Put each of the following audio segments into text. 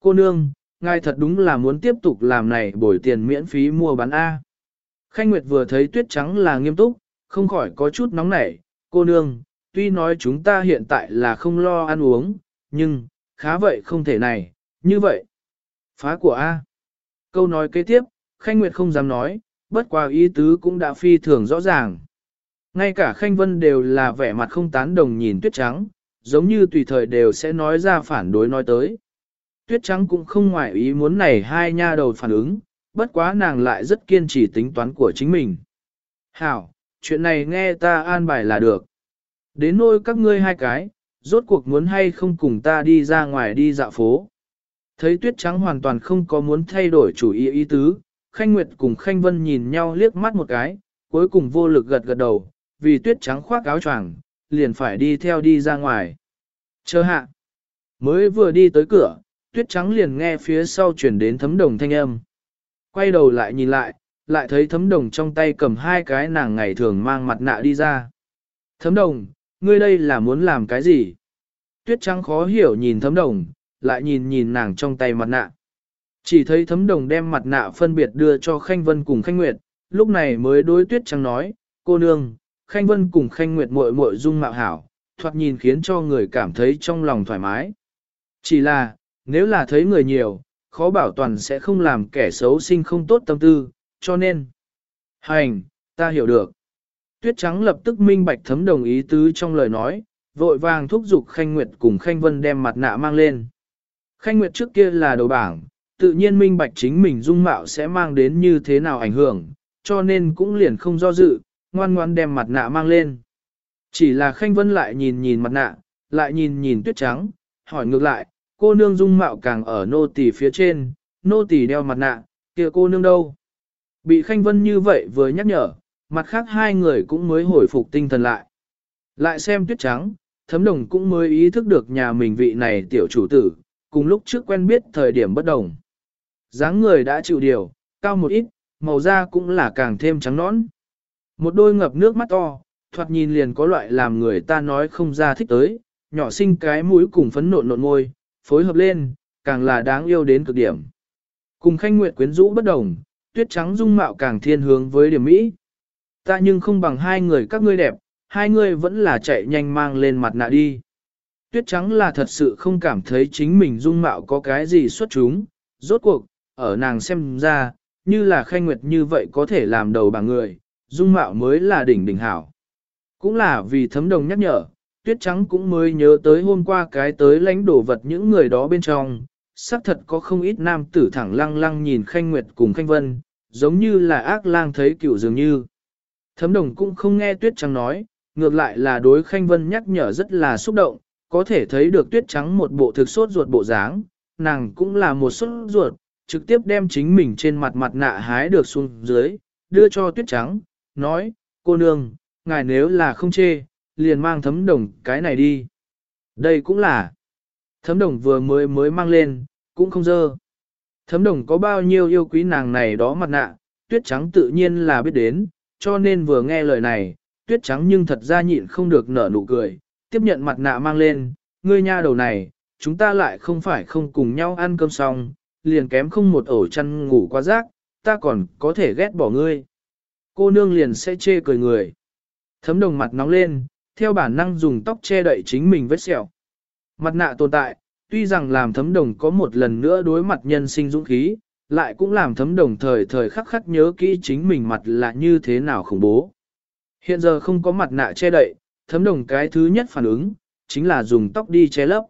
Cô nương, ngài thật đúng là muốn tiếp tục làm này bồi tiền miễn phí mua bán A. Khanh Nguyệt vừa thấy tuyết trắng là nghiêm túc, không khỏi có chút nóng nảy, cô nương, tuy nói chúng ta hiện tại là không lo ăn uống, nhưng, khá vậy không thể này, như vậy. Phá của A. Câu nói kế tiếp, Khanh Nguyệt không dám nói, bất qua ý tứ cũng đã phi thường rõ ràng. Ngay cả Khanh Vân đều là vẻ mặt không tán đồng nhìn tuyết trắng, giống như tùy thời đều sẽ nói ra phản đối nói tới. Tuyết trắng cũng không ngoại ý muốn này hai nha đầu phản ứng, bất quá nàng lại rất kiên trì tính toán của chính mình. Hảo, chuyện này nghe ta an bài là được. Đến nôi các ngươi hai cái, rốt cuộc muốn hay không cùng ta đi ra ngoài đi dạo phố. Thấy tuyết trắng hoàn toàn không có muốn thay đổi chủ ý ý tứ, Khanh Nguyệt cùng Khanh Vân nhìn nhau liếc mắt một cái, cuối cùng vô lực gật gật đầu, vì tuyết trắng khoác áo choàng, liền phải đi theo đi ra ngoài. Chờ hạ. Mới vừa đi tới cửa, tuyết trắng liền nghe phía sau chuyển đến thấm đồng thanh âm. Quay đầu lại nhìn lại, lại thấy thấm đồng trong tay cầm hai cái nàng ngày thường mang mặt nạ đi ra. Thấm đồng, ngươi đây là muốn làm cái gì? Tuyết trắng khó hiểu nhìn thấm đồng, lại nhìn nhìn nàng trong tay mặt nạ. Chỉ thấy thấm đồng đem mặt nạ phân biệt đưa cho Khanh Vân cùng Khanh Nguyệt, lúc này mới đối tuyết trắng nói, cô nương, Khanh Vân cùng Khanh Nguyệt muội muội dung mạo hảo, thoạt nhìn khiến cho người cảm thấy trong lòng thoải mái. Chỉ là, nếu là thấy người nhiều, khó bảo toàn sẽ không làm kẻ xấu sinh không tốt tâm tư, cho nên. Hành, ta hiểu được. Tuyết trắng lập tức minh bạch thấm đồng ý tứ trong lời nói, vội vàng thúc giục Khanh Nguyệt cùng Khanh Vân đem mặt nạ mang lên. Khanh Nguyệt trước kia là đầu bảng, tự nhiên minh bạch chính mình dung mạo sẽ mang đến như thế nào ảnh hưởng, cho nên cũng liền không do dự, ngoan ngoan đem mặt nạ mang lên. Chỉ là Khanh Vân lại nhìn nhìn mặt nạ, lại nhìn nhìn tuyết trắng, hỏi ngược lại, cô nương dung mạo càng ở nô tỳ phía trên, nô tỳ đeo mặt nạ, kia cô nương đâu? Bị Khanh Vân như vậy vừa nhắc nhở, mặt khác hai người cũng mới hồi phục tinh thần lại. Lại xem tuyết trắng, thấm đồng cũng mới ý thức được nhà mình vị này tiểu chủ tử, cùng lúc trước quen biết thời điểm bất đồng. dáng người đã chịu điều, cao một ít, màu da cũng là càng thêm trắng nõn. Một đôi ngập nước mắt to, thoạt nhìn liền có loại làm người ta nói không ra thích tới, nhỏ xinh cái mũi cùng phấn nộn nộn môi, phối hợp lên, càng là đáng yêu đến cực điểm. Cùng khanh nguyệt quyến rũ bất đồng, tuyết trắng dung mạo càng thiên hướng với điểm mỹ. Ta nhưng không bằng hai người các ngươi đẹp, hai người vẫn là chạy nhanh mang lên mặt nạ đi. Tuyết trắng là thật sự không cảm thấy chính mình dung mạo có cái gì xuất chúng, rốt cuộc, ở nàng xem ra, như là khanh nguyệt như vậy có thể làm đầu bằng người, dung mạo mới là đỉnh đỉnh hảo. Cũng là vì thấm đồng nhắc nhở, tuyết trắng cũng mới nhớ tới hôm qua cái tới lãnh đổ vật những người đó bên trong, xác thật có không ít nam tử thẳng lăng lăng nhìn khanh nguyệt cùng khanh vân, giống như là ác lang thấy cựu dường như. Thấm đồng cũng không nghe tuyết trắng nói, ngược lại là đối khanh vân nhắc nhở rất là xúc động, có thể thấy được tuyết trắng một bộ thực sốt ruột bộ dáng, nàng cũng là một sốt ruột, trực tiếp đem chính mình trên mặt mặt nạ hái được xuống dưới, đưa cho tuyết trắng, nói, cô nương, ngài nếu là không chê, liền mang thấm đồng cái này đi. Đây cũng là, thấm đồng vừa mới mới mang lên, cũng không dơ. Thấm đồng có bao nhiêu yêu quý nàng này đó mặt nạ, tuyết trắng tự nhiên là biết đến, cho nên vừa nghe lời này, tuyết trắng nhưng thật ra nhịn không được nở nụ cười, tiếp nhận mặt nạ mang lên, ngươi nha đầu này, chúng ta lại không phải không cùng nhau ăn cơm xong, liền kém không một ổ chăn ngủ qua rác, ta còn có thể ghét bỏ ngươi cô nương liền sẽ chê cười người. Thấm đồng mặt nóng lên, theo bản năng dùng tóc che đậy chính mình vết sẹo. Mặt nạ tồn tại, tuy rằng làm thấm đồng có một lần nữa đối mặt nhân sinh dũng khí, lại cũng làm thấm đồng thời thời khắc khắc nhớ kỹ chính mình mặt là như thế nào khủng bố. Hiện giờ không có mặt nạ che đậy, thấm đồng cái thứ nhất phản ứng, chính là dùng tóc đi che lấp.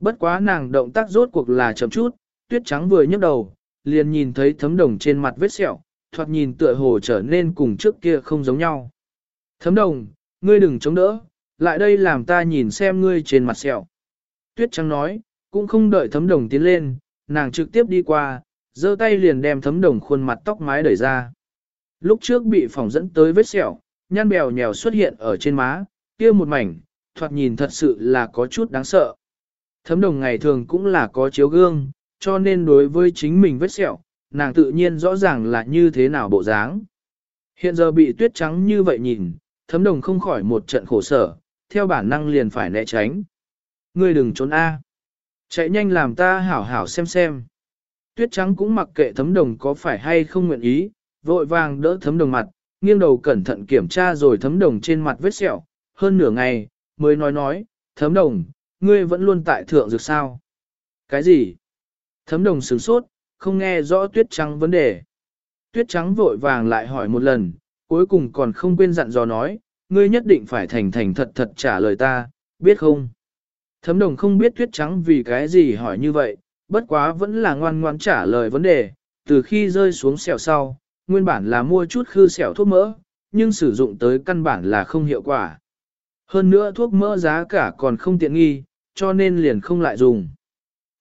Bất quá nàng động tác rốt cuộc là chậm chút, tuyết trắng vừa nhấc đầu, liền nhìn thấy thấm đồng trên mặt vết sẹo, thoạt nhìn tựa hồ trở nên cùng trước kia không giống nhau. Thấm đồng, ngươi đừng chống đỡ, lại đây làm ta nhìn xem ngươi trên mặt sẹo. Tuyết trắng nói, cũng không đợi thấm đồng tiến lên, nàng trực tiếp đi qua, giơ tay liền đem thấm đồng khuôn mặt tóc mái đẩy ra. Lúc trước bị phỏng dẫn tới vết sẹo, nhăn bèo nhèo xuất hiện ở trên má, kia một mảnh, thoạt nhìn thật sự là có chút đáng sợ. Thấm đồng ngày thường cũng là có chiếu gương, cho nên đối với chính mình vết sẹo, nàng tự nhiên rõ ràng là như thế nào bộ dáng. Hiện giờ bị tuyết trắng như vậy nhìn, thấm đồng không khỏi một trận khổ sở, theo bản năng liền phải né tránh. Ngươi đừng trốn A. Chạy nhanh làm ta hảo hảo xem xem. Tuyết trắng cũng mặc kệ thấm đồng có phải hay không nguyện ý, vội vàng đỡ thấm đồng mặt, nghiêng đầu cẩn thận kiểm tra rồi thấm đồng trên mặt vết sẹo, hơn nửa ngày, mới nói nói, thấm đồng, ngươi vẫn luôn tại thượng dược sao? Cái gì? Thấm đồng sửng sốt, không nghe rõ tuyết trắng vấn đề. Tuyết trắng vội vàng lại hỏi một lần, cuối cùng còn không quên dặn dò nói, ngươi nhất định phải thành thành thật thật trả lời ta, biết không? Thấm đồng không biết tuyết trắng vì cái gì hỏi như vậy, bất quá vẫn là ngoan ngoan trả lời vấn đề, từ khi rơi xuống sẹo sau, nguyên bản là mua chút khư sẹo thuốc mỡ, nhưng sử dụng tới căn bản là không hiệu quả. Hơn nữa thuốc mỡ giá cả còn không tiện nghi, cho nên liền không lại dùng.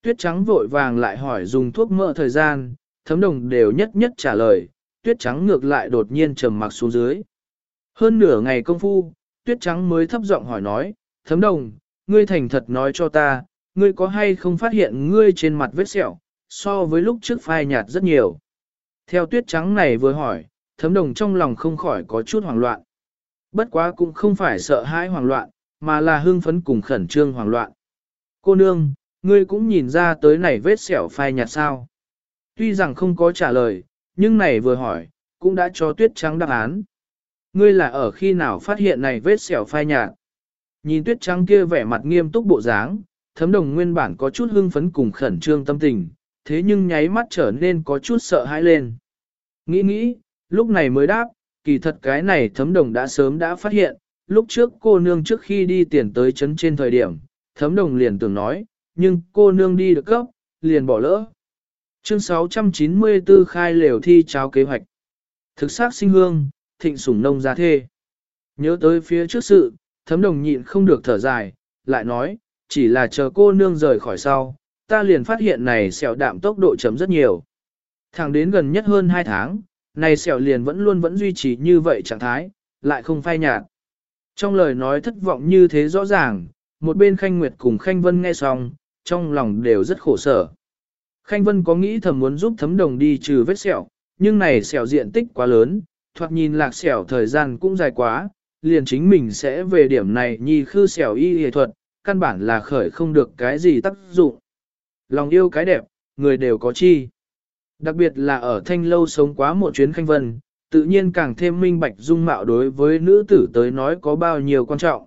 Tuyết trắng vội vàng lại hỏi dùng thuốc mỡ thời gian, thấm đồng đều nhất nhất trả lời, tuyết trắng ngược lại đột nhiên trầm mặc xuống dưới. Hơn nửa ngày công phu, tuyết trắng mới thấp giọng hỏi nói, thấm đồng, ngươi thành thật nói cho ta, ngươi có hay không phát hiện ngươi trên mặt vết sẹo, so với lúc trước phai nhạt rất nhiều. Theo tuyết trắng này vừa hỏi, thấm đồng trong lòng không khỏi có chút hoảng loạn. Bất quá cũng không phải sợ hãi hoảng loạn, mà là hưng phấn cùng khẩn trương hoảng loạn. Cô nương, ngươi cũng nhìn ra tới này vết sẹo phai nhạt sao. Tuy rằng không có trả lời, nhưng này vừa hỏi, cũng đã cho tuyết trắng đáp án. Ngươi là ở khi nào phát hiện này vết sẹo phai nhạt? Nhìn tuyết trắng kia vẻ mặt nghiêm túc bộ dáng, thấm đồng nguyên bản có chút hưng phấn cùng khẩn trương tâm tình, thế nhưng nháy mắt trở nên có chút sợ hãi lên. Nghĩ nghĩ, lúc này mới đáp, kỳ thật cái này thấm đồng đã sớm đã phát hiện, lúc trước cô nương trước khi đi tiền tới chấn trên thời điểm, thấm đồng liền tưởng nói, nhưng cô nương đi được cấp, liền bỏ lỡ. Chương 694 khai lều thi cháo kế hoạch. Thực xác sinh hương, thịnh sủng nông gia thê. Nhớ tới phía trước sự, thấm đồng nhịn không được thở dài, lại nói, chỉ là chờ cô nương rời khỏi sau, ta liền phát hiện này sẹo đạm tốc độ chấm rất nhiều. Thẳng đến gần nhất hơn 2 tháng, này sẹo liền vẫn luôn vẫn duy trì như vậy trạng thái, lại không phai nhạt. Trong lời nói thất vọng như thế rõ ràng, một bên Khanh Nguyệt cùng Khanh Vân nghe xong, trong lòng đều rất khổ sở. Khanh Vân có nghĩ thầm muốn giúp thấm đồng đi trừ vết sẹo, nhưng này sẹo diện tích quá lớn, thoạt nhìn lạc sẹo thời gian cũng dài quá, liền chính mình sẽ về điểm này nhi khư sẹo y y thuật, căn bản là khởi không được cái gì tác dụng. Lòng yêu cái đẹp, người đều có chi. Đặc biệt là ở thanh lâu sống quá một chuyến khanh vân, tự nhiên càng thêm minh bạch dung mạo đối với nữ tử tới nói có bao nhiêu quan trọng.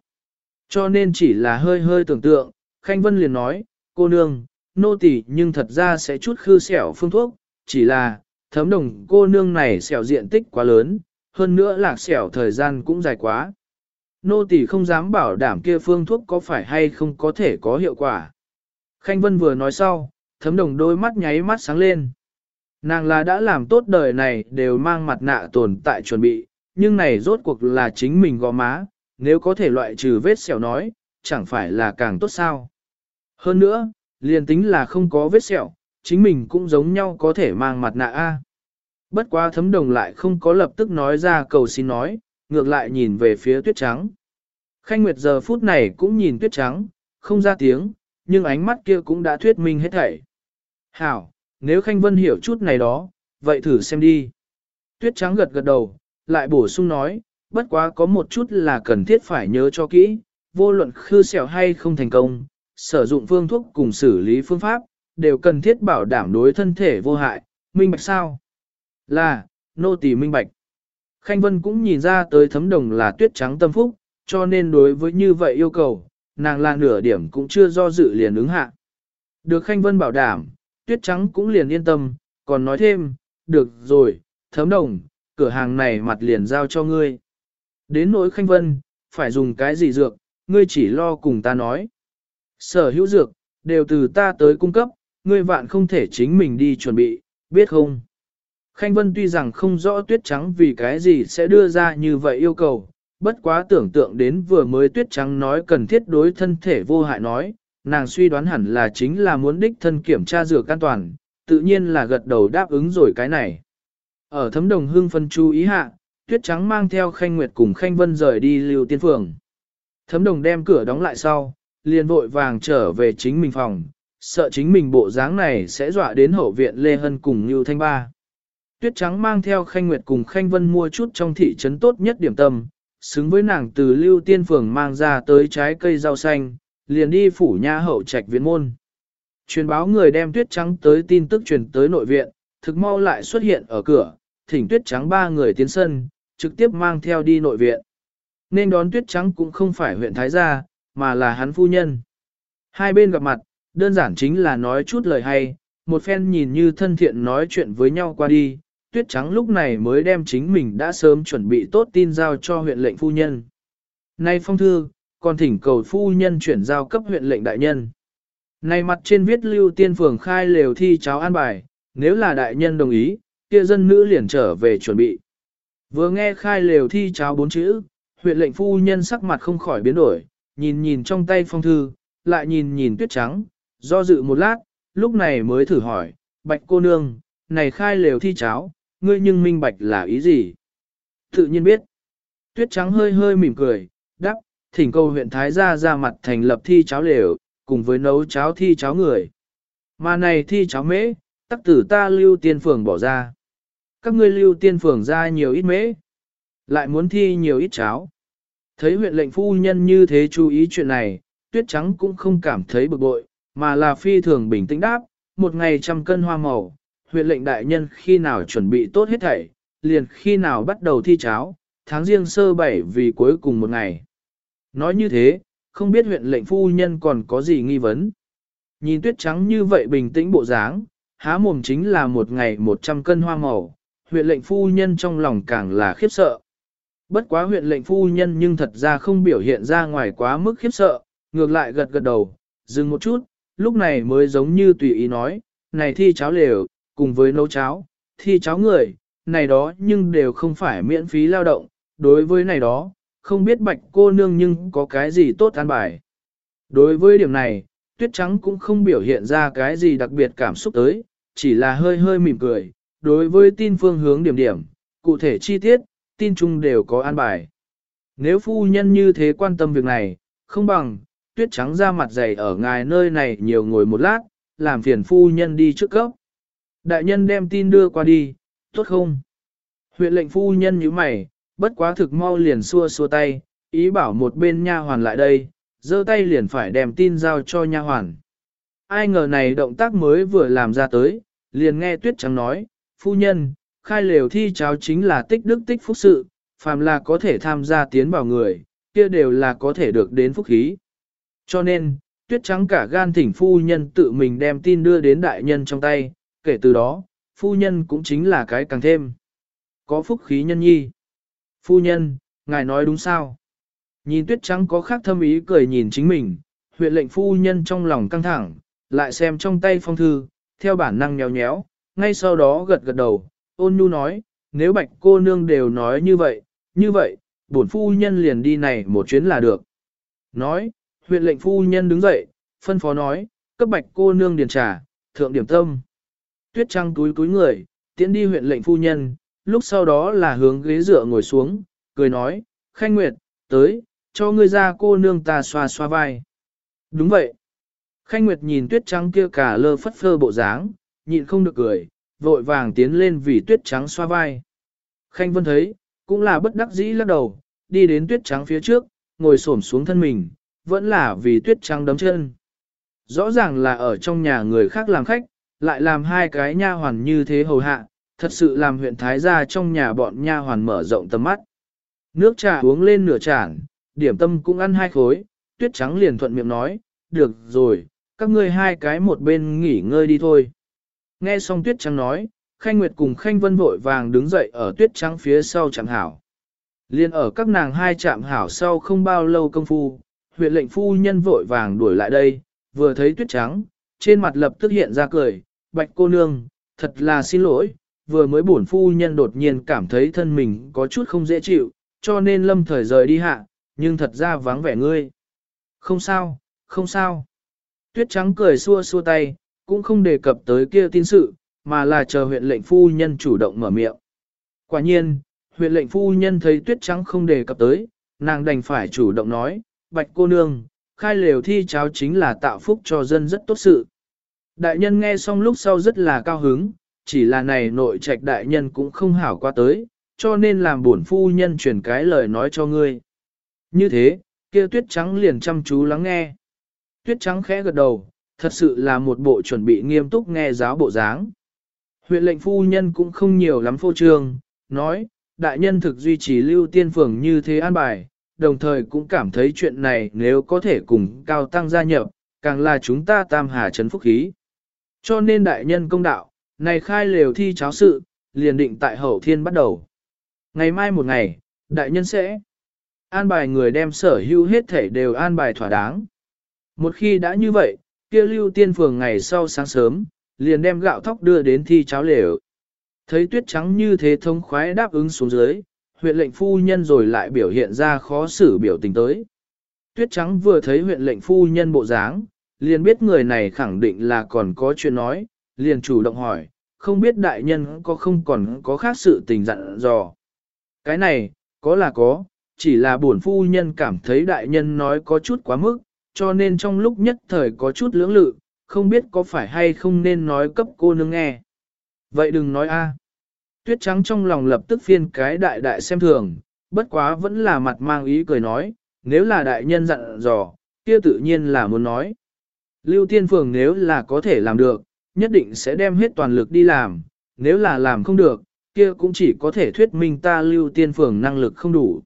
Cho nên chỉ là hơi hơi tưởng tượng, khanh vân liền nói, cô nương, nô tỳ nhưng thật ra sẽ chút khư sẹo phương thuốc, chỉ là, thấm đồng cô nương này sẹo diện tích quá lớn, hơn nữa lạc sẹo thời gian cũng dài quá. Nô tỳ không dám bảo đảm kia phương thuốc có phải hay không có thể có hiệu quả. Khanh Vân vừa nói sau, thấm đồng đôi mắt nháy mắt sáng lên. Nàng là đã làm tốt đời này đều mang mặt nạ tồn tại chuẩn bị, nhưng này rốt cuộc là chính mình gò má, nếu có thể loại trừ vết sẹo nói, chẳng phải là càng tốt sao. Hơn nữa, liền tính là không có vết sẹo, chính mình cũng giống nhau có thể mang mặt nạ A. Bất quá thấm đồng lại không có lập tức nói ra cầu xin nói, ngược lại nhìn về phía tuyết trắng. Khanh Nguyệt giờ phút này cũng nhìn tuyết trắng, không ra tiếng, nhưng ánh mắt kia cũng đã thuyết minh hết thảy. Hảo, nếu Khanh Vân hiểu chút này đó, vậy thử xem đi. Tuyết trắng gật gật đầu, lại bổ sung nói, bất quá có một chút là cần thiết phải nhớ cho kỹ, vô luận khư sẹo hay không thành công, sử dụng phương thuốc cùng xử lý phương pháp, đều cần thiết bảo đảm đối thân thể vô hại, minh bạch sao? Là, nô tỳ minh bạch. Khanh Vân cũng nhìn ra tới thấm đồng là tuyết trắng tâm phúc, cho nên đối với như vậy yêu cầu, nàng là nửa điểm cũng chưa do dự liền ứng hạ. Được Khanh Vân bảo đảm, tuyết trắng cũng liền yên tâm, còn nói thêm, được rồi, thấm đồng, cửa hàng này mặt liền giao cho ngươi. Đến nỗi Khanh Vân, phải dùng cái gì dược, ngươi chỉ lo cùng ta nói. Sở hữu dược, đều từ ta tới cung cấp, ngươi vạn không thể chính mình đi chuẩn bị, biết không? Khanh Vân tuy rằng không rõ tuyết trắng vì cái gì sẽ đưa ra như vậy yêu cầu, bất quá tưởng tượng đến vừa mới tuyết trắng nói cần thiết đối thân thể vô hại nói, nàng suy đoán hẳn là chính là muốn đích thân kiểm tra dược an toàn, tự nhiên là gật đầu đáp ứng rồi cái này. Ở thấm đồng hương phân chú ý hạ, tuyết trắng mang theo khanh nguyệt cùng khanh vân rời đi lưu tiên phường. Thấm đồng đem cửa đóng lại sau, liền vội vàng trở về chính mình phòng, sợ chính mình bộ dáng này sẽ dọa đến hậu viện Lê Hân cùng Như Thanh Ba. Tuyết trắng mang theo khanh nguyệt cùng khanh vân mua chút trong thị trấn tốt nhất điểm tâm, xứng với nàng từ lưu tiên phường mang ra tới trái cây rau xanh, liền đi phủ nha hậu trạch viện môn. Truyền báo người đem tuyết trắng tới tin tức truyền tới nội viện, thực mau lại xuất hiện ở cửa, thỉnh tuyết trắng ba người tiến sân, trực tiếp mang theo đi nội viện. Nên đón tuyết trắng cũng không phải huyện Thái Gia, mà là hắn phu nhân. Hai bên gặp mặt, đơn giản chính là nói chút lời hay, một phen nhìn như thân thiện nói chuyện với nhau qua đi, tuyết trắng lúc này mới đem chính mình đã sớm chuẩn bị tốt tin giao cho huyện lệnh phu nhân. Nay phong thư, còn thỉnh cầu phu nhân chuyển giao cấp huyện lệnh đại nhân. Này mặt trên viết lưu tiên phường khai lều thi cháo an bài, nếu là đại nhân đồng ý, kia dân nữ liền trở về chuẩn bị. Vừa nghe khai lều thi cháo bốn chữ, huyện lệnh phu nhân sắc mặt không khỏi biến đổi, nhìn nhìn trong tay phong thư, lại nhìn nhìn tuyết trắng, do dự một lát, lúc này mới thử hỏi, bạch cô nương, này khai lều thi cháo, ngươi nhưng minh bạch là ý gì? Tự nhiên biết. Tuyết trắng hơi hơi mỉm cười, đáp, thỉnh cầu huyện Thái gia ra mặt thành lập thi cháo lều, cùng với nấu cháo thi cháo người. Mà này thi cháo mễ, tắc tử ta lưu tiên phường bỏ ra. Các ngươi lưu tiên phường ra nhiều ít mễ, lại muốn thi nhiều ít cháo. Thấy huyện lệnh phu nhân như thế chú ý chuyện này, tuyết trắng cũng không cảm thấy bực bội, mà là phi thường bình tĩnh đáp, một ngày trăm cân hoa màu, huyện lệnh đại nhân khi nào chuẩn bị tốt hết thảy, liền khi nào bắt đầu thi cháo, tháng riêng sơ bảy vì cuối cùng một ngày. Nói như thế, không biết huyện lệnh phu nhân còn có gì nghi vấn. Nhìn tuyết trắng như vậy bình tĩnh bộ dáng, há mồm chính là một ngày một trăm cân hoa màu, huyện lệnh phu nhân trong lòng càng là khiếp sợ. Bất quá huyện lệnh phu nhân nhưng thật ra không biểu hiện ra ngoài quá mức khiếp sợ, ngược lại gật gật đầu, dừng một chút, lúc này mới giống như tùy ý nói, này thi cháo lều, cùng với nấu cháo, thi cháo người, này đó nhưng đều không phải miễn phí lao động, đối với này đó, không biết bạch cô nương nhưng có cái gì tốt an bài. Đối với điểm này, tuyết trắng cũng không biểu hiện ra cái gì đặc biệt cảm xúc tới, chỉ là hơi hơi mỉm cười, đối với tin phương hướng điểm điểm, cụ thể chi tiết, tin chung đều có an bài. Nếu phu nhân như thế quan tâm việc này, không bằng, tuyết trắng ra mặt dày ở ngài nơi này nhiều ngồi một lát, làm phiền phu nhân đi trước cấp. Đại nhân đem tin đưa qua đi, tốt không? Huyện lệnh phu nhân như mày, bất quá thực mau liền xua xua tay, ý bảo một bên nha hoàn lại đây, giơ tay liền phải đem tin giao cho nha hoàn. Ai ngờ này động tác mới vừa làm ra tới, liền nghe tuyết trắng nói, phu nhân, khai lều thi cháo chính là tích đức tích phúc sự, phàm là có thể tham gia tiến vào người, kia đều là có thể được đến phúc khí. Cho nên, tuyết trắng cả gan thỉnh phu nhân tự mình đem tin đưa đến đại nhân trong tay, kể từ đó, phu nhân cũng chính là cái càng thêm. Có phúc khí nhân nhi. Phu nhân, ngài nói đúng sao? Nhìn tuyết trắng có khác thâm ý cười nhìn chính mình, huyện lệnh phu nhân trong lòng căng thẳng, lại xem trong tay phong thư, theo bản năng nhéo nhéo, ngay sau đó gật gật đầu, ôn nhu nói, nếu bạch cô nương đều nói như vậy, như vậy, bổn phu nhân liền đi này một chuyến là được. Nói, huyện lệnh phu nhân đứng dậy, phân phó nói, cấp bạch cô nương điền trà, thượng điểm tâm. Tuyết trăng túi túi người, tiễn đi huyện lệnh phu nhân, lúc sau đó là hướng ghế dựa ngồi xuống, cười nói, Khanh Nguyệt, tới, cho ngươi ra cô nương ta xoa xoa vai. Đúng vậy. Khanh Nguyệt nhìn tuyết trắng kia cả lơ phất phơ bộ dáng, nhịn không được cười, vội vàng tiến lên vì tuyết trắng xoa vai. Khanh Vân thấy, cũng là bất đắc dĩ lắc đầu, đi đến tuyết trắng phía trước, ngồi xổm xuống thân mình, vẫn là vì tuyết trắng đấm chân. Rõ ràng là ở trong nhà người khác làm khách, lại làm hai cái nha hoàn như thế hầu hạ, thật sự làm huyện Thái gia trong nhà bọn nha hoàn mở rộng tầm mắt. Nước trà uống lên nửa chản, điểm tâm cũng ăn hai khối, tuyết trắng liền thuận miệng nói, được rồi, các ngươi hai cái một bên nghỉ ngơi đi thôi. Nghe xong tuyết trắng nói, Khanh Nguyệt cùng Khanh Vân vội vàng đứng dậy ở tuyết trắng phía sau chạm hảo. Liên ở các nàng hai chạm hảo sau không bao lâu công phu, huyện lệnh phu nhân vội vàng đuổi lại đây, vừa thấy tuyết trắng, trên mặt lập tức hiện ra cười, bạch cô nương, thật là xin lỗi, vừa mới bổn phu nhân đột nhiên cảm thấy thân mình có chút không dễ chịu, cho nên lâm thời rời đi hạ, nhưng thật ra vắng vẻ ngươi. Không sao, không sao. Tuyết trắng cười xua xua tay, cũng không đề cập tới kia tin sự, mà là chờ huyện lệnh phu nhân chủ động mở miệng. Quả nhiên, huyện lệnh phu nhân thấy tuyết trắng không đề cập tới, nàng đành phải chủ động nói, bạch cô nương, khai lều thi cháo chính là tạo phúc cho dân rất tốt sự. Đại nhân nghe xong lúc sau rất là cao hứng, chỉ là này nội trạch đại nhân cũng không hảo qua tới, cho nên làm buồn phu nhân truyền cái lời nói cho ngươi. Như thế, kia tuyết trắng liền chăm chú lắng nghe. Tuyết trắng khẽ gật đầu, thật sự là một bộ chuẩn bị nghiêm túc nghe giáo bộ dáng. Huyện lệnh phu nhân cũng không nhiều lắm phô trương, nói, đại nhân thực duy trì lưu tiên phường như thế an bài, đồng thời cũng cảm thấy chuyện này nếu có thể cùng cao tăng gia nhập, càng là chúng ta tam hà chấn phúc khí. Cho nên đại nhân công đạo, này khai lều thi cháo sự, liền định tại hậu thiên bắt đầu. Ngày mai một ngày, đại nhân sẽ an bài người đem sở hữu hết thể đều an bài thỏa đáng. Một khi đã như vậy, kia lưu tiên phường ngày sau sáng sớm, liền đem gạo thóc đưa đến thi cháo lều. Thấy tuyết trắng như thế thông khoái đáp ứng xuống dưới, huyện lệnh phu nhân rồi lại biểu hiện ra khó xử biểu tình tới. Tuyết trắng vừa thấy huyện lệnh phu nhân bộ dáng, liền biết người này khẳng định là còn có chuyện nói, liền chủ động hỏi, không biết đại nhân có không còn có khác sự tình dặn dò. Cái này, có là có, chỉ là buồn phu nhân cảm thấy đại nhân nói có chút quá mức, cho nên trong lúc nhất thời có chút lưỡng lự, không biết có phải hay không nên nói cấp cô nương nghe. Vậy đừng nói a. Tuyết trắng trong lòng lập tức phiên cái đại đại xem thường, bất quá vẫn là mặt mang ý cười nói, nếu là đại nhân dặn dò, kia tự nhiên là muốn nói. Lưu Tiên Phường nếu là có thể làm được, nhất định sẽ đem hết toàn lực đi làm, nếu là làm không được, kia cũng chỉ có thể thuyết minh ta Lưu Tiên Phường năng lực không đủ.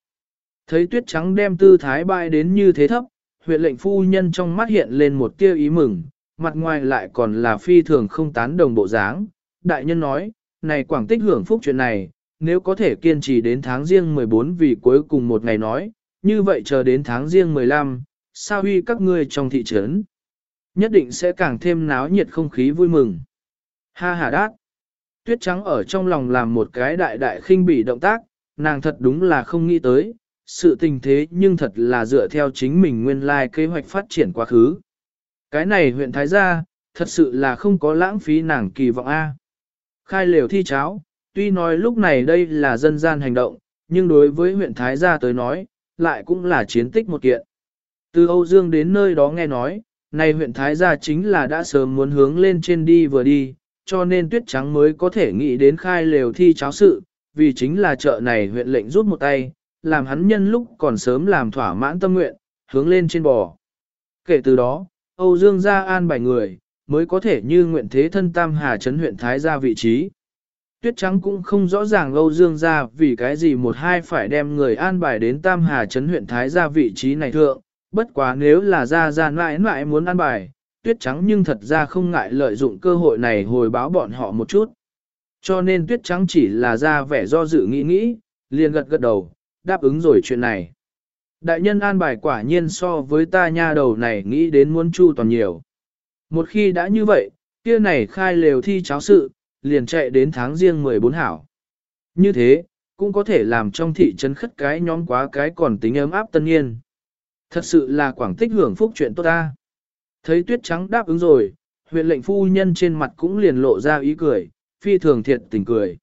Thấy tuyết trắng đem tư thái bay đến như thế thấp, huyện lệnh phu nhân trong mắt hiện lên một tia ý mừng, mặt ngoài lại còn là phi thường không tán đồng bộ dáng. Đại nhân nói, này quảng tích hưởng phúc chuyện này, nếu có thể kiên trì đến tháng riêng 14 vì cuối cùng một ngày nói, như vậy chờ đến tháng riêng 15, sao huy các ngươi trong thị trấn. Nhất định sẽ càng thêm náo nhiệt không khí vui mừng. Ha ha đát. Tuyết trắng ở trong lòng làm một cái đại đại khinh bỉ động tác, nàng thật đúng là không nghĩ tới, sự tình thế nhưng thật là dựa theo chính mình nguyên lai kế hoạch phát triển quá khứ. Cái này huyện Thái Gia, thật sự là không có lãng phí nàng kỳ vọng A. Khai lều thi cháo, tuy nói lúc này đây là dân gian hành động, nhưng đối với huyện Thái Gia tới nói, lại cũng là chiến tích một kiện. Từ Âu Dương đến nơi đó nghe nói, này huyện Thái Gia chính là đã sớm muốn hướng lên trên đi vừa đi, cho nên tuyết trắng mới có thể nghĩ đến khai lều thi cháo sự, vì chính là chợ này huyện lệnh rút một tay, làm hắn nhân lúc còn sớm làm thỏa mãn tâm nguyện, hướng lên trên bò. Kể từ đó, Âu Dương gia an bài người, mới có thể như nguyện thế thân Tam Hà Trấn huyện Thái gia vị trí. Tuyết Trắng cũng không rõ ràng Âu Dương gia vì cái gì một hai phải đem người an bài đến Tam Hà Trấn huyện Thái gia vị trí này thượng, bất quá nếu là gia gia mãi mãi muốn an bài, Tuyết Trắng nhưng thật ra không ngại lợi dụng cơ hội này hồi báo bọn họ một chút. Cho nên Tuyết Trắng chỉ là ra vẻ do dự nghĩ nghĩ, liền gật gật đầu, đáp ứng rồi chuyện này. Đại nhân an bài quả nhiên so với ta nha đầu này nghĩ đến muốn chu toàn nhiều. Một khi đã như vậy, kia này khai lều thi cháo sự, liền chạy đến tháng riêng 14 hảo. Như thế, cũng có thể làm trong thị trấn khất cái nhóm quá cái còn tính ấm áp tân nhiên. Thật sự là quảng tích hưởng phúc chuyện tốt ta. Thấy tuyết trắng đáp ứng rồi, huyện lệnh phu nhân trên mặt cũng liền lộ ra ý cười, phi thường thiệt tình cười.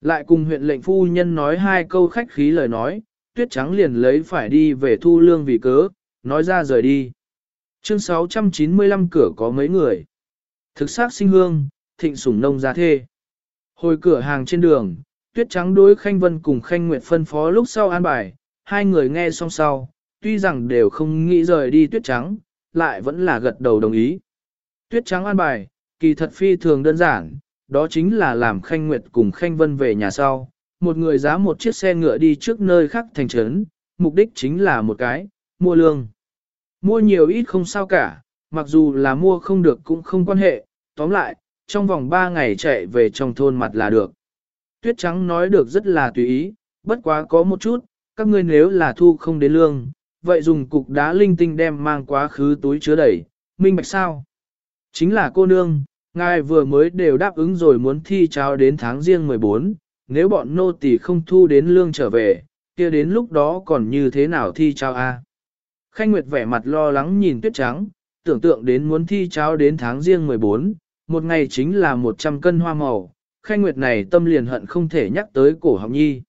Lại cùng huyện lệnh phu nhân nói hai câu khách khí lời nói, tuyết trắng liền lấy phải đi về thu lương vì cớ, nói ra rời đi. Chương 695 cửa có mấy người. Thực xác sinh hương, thịnh sủng nông gia thê. Hồi cửa hàng trên đường, tuyết trắng đối Khanh Vân cùng Khanh Nguyệt phân phó lúc sau an bài, hai người nghe xong sau, tuy rằng đều không nghĩ rời đi tuyết trắng, lại vẫn là gật đầu đồng ý. Tuyết trắng an bài, kỳ thật phi thường đơn giản, đó chính là làm Khanh Nguyệt cùng Khanh Vân về nhà sau, một người giá một chiếc xe ngựa đi trước nơi khác thành trấn, mục đích chính là một cái, mua lương. Mua nhiều ít không sao cả, mặc dù là mua không được cũng không quan hệ, tóm lại, trong vòng 3 ngày chạy về trong thôn mặt là được. Tuyết trắng nói được rất là tùy ý, bất quá có một chút, các ngươi nếu là thu không đến lương, vậy dùng cục đá linh tinh đem mang quá khứ túi chứa đầy, minh bạch sao? Chính là cô nương, ngài vừa mới đều đáp ứng rồi muốn thi cháo đến tháng riêng 14, nếu bọn nô tỳ không thu đến lương trở về, kia đến lúc đó còn như thế nào thi cháo a? Khanh Nguyệt vẻ mặt lo lắng nhìn tuyết trắng, tưởng tượng đến muốn thi cháo đến tháng riêng 14, một ngày chính là 100 cân hoa màu, Khanh Nguyệt này tâm liền hận không thể nhắc tới cổ học nhi.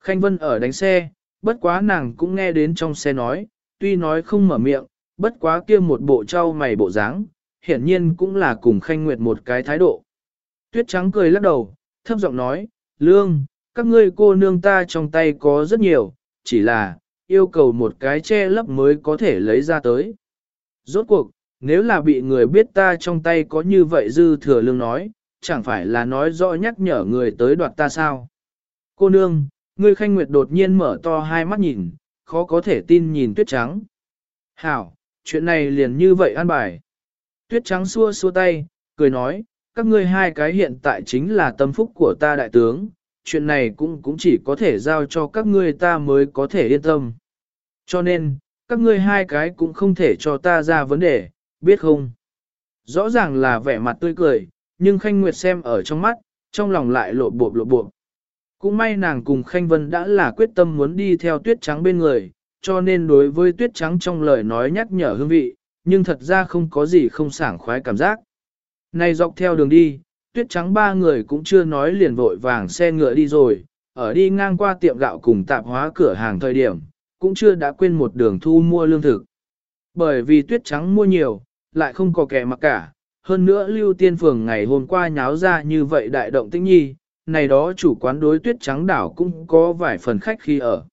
Khanh Vân ở đánh xe, bất quá nàng cũng nghe đến trong xe nói, tuy nói không mở miệng, bất quá kia một bộ trao mày bộ dáng, hiển nhiên cũng là cùng Khanh Nguyệt một cái thái độ. Tuyết trắng cười lắc đầu, thấp giọng nói, Lương, các ngươi cô nương ta trong tay có rất nhiều, chỉ là, yêu cầu một cái che lấp mới có thể lấy ra tới. Rốt cuộc, nếu là bị người biết ta trong tay có như vậy dư thừa lương nói, chẳng phải là nói rõ nhắc nhở người tới đoạt ta sao. Cô nương, ngươi khanh nguyệt đột nhiên mở to hai mắt nhìn, khó có thể tin nhìn tuyết trắng. Hảo, chuyện này liền như vậy an bài. Tuyết trắng xua xua tay, cười nói, các ngươi hai cái hiện tại chính là tâm phúc của ta đại tướng, chuyện này cũng cũng chỉ có thể giao cho các ngươi ta mới có thể yên tâm. Cho nên, các ngươi hai cái cũng không thể cho ta ra vấn đề, biết không? Rõ ràng là vẻ mặt tươi cười, nhưng Khanh Nguyệt xem ở trong mắt, trong lòng lại lộ bộp lộ bộp. Cũng may nàng cùng Khanh Vân đã là quyết tâm muốn đi theo tuyết trắng bên người, cho nên đối với tuyết trắng trong lời nói nhắc nhở hương vị, nhưng thật ra không có gì không sảng khoái cảm giác. Này dọc theo đường đi, tuyết trắng ba người cũng chưa nói liền vội vàng xe ngựa đi rồi, ở đi ngang qua tiệm gạo cùng tạp hóa cửa hàng thời điểm, cũng chưa đã quên một đường thu mua lương thực. Bởi vì tuyết trắng mua nhiều, lại không có kẻ mặc cả, hơn nữa lưu tiên phường ngày hôm qua nháo ra như vậy đại động tĩnh nhi, này đó chủ quán đối tuyết trắng đảo cũng có vài phần khách khi ở.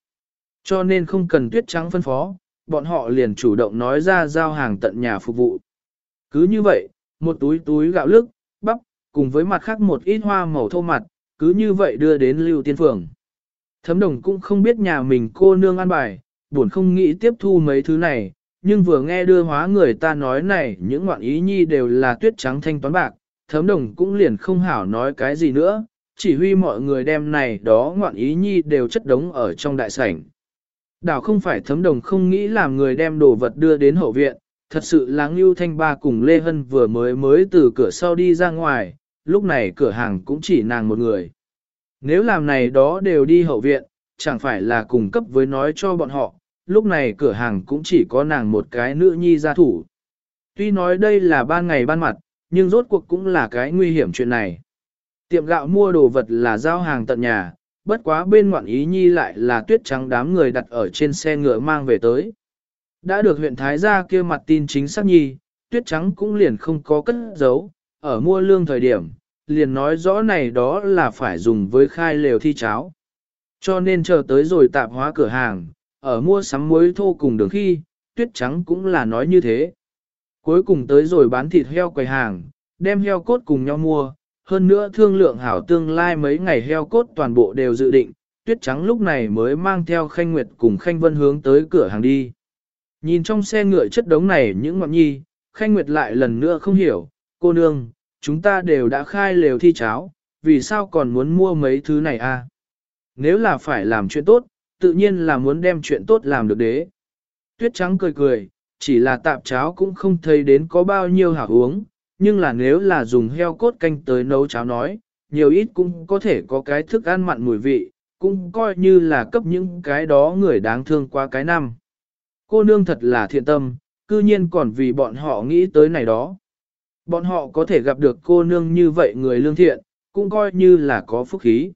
Cho nên không cần tuyết trắng phân phó, bọn họ liền chủ động nói ra giao hàng tận nhà phục vụ. Cứ như vậy, một túi túi gạo lức, bắp, cùng với mặt khác một ít hoa màu thô mặt, cứ như vậy đưa đến lưu tiên phường. Thấm đồng cũng không biết nhà mình cô nương ăn bài, buồn không nghĩ tiếp thu mấy thứ này, nhưng vừa nghe đưa hóa người ta nói này những ngoạn ý nhi đều là tuyết trắng thanh toán bạc, thấm đồng cũng liền không hảo nói cái gì nữa, chỉ huy mọi người đem này đó ngoạn ý nhi đều chất đống ở trong đại sảnh. Đảo không phải thấm đồng không nghĩ làm người đem đồ vật đưa đến hậu viện, thật sự là Ngưu Thanh Ba cùng Lê Hân vừa mới mới từ cửa sau đi ra ngoài, lúc này cửa hàng cũng chỉ nàng một người. Nếu làm này đó đều đi hậu viện, chẳng phải là cùng cấp với nói cho bọn họ, lúc này cửa hàng cũng chỉ có nàng một cái nữ nhi gia thủ. Tuy nói đây là ban ngày ban mặt, nhưng rốt cuộc cũng là cái nguy hiểm chuyện này. Tiệm gạo mua đồ vật là giao hàng tận nhà, bất quá bên ngoạn ý nhi lại là tuyết trắng đám người đặt ở trên xe ngựa mang về tới. Đã được huyện Thái gia kia mặt tin chính xác nhi, tuyết trắng cũng liền không có cất giấu, ở mua lương thời điểm, liền nói rõ này đó là phải dùng với khai lều thi cháo. Cho nên chờ tới rồi tạp hóa cửa hàng, ở mua sắm muối thô cùng đường khi, tuyết trắng cũng là nói như thế. Cuối cùng tới rồi bán thịt heo quầy hàng, đem heo cốt cùng nhau mua, hơn nữa thương lượng hảo tương lai mấy ngày heo cốt toàn bộ đều dự định, tuyết trắng lúc này mới mang theo khanh nguyệt cùng khanh vân hướng tới cửa hàng đi. Nhìn trong xe ngựa chất đống này những ngọn nhi, khanh nguyệt lại lần nữa không hiểu, cô nương, chúng ta đều đã khai lều thi cháo, vì sao còn muốn mua mấy thứ này a? À? Nếu là phải làm chuyện tốt, tự nhiên là muốn đem chuyện tốt làm được đế. Tuyết trắng cười cười, chỉ là tạp cháo cũng không thấy đến có bao nhiêu hảo uống, nhưng là nếu là dùng heo cốt canh tới nấu cháo nói, nhiều ít cũng có thể có cái thức ăn mặn mùi vị, cũng coi như là cấp những cái đó người đáng thương qua cái năm. Cô nương thật là thiện tâm, cư nhiên còn vì bọn họ nghĩ tới này đó. Bọn họ có thể gặp được cô nương như vậy người lương thiện, cũng coi như là có phúc khí.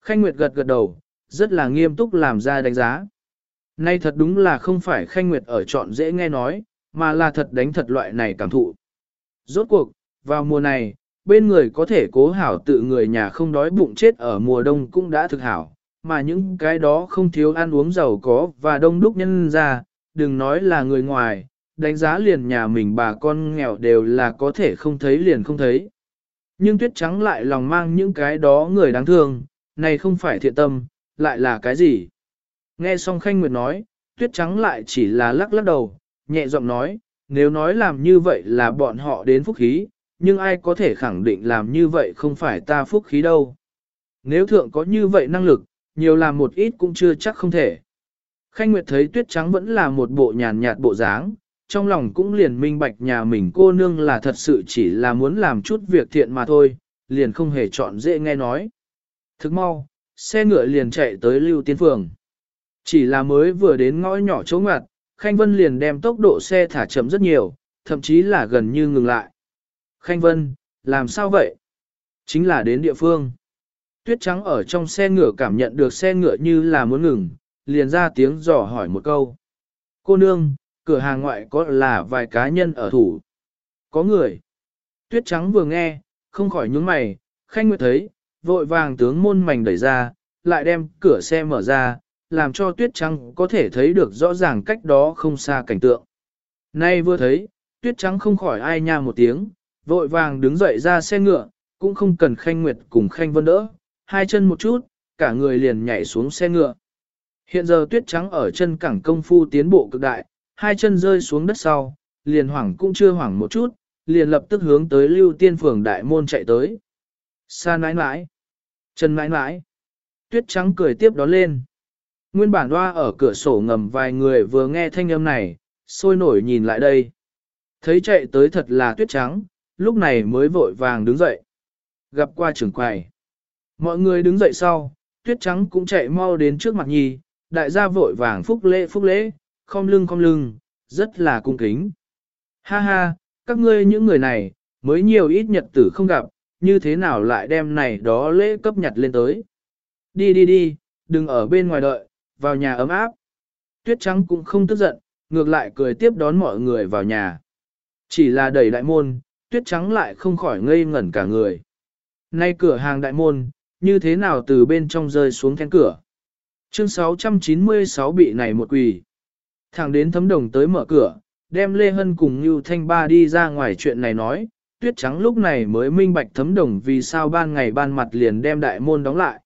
Khanh Nguyệt gật gật đầu, rất là nghiêm túc làm ra đánh giá. Nay thật đúng là không phải Khanh Nguyệt ở chọn dễ nghe nói, mà là thật đánh thật loại này cảm thụ. Rốt cuộc, vào mùa này, bên người có thể cố hảo tự người nhà không đói bụng chết ở mùa đông cũng đã thực hảo, mà những cái đó không thiếu ăn uống giàu có và đông đúc nhân ra, đừng nói là người ngoài, đánh giá liền nhà mình bà con nghèo đều là có thể không thấy liền không thấy. Nhưng tuyết trắng lại lòng mang những cái đó người đáng thương, này không phải thiện tâm, lại là cái gì? Nghe xong Khanh Nguyệt nói, tuyết trắng lại chỉ là lắc lắc đầu, nhẹ giọng nói, nếu nói làm như vậy là bọn họ đến phúc khí, nhưng ai có thể khẳng định làm như vậy không phải ta phúc khí đâu. Nếu thượng có như vậy năng lực, nhiều làm một ít cũng chưa chắc không thể. Khanh Nguyệt thấy tuyết trắng vẫn là một bộ nhàn nhạt bộ dáng, trong lòng cũng liền minh bạch nhà mình cô nương là thật sự chỉ là muốn làm chút việc thiện mà thôi, liền không hề chọn dễ nghe nói. Thức mau, xe ngựa liền chạy tới lưu tiên phường. Chỉ là mới vừa đến ngõ nhỏ chỗ ngoặt, Khanh Vân liền đem tốc độ xe thả chậm rất nhiều, thậm chí là gần như ngừng lại. Khanh Vân, làm sao vậy? Chính là đến địa phương. Tuyết trắng ở trong xe ngựa cảm nhận được xe ngựa như là muốn ngừng, liền ra tiếng dò hỏi một câu. Cô nương, cửa hàng ngoại có là vài cá nhân ở thủ. Có người. Tuyết trắng vừa nghe, không khỏi nhướng mày, Khanh Nguyệt thấy, vội vàng tướng môn mảnh đẩy ra, lại đem cửa xe mở ra, làm cho tuyết trắng có thể thấy được rõ ràng cách đó không xa cảnh tượng. Nay vừa thấy, tuyết trắng không khỏi ai nha một tiếng, vội vàng đứng dậy ra xe ngựa, cũng không cần khanh nguyệt cùng khanh vân đỡ, hai chân một chút, cả người liền nhảy xuống xe ngựa. Hiện giờ tuyết trắng ở chân cẳng công phu tiến bộ cực đại, hai chân rơi xuống đất sau, liền hoảng cũng chưa hoảng một chút, liền lập tức hướng tới lưu tiên phường đại môn chạy tới. Sa nãi nãi, chân nãi nãi, tuyết trắng cười tiếp đón lên. Nguyên bản hoa ở cửa sổ ngầm vài người vừa nghe thanh âm này, sôi nổi nhìn lại đây. Thấy chạy tới thật là tuyết trắng, lúc này mới vội vàng đứng dậy. Gặp qua trưởng quầy. Mọi người đứng dậy sau, tuyết trắng cũng chạy mau đến trước mặt nhi, đại gia vội vàng phúc lễ phúc lễ, khom lưng khom lưng, rất là cung kính. Ha ha, các ngươi những người này, mới nhiều ít nhật tử không gặp, như thế nào lại đem này đó lễ cấp nhặt lên tới. Đi đi đi, đừng ở bên ngoài đợi, vào nhà ấm áp. Tuyết trắng cũng không tức giận, ngược lại cười tiếp đón mọi người vào nhà. Chỉ là đẩy đại môn, tuyết trắng lại không khỏi ngây ngẩn cả người. Nay cửa hàng đại môn, như thế nào từ bên trong rơi xuống then cửa. Chương 696 bị này một quỳ. Thẳng đến thấm đồng tới mở cửa, đem Lê Hân cùng Như Thanh Ba đi ra ngoài chuyện này nói, tuyết trắng lúc này mới minh bạch thấm đồng vì sao ban ngày ban mặt liền đem đại môn đóng lại.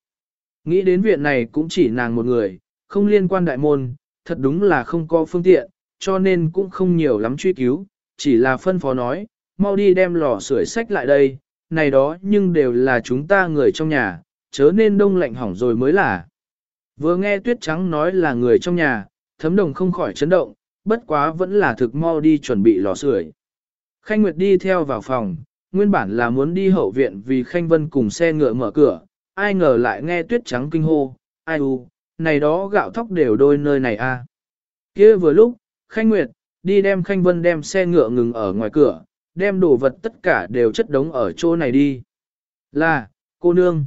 Nghĩ đến viện này cũng chỉ nàng một người, không liên quan đại môn, thật đúng là không có phương tiện, cho nên cũng không nhiều lắm truy cứu, chỉ là phân phó nói, mau đi đem lò sưởi sách lại đây, này đó nhưng đều là chúng ta người trong nhà, chớ nên đông lạnh hỏng rồi mới là. Vừa nghe tuyết trắng nói là người trong nhà, thấm đồng không khỏi chấn động, bất quá vẫn là thực mau đi chuẩn bị lò sưởi. Khanh Nguyệt đi theo vào phòng, nguyên bản là muốn đi hậu viện vì Khanh Vân cùng xe ngựa mở cửa, ai ngờ lại nghe tuyết trắng kinh hô, ai u, này đó gạo thóc đều đôi nơi này a. À. kia vừa lúc, Khanh Nguyệt, đi đem Khanh Vân đem xe ngựa ngừng ở ngoài cửa, đem đồ vật tất cả đều chất đống ở chỗ này đi. Là, cô nương.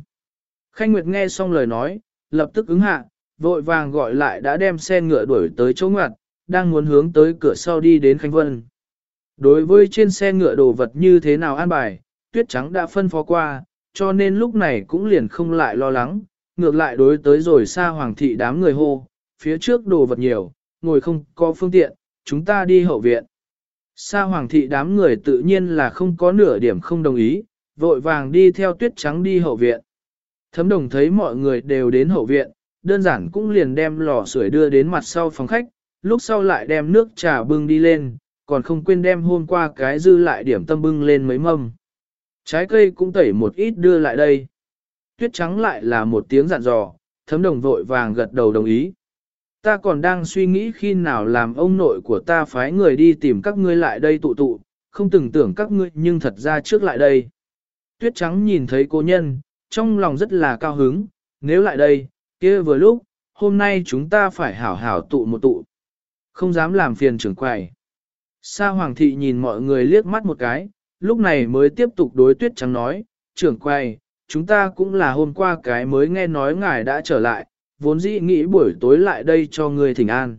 Khanh Nguyệt nghe xong lời nói, lập tức ứng hạ, vội vàng gọi lại đã đem xe ngựa đuổi tới chỗ ngoặt, đang muốn hướng tới cửa sau đi đến Khanh Vân. Đối với trên xe ngựa đồ vật như thế nào an bài, tuyết trắng đã phân phó qua, cho nên lúc này cũng liền không lại lo lắng, ngược lại đối tới rồi xa hoàng thị đám người hô, phía trước đồ vật nhiều, ngồi không có phương tiện, chúng ta đi hậu viện. Sa hoàng thị đám người tự nhiên là không có nửa điểm không đồng ý, vội vàng đi theo tuyết trắng đi hậu viện. Thấm đồng thấy mọi người đều đến hậu viện, đơn giản cũng liền đem lò sưởi đưa đến mặt sau phòng khách, lúc sau lại đem nước trà bưng đi lên, còn không quên đem hôm qua cái dư lại điểm tâm bưng lên mấy mâm. Trái cây cũng tẩy một ít đưa lại đây. Tuyết trắng lại là một tiếng dặn dò, thấm đồng vội vàng gật đầu đồng ý. Ta còn đang suy nghĩ khi nào làm ông nội của ta phái người đi tìm các ngươi lại đây tụ tụ, không từng tưởng các ngươi nhưng thật ra trước lại đây. Tuyết trắng nhìn thấy cô nhân, trong lòng rất là cao hứng, nếu lại đây, kia vừa lúc, hôm nay chúng ta phải hảo hảo tụ một tụ. Không dám làm phiền trưởng quầy. Sa Hoàng thị nhìn mọi người liếc mắt một cái, lúc này mới tiếp tục đối tuyết trắng nói, trưởng quầy, chúng ta cũng là hôm qua cái mới nghe nói ngài đã trở lại, vốn dĩ nghĩ buổi tối lại đây cho ngươi thỉnh an.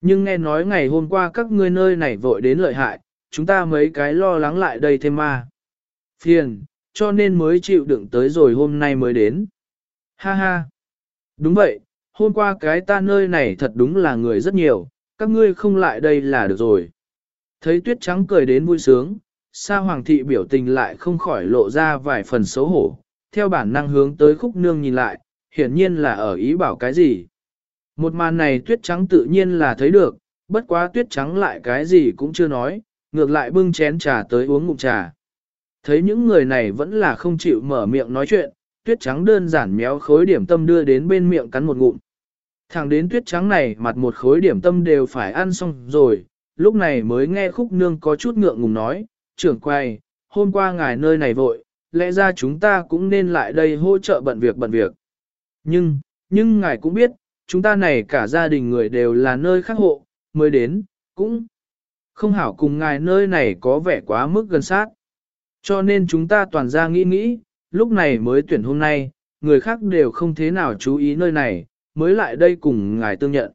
Nhưng nghe nói ngày hôm qua các ngươi nơi này vội đến lợi hại, chúng ta mấy cái lo lắng lại đây thêm ma. Phiền, cho nên mới chịu đựng tới rồi hôm nay mới đến. Ha ha. Đúng vậy, hôm qua cái ta nơi này thật đúng là người rất nhiều, các ngươi không lại đây là được rồi. Thấy tuyết trắng cười đến vui sướng, sa hoàng thị biểu tình lại không khỏi lộ ra vài phần xấu hổ, theo bản năng hướng tới khúc nương nhìn lại, hiển nhiên là ở ý bảo cái gì. Một màn này tuyết trắng tự nhiên là thấy được, bất quá tuyết trắng lại cái gì cũng chưa nói, ngược lại bưng chén trà tới uống ngụm trà. Thấy những người này vẫn là không chịu mở miệng nói chuyện, tuyết trắng đơn giản méo khối điểm tâm đưa đến bên miệng cắn một ngụm. Thẳng đến tuyết trắng này mặt một khối điểm tâm đều phải ăn xong rồi, lúc này mới nghe khúc nương có chút ngượng ngùng nói, trưởng quay, hôm qua ngài nơi này vội, lẽ ra chúng ta cũng nên lại đây hỗ trợ bận việc bận việc. Nhưng, nhưng ngài cũng biết, chúng ta này cả gia đình người đều là nơi khác hộ, mới đến, cũng không hảo cùng ngài nơi này có vẻ quá mức gần sát. Cho nên chúng ta toàn ra nghĩ nghĩ, lúc này mới tuyển hôm nay, người khác đều không thế nào chú ý nơi này, mới lại đây cùng ngài tương nhận.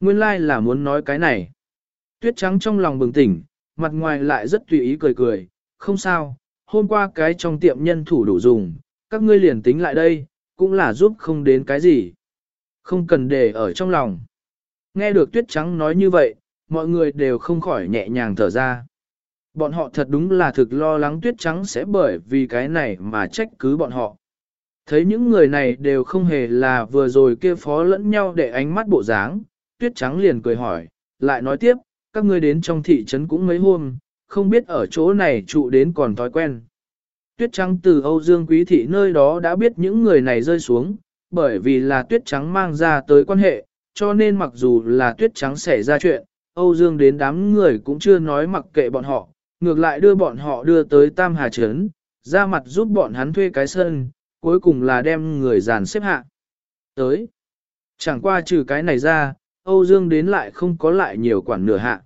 Nguyên lai like là muốn nói cái này. Tuyết trắng trong lòng bừng tỉnh, mặt ngoài lại rất tùy ý cười cười, không sao, hôm qua cái trong tiệm nhân thủ đủ dùng, các ngươi liền tính lại đây, cũng là giúp không đến cái gì. Không cần để ở trong lòng. Nghe được tuyết trắng nói như vậy, mọi người đều không khỏi nhẹ nhàng thở ra. Bọn họ thật đúng là thực lo lắng tuyết trắng sẽ bởi vì cái này mà trách cứ bọn họ. Thấy những người này đều không hề là vừa rồi kia phó lẫn nhau để ánh mắt bộ dáng, tuyết trắng liền cười hỏi, lại nói tiếp, các ngươi đến trong thị trấn cũng mấy hôm, không biết ở chỗ này trụ đến còn thói quen. Tuyết trắng từ Âu Dương Quý Thị nơi đó đã biết những người này rơi xuống, bởi vì là tuyết trắng mang ra tới quan hệ, cho nên mặc dù là tuyết trắng xảy ra chuyện, Âu Dương đến đám người cũng chưa nói mặc kệ bọn họ, ngược lại đưa bọn họ đưa tới Tam Hà Trấn, ra mặt giúp bọn hắn thuê cái sân, cuối cùng là đem người dàn xếp hạ. Tới, chẳng qua trừ cái này ra, Âu Dương đến lại không có lại nhiều quản nửa hạ.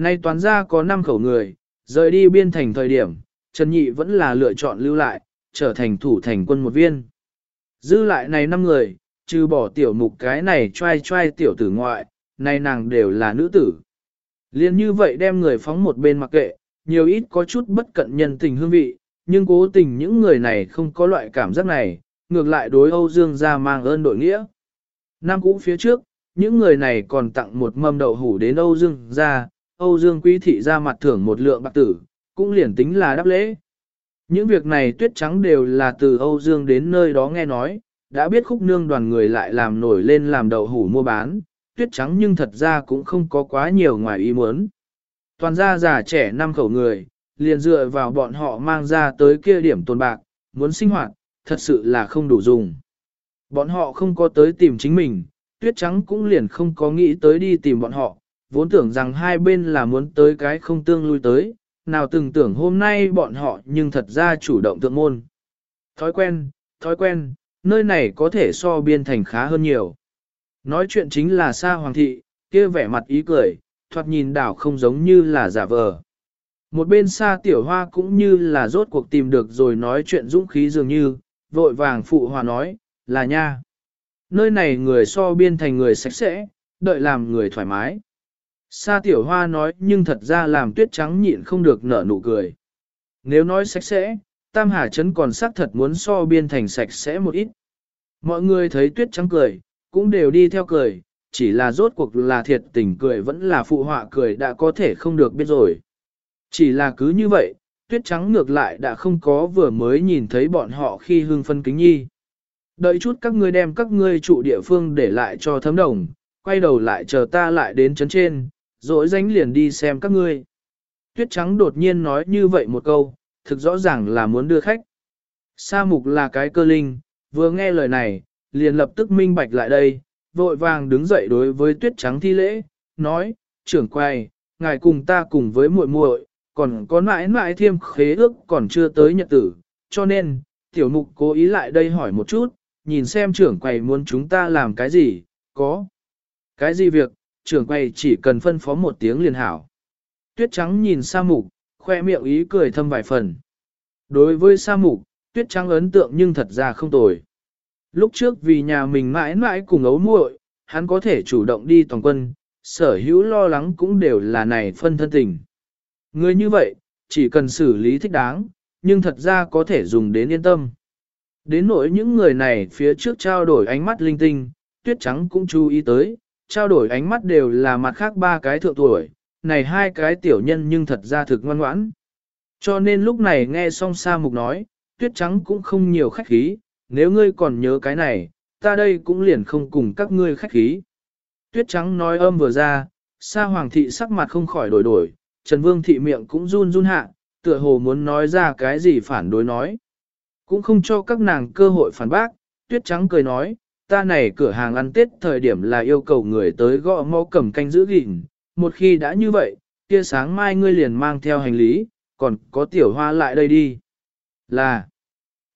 Nay toán ra có 5 khẩu người, rời đi biên thành thời điểm, Trần Nhị vẫn là lựa chọn lưu lại, trở thành thủ thành quân một viên. Dư lại này 5 người, trừ bỏ tiểu mục cái này trai trai tiểu tử ngoại, nay nàng đều là nữ tử. Liên như vậy đem người phóng một bên mặc kệ, nhiều ít có chút bất cận nhân tình hương vị, nhưng cố tình những người này không có loại cảm giác này, ngược lại đối Âu Dương ra mang ơn đội nghĩa. Năm cũ phía trước, những người này còn tặng một mâm đậu hủ đến Âu Dương ra, Âu Dương quý thị ra mặt thưởng một lượng bạc tử, cũng liền tính là đáp lễ. Những việc này tuyết trắng đều là từ Âu Dương đến nơi đó nghe nói, đã biết khúc nương đoàn người lại làm nổi lên làm đậu hủ mua bán, tuyết trắng nhưng thật ra cũng không có quá nhiều ngoài ý muốn. Toàn gia già trẻ năm khẩu người, liền dựa vào bọn họ mang ra tới kia điểm tồn bạc, muốn sinh hoạt, thật sự là không đủ dùng. Bọn họ không có tới tìm chính mình, tuyết trắng cũng liền không có nghĩ tới đi tìm bọn họ, vốn tưởng rằng hai bên là muốn tới cái không tương lui tới, nào từng tưởng hôm nay bọn họ nhưng thật ra chủ động thượng môn. Thói quen, thói quen, nơi này có thể so biên thành khá hơn nhiều. Nói chuyện chính là xa hoàng thị, kia vẻ mặt ý cười, thoạt nhìn đảo không giống như là giả vờ. Một bên xa tiểu hoa cũng như là rốt cuộc tìm được rồi nói chuyện dũng khí dường như, vội vàng phụ hòa nói, là nha. Nơi này người so biên thành người sạch sẽ, đợi làm người thoải mái. Sa tiểu hoa nói nhưng thật ra làm tuyết trắng nhịn không được nở nụ cười. Nếu nói sạch sẽ, Tam Hà Trấn còn xác thật muốn so biên thành sạch sẽ một ít. Mọi người thấy tuyết trắng cười, cũng đều đi theo cười, chỉ là rốt cuộc là thiệt tình cười vẫn là phụ họa cười đã có thể không được biết rồi. Chỉ là cứ như vậy, tuyết trắng ngược lại đã không có vừa mới nhìn thấy bọn họ khi hương phân kính nhi. Đợi chút các ngươi đem các ngươi trụ địa phương để lại cho thấm đồng, quay đầu lại chờ ta lại đến chấn trên, rồi danh liền đi xem các ngươi. Tuyết trắng đột nhiên nói như vậy một câu, thực rõ ràng là muốn đưa khách. Sa mục là cái cơ linh, vừa nghe lời này, liền lập tức minh bạch lại đây, vội vàng đứng dậy đối với tuyết trắng thi lễ, nói, trưởng quay, ngài cùng ta cùng với muội muội, còn có mãi mãi thiêm khế ước còn chưa tới nhật tử, cho nên, tiểu mục cố ý lại đây hỏi một chút, nhìn xem trưởng quầy muốn chúng ta làm cái gì, có. Cái gì việc, trưởng quay chỉ cần phân phó một tiếng liền hảo. Tuyết trắng nhìn sa mục, khoe miệng ý cười thâm vài phần. Đối với sa mục, tuyết trắng ấn tượng nhưng thật ra không tồi. Lúc trước vì nhà mình mãi mãi cùng ấu muội, hắn có thể chủ động đi toàn quân, sở hữu lo lắng cũng đều là này phân thân tình. Người như vậy, chỉ cần xử lý thích đáng, nhưng thật ra có thể dùng đến yên tâm. Đến nỗi những người này phía trước trao đổi ánh mắt linh tinh, tuyết trắng cũng chú ý tới, trao đổi ánh mắt đều là mặt khác ba cái thượng tuổi, này hai cái tiểu nhân nhưng thật ra thực ngoan ngoãn. Cho nên lúc này nghe xong Sa Mục nói, tuyết trắng cũng không nhiều khách khí, nếu ngươi còn nhớ cái này, ta đây cũng liền không cùng các ngươi khách khí. Tuyết trắng nói âm vừa ra, Sa Hoàng thị sắc mặt không khỏi đổi đổi, Trần Vương thị miệng cũng run run hạ, tựa hồ muốn nói ra cái gì phản đối nói. Cũng không cho các nàng cơ hội phản bác, Tuyết trắng cười nói, ta này cửa hàng ăn Tết thời điểm là yêu cầu người tới gõ mõ cầm canh giữ gìn, một khi đã như vậy, kia sáng mai ngươi liền mang theo hành lý, còn có tiểu hoa lại đây đi. Là,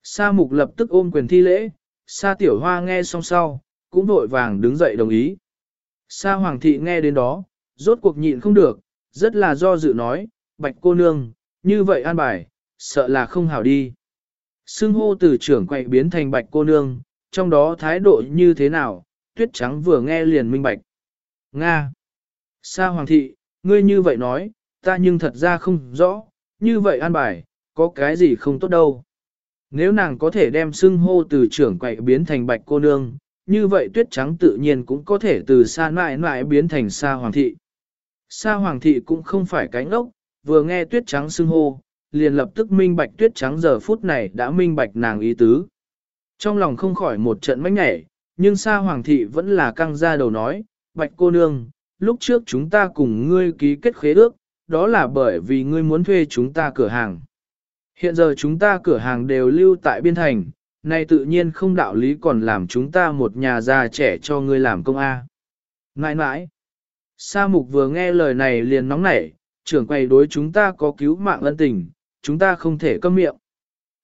Sa mục lập tức ôm quyền thi lễ, Sa tiểu hoa nghe xong sau, cũng vội vàng đứng dậy đồng ý. Sa hoàng thị nghe đến đó, rốt cuộc nhịn không được, rất là do dự nói, bạch cô nương, như vậy an bài, sợ là không hảo đi. Sưng hô từ trưởng quậy biến thành bạch cô nương, trong đó thái độ như thế nào, tuyết trắng vừa nghe liền minh bạch. Nga. Sa hoàng thị, ngươi như vậy nói, ta nhưng thật ra không rõ, như vậy an bài, có cái gì không tốt đâu. Nếu nàng có thể đem xưng hô từ trưởng quậy biến thành bạch cô nương, như vậy tuyết trắng tự nhiên cũng có thể từ xa mãi mãi biến thành sa hoàng thị. Sa hoàng thị cũng không phải cái ngốc, vừa nghe tuyết trắng xưng hô, liền lập tức minh bạch tuyết trắng giờ phút này đã minh bạch nàng ý tứ. Trong lòng không khỏi một trận mách nhảy, nhưng Sa hoàng thị vẫn là căng ra đầu nói, bạch cô nương, lúc trước chúng ta cùng ngươi ký kết khế ước, đó là bởi vì ngươi muốn thuê chúng ta cửa hàng. Hiện giờ chúng ta cửa hàng đều lưu tại biên thành, nay tự nhiên không đạo lý còn làm chúng ta một nhà già trẻ cho ngươi làm công A. Nãi nãi, Sa mục vừa nghe lời này liền nóng nảy, trưởng quầy đối chúng ta có cứu mạng ân tình, chúng ta không thể câm miệng.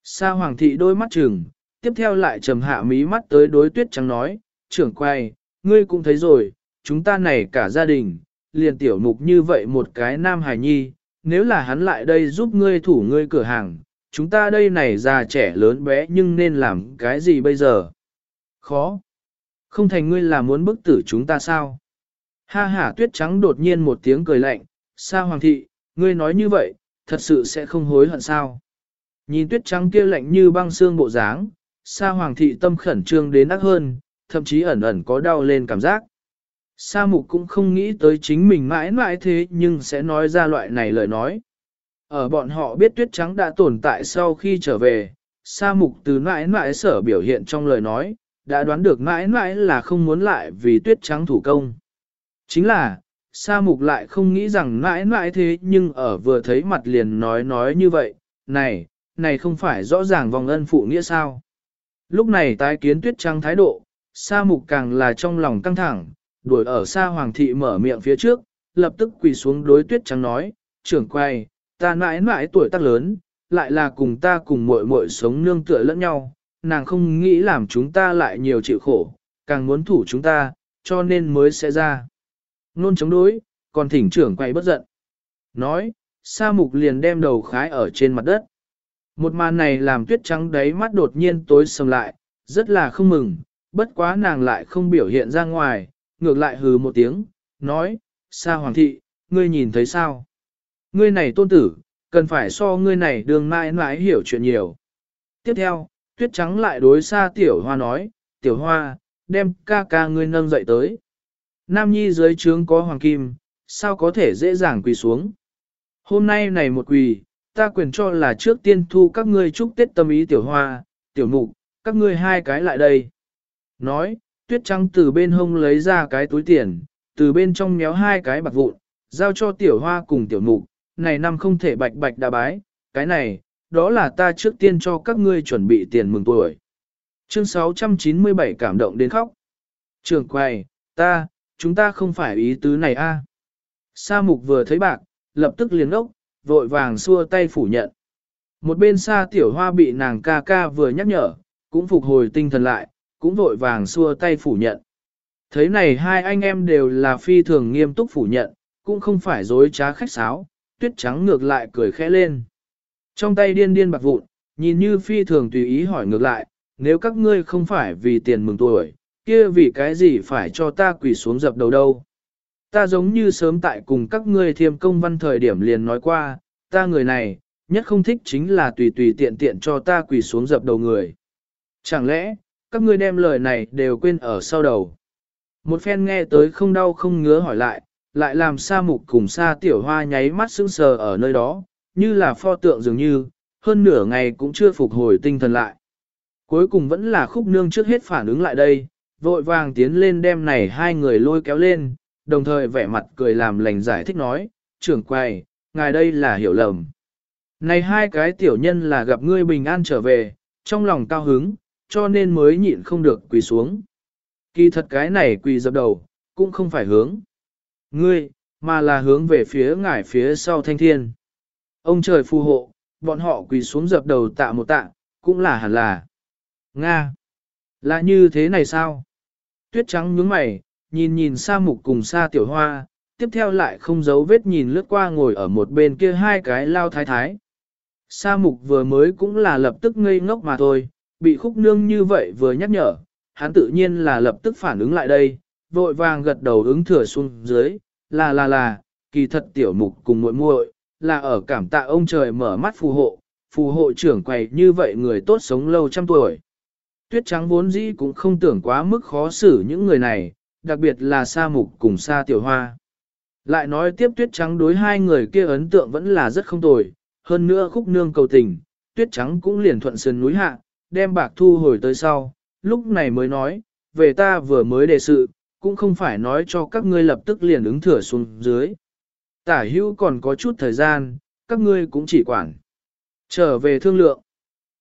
Sa hoàng thị đôi mắt trừng, tiếp theo lại trầm hạ mí mắt tới đối tuyết trắng nói, trưởng quay, ngươi cũng thấy rồi, chúng ta này cả gia đình, liền tiểu mục như vậy một cái nam hài nhi, nếu là hắn lại đây giúp ngươi thủ ngươi cửa hàng, chúng ta đây này già trẻ lớn bé nhưng nên làm cái gì bây giờ? Khó. Không thành ngươi là muốn bức tử chúng ta sao? Ha ha tuyết trắng đột nhiên một tiếng cười lạnh, sa hoàng thị, ngươi nói như vậy, thật sự sẽ không hối hận sao? Nhìn tuyết trắng kia lạnh như băng xương bộ dáng, sa hoàng thị tâm khẩn trương đến ác hơn, thậm chí ẩn ẩn có đau lên cảm giác. Sa mục cũng không nghĩ tới chính mình mãi mãi thế nhưng sẽ nói ra loại này lời nói. Ở bọn họ biết tuyết trắng đã tồn tại sau khi trở về, sa mục từ mãi mãi sở biểu hiện trong lời nói, đã đoán được mãi mãi là không muốn lại vì tuyết trắng thủ công. Chính là, sa mục lại không nghĩ rằng mãi mãi thế nhưng ở vừa thấy mặt liền nói nói như vậy, này, này không phải rõ ràng vòng ân phụ nghĩa sao. Lúc này tái kiến tuyết trăng thái độ, sa mục càng là trong lòng căng thẳng, đuổi ở xa hoàng thị mở miệng phía trước, lập tức quỳ xuống đối tuyết trắng nói, trưởng quay, ta mãi mãi tuổi tác lớn, lại là cùng ta cùng muội muội sống nương tựa lẫn nhau, nàng không nghĩ làm chúng ta lại nhiều chịu khổ, càng muốn thủ chúng ta, cho nên mới sẽ ra. Nôn chống đối, còn thỉnh trưởng quay bất giận. Nói, sa mục liền đem đầu khái ở trên mặt đất. Một màn này làm tuyết trắng đấy mắt đột nhiên tối sầm lại, rất là không mừng, bất quá nàng lại không biểu hiện ra ngoài, ngược lại hừ một tiếng, nói, sa hoàng thị, ngươi nhìn thấy sao? Ngươi này tôn tử, cần phải so ngươi này đường mãi mãi hiểu chuyện nhiều. Tiếp theo, tuyết trắng lại đối xa tiểu hoa nói, tiểu hoa, đem ca ca ngươi nâng dậy tới. Nam nhi dưới trướng có hoàng kim, sao có thể dễ dàng quỳ xuống. Hôm nay này một quỳ, ta quyền cho là trước tiên thu các ngươi chúc tết tâm ý tiểu hoa, tiểu mục, các ngươi hai cái lại đây. Nói, tuyết trắng từ bên hông lấy ra cái túi tiền, từ bên trong méo hai cái bạc vụn, giao cho tiểu hoa cùng tiểu mục, này năm không thể bạch bạch đa bái, cái này, đó là ta trước tiên cho các ngươi chuẩn bị tiền mừng tuổi. Chương 697 cảm động đến khóc. Trường quầy, ta, chúng ta không phải ý tứ này a. Sa mục vừa thấy bạc, lập tức liền ốc, vội vàng xua tay phủ nhận. Một bên xa tiểu hoa bị nàng ca ca vừa nhắc nhở, cũng phục hồi tinh thần lại, cũng vội vàng xua tay phủ nhận. Thấy này hai anh em đều là phi thường nghiêm túc phủ nhận, cũng không phải dối trá khách sáo, tuyết trắng ngược lại cười khẽ lên. Trong tay điên điên bạc vụn, nhìn như phi thường tùy ý hỏi ngược lại, nếu các ngươi không phải vì tiền mừng tuổi, kia vì cái gì phải cho ta quỳ xuống dập đầu đâu. Ta giống như sớm tại cùng các ngươi thiêm công văn thời điểm liền nói qua, ta người này, nhất không thích chính là tùy tùy tiện tiện cho ta quỳ xuống dập đầu người. Chẳng lẽ, các ngươi đem lời này đều quên ở sau đầu. Một phen nghe tới không đau không ngứa hỏi lại, lại làm sa mục cùng sa tiểu hoa nháy mắt sững sờ ở nơi đó, như là pho tượng dường như, hơn nửa ngày cũng chưa phục hồi tinh thần lại. Cuối cùng vẫn là khúc nương trước hết phản ứng lại đây, vội vàng tiến lên đem này hai người lôi kéo lên, đồng thời vẻ mặt cười làm lành giải thích nói, trưởng quầy, ngài đây là hiểu lầm. Này hai cái tiểu nhân là gặp ngươi bình an trở về, trong lòng cao hứng, cho nên mới nhịn không được quỳ xuống. Kỳ thật cái này quỳ dập đầu, cũng không phải hướng. Ngươi, mà là hướng về phía ngải phía sau thanh thiên. Ông trời phù hộ, bọn họ quỳ xuống dập đầu tạ một tạ, cũng là hẳn là. Nga! Là như thế này sao? Tuyết trắng nhướng mày, nhìn nhìn xa mục cùng xa tiểu hoa, tiếp theo lại không giấu vết nhìn lướt qua ngồi ở một bên kia hai cái lao thái thái. Sa mục vừa mới cũng là lập tức ngây ngốc mà thôi, bị khúc nương như vậy vừa nhắc nhở, hắn tự nhiên là lập tức phản ứng lại đây, vội vàng gật đầu ứng thừa xuống dưới, là là là, kỳ thật tiểu mục cùng muội muội là ở cảm tạ ông trời mở mắt phù hộ, phù hộ trưởng quầy như vậy người tốt sống lâu trăm tuổi. Tuyết trắng vốn dĩ cũng không tưởng quá mức khó xử những người này, đặc biệt là sa mục cùng sa tiểu hoa. Lại nói tiếp tuyết trắng đối hai người kia ấn tượng vẫn là rất không tồi, hơn nữa khúc nương cầu tình, tuyết trắng cũng liền thuận sườn núi hạ, đem bạc thu hồi tới sau, lúc này mới nói, về ta vừa mới đề sự, cũng không phải nói cho các ngươi lập tức liền ứng thừa xuống dưới. Tả hữu còn có chút thời gian, các ngươi cũng chỉ quản. Trở về thương lượng.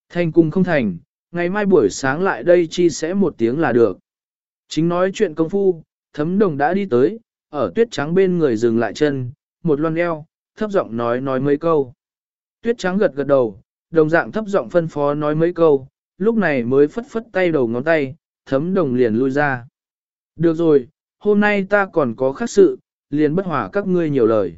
Thành cùng không thành, ngày mai buổi sáng lại đây chi sẽ một tiếng là được. Chính nói chuyện công phu, thấm đồng đã đi tới, ở tuyết trắng bên người dừng lại chân, một loan eo, thấp giọng nói nói mấy câu. Tuyết trắng gật gật đầu, đồng dạng thấp giọng phân phó nói mấy câu, lúc này mới phất phất tay đầu ngón tay, thấm đồng liền lui ra. Được rồi, hôm nay ta còn có khác sự, liền bất hòa các ngươi nhiều lời.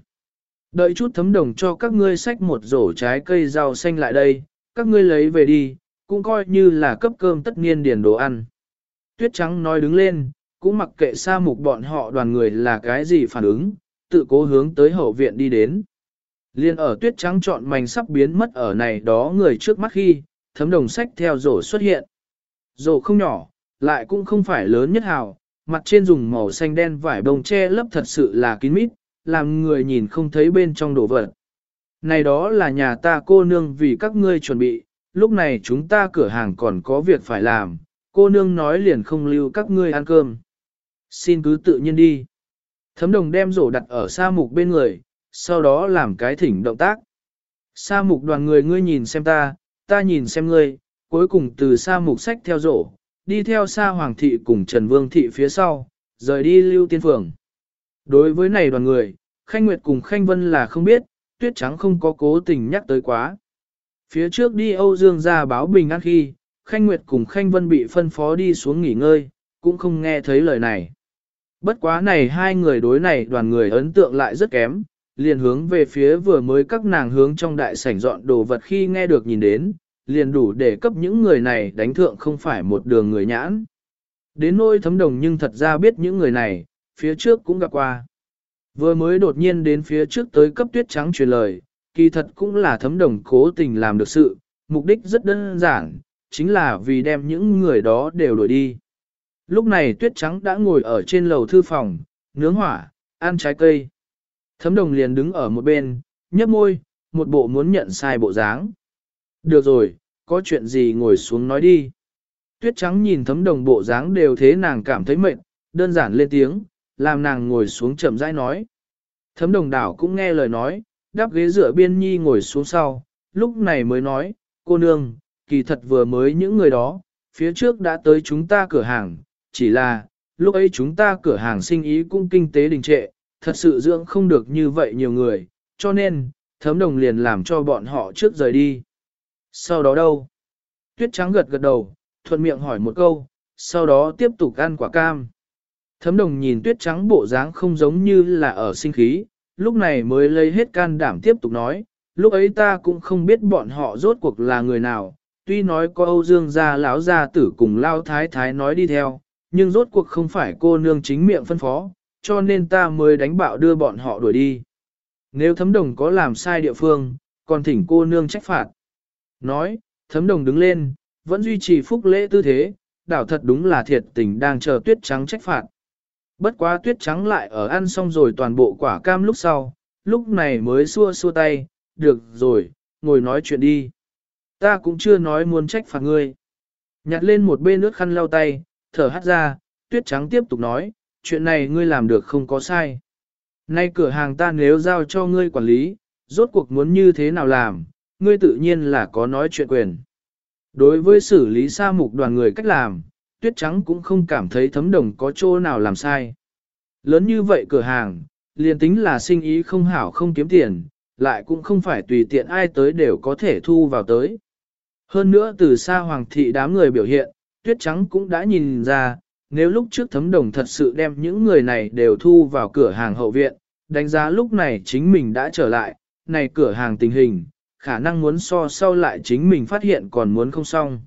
Đợi chút thấm đồng cho các ngươi xách một rổ trái cây rau xanh lại đây, các ngươi lấy về đi, cũng coi như là cấp cơm tất niên điền đồ ăn. Tuyết trắng nói đứng lên, cũng mặc kệ sa mục bọn họ đoàn người là cái gì phản ứng, tự cố hướng tới hậu viện đi đến. Liên ở tuyết trắng chọn mảnh sắp biến mất ở này đó người trước mắt khi, thấm đồng sách theo rổ xuất hiện. Rổ không nhỏ, lại cũng không phải lớn nhất hào, mặt trên dùng màu xanh đen vải bông che lấp thật sự là kín mít, làm người nhìn không thấy bên trong đồ vật. Này đó là nhà ta cô nương vì các ngươi chuẩn bị, lúc này chúng ta cửa hàng còn có việc phải làm, cô nương nói liền không lưu các ngươi ăn cơm. Xin cứ tự nhiên đi. Thấm đồng đem rổ đặt ở sa mục bên người, sau đó làm cái thỉnh động tác. Sa mục đoàn người ngươi nhìn xem ta, ta nhìn xem ngươi, cuối cùng từ sa mục sách theo rổ, đi theo sa hoàng thị cùng Trần Vương thị phía sau, rời đi lưu tiên phường. Đối với này đoàn người, Khanh Nguyệt cùng Khanh Vân là không biết, tuyết trắng không có cố tình nhắc tới quá. Phía trước đi Âu Dương ra báo bình an khi, Khanh Nguyệt cùng Khanh Vân bị phân phó đi xuống nghỉ ngơi, cũng không nghe thấy lời này. Bất quá này hai người đối này đoàn người ấn tượng lại rất kém, liền hướng về phía vừa mới các nàng hướng trong đại sảnh dọn đồ vật khi nghe được nhìn đến, liền đủ để cấp những người này đánh thượng không phải một đường người nhãn. Đến nỗi thấm đồng nhưng thật ra biết những người này, phía trước cũng gặp qua. Vừa mới đột nhiên đến phía trước tới cấp tuyết trắng truyền lời, kỳ thật cũng là thấm đồng cố tình làm được sự, mục đích rất đơn giản, chính là vì đem những người đó đều đuổi đi. Lúc này tuyết trắng đã ngồi ở trên lầu thư phòng, nướng hỏa, ăn trái cây. Thấm đồng liền đứng ở một bên, nhấp môi, một bộ muốn nhận sai bộ dáng. Được rồi, có chuyện gì ngồi xuống nói đi. Tuyết trắng nhìn thấm đồng bộ dáng đều thế nàng cảm thấy mệt, đơn giản lên tiếng, làm nàng ngồi xuống chậm rãi nói. Thấm đồng đảo cũng nghe lời nói, đáp ghế dựa biên nhi ngồi xuống sau, lúc này mới nói, cô nương, kỳ thật vừa mới những người đó, phía trước đã tới chúng ta cửa hàng, chỉ là, lúc ấy chúng ta cửa hàng sinh ý cũng kinh tế đình trệ, thật sự dưỡng không được như vậy nhiều người, cho nên, thấm đồng liền làm cho bọn họ trước rời đi. Sau đó đâu? Tuyết trắng gật gật đầu, thuận miệng hỏi một câu, sau đó tiếp tục ăn quả cam. Thấm đồng nhìn tuyết trắng bộ dáng không giống như là ở sinh khí, lúc này mới lấy hết can đảm tiếp tục nói, lúc ấy ta cũng không biết bọn họ rốt cuộc là người nào, tuy nói có Âu Dương gia lão gia tử cùng lao thái thái nói đi theo, nhưng rốt cuộc không phải cô nương chính miệng phân phó, cho nên ta mới đánh bạo đưa bọn họ đuổi đi. Nếu thấm đồng có làm sai địa phương, còn thỉnh cô nương trách phạt. Nói, thấm đồng đứng lên, vẫn duy trì phúc lễ tư thế, đảo thật đúng là thiệt tình đang chờ tuyết trắng trách phạt. Bất quá tuyết trắng lại ở ăn xong rồi toàn bộ quả cam lúc sau, lúc này mới xua xua tay, được rồi, ngồi nói chuyện đi. Ta cũng chưa nói muốn trách phạt ngươi. Nhặt lên một bên nước khăn lau tay, thở hắt ra, tuyết trắng tiếp tục nói, chuyện này ngươi làm được không có sai. Nay cửa hàng ta nếu giao cho ngươi quản lý, rốt cuộc muốn như thế nào làm, ngươi tự nhiên là có nói chuyện quyền. Đối với xử lý sa mục đoàn người cách làm, tuyết trắng cũng không cảm thấy thấm đồng có chỗ nào làm sai. Lớn như vậy cửa hàng, liền tính là sinh ý không hảo không kiếm tiền, lại cũng không phải tùy tiện ai tới đều có thể thu vào tới. Hơn nữa từ xa hoàng thị đám người biểu hiện, tuyết trắng cũng đã nhìn ra, nếu lúc trước thấm đồng thật sự đem những người này đều thu vào cửa hàng hậu viện, đánh giá lúc này chính mình đã trở lại, này cửa hàng tình hình, khả năng muốn so sau lại chính mình phát hiện còn muốn không xong.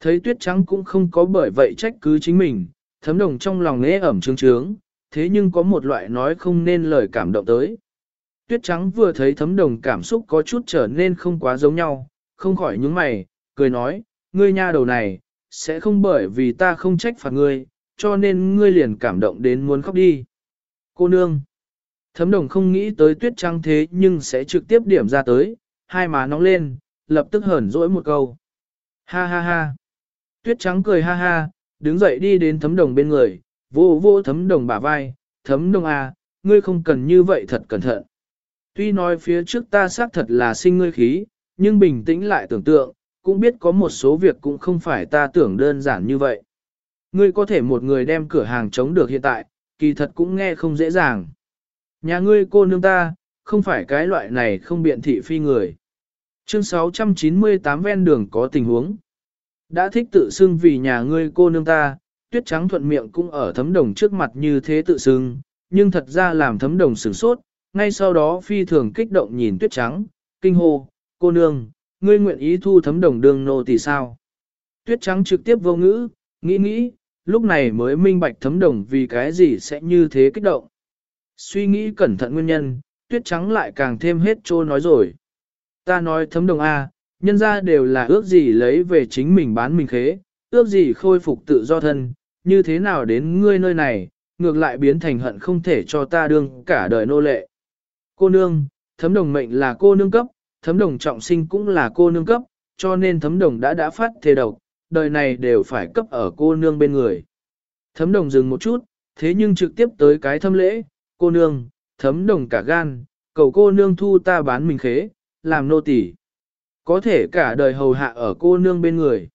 Thấy tuyết trắng cũng không có bởi vậy trách cứ chính mình, thấm đồng trong lòng nế ẩm trướng trướng, thế nhưng có một loại nói không nên lời cảm động tới. Tuyết trắng vừa thấy thấm đồng cảm xúc có chút trở nên không quá giống nhau, không khỏi nhướng mày, cười nói, ngươi nha đầu này, sẽ không bởi vì ta không trách phạt ngươi, cho nên ngươi liền cảm động đến muốn khóc đi. Cô nương. Thấm đồng không nghĩ tới tuyết trắng thế nhưng sẽ trực tiếp điểm ra tới, hai má nóng lên, lập tức hởn dỗi một câu. Ha ha ha. Tuyết trắng cười ha ha, đứng dậy đi đến thấm đồng bên người, vô vô thấm đồng bả vai, thấm đồng à, ngươi không cần như vậy thật cẩn thận. Tuy nói phía trước ta xác thật là sinh ngươi khí, nhưng bình tĩnh lại tưởng tượng, cũng biết có một số việc cũng không phải ta tưởng đơn giản như vậy. Ngươi có thể một người đem cửa hàng chống được hiện tại, kỳ thật cũng nghe không dễ dàng. Nhà ngươi cô nương ta, không phải cái loại này không biện thị phi người. Chương 698 ven đường có tình huống. Đã thích tự xưng vì nhà ngươi cô nương ta, tuyết trắng thuận miệng cũng ở thấm đồng trước mặt như thế tự xưng, nhưng thật ra làm thấm đồng sửng sốt, ngay sau đó phi thường kích động nhìn tuyết trắng, kinh hô, cô nương, ngươi nguyện ý thu thấm đồng đường nô thì sao? Tuyết trắng trực tiếp vô ngữ, nghĩ nghĩ, lúc này mới minh bạch thấm đồng vì cái gì sẽ như thế kích động. Suy nghĩ cẩn thận nguyên nhân, tuyết trắng lại càng thêm hết trô nói rồi. Ta nói thấm đồng A, nhân ra đều là ước gì lấy về chính mình bán mình khế, ước gì khôi phục tự do thân, như thế nào đến ngươi nơi này, ngược lại biến thành hận không thể cho ta đương cả đời nô lệ. Cô nương, thấm đồng mệnh là cô nương cấp, thấm đồng trọng sinh cũng là cô nương cấp, cho nên thấm đồng đã đã phát thề độc, đời này đều phải cấp ở cô nương bên người. Thấm đồng dừng một chút, thế nhưng trực tiếp tới cái thâm lễ, cô nương, thấm đồng cả gan, cầu cô nương thu ta bán mình khế, làm nô tỳ, Có thể cả đời hầu hạ ở cô nương bên người.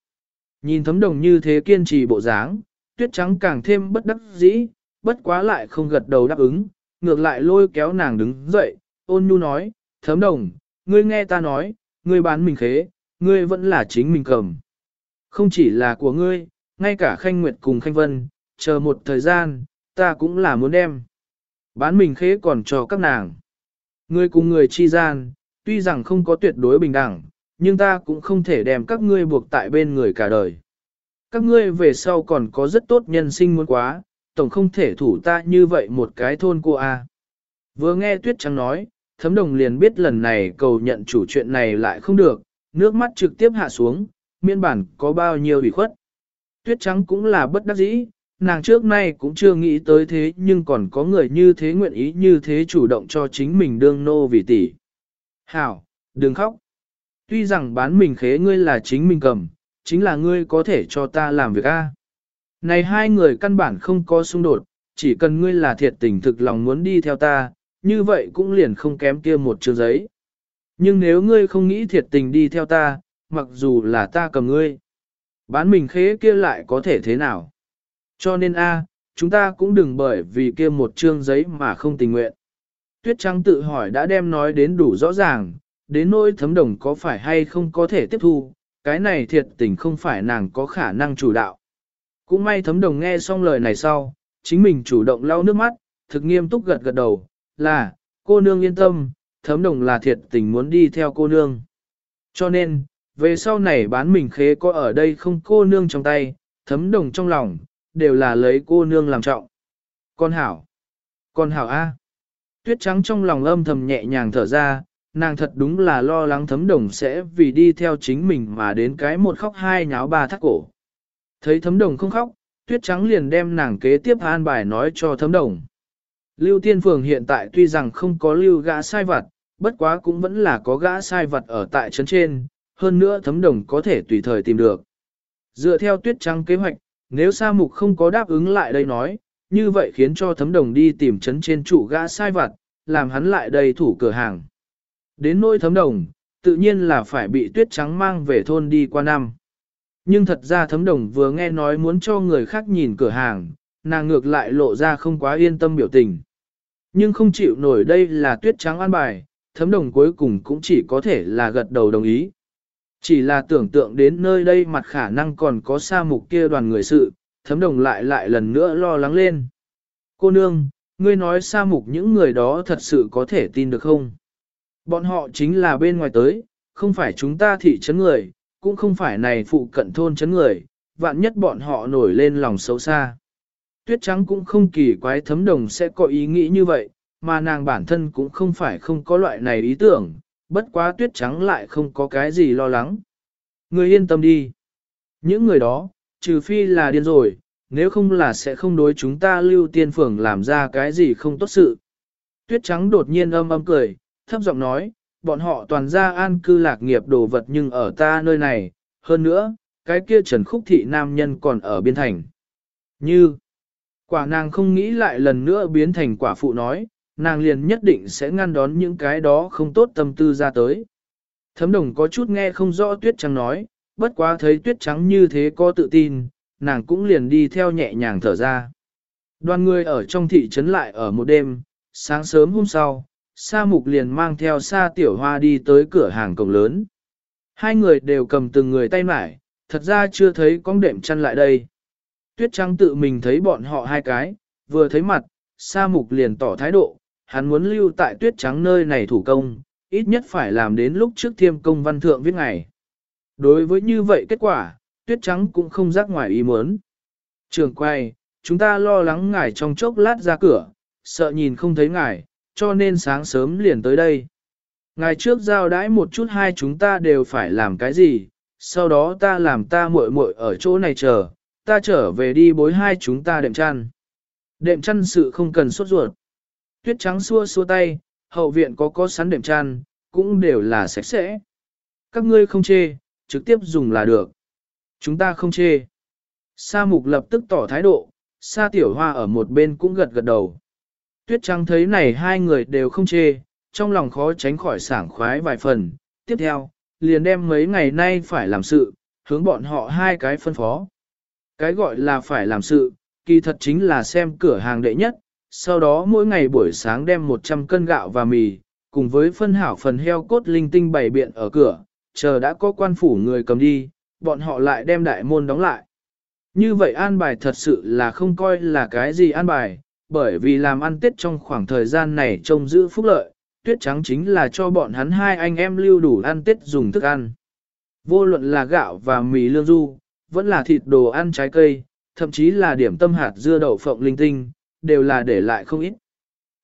Nhìn thấm đồng như thế kiên trì bộ dáng, tuyết trắng càng thêm bất đắc dĩ, bất quá lại không gật đầu đáp ứng, ngược lại lôi kéo nàng đứng dậy, ôn nhu nói, thấm đồng, ngươi nghe ta nói, ngươi bán mình khế, ngươi vẫn là chính mình cầm. Không chỉ là của ngươi, ngay cả Khanh Nguyệt cùng Khanh Vân, chờ một thời gian, ta cũng là muốn đem. Bán mình khế còn cho các nàng. Ngươi cùng người chi gian, tuy rằng không có tuyệt đối bình đẳng, nhưng ta cũng không thể đem các ngươi buộc tại bên người cả đời. Các ngươi về sau còn có rất tốt nhân sinh muốn quá, tổng không thể thủ ta như vậy một cái thôn cô a. Vừa nghe Tuyết Trắng nói, thấm đồng liền biết lần này cầu nhận chủ chuyện này lại không được, nước mắt trực tiếp hạ xuống, miên bản có bao nhiêu ủy khuất. Tuyết Trắng cũng là bất đắc dĩ, nàng trước nay cũng chưa nghĩ tới thế nhưng còn có người như thế nguyện ý như thế chủ động cho chính mình đương nô vì tỷ. Hảo, đừng khóc. Tuy rằng bán mình khế ngươi là chính mình cầm, chính là ngươi có thể cho ta làm việc A. Này hai người căn bản không có xung đột, chỉ cần ngươi là thiệt tình thực lòng muốn đi theo ta, như vậy cũng liền không kém kia một chương giấy. Nhưng nếu ngươi không nghĩ thiệt tình đi theo ta, mặc dù là ta cầm ngươi, bán mình khế kia lại có thể thế nào? Cho nên a, chúng ta cũng đừng bởi vì kia một chương giấy mà không tình nguyện. Tuyết Trắng tự hỏi đã đem nói đến đủ rõ ràng, đến nỗi thấm đồng có phải hay không có thể tiếp thu, cái này thiệt tình không phải nàng có khả năng chủ đạo. Cũng may thấm đồng nghe xong lời này sau, chính mình chủ động lau nước mắt, thực nghiêm túc gật gật đầu, là, cô nương yên tâm, thấm đồng là thiệt tình muốn đi theo cô nương. Cho nên, về sau này bán mình khế có ở đây không cô nương trong tay, thấm đồng trong lòng, đều là lấy cô nương làm trọng. Con hảo, con hảo A. Tuyết trắng trong lòng âm thầm nhẹ nhàng thở ra, nàng thật đúng là lo lắng thấm đồng sẽ vì đi theo chính mình mà đến cái một khóc hai nháo ba thắt cổ. Thấy thấm đồng không khóc, tuyết trắng liền đem nàng kế tiếp an bài nói cho thấm đồng. Lưu Tiên Phường hiện tại tuy rằng không có lưu gã sai vặt, bất quá cũng vẫn là có gã sai vặt ở tại trấn trên, hơn nữa thấm đồng có thể tùy thời tìm được. Dựa theo tuyết trắng kế hoạch, nếu Sa Mục không có đáp ứng lại đây nói, như vậy khiến cho thấm đồng đi tìm trấn trên trụ gã sai vặt, làm hắn lại đây thủ cửa hàng. Đến nỗi thấm đồng, tự nhiên là phải bị tuyết trắng mang về thôn đi qua năm. Nhưng thật ra thấm đồng vừa nghe nói muốn cho người khác nhìn cửa hàng, nàng ngược lại lộ ra không quá yên tâm biểu tình. Nhưng không chịu nổi đây là tuyết trắng an bài, thấm đồng cuối cùng cũng chỉ có thể là gật đầu đồng ý. Chỉ là tưởng tượng đến nơi đây mặt khả năng còn có sa mục kia đoàn người sự, thấm đồng lại lại lần nữa lo lắng lên. Cô nương, ngươi nói sa mục những người đó thật sự có thể tin được không? Bọn họ chính là bên ngoài tới, không phải chúng ta thị trấn người, cũng không phải này phụ cận thôn trấn người, vạn nhất bọn họ nổi lên lòng xấu xa. Tuyết trắng cũng không kỳ quái thấm đồng sẽ có ý nghĩ như vậy, mà nàng bản thân cũng không phải không có loại này ý tưởng, bất quá tuyết trắng lại không có cái gì lo lắng. Người yên tâm đi. Những người đó, trừ phi là điên rồi, nếu không là sẽ không đối chúng ta lưu tiên phường làm ra cái gì không tốt sự. tuyết trắng đột nhiên âm âm cười, thấp giọng nói, bọn họ toàn ra an cư lạc nghiệp đồ vật nhưng ở ta nơi này, hơn nữa, cái kia trần khúc thị nam nhân còn ở biên thành. Như, quả nàng không nghĩ lại lần nữa biến thành quả phụ nói, nàng liền nhất định sẽ ngăn đón những cái đó không tốt tâm tư ra tới. Thấm đồng có chút nghe không rõ tuyết trắng nói, bất quá thấy tuyết trắng như thế có tự tin, nàng cũng liền đi theo nhẹ nhàng thở ra. Đoàn người ở trong thị trấn lại ở một đêm, sáng sớm hôm sau, Sa Mục liền mang theo Sa Tiểu Hoa đi tới cửa hàng cổng lớn. Hai người đều cầm từng người tay mải, thật ra chưa thấy con đệm chăn lại đây. Tuyết Trắng tự mình thấy bọn họ hai cái, vừa thấy mặt, Sa Mục liền tỏ thái độ, hắn muốn lưu tại Tuyết Trắng nơi này thủ công, ít nhất phải làm đến lúc trước thiêm công văn thượng viết ngày. Đối với như vậy kết quả, Tuyết Trắng cũng không rắc ngoài ý muốn. Trường quay, chúng ta lo lắng ngài trong chốc lát ra cửa, sợ nhìn không thấy ngài, cho nên sáng sớm liền tới đây. Ngài trước giao đãi một chút hai chúng ta đều phải làm cái gì, sau đó ta làm ta muội muội ở chỗ này chờ, ta trở về đi bối hai chúng ta đệm chăn. Đệm chăn sự không cần sốt ruột. Tuyết trắng xua xua tay, hậu viện có có sắn đệm chăn, cũng đều là sạch sẽ. Các ngươi không chê, trực tiếp dùng là được. Chúng ta không chê. Sa mục lập tức tỏ thái độ, Sa tiểu hoa ở một bên cũng gật gật đầu. Tuyết trắng thấy này hai người đều không chê, trong lòng khó tránh khỏi sảng khoái vài phần. Tiếp theo, liền đem mấy ngày nay phải làm sự, hướng bọn họ hai cái phân phó. Cái gọi là phải làm sự, kỳ thật chính là xem cửa hàng đệ nhất, sau đó mỗi ngày buổi sáng đem 100 cân gạo và mì, cùng với phân hảo phần heo cốt linh tinh bày biện ở cửa, chờ đã có quan phủ người cầm đi, bọn họ lại đem đại môn đóng lại. Như vậy an bài thật sự là không coi là cái gì an bài, bởi vì làm ăn tết trong khoảng thời gian này trông giữ phúc lợi, tuyết trắng chính là cho bọn hắn hai anh em lưu đủ ăn tết dùng thức ăn. Vô luận là gạo và mì lương du, vẫn là thịt đồ ăn trái cây, thậm chí là điểm tâm hạt dưa đậu phộng linh tinh, đều là để lại không ít.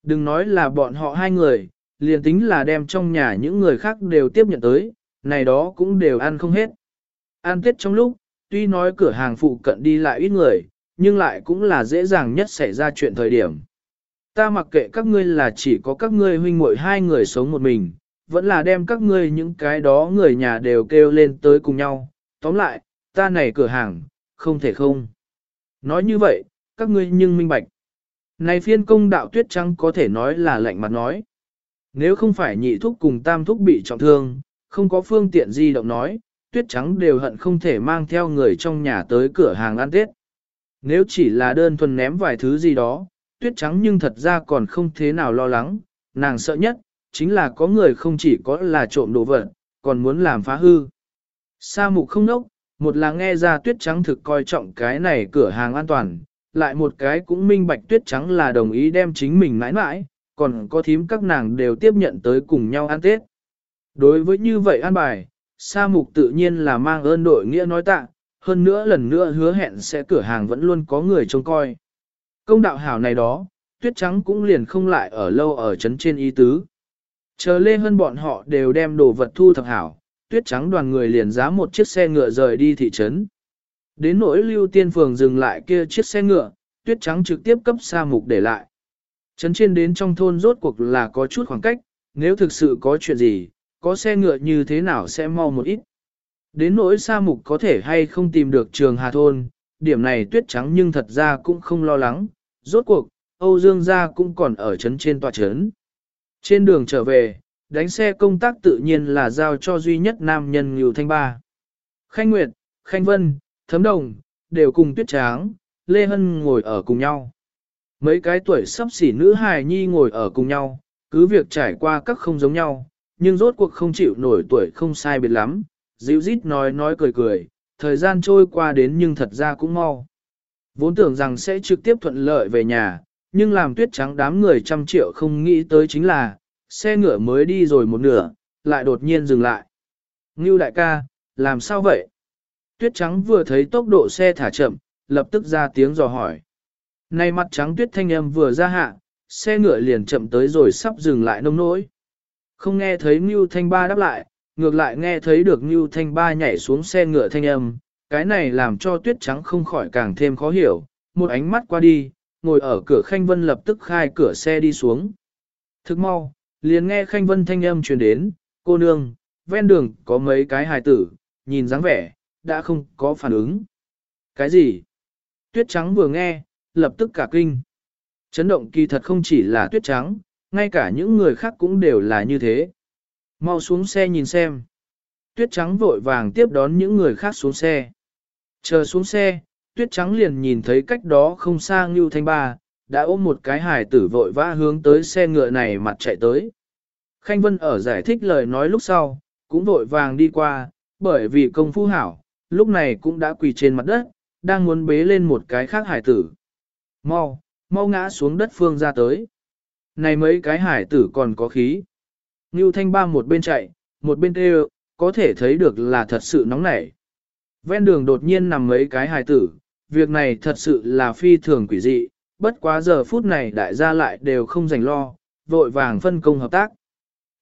Đừng nói là bọn họ hai người, liền tính là đem trong nhà những người khác đều tiếp nhận tới, này đó cũng đều ăn không hết. Ăn tết trong lúc, tuy nói cửa hàng phụ cận đi lại ít người, nhưng lại cũng là dễ dàng nhất xảy ra chuyện thời điểm. Ta mặc kệ các ngươi là chỉ có các ngươi huynh muội hai người sống một mình, vẫn là đem các ngươi những cái đó người nhà đều kêu lên tới cùng nhau. Tóm lại, ta này cửa hàng, không thể không. Nói như vậy, các ngươi nhưng minh bạch. Này phiên công đạo tuyết trắng có thể nói là lạnh mặt nói. Nếu không phải nhị thúc cùng tam thúc bị trọng thương, không có phương tiện di động nói, tuyết trắng đều hận không thể mang theo người trong nhà tới cửa hàng ăn tết. Nếu chỉ là đơn thuần ném vài thứ gì đó, tuyết trắng nhưng thật ra còn không thế nào lo lắng, nàng sợ nhất, chính là có người không chỉ có là trộm đồ vật, còn muốn làm phá hư. Sa mục không nốc, một là nghe ra tuyết trắng thực coi trọng cái này cửa hàng an toàn, lại một cái cũng minh bạch tuyết trắng là đồng ý đem chính mình mãi mãi, còn có thím các nàng đều tiếp nhận tới cùng nhau ăn Tết. Đối với như vậy an bài, Sa Mục tự nhiên là mang ơn đội nghĩa nói tạ, hơn nữa lần nữa hứa hẹn sẽ cửa hàng vẫn luôn có người trông coi. Công đạo hảo này đó, tuyết trắng cũng liền không lại ở lâu ở trấn trên ý tứ. Chờ lê hơn bọn họ đều đem đồ vật thu thập hảo, tuyết trắng đoàn người liền giá một chiếc xe ngựa rời đi thị trấn. Đến nỗi lưu tiên phường dừng lại kia chiếc xe ngựa, tuyết trắng trực tiếp cấp sa mục để lại. Trấn trên đến trong thôn rốt cuộc là có chút khoảng cách, nếu thực sự có chuyện gì, có xe ngựa như thế nào sẽ mau một ít. Đến nỗi sa mục có thể hay không tìm được trường hà thôn, điểm này tuyết trắng nhưng thật ra cũng không lo lắng, rốt cuộc, Âu Dương gia cũng còn ở trấn trên tòa trấn. Trên đường trở về, đánh xe công tác tự nhiên là giao cho duy nhất nam nhân Ngưu Thanh Ba. Khanh Nguyệt, Khanh Vân, Thấm Đồng, đều cùng tuyết tráng, Lê Hân ngồi ở cùng nhau. Mấy cái tuổi sắp xỉ nữ hài nhi ngồi ở cùng nhau, cứ việc trải qua các không giống nhau, nhưng rốt cuộc không chịu nổi tuổi không sai biệt lắm, dịu rít nói nói cười cười, thời gian trôi qua đến nhưng thật ra cũng mau. Vốn tưởng rằng sẽ trực tiếp thuận lợi về nhà, nhưng làm tuyết trắng đám người trăm triệu không nghĩ tới chính là, xe ngựa mới đi rồi một nửa, lại đột nhiên dừng lại. Ngưu đại ca, làm sao vậy? Tuyết trắng vừa thấy tốc độ xe thả chậm, lập tức ra tiếng dò hỏi. Này mặt trắng tuyết thanh âm vừa ra hạ, xe ngựa liền chậm tới rồi sắp dừng lại nông nỗi. Không nghe thấy Ngưu Thanh Ba đáp lại, ngược lại nghe thấy được Ngưu Thanh Ba nhảy xuống xe ngựa thanh âm, cái này làm cho tuyết trắng không khỏi càng thêm khó hiểu, một ánh mắt qua đi, ngồi ở cửa khanh vân lập tức khai cửa xe đi xuống. Thức mau, liền nghe Khanh Vân thanh âm truyền đến, cô nương, ven đường có mấy cái hài tử, nhìn dáng vẻ, đã không có phản ứng. Cái gì? Tuyết trắng vừa nghe, lập tức cả kinh. Chấn động kỳ thật không chỉ là tuyết trắng, ngay cả những người khác cũng đều là như thế. Mau xuống xe nhìn xem. Tuyết trắng vội vàng tiếp đón những người khác xuống xe. Chờ xuống xe, tuyết trắng liền nhìn thấy cách đó không xa Ngưu Thanh Ba, đã ôm một cái hải tử vội vã hướng tới xe ngựa này mặt chạy tới. Khanh Vân ở giải thích lời nói lúc sau, cũng vội vàng đi qua, bởi vì công phu hảo, lúc này cũng đã quỳ trên mặt đất, đang muốn bế lên một cái khác hải tử. Mau, mau ngã xuống đất phương ra tới. Này mấy cái hải tử còn có khí. Ngưu Thanh Ba một bên chạy, một bên kêu, có thể thấy được là thật sự nóng nảy. Ven đường đột nhiên nằm mấy cái hải tử, việc này thật sự là phi thường quỷ dị, bất quá giờ phút này đại gia lại đều không dành lo, vội vàng phân công hợp tác.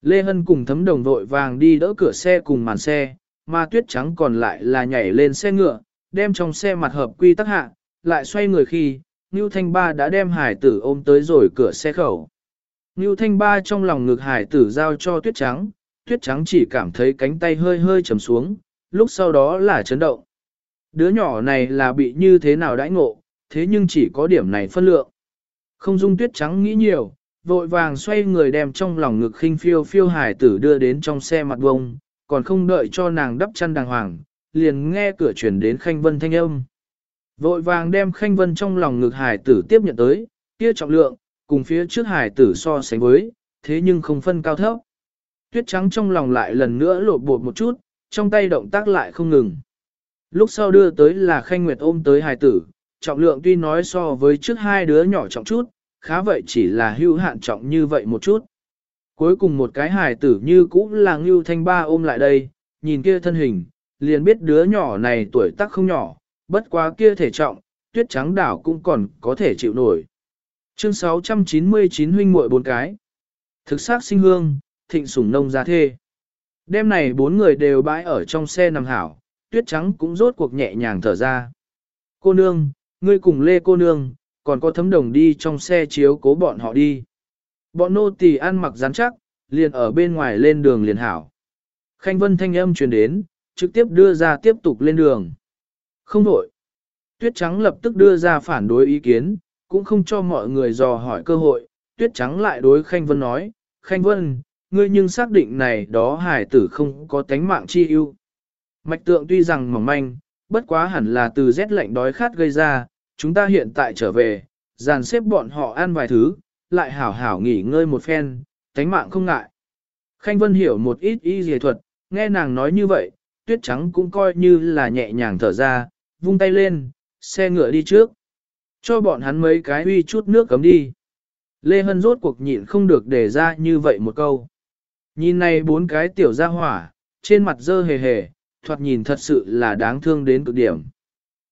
Lê Hân cùng thấm đồng vội vàng đi đỡ cửa xe cùng màn xe, mà tuyết trắng còn lại là nhảy lên xe ngựa, đem trong xe mặt hợp quy tắc hạ, lại xoay người khi, Ngưu Thanh Ba đã đem hải tử ôm tới rồi cửa xe khẩu. Ngưu Thanh Ba trong lòng ngực hải tử giao cho tuyết trắng, tuyết trắng chỉ cảm thấy cánh tay hơi hơi trầm xuống, lúc sau đó là chấn động. Đứa nhỏ này là bị như thế nào đãi ngộ, thế nhưng chỉ có điểm này phân lượng. Không dung tuyết trắng nghĩ nhiều, vội vàng xoay người đem trong lòng ngực khinh phiêu phiêu hải tử đưa đến trong xe mặt bông, còn không đợi cho nàng đắp chăn đàng hoàng, liền nghe cửa chuyển đến khanh vân thanh âm. Vội vàng đem khanh vân trong lòng ngực hải tử tiếp nhận tới, kia trọng lượng, cùng phía trước hải tử so sánh với, thế nhưng không phân cao thấp. Tuyết trắng trong lòng lại lần nữa lột bột một chút, trong tay động tác lại không ngừng. Lúc sau đưa tới là khanh nguyệt ôm tới hải tử, trọng lượng tuy nói so với trước hai đứa nhỏ trọng chút, khá vậy chỉ là hưu hạn trọng như vậy một chút. Cuối cùng một cái hài tử như cũng là Ngưu Thanh Ba ôm lại đây, nhìn kia thân hình, liền biết đứa nhỏ này tuổi tác không nhỏ, bất quá kia thể trọng, tuyết trắng đảo cũng còn có thể chịu nổi. Chương 699 huynh muội bốn cái. Thực xác sinh hương, thịnh sủng nông gia thê. Đêm này bốn người đều bãi ở trong xe nằm hảo, tuyết trắng cũng rốt cuộc nhẹ nhàng thở ra. Cô nương, ngươi cùng lê cô nương, còn có thấm đồng đi trong xe chiếu cố bọn họ đi. Bọn nô tỳ ăn mặc rắn chắc, liền ở bên ngoài lên đường liền hảo. Khanh vân thanh âm truyền đến, trực tiếp đưa ra tiếp tục lên đường. Không đổi. Tuyết trắng lập tức đưa ra phản đối ý kiến, cũng không cho mọi người dò hỏi cơ hội. Tuyết trắng lại đối Khanh Vân nói, Khanh Vân, ngươi nhưng xác định này đó hải tử không có tánh mạng chi ưu. Mạch tượng tuy rằng mỏng manh, bất quá hẳn là từ rét lạnh đói khát gây ra, chúng ta hiện tại trở về, dàn xếp bọn họ ăn vài thứ, lại hảo hảo nghỉ ngơi một phen, tánh mạng không ngại. Khanh Vân hiểu một ít y dề thuật, nghe nàng nói như vậy, tuyết trắng cũng coi như là nhẹ nhàng thở ra, vung tay lên, xe ngựa đi trước. Cho bọn hắn mấy cái uy chút nước cấm đi. Lê Hân rốt cuộc nhịn không được để ra như vậy một câu. Nhìn này bốn cái tiểu gia hỏa, trên mặt dơ hề hề, thoạt nhìn thật sự là đáng thương đến cực điểm.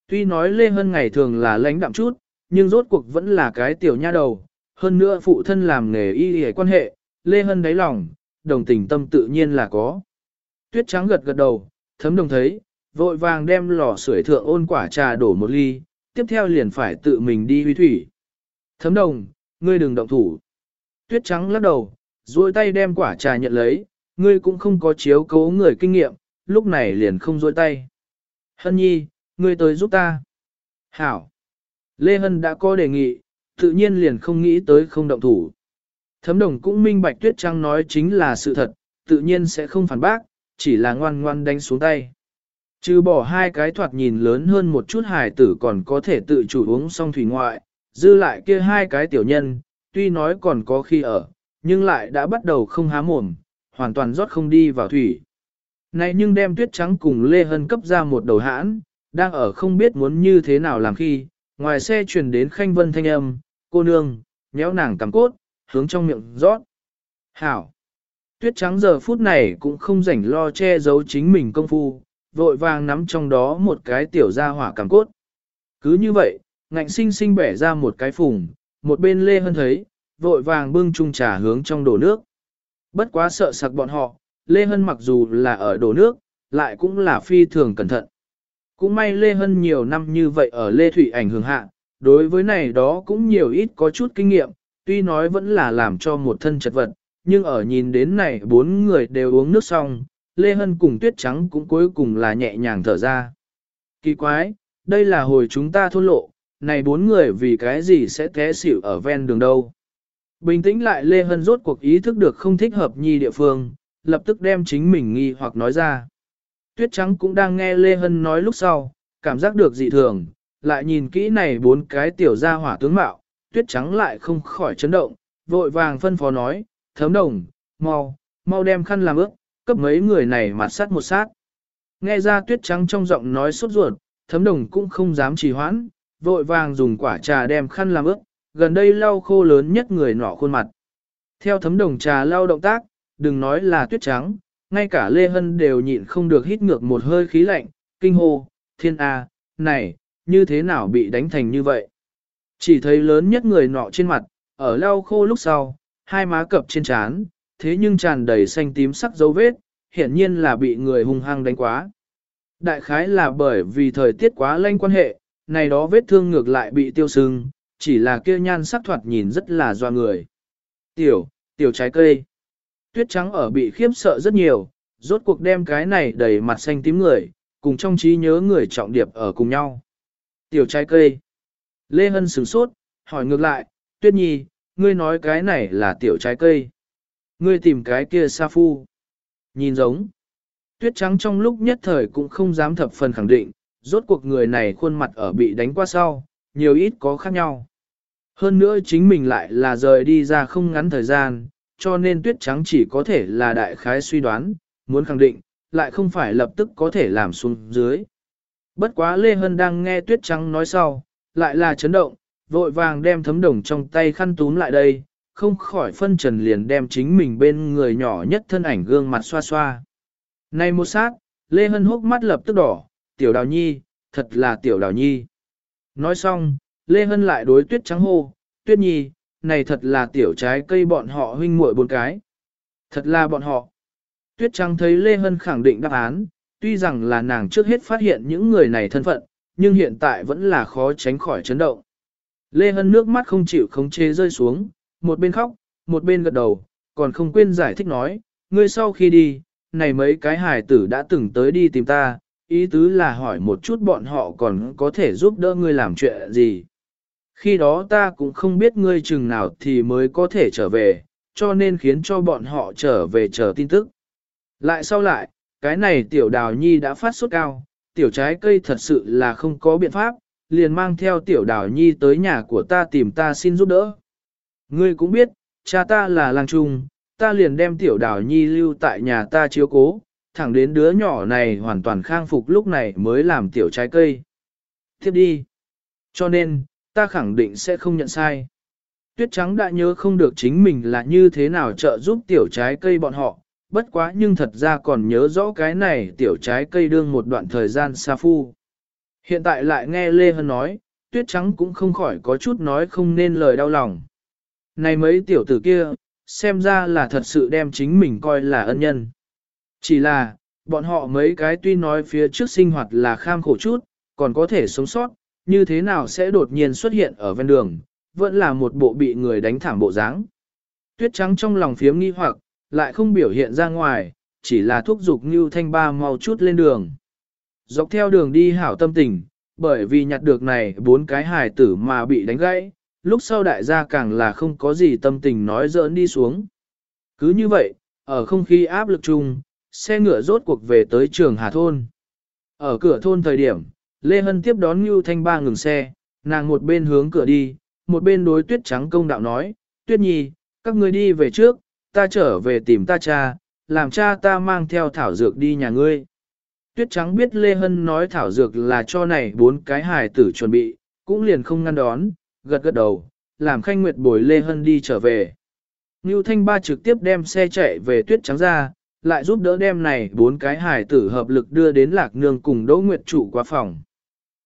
Tuy nói Lê Hân ngày thường là lãnh đạm chút, nhưng rốt cuộc vẫn là cái tiểu nha đầu, hơn nữa phụ thân làm nghề y y quan hệ, Lê Hân đáy lòng, đồng tình tâm tự nhiên là có. Tuyết trắng gật gật đầu, thấm đồng thấy, vội vàng đem lò sưởi thượng ôn quả trà đổ một ly, tiếp theo liền phải tự mình đi huy thủy. Thấm đồng, ngươi đừng động thủ. Tuyết trắng lắc đầu, duỗi tay đem quả trà nhận lấy, ngươi cũng không có chiếu cố người kinh nghiệm, lúc này liền không duỗi tay. Hân nhi, ngươi tới giúp ta. Hảo. Lê Hân đã có đề nghị, tự nhiên liền không nghĩ tới không động thủ. Thấm đồng cũng minh bạch tuyết trăng nói chính là sự thật, tự nhiên sẽ không phản bác, chỉ là ngoan ngoan đánh xuống tay. Trừ bỏ hai cái thoạt nhìn lớn hơn một chút hài tử còn có thể tự chủ uống xong thủy ngoại, dư lại kia hai cái tiểu nhân, tuy nói còn có khi ở, nhưng lại đã bắt đầu không há mồm, hoàn toàn rót không đi vào thủy. Này nhưng đem tuyết trắng cùng Lê Hân cấp ra một đầu hãn, đang ở không biết muốn như thế nào làm khi, ngoài xe truyền đến khanh vân thanh âm, cô nương, nhéo nàng cầm cốt, hướng trong miệng rót. Hảo! Tuyết trắng giờ phút này cũng không rảnh lo che giấu chính mình công phu, vội vàng nắm trong đó một cái tiểu ra hỏa cầm cốt. Cứ như vậy, ngạnh sinh sinh bẻ ra một cái phùng, một bên Lê Hân thấy, vội vàng bưng chung trà hướng trong đổ nước. Bất quá sợ sặc bọn họ, Lê Hân mặc dù là ở đổ nước, lại cũng là phi thường cẩn thận. Cũng may Lê Hân nhiều năm như vậy ở Lê Thủy ảnh hưởng hạ, đối với này đó cũng nhiều ít có chút kinh nghiệm, tuy nói vẫn là làm cho một thân chật vật, nhưng ở nhìn đến này bốn người đều uống nước xong, Lê Hân cùng Tuyết Trắng cũng cuối cùng là nhẹ nhàng thở ra. Kỳ quái, đây là hồi chúng ta thôn lộ, này bốn người vì cái gì sẽ té xỉu ở ven đường đâu. Bình tĩnh lại Lê Hân rốt cuộc ý thức được không thích hợp nhi địa phương, lập tức đem chính mình nghi hoặc nói ra. Tuyết Trắng cũng đang nghe Lê Hân nói lúc sau, cảm giác được dị thường, lại nhìn kỹ này bốn cái tiểu gia hỏa tướng mạo, Tuyết Trắng lại không khỏi chấn động, vội vàng phân phó nói, thấm đồng, mau, mau đem khăn làm ướt, cấp mấy người này mặt sát một sát. Nghe ra Tuyết Trắng trong giọng nói sốt ruột, thấm đồng cũng không dám trì hoãn, vội vàng dùng quả trà đem khăn làm ướt, gần đây lau khô lớn nhất người nọ khuôn mặt. Theo thấm đồng trà lau động tác, đừng nói là tuyết trắng, ngay cả Lê Hân đều nhịn không được hít ngược một hơi khí lạnh, kinh hô, thiên A, này, như thế nào bị đánh thành như vậy? Chỉ thấy lớn nhất người nọ trên mặt, ở lau khô lúc sau, hai má cập trên trán, thế nhưng tràn đầy xanh tím sắc dấu vết, hiển nhiên là bị người hung hăng đánh quá. Đại khái là bởi vì thời tiết quá lanh quan hệ, này đó vết thương ngược lại bị tiêu sưng, chỉ là kia nhan sắc thoạt nhìn rất là doa người. Tiểu, tiểu trái cây. Tuyết trắng ở bị khiếp sợ rất nhiều, rốt cuộc đem cái này đầy mặt xanh tím người, cùng trong trí nhớ người trọng điệp ở cùng nhau. Tiểu trái cây. Lê Hân sửng sốt, hỏi ngược lại, Tuyết Nhi, ngươi nói cái này là tiểu trái cây. Ngươi tìm cái kia sa phu. Nhìn giống. Tuyết trắng trong lúc nhất thời cũng không dám thập phần khẳng định, rốt cuộc người này khuôn mặt ở bị đánh qua sau, nhiều ít có khác nhau. Hơn nữa chính mình lại là rời đi ra không ngắn thời gian, cho nên tuyết trắng chỉ có thể là đại khái suy đoán, muốn khẳng định, lại không phải lập tức có thể làm xuống dưới. Bất quá Lê Hân đang nghe tuyết trắng nói sau, lại là chấn động, vội vàng đem thấm đồng trong tay khăn túm lại đây, không khỏi phân trần liền đem chính mình bên người nhỏ nhất thân ảnh gương mặt xoa xoa. Này một sát, Lê Hân hốc mắt lập tức đỏ, tiểu đào nhi, thật là tiểu đào nhi. Nói xong, Lê Hân lại đối tuyết trắng hô, tuyết nhi, này thật là tiểu trái cây bọn họ huynh muội bốn cái. Thật là bọn họ. Tuyết Trăng thấy Lê Hân khẳng định đáp án, tuy rằng là nàng trước hết phát hiện những người này thân phận, nhưng hiện tại vẫn là khó tránh khỏi chấn động. Lê Hân nước mắt không chịu khống chế rơi xuống, một bên khóc, một bên gật đầu, còn không quên giải thích nói, ngươi sau khi đi, này mấy cái hài tử đã từng tới đi tìm ta, ý tứ là hỏi một chút bọn họ còn có thể giúp đỡ ngươi làm chuyện gì. Khi đó ta cũng không biết ngươi chừng nào thì mới có thể trở về, cho nên khiến cho bọn họ trở về chờ tin tức. Lại sau lại, cái này tiểu đào nhi đã phát sốt cao, tiểu trái cây thật sự là không có biện pháp, liền mang theo tiểu đào nhi tới nhà của ta tìm ta xin giúp đỡ. Ngươi cũng biết, cha ta là lang trung, ta liền đem tiểu đào nhi lưu tại nhà ta chiếu cố, thẳng đến đứa nhỏ này hoàn toàn khang phục lúc này mới làm tiểu trái cây. Tiếp đi. Cho nên, ta khẳng định sẽ không nhận sai. Tuyết trắng đã nhớ không được chính mình là như thế nào trợ giúp tiểu trái cây bọn họ, bất quá nhưng thật ra còn nhớ rõ cái này tiểu trái cây đương một đoạn thời gian xa phu. Hiện tại lại nghe Lê Hân nói, tuyết trắng cũng không khỏi có chút nói không nên lời đau lòng. Này mấy tiểu tử kia, xem ra là thật sự đem chính mình coi là ân nhân. Chỉ là, bọn họ mấy cái tuy nói phía trước sinh hoạt là kham khổ chút, còn có thể sống sót, như thế nào sẽ đột nhiên xuất hiện ở ven đường, vẫn là một bộ bị người đánh thảm bộ dáng. Tuyết trắng trong lòng phiếm nghi hoặc, lại không biểu hiện ra ngoài, chỉ là thúc giục Ngưu thanh ba mau chút lên đường. Dọc theo đường đi hảo tâm tình, bởi vì nhặt được này bốn cái hài tử mà bị đánh gãy, lúc sau đại gia càng là không có gì tâm tình nói giỡn đi xuống. Cứ như vậy, ở không khí áp lực chung, xe ngựa rốt cuộc về tới trường Hà Thôn. Ở cửa thôn thời điểm, Lê Hân tiếp đón Ngưu Thanh Ba ngừng xe, nàng một bên hướng cửa đi, một bên đối tuyết trắng công đạo nói, tuyết nhi, các ngươi đi về trước, ta trở về tìm ta cha, làm cha ta mang theo thảo dược đi nhà ngươi. Tuyết trắng biết Lê Hân nói thảo dược là cho này bốn cái hài tử chuẩn bị, cũng liền không ngăn đón, gật gật đầu, làm khanh nguyệt bồi Lê Hân đi trở về. Ngưu Thanh Ba trực tiếp đem xe chạy về tuyết trắng ra, lại giúp đỡ đem này bốn cái hài tử hợp lực đưa đến lạc nương cùng Đỗ Nguyệt trụ qua phòng.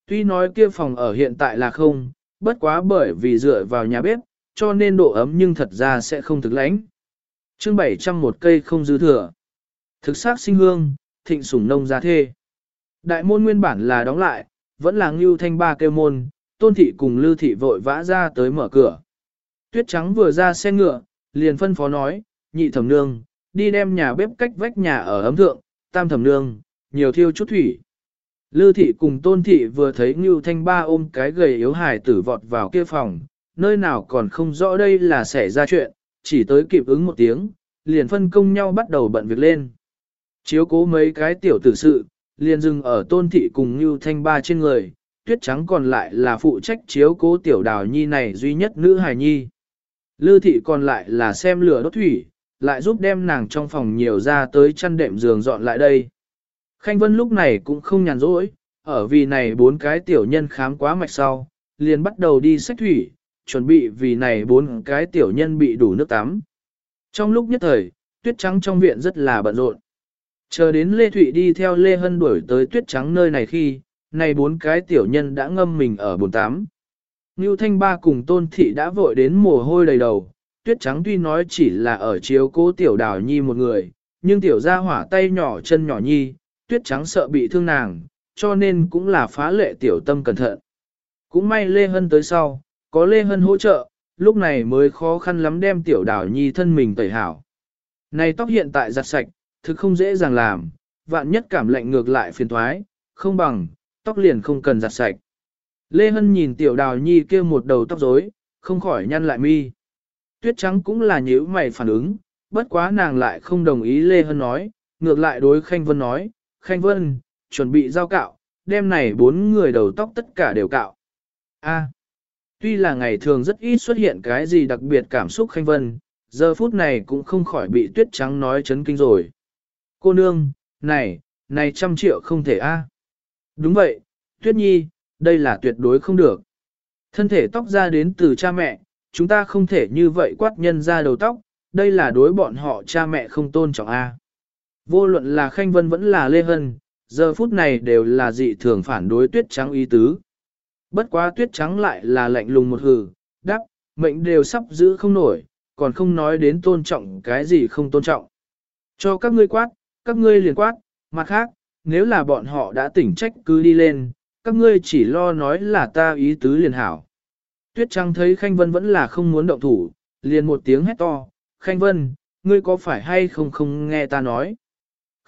Tuy nói kia phòng ở hiện tại là không, bất quá bởi vì dựa vào nhà bếp, cho nên độ ấm nhưng thật ra sẽ không thực lãnh. chương 700 một cây không dư thừa. Thực xác sinh hương, thịnh sủng nông gia thê. Đại môn nguyên bản là đóng lại, vẫn là ngưu thanh ba kêu môn, tôn thị cùng lưu thị vội vã ra tới mở cửa. Tuyết trắng vừa ra xe ngựa, liền phân phó nói, nhị thẩm nương, đi đem nhà bếp cách vách nhà ở ấm thượng, tam thẩm nương, nhiều thiêu chút thủy. Lư thị cùng tôn thị vừa thấy Ngưu Thanh Ba ôm cái gầy yếu hài tử vọt vào kia phòng, nơi nào còn không rõ đây là xảy ra chuyện, chỉ tới kịp ứng một tiếng, liền phân công nhau bắt đầu bận việc lên. Chiếu cố mấy cái tiểu tử sự, liền dừng ở tôn thị cùng Ngưu Thanh Ba trên người, tuyết trắng còn lại là phụ trách chiếu cố tiểu đào nhi này duy nhất nữ hài nhi. Lư thị còn lại là xem lửa đốt thủy, lại giúp đem nàng trong phòng nhiều ra tới chăn đệm giường dọn lại đây. Khanh Vân lúc này cũng không nhàn rỗi, ở vì này bốn cái tiểu nhân khám quá mạch sau, liền bắt đầu đi sách thủy, chuẩn bị vì này bốn cái tiểu nhân bị đủ nước tắm. Trong lúc nhất thời, tuyết trắng trong viện rất là bận rộn. Chờ đến Lê Thụy đi theo Lê Hân đuổi tới tuyết trắng nơi này khi, này bốn cái tiểu nhân đã ngâm mình ở bồn tắm. Ngưu Thanh Ba cùng Tôn Thị đã vội đến mồ hôi đầy đầu, tuyết trắng tuy nói chỉ là ở chiếu cố tiểu đào nhi một người, nhưng tiểu gia hỏa tay nhỏ chân nhỏ nhi, tuyết trắng sợ bị thương nàng, cho nên cũng là phá lệ tiểu tâm cẩn thận. Cũng may Lê Hân tới sau, có Lê Hân hỗ trợ, lúc này mới khó khăn lắm đem tiểu đào nhi thân mình tẩy hảo. Này tóc hiện tại giặt sạch, thực không dễ dàng làm, vạn nhất cảm lạnh ngược lại phiền thoái, không bằng, tóc liền không cần giặt sạch. Lê Hân nhìn tiểu đào nhi kia một đầu tóc rối, không khỏi nhăn lại mi. Tuyết trắng cũng là nhíu mày phản ứng, bất quá nàng lại không đồng ý Lê Hân nói, ngược lại đối Khanh Vân nói, Khanh Vân, chuẩn bị giao cạo, đêm này bốn người đầu tóc tất cả đều cạo. A. tuy là ngày thường rất ít xuất hiện cái gì đặc biệt cảm xúc Khanh Vân, giờ phút này cũng không khỏi bị tuyết trắng nói chấn kinh rồi. Cô nương, này, này trăm triệu không thể a. Đúng vậy, tuyết nhi, đây là tuyệt đối không được. Thân thể tóc ra đến từ cha mẹ, chúng ta không thể như vậy quát nhân ra đầu tóc, đây là đối bọn họ cha mẹ không tôn trọng A. Vô luận là Khanh Vân vẫn là Lê Hân, giờ phút này đều là dị thường phản đối tuyết trắng ý tứ. Bất quá tuyết trắng lại là lạnh lùng một hừ, đáp, mệnh đều sắp giữ không nổi, còn không nói đến tôn trọng cái gì không tôn trọng. Cho các ngươi quát, các ngươi liền quát, mặt khác, nếu là bọn họ đã tỉnh trách cứ đi lên, các ngươi chỉ lo nói là ta ý tứ liền hảo. Tuyết Trắng thấy Khanh Vân vẫn là không muốn động thủ, liền một tiếng hét to, Khanh Vân, ngươi có phải hay không không nghe ta nói.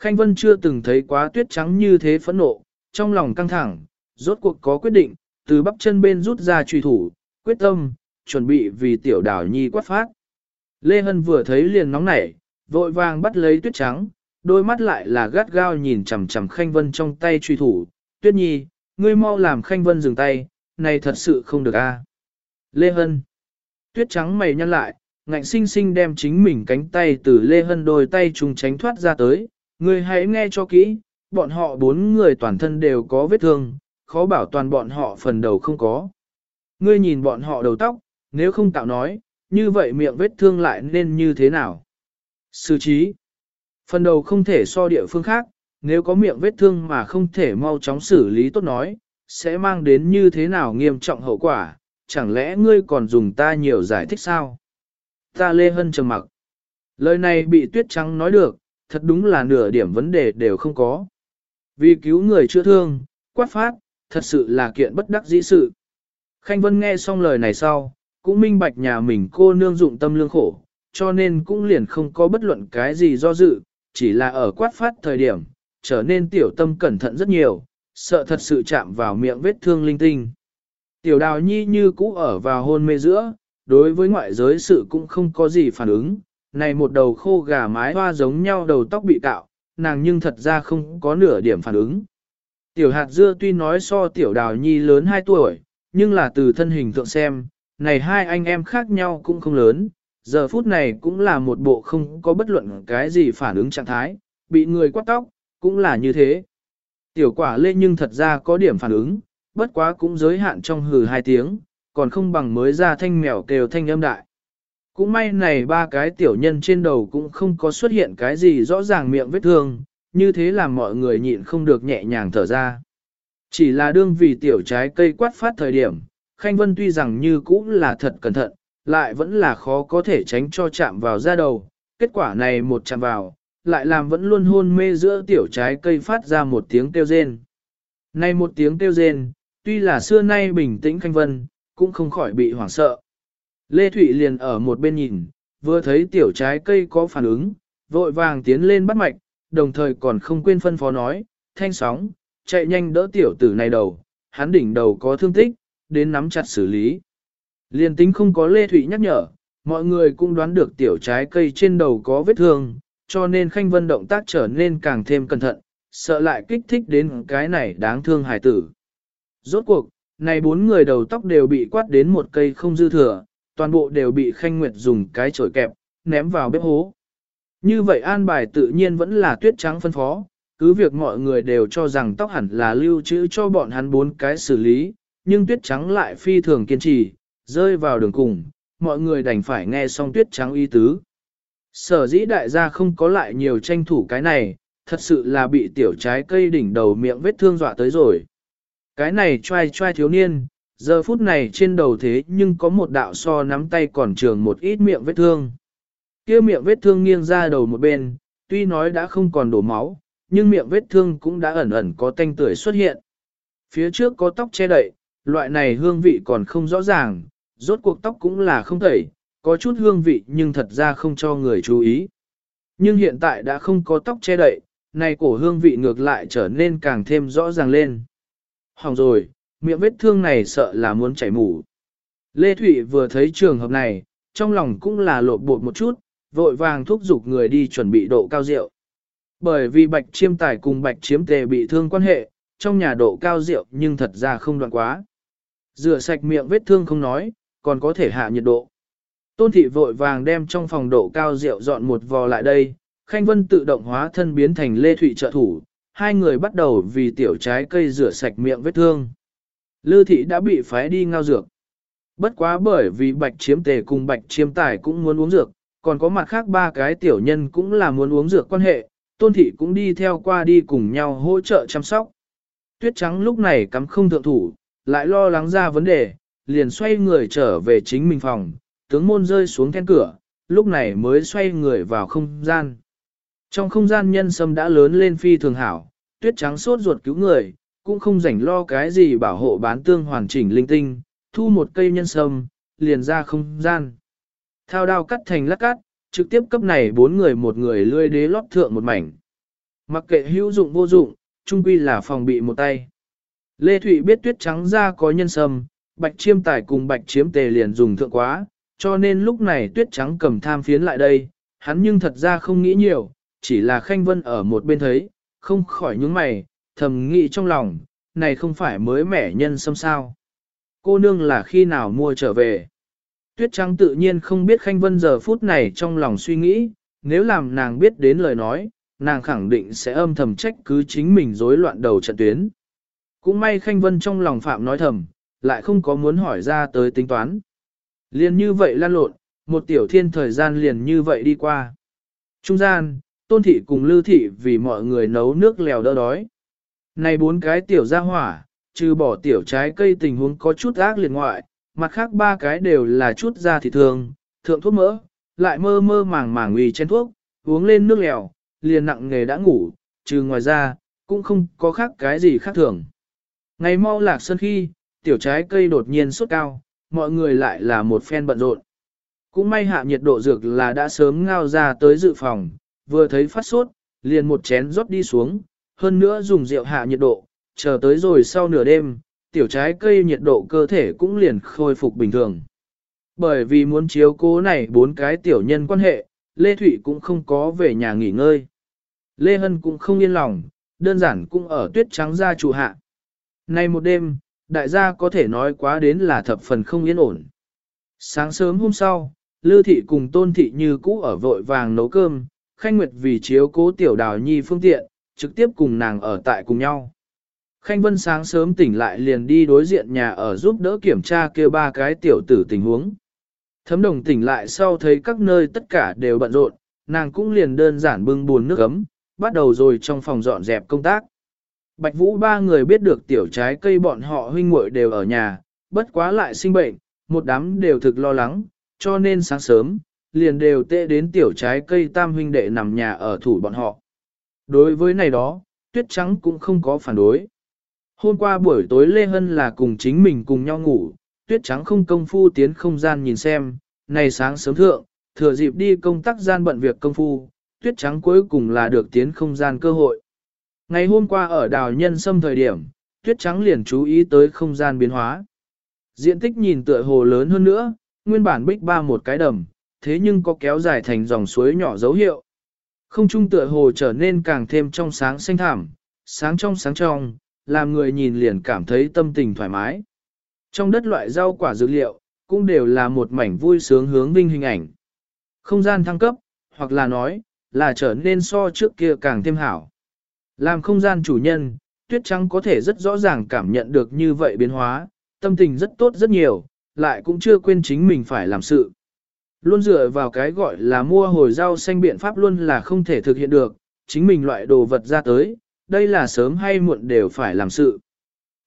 Khanh Vân chưa từng thấy quá Tuyết Trắng như thế phẫn nộ, trong lòng căng thẳng, rốt cuộc có quyết định, từ bắp chân bên rút ra truy thủ, quyết tâm, chuẩn bị vì tiểu đảo nhi quát phát. Lê Hân vừa thấy liền nóng nảy, vội vàng bắt lấy Tuyết Trắng, đôi mắt lại là gắt gao nhìn chằm chằm Khanh Vân trong tay truy thủ, Tuyết Nhi, ngươi mau làm Khanh Vân dừng tay, này thật sự không được a. Lê Hân. Tuyết trắng mày nhăn lại, ngạnh sinh sinh đem chính mình cánh tay từ Lê Hân đôi tay trùng tránh thoát ra tới. Ngươi hãy nghe cho kỹ, bọn họ bốn người toàn thân đều có vết thương, khó bảo toàn bọn họ phần đầu không có. Ngươi nhìn bọn họ đầu tóc, nếu không tạo nói, như vậy miệng vết thương lại nên như thế nào? Sư trí. Phần đầu không thể so địa phương khác, nếu có miệng vết thương mà không thể mau chóng xử lý tốt nói, sẽ mang đến như thế nào nghiêm trọng hậu quả, chẳng lẽ ngươi còn dùng ta nhiều giải thích sao? Ta Lê Hân trầm mặc. Lời này bị tuyết trắng nói được, thật đúng là nửa điểm vấn đề đều không có. Vì cứu người chữa thương, quát phát, thật sự là kiện bất đắc dĩ sự. Khanh Vân nghe xong lời này sau, cũng minh bạch nhà mình cô nương dụng tâm lương khổ, cho nên cũng liền không có bất luận cái gì do dự, chỉ là ở quát phát thời điểm, trở nên tiểu tâm cẩn thận rất nhiều, sợ thật sự chạm vào miệng vết thương linh tinh. Tiểu đào nhi như cũ ở vào hôn mê giữa, đối với ngoại giới sự cũng không có gì phản ứng, này một đầu khô gà mái hoa giống nhau đầu tóc bị cạo, nàng nhưng thật ra không có nửa điểm phản ứng. Tiểu hạt dưa tuy nói so tiểu đào nhi lớn 2 tuổi, nhưng là từ thân hình thượng xem, này hai anh em khác nhau cũng không lớn, giờ phút này cũng là một bộ không có bất luận cái gì phản ứng trạng thái, bị người quát tóc, cũng là như thế. Tiểu quả lê nhưng thật ra có điểm phản ứng, bất quá cũng giới hạn trong hừ hai tiếng, còn không bằng mới ra thanh mèo kêu thanh âm đại. Cũng may này ba cái tiểu nhân trên đầu cũng không có xuất hiện cái gì rõ ràng miệng vết thương, như thế làm mọi người nhịn không được nhẹ nhàng thở ra. Chỉ là đương vì tiểu trái cây quát phát thời điểm, Khanh Vân tuy rằng như cũ là thật cẩn thận, lại vẫn là khó có thể tránh cho chạm vào da đầu. Kết quả này một chạm vào, lại làm vẫn luôn hôn mê giữa tiểu trái cây phát ra một tiếng kêu rên. Này một tiếng kêu rên, tuy là xưa nay bình tĩnh Khanh Vân, cũng không khỏi bị hoảng sợ. Lê Thụy liền ở một bên nhìn, vừa thấy tiểu trái cây có phản ứng, vội vàng tiến lên bắt mạch, đồng thời còn không quên phân phó nói, thanh sóng, chạy nhanh đỡ tiểu tử này đầu, hắn đỉnh đầu có thương tích, đến nắm chặt xử lý. Liên tính không có Lê Thụy nhắc nhở, mọi người cũng đoán được tiểu trái cây trên đầu có vết thương, cho nên Khanh Vân động tác trở nên càng thêm cẩn thận, sợ lại kích thích đến cái này đáng thương hài tử. Rốt cuộc, này bốn người đầu tóc đều bị quát đến một cây không dư thừa, toàn bộ đều bị Khanh Nguyệt dùng cái chổi kẹp, ném vào bếp hố. Như vậy an bài tự nhiên vẫn là tuyết trắng phân phó, cứ việc mọi người đều cho rằng tóc hẳn là lưu trữ cho bọn hắn bốn cái xử lý, nhưng tuyết trắng lại phi thường kiên trì, rơi vào đường cùng, mọi người đành phải nghe xong tuyết trắng y tứ. Sở dĩ đại gia không có lại nhiều tranh thủ cái này, thật sự là bị tiểu trái cây đỉnh đầu miệng vết thương dọa tới rồi. Cái này trai trai thiếu niên, giờ phút này trên đầu thế nhưng có một đạo so nắm tay còn trường một ít miệng vết thương. kia miệng vết thương nghiêng ra đầu một bên, tuy nói đã không còn đổ máu, nhưng miệng vết thương cũng đã ẩn ẩn có tanh tưởi xuất hiện. Phía trước có tóc che đậy, loại này hương vị còn không rõ ràng, rốt cuộc tóc cũng là không thể, có chút hương vị nhưng thật ra không cho người chú ý. Nhưng hiện tại đã không có tóc che đậy, này cổ hương vị ngược lại trở nên càng thêm rõ ràng lên. Hỏng rồi, miệng vết thương này sợ là muốn chảy mủ. Lê Thụy vừa thấy trường hợp này, trong lòng cũng là lộn bột một chút, vội vàng thúc giục người đi chuẩn bị độ cao rượu. Bởi vì bạch chiêm tài cùng bạch chiếm tề bị thương quan hệ, trong nhà độ cao rượu nhưng thật ra không đoạn quá. Rửa sạch miệng vết thương không nói, còn có thể hạ nhiệt độ. Tôn thị vội vàng đem trong phòng độ cao rượu dọn một vò lại đây, Khanh Vân tự động hóa thân biến thành Lê Thụy trợ thủ, hai người bắt đầu vì tiểu trái cây rửa sạch miệng vết thương. Lư thị đã bị phái đi ngao dược. Bất quá bởi vì bạch chiếm tề cùng bạch chiếm tài cũng muốn uống dược, còn có mặt khác ba cái tiểu nhân cũng là muốn uống dược quan hệ, tôn thị cũng đi theo qua đi cùng nhau hỗ trợ chăm sóc. Tuyết trắng lúc này cắm không thượng thủ, lại lo lắng ra vấn đề, liền xoay người trở về chính mình phòng, tướng môn rơi xuống then cửa, lúc này mới xoay người vào không gian. Trong không gian nhân sâm đã lớn lên phi thường hảo, tuyết trắng sốt ruột cứu người, cũng không rảnh lo cái gì bảo hộ bán tương hoàn chỉnh linh tinh, thu một cây nhân sâm, liền ra không gian. Thao đao cắt thành lát cắt, trực tiếp cấp này bốn người một người lươi đế lót thượng một mảnh. Mặc kệ hữu dụng vô dụng, trung quy là phòng bị một tay. Lê Thụy biết tuyết trắng ra có nhân sâm, bạch chiêm tài cùng bạch chiếm tề liền dùng thượng quá, cho nên lúc này tuyết trắng cầm tham phiến lại đây, hắn nhưng thật ra không nghĩ nhiều, chỉ là khanh vân ở một bên thấy, không khỏi nhướng mày, thầm nghĩ trong lòng, này không phải mới mẻ nhân sâm sao. Cô nương là khi nào mua trở về. Tuyết trắng tự nhiên không biết khanh vân giờ phút này trong lòng suy nghĩ, nếu làm nàng biết đến lời nói, nàng khẳng định sẽ âm thầm trách cứ chính mình rối loạn đầu trận tuyến. Cũng may khanh vân trong lòng phạm nói thầm, lại không có muốn hỏi ra tới tính toán. Liền như vậy lan lộn, một tiểu thiên thời gian liền như vậy đi qua. Trung gian, tôn thị cùng lưu thị vì mọi người nấu nước lèo đỡ đói. Này bốn cái tiểu ra hỏa, trừ bỏ tiểu trái cây tình huống có chút ác liệt ngoại, mặt khác ba cái đều là chút da thịt thường, thượng thuốc mỡ, lại mơ mơ màng màng uy trên thuốc, uống lên nước lèo, liền nặng nghề đã ngủ, trừ ngoài ra, cũng không có khác cái gì khác thường. Ngày mau lạc sơn khi, tiểu trái cây đột nhiên sốt cao, mọi người lại là một phen bận rộn. Cũng may hạ nhiệt độ dược là đã sớm ngao ra tới dự phòng, vừa thấy phát sốt, liền một chén rót đi xuống, hơn nữa dùng rượu hạ nhiệt độ, chờ tới rồi sau nửa đêm, tiểu trái cây nhiệt độ cơ thể cũng liền khôi phục bình thường. Bởi vì muốn chiếu cố này bốn cái tiểu nhân quan hệ, Lê Thụy cũng không có về nhà nghỉ ngơi. Lê Hân cũng không yên lòng, đơn giản cũng ở tuyết trắng ra trụ hạ. Nay một đêm, đại gia có thể nói quá đến là thập phần không yên ổn. Sáng sớm hôm sau, Lư Thị cùng Tôn Thị như cũ ở vội vàng nấu cơm, Khanh Nguyệt vì chiếu cố tiểu đào nhi phương tiện, trực tiếp cùng nàng ở tại cùng nhau. Khanh Vân sáng sớm tỉnh lại liền đi đối diện nhà ở giúp đỡ kiểm tra kêu ba cái tiểu tử tình huống. Thấm đồng tỉnh lại sau thấy các nơi tất cả đều bận rộn, nàng cũng liền đơn giản bưng buồn nước ấm, bắt đầu rồi trong phòng dọn dẹp công tác. Bạch Vũ ba người biết được tiểu trái cây bọn họ huynh muội đều ở nhà, bất quá lại sinh bệnh, một đám đều thực lo lắng, cho nên sáng sớm, liền đều tệ đến tiểu trái cây tam huynh đệ nằm nhà ở thủ bọn họ. Đối với này đó, tuyết trắng cũng không có phản đối. Hôm qua buổi tối Lê Hân là cùng chính mình cùng nhau ngủ, tuyết trắng không công phu tiến không gian nhìn xem, này sáng sớm thượng, thừa dịp đi công tác gian bận việc công phu, tuyết trắng cuối cùng là được tiến không gian cơ hội. Ngày hôm qua ở đào nhân sâm thời điểm, tuyết trắng liền chú ý tới không gian biến hóa. Diện tích nhìn tựa hồ lớn hơn nữa, nguyên bản bích ba một cái đầm, thế nhưng có kéo dài thành dòng suối nhỏ dấu hiệu. Không trung tựa hồ trở nên càng thêm trong sáng xanh thảm, sáng trong sáng trong, làm người nhìn liền cảm thấy tâm tình thoải mái. Trong đất loại rau quả dược liệu, cũng đều là một mảnh vui sướng hướng vinh hình ảnh. Không gian thăng cấp, hoặc là nói, là trở nên so trước kia càng thêm hảo. Làm không gian chủ nhân, tuyết trắng có thể rất rõ ràng cảm nhận được như vậy biến hóa, tâm tình rất tốt rất nhiều, lại cũng chưa quên chính mình phải làm sự. Luôn dựa vào cái gọi là mua hồi rau xanh biện pháp luôn là không thể thực hiện được, chính mình loại đồ vật ra tới, đây là sớm hay muộn đều phải làm sự.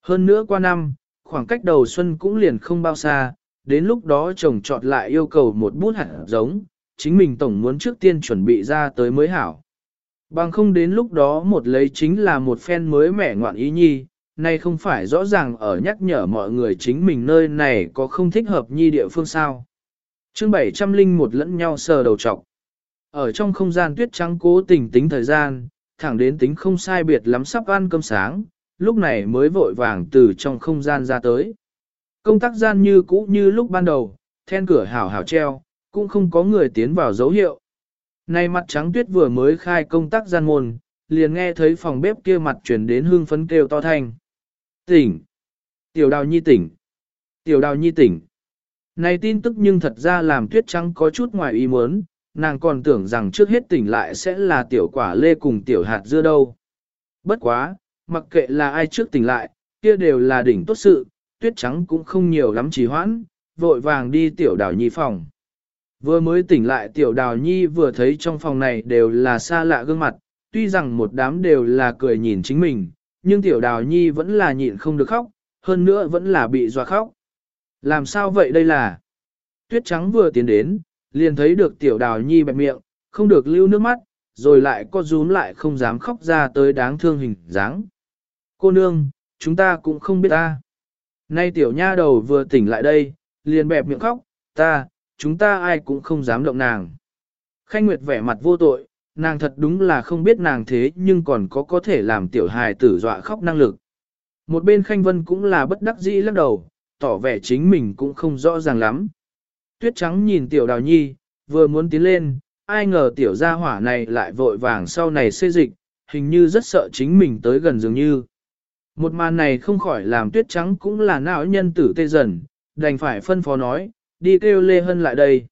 Hơn nữa qua năm, khoảng cách đầu xuân cũng liền không bao xa, đến lúc đó chồng chọn lại yêu cầu một bút hạt giống, chính mình tổng muốn trước tiên chuẩn bị ra tới mới hảo. Bằng không đến lúc đó một lấy chính là một phen mới mẻ ngoạn ý nhi, nay không phải rõ ràng ở nhắc nhở mọi người chính mình nơi này có không thích hợp nhi địa phương sao chương 700 linh một lẫn nhau sờ đầu trọc. Ở trong không gian tuyết trắng cố tình tính thời gian, thẳng đến tính không sai biệt lắm sắp ăn cơm sáng, lúc này mới vội vàng từ trong không gian ra tới. Công tác gian như cũ như lúc ban đầu, then cửa hảo hảo treo, cũng không có người tiến vào dấu hiệu. Nay mặt trắng tuyết vừa mới khai công tác gian môn, liền nghe thấy phòng bếp kia mặt chuyển đến hương phấn kêu to thanh. Tỉnh! Tiểu đào nhi tỉnh! Tiểu đào nhi tỉnh! Này tin tức nhưng thật ra làm tuyết trắng có chút ngoài ý muốn, nàng còn tưởng rằng trước hết tỉnh lại sẽ là tiểu quả lê cùng tiểu hạt dưa đâu. Bất quá, mặc kệ là ai trước tỉnh lại, kia đều là đỉnh tốt sự, tuyết trắng cũng không nhiều lắm trì hoãn, vội vàng đi tiểu đào nhi phòng. Vừa mới tỉnh lại tiểu đào nhi vừa thấy trong phòng này đều là xa lạ gương mặt, tuy rằng một đám đều là cười nhìn chính mình, nhưng tiểu đào nhi vẫn là nhịn không được khóc, hơn nữa vẫn là bị dọa khóc. Làm sao vậy đây là? Tuyết trắng vừa tiến đến, liền thấy được tiểu đào nhi bẹp miệng, không được lưu nước mắt, rồi lại co rúm lại không dám khóc ra tới đáng thương hình dáng. Cô nương, chúng ta cũng không biết ta. Nay tiểu nha đầu vừa tỉnh lại đây, liền bẹp miệng khóc, ta, chúng ta ai cũng không dám động nàng. Khanh Nguyệt vẻ mặt vô tội, nàng thật đúng là không biết nàng thế nhưng còn có có thể làm tiểu hài tử dọa khóc năng lực. Một bên Khanh Vân cũng là bất đắc dĩ lắc đầu, tỏ vẻ chính mình cũng không rõ ràng lắm. Tuyết trắng nhìn tiểu đào nhi, vừa muốn tiến lên, ai ngờ tiểu gia hỏa này lại vội vàng sau này xê dịch, hình như rất sợ chính mình tới gần dường như. Một màn này không khỏi làm tuyết trắng cũng là não nhân tử tê dần, đành phải phân phó nói, đi kêu Lê Hân lại đây.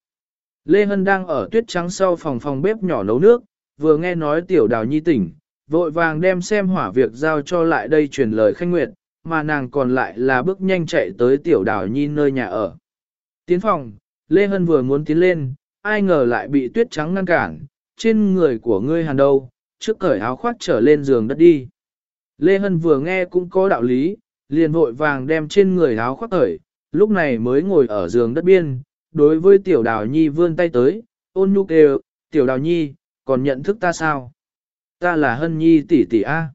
Lê Hân đang ở tuyết trắng sau phòng phòng bếp nhỏ nấu nước, vừa nghe nói tiểu đào nhi tỉnh, vội vàng đem xem hỏa việc giao cho lại đây truyền lời khanh nguyệt, mà nàng còn lại là bước nhanh chạy tới tiểu đào nhi nơi nhà ở. Tiến phòng, Lê Hân vừa muốn tiến lên, ai ngờ lại bị tuyết trắng ngăn cản, trên người của ngươi hàn đâu, trước cởi áo khoác trở lên giường đất đi. Lê Hân vừa nghe cũng có đạo lý, liền vội vàng đem trên người áo khoác cởi, lúc này mới ngồi ở giường đất biên, đối với tiểu đào nhi vươn tay tới, ôn nhu kêu, tiểu đào nhi, còn nhận thức ta sao? Ta là hân nhi tỷ tỷ A.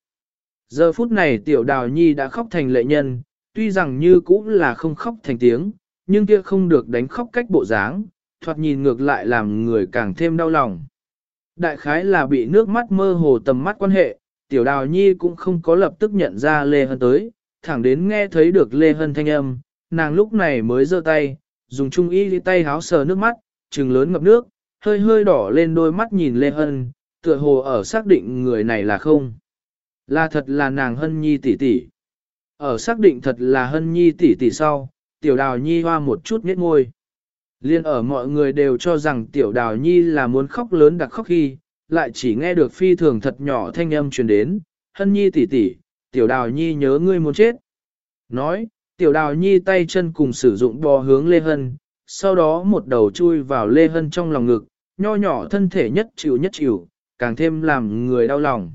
Giờ phút này tiểu đào nhi đã khóc thành lệ nhân, tuy rằng như cũng là không khóc thành tiếng, nhưng kia không được đánh khóc cách bộ dáng, thoạt nhìn ngược lại làm người càng thêm đau lòng. Đại khái là bị nước mắt mơ hồ tầm mắt quan hệ, tiểu đào nhi cũng không có lập tức nhận ra Lê Hân tới, thẳng đến nghe thấy được Lê Hân thanh âm, nàng lúc này mới giơ tay, dùng trung y đi tay háo sờ nước mắt, trừng lớn ngập nước, hơi hơi đỏ lên đôi mắt nhìn Lê Hân, tựa hồ ở xác định người này là không. Là thật là nàng Hân Nhi tỷ tỷ. Ở xác định thật là Hân Nhi tỷ tỷ sau, tiểu đào nhi hoa một chút nhếch ngôi. Liên ở mọi người đều cho rằng tiểu đào nhi là muốn khóc lớn đặc khóc khi, lại chỉ nghe được phi thường thật nhỏ thanh âm truyền đến, hân nhi tỷ tỷ, tiểu đào nhi nhớ ngươi muốn chết. Nói, tiểu đào nhi tay chân cùng sử dụng bò hướng Lê Hân, sau đó một đầu chui vào Lê Hân trong lòng ngực, nho nhỏ thân thể nhất chịu nhất chịu, càng thêm làm người đau lòng.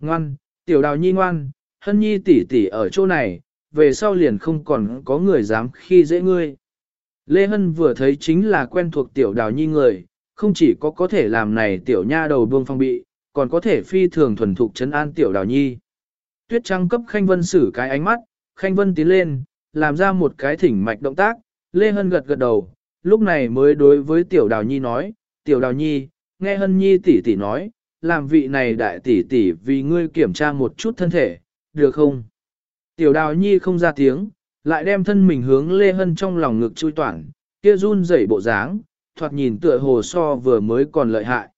Ngoan, tiểu đào nhi ngoan, hân nhi tỷ tỷ ở chỗ này, về sau liền không còn có người dám khi dễ ngươi. Lê Hân vừa thấy chính là quen thuộc tiểu đào nhi người, không chỉ có có thể làm này tiểu nha đầu buông phong bị, còn có thể phi thường thuần thục chấn an tiểu đào nhi. Tuyết trăng cấp Khanh Vân xử cái ánh mắt, Khanh Vân tiến lên, làm ra một cái thỉnh mạch động tác, Lê Hân gật gật đầu, lúc này mới đối với Tiểu Đào Nhi nói, Tiểu Đào Nhi, nghe Hân Nhi tỷ tỷ nói, làm vị này đại tỷ tỷ vì ngươi kiểm tra một chút thân thể, được không? Tiểu Đào Nhi không ra tiếng, lại đem thân mình hướng Lê Hân trong lòng ngực chui toản, kia run rẩy bộ dáng, thoạt nhìn tựa hồ so vừa mới còn lợi hại.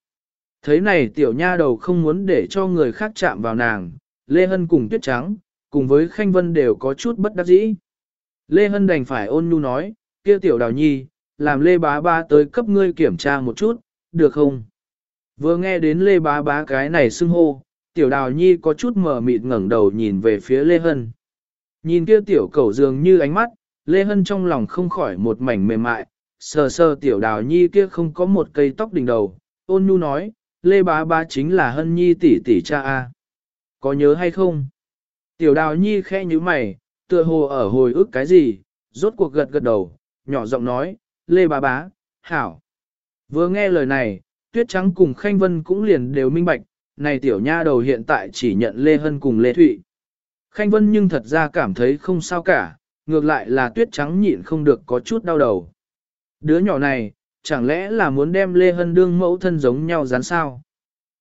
Thấy này tiểu nha đầu không muốn để cho người khác chạm vào nàng, Lê Hân cùng Tuyết Trắng, cùng với Khanh Vân đều có chút bất đắc dĩ. Lê Hân đành phải ôn nhu nói, kia tiểu đào nhi, làm Lê Bá Ba tới cấp ngươi kiểm tra một chút, được không? Vừa nghe đến Lê Bá Bá cái này xưng hô, tiểu đào nhi có chút mờ mịt ngẩng đầu nhìn về phía Lê Hân. Nhìn kia tiểu cẩu dường như ánh mắt, Lê Hân trong lòng không khỏi một mảnh mềm mại, sờ sờ tiểu đào nhi kia không có một cây tóc đỉnh đầu, ôn nhu nói, Lê Bá Bá chính là Hân Nhi tỷ tỷ cha a. Có nhớ hay không? Tiểu đào nhi khẽ như mày, tựa hồ ở hồi ức cái gì, rốt cuộc gật gật đầu, nhỏ giọng nói, Lê Bá Bá, hảo. Vừa nghe lời này, Tuyết Trắng cùng Khanh Vân cũng liền đều minh bạch, này tiểu nha đầu hiện tại chỉ nhận Lê Hân cùng Lê Thụy. Khanh Vân nhưng thật ra cảm thấy không sao cả, ngược lại là Tuyết Trắng nhịn không được có chút đau đầu. Đứa nhỏ này, chẳng lẽ là muốn đem Lê Hân đương mẫu thân giống nhau rán sao?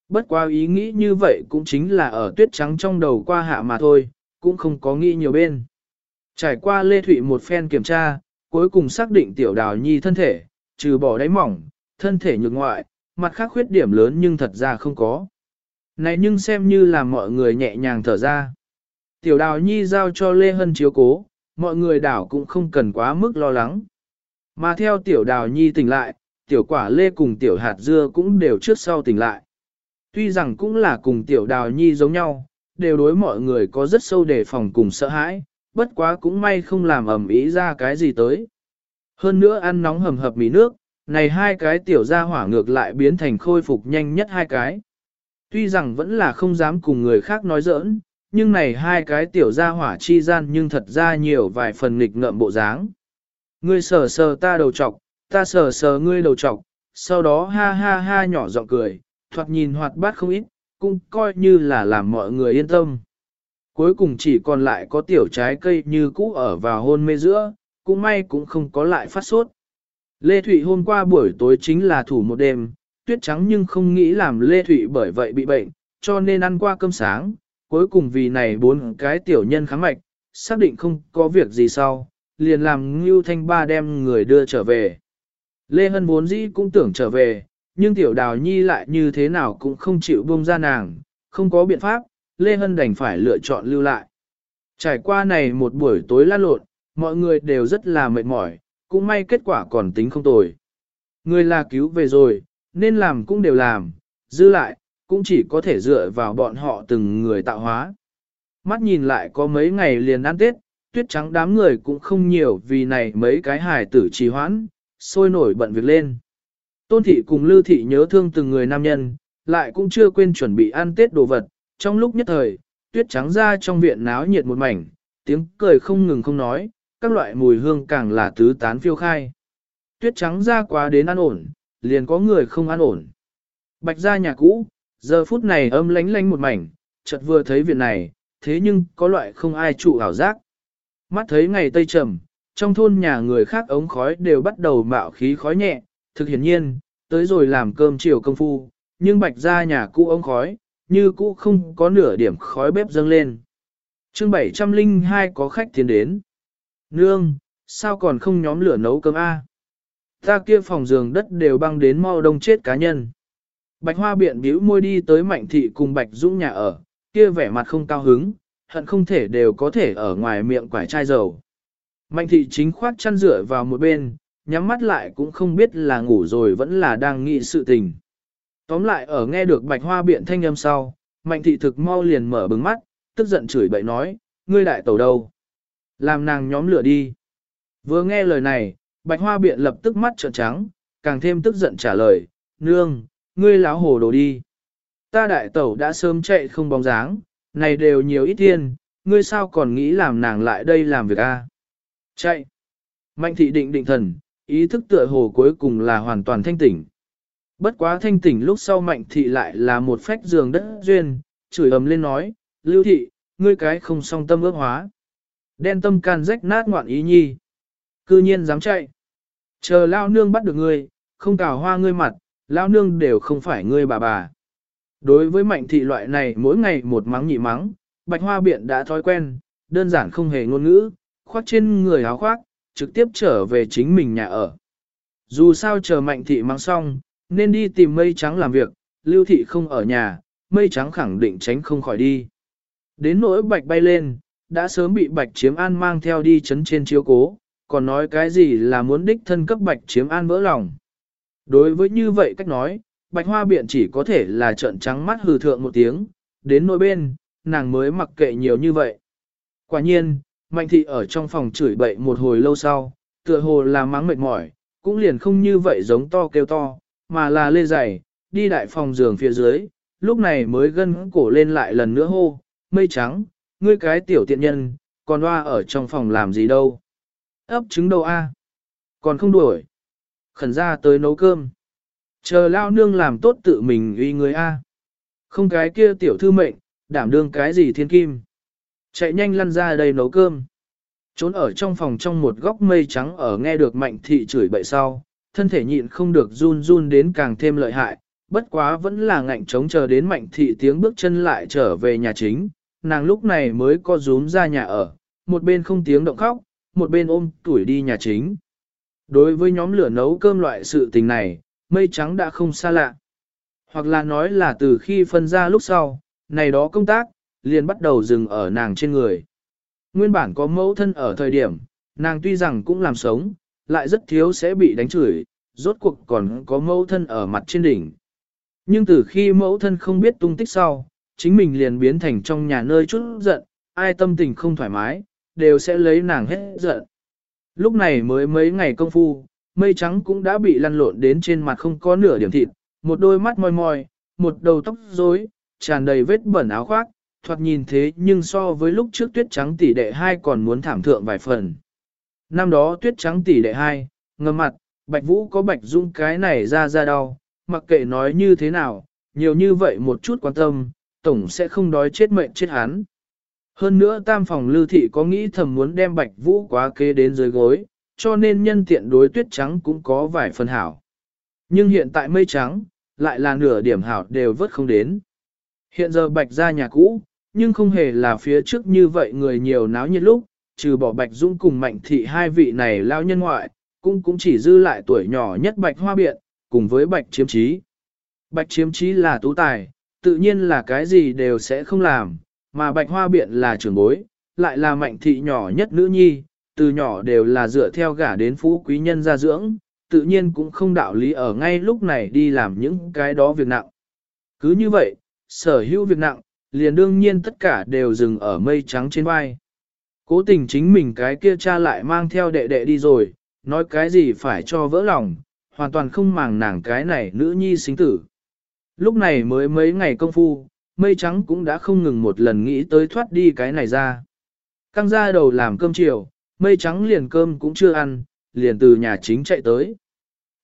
Bất qua ý nghĩ như vậy cũng chính là ở tuyết trắng trong đầu qua hạ mà thôi, cũng không có nghĩ nhiều bên. Trải qua Lê Thụy một phen kiểm tra, cuối cùng xác định tiểu đào nhi thân thể, trừ bỏ đáy mỏng, thân thể nhược ngoại, mặt khác khuyết điểm lớn nhưng thật ra không có. Này nhưng xem như là mọi người nhẹ nhàng thở ra. Tiểu đào nhi giao cho Lê Hân chiếu cố, mọi người đảo cũng không cần quá mức lo lắng. Mà theo tiểu đào nhi tỉnh lại, tiểu quả lê cùng tiểu hạt dưa cũng đều trước sau tỉnh lại. Tuy rằng cũng là cùng tiểu đào nhi giống nhau, đều đối mọi người có rất sâu đề phòng cùng sợ hãi, bất quá cũng may không làm ẩm ý ra cái gì tới. Hơn nữa ăn nóng hầm hập mì nước, này hai cái tiểu ra hỏa ngược lại biến thành khôi phục nhanh nhất hai cái. Tuy rằng vẫn là không dám cùng người khác nói giỡn, nhưng này hai cái tiểu ra hỏa chi gian nhưng thật ra nhiều vài phần nghịch ngợm bộ dáng. Ngươi sờ sờ ta đầu trọc, ta sờ sờ ngươi đầu trọc, sau đó ha ha ha nhỏ giọng cười, thoạt nhìn hoạt bát không ít, cũng coi như là làm mọi người yên tâm. Cuối cùng chỉ còn lại có tiểu trái cây như cũ ở vào hôn mê giữa, cũng may cũng không có lại phát sốt. Lê Thụy hôm qua buổi tối chính là thủ một đêm, tuyết trắng nhưng không nghĩ làm Lê Thụy bởi vậy bị bệnh, cho nên ăn qua cơm sáng, cuối cùng vì này bốn cái tiểu nhân kháng mạch, xác định không có việc gì sau, liền làm Ngưu Thanh Ba đem người đưa trở về. Lê Hân vốn dĩ cũng tưởng trở về, nhưng tiểu đào nhi lại như thế nào cũng không chịu buông ra nàng, không có biện pháp, Lê Hân đành phải lựa chọn lưu lại. Trải qua này một buổi tối lan lộn, mọi người đều rất là mệt mỏi, cũng may kết quả còn tính không tồi. Người là cứu về rồi, nên làm cũng đều làm, dư lại, cũng chỉ có thể dựa vào bọn họ từng người tạo hóa. Mắt nhìn lại có mấy ngày liền ăn Tết, tuyết trắng đám người cũng không nhiều vì này mấy cái hài tử trì hoãn, sôi nổi bận việc lên. Tôn thị cùng Lưu thị nhớ thương từng người nam nhân, lại cũng chưa quên chuẩn bị ăn Tết đồ vật. Trong lúc nhất thời, tuyết trắng ra trong viện náo nhiệt một mảnh, tiếng cười không ngừng không nói, các loại mùi hương càng là tứ tán phiêu khai. Tuyết trắng ra quá đến an ổn, liền có người không an ổn. Bạch ra nhà cũ, giờ phút này âm lánh lánh một mảnh, chợt vừa thấy viện này, thế nhưng có loại không ai trụ ảo giác. Mắt thấy ngày tây trầm, trong thôn nhà người khác ống khói đều bắt đầu mạo khí khói nhẹ, thực hiển nhiên, tới rồi làm cơm chiều công phu, nhưng bạch ra nhà cũ ống khói, như cũ không có nửa điểm khói bếp dâng lên. chương 702 có khách tiến đến. Nương, sao còn không nhóm lửa nấu cơm A? Ta kia phòng giường đất đều băng đến mau đông chết cá nhân. Bạch hoa biện bĩu môi đi tới mạnh thị cùng bạch dũng nhà ở, kia vẻ mặt không cao hứng, hận không thể đều có thể ở ngoài miệng quải chai dầu. Mạnh thị chính khoát chăn rửa vào một bên, nhắm mắt lại cũng không biết là ngủ rồi vẫn là đang nghĩ sự tình. Tóm lại ở nghe được bạch hoa biện thanh âm sau, mạnh thị thực mau liền mở bừng mắt, tức giận chửi bậy nói, ngươi đại tẩu đâu? Làm nàng nhóm lửa đi. Vừa nghe lời này, bạch hoa biện lập tức mắt trợn trắng, càng thêm tức giận trả lời, nương, ngươi láo hồ đồ đi. Ta đại tẩu đã sớm chạy không bóng dáng, này đều nhiều ít thiên, ngươi sao còn nghĩ làm nàng lại đây làm việc a? Chạy. Mạnh thị định định thần, ý thức tựa hồ cuối cùng là hoàn toàn thanh tỉnh. Bất quá thanh tỉnh lúc sau mạnh thị lại là một phách giường đất duyên, chửi ầm lên nói, lưu thị, ngươi cái không song tâm ước hóa. Đen tâm can rách nát ngoạn ý nhi. Cư nhiên dám chạy. Chờ lao nương bắt được ngươi, không cào hoa ngươi mặt, lao nương đều không phải ngươi bà bà. Đối với mạnh thị loại này mỗi ngày một mắng nhị mắng, bạch hoa biện đã thói quen, đơn giản không hề ngôn ngữ, khoác trên người áo khoác, trực tiếp trở về chính mình nhà ở. Dù sao chờ mạnh thị mắng xong, nên đi tìm mây trắng làm việc, lưu thị không ở nhà, mây trắng khẳng định tránh không khỏi đi. Đến nỗi bạch bay lên, đã sớm bị bạch chiếm an mang theo đi chấn trên chiếu cố, còn nói cái gì là muốn đích thân cấp bạch chiếm an vỡ lòng. Đối với như vậy cách nói, bạch hoa biện chỉ có thể là trợn trắng mắt hừ thượng một tiếng, đến nỗi bên, nàng mới mặc kệ nhiều như vậy. Quả nhiên, mạnh thị ở trong phòng chửi bậy một hồi lâu sau, tựa hồ là mắng mệt mỏi, cũng liền không như vậy giống to kêu to, mà là lê dày, đi đại phòng giường phía dưới, lúc này mới gân cổ lên lại lần nữa hô, mây trắng, ngươi cái tiểu tiện nhân, còn hoa ở trong phòng làm gì đâu. Ấp trứng đâu a? Còn không đuổi. Khẩn ra tới nấu cơm. Chờ lao nương làm tốt tự mình uy người a. Không cái kia tiểu thư mệnh, đảm đương cái gì thiên kim. Chạy nhanh lăn ra đây nấu cơm. Trốn ở trong phòng trong một góc mây trắng ở nghe được mạnh thị chửi bậy sau, thân thể nhịn không được run run đến càng thêm lợi hại, bất quá vẫn là ngạnh chống chờ đến mạnh thị tiếng bước chân lại trở về nhà chính, nàng lúc này mới co rúm ra nhà ở, một bên không tiếng động khóc, một bên ôm tuổi đi nhà chính. Đối với nhóm lửa nấu cơm loại sự tình này, mây trắng đã không xa lạ. Hoặc là nói là từ khi phân ra lúc sau, này đó công tác, liền bắt đầu dừng ở nàng trên người. Nguyên bản có mẫu thân ở thời điểm, nàng tuy rằng cũng làm sống, lại rất thiếu sẽ bị đánh chửi, rốt cuộc còn có mẫu thân ở mặt trên đỉnh. Nhưng từ khi mẫu thân không biết tung tích sau, chính mình liền biến thành trong nhà nơi chút giận, ai tâm tình không thoải mái, đều sẽ lấy nàng hết giận. Lúc này mới mấy ngày công phu, mây trắng cũng đã bị lăn lộn đến trên mặt không có nửa điểm thịt, một đôi mắt moi moi một đầu tóc rối, tràn đầy vết bẩn áo khoác, thoạt nhìn thế nhưng so với lúc trước tuyết trắng tỷ đệ hai còn muốn thảm thượng vài phần. Năm đó tuyết trắng tỷ đệ hai, ngầm mặt, bạch vũ có bạch dung cái này ra ra đau, mặc kệ nói như thế nào, nhiều như vậy một chút quan tâm, tổng sẽ không đói chết mệnh chết hắn. Hơn nữa tam phòng lưu thị có nghĩ thầm muốn đem bạch vũ quá kế đến dưới gối, cho nên nhân tiện đối tuyết trắng cũng có vài phần hảo. Nhưng hiện tại mây trắng, lại là nửa điểm hảo đều vớt không đến. Hiện giờ bạch ra nhà cũ, nhưng không hề là phía trước như vậy người nhiều náo nhiệt lúc, trừ bỏ bạch Dung cùng mạnh thị hai vị này lao nhân ngoại, cũng cũng chỉ dư lại tuổi nhỏ nhất bạch hoa biện, cùng với bạch chiếm trí. Bạch chiếm trí là tú tài, tự nhiên là cái gì đều sẽ không làm, mà bạch hoa biện là trưởng bối, lại là mạnh thị nhỏ nhất nữ nhi, từ nhỏ đều là dựa theo gả đến phú quý nhân gia dưỡng, tự nhiên cũng không đạo lý ở ngay lúc này đi làm những cái đó việc nặng. Cứ như vậy, sở hữu việc nặng, liền đương nhiên tất cả đều dừng ở mây trắng trên vai. Cố tình chính mình cái kia cha lại mang theo đệ đệ đi rồi, nói cái gì phải cho vỡ lòng, hoàn toàn không màng nàng cái này nữ nhi sinh tử. Lúc này mới mấy ngày công phu, mây trắng cũng đã không ngừng một lần nghĩ tới thoát đi cái này ra. Căng ra đầu làm cơm chiều, mây trắng liền cơm cũng chưa ăn, liền từ nhà chính chạy tới.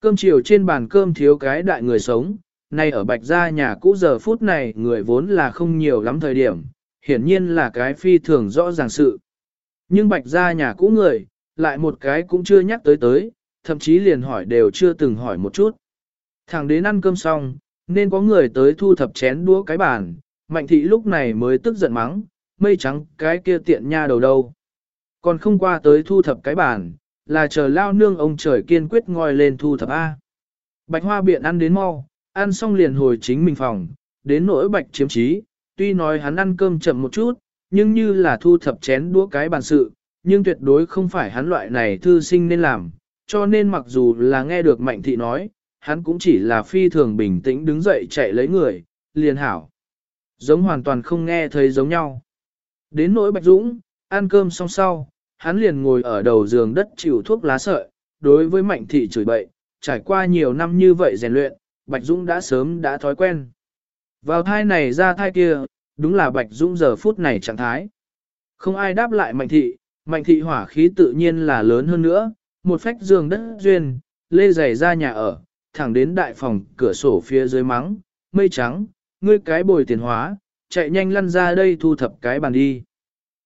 Cơm chiều trên bàn cơm thiếu cái đại người sống, nay ở bạch gia nhà cũ giờ phút này người vốn là không nhiều lắm thời điểm, hiển nhiên là cái phi thường rõ ràng sự. Nhưng bạch gia nhà cũ người, lại một cái cũng chưa nhắc tới tới, thậm chí liền hỏi đều chưa từng hỏi một chút. Thằng đến ăn cơm xong, nên có người tới thu thập chén đũa cái bàn, mạnh thị lúc này mới tức giận mắng, mây trắng cái kia tiện nha đầu đâu. Còn không qua tới thu thập cái bàn, là chờ lao nương ông trời kiên quyết ngồi lên thu thập A. Bạch hoa biện ăn đến mau, ăn xong liền hồi chính mình phòng, đến nỗi bạch chiếm trí, tuy nói hắn ăn cơm chậm một chút, nhưng như là thu thập chén đũa cái bàn sự, nhưng tuyệt đối không phải hắn loại này thư sinh nên làm, cho nên mặc dù là nghe được mạnh thị nói, hắn cũng chỉ là phi thường bình tĩnh đứng dậy chạy lấy người, liền hảo. Giống hoàn toàn không nghe thấy giống nhau. Đến nỗi Bạch Dũng, ăn cơm xong sau, hắn liền ngồi ở đầu giường đất chịu thuốc lá sợi, đối với mạnh thị chửi bậy, trải qua nhiều năm như vậy rèn luyện, Bạch Dũng đã sớm đã thói quen. Vào thai này ra thai kia, đúng là Bạch Dũng giờ phút này trạng thái. Không ai đáp lại mạnh thị, mạnh thị hỏa khí tự nhiên là lớn hơn nữa, một phách giường đất duyên, lê giày ra nhà ở, thẳng đến đại phòng cửa sổ phía dưới mắng, mây trắng, ngươi cái bồi tiền hóa, chạy nhanh lăn ra đây thu thập cái bàn đi.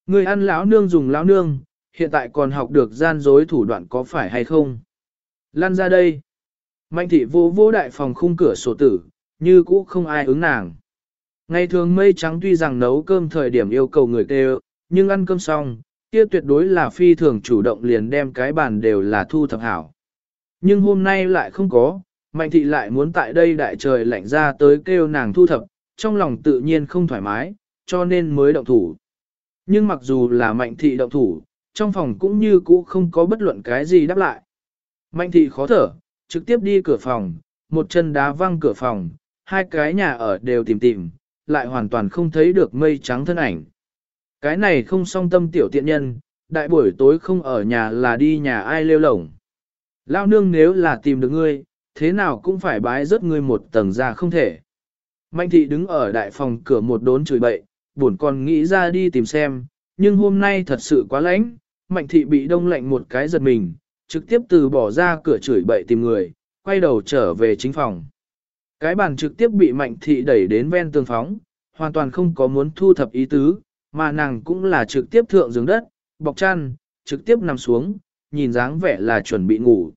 Ngươi ăn lão nương dùng lão nương, hiện tại còn học được gian dối thủ đoạn có phải hay không? Lăn ra đây. Mạnh thị vô vô đại phòng khung cửa sổ tử, như cũ không ai ứng nàng. Ngày thường mây trắng tuy rằng nấu cơm thời điểm yêu cầu người kêu, nhưng ăn cơm xong, kia tuyệt đối là phi thường chủ động liền đem cái bàn đều là thu thập hảo. Nhưng hôm nay lại không có, mạnh thị lại muốn tại đây đại trời lạnh ra tới kêu nàng thu thập, trong lòng tự nhiên không thoải mái, cho nên mới động thủ. Nhưng mặc dù là mạnh thị động thủ, trong phòng cũng như cũ không có bất luận cái gì đáp lại. Mạnh thị khó thở, trực tiếp đi cửa phòng, một chân đá văng cửa phòng, hai cái nhà ở đều tìm tìm, lại hoàn toàn không thấy được mây trắng thân ảnh. Cái này không song tâm tiểu tiện nhân, đại buổi tối không ở nhà là đi nhà ai lêu lổng. Lao nương nếu là tìm được ngươi, thế nào cũng phải bái rớt ngươi một tầng ra không thể. Mạnh thị đứng ở đại phòng cửa một đốn chửi bậy, buồn còn nghĩ ra đi tìm xem, nhưng hôm nay thật sự quá lạnh, mạnh thị bị đông lạnh một cái giật mình, trực tiếp từ bỏ ra cửa chửi bậy tìm người, quay đầu trở về chính phòng. Cái bàn trực tiếp bị mạnh thị đẩy đến ven tường phóng, hoàn toàn không có muốn thu thập ý tứ, mà nàng cũng là trực tiếp thượng giường đất, bọc chăn, trực tiếp nằm xuống, nhìn dáng vẻ là chuẩn bị ngủ.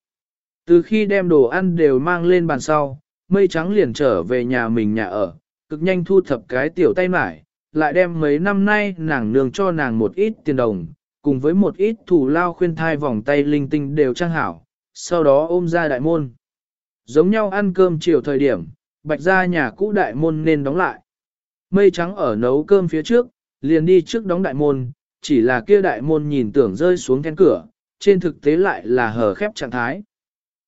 Từ khi đem đồ ăn đều mang lên bàn sau, mây trắng liền trở về nhà mình nhà ở, cực nhanh thu thập cái tiểu tay mải, lại đem mấy năm nay nàng nương cho nàng một ít tiền đồng, cùng với một ít thủ lao khuyên thai vòng tay linh tinh đều trang hảo, sau đó ôm ra đại môn. Giống nhau ăn cơm chiều thời điểm, bạch ra nhà cũ đại môn nên đóng lại. Mây trắng ở nấu cơm phía trước, liền đi trước đóng đại môn, chỉ là kia đại môn nhìn tưởng rơi xuống then cửa, trên thực tế lại là hở khép trạng thái.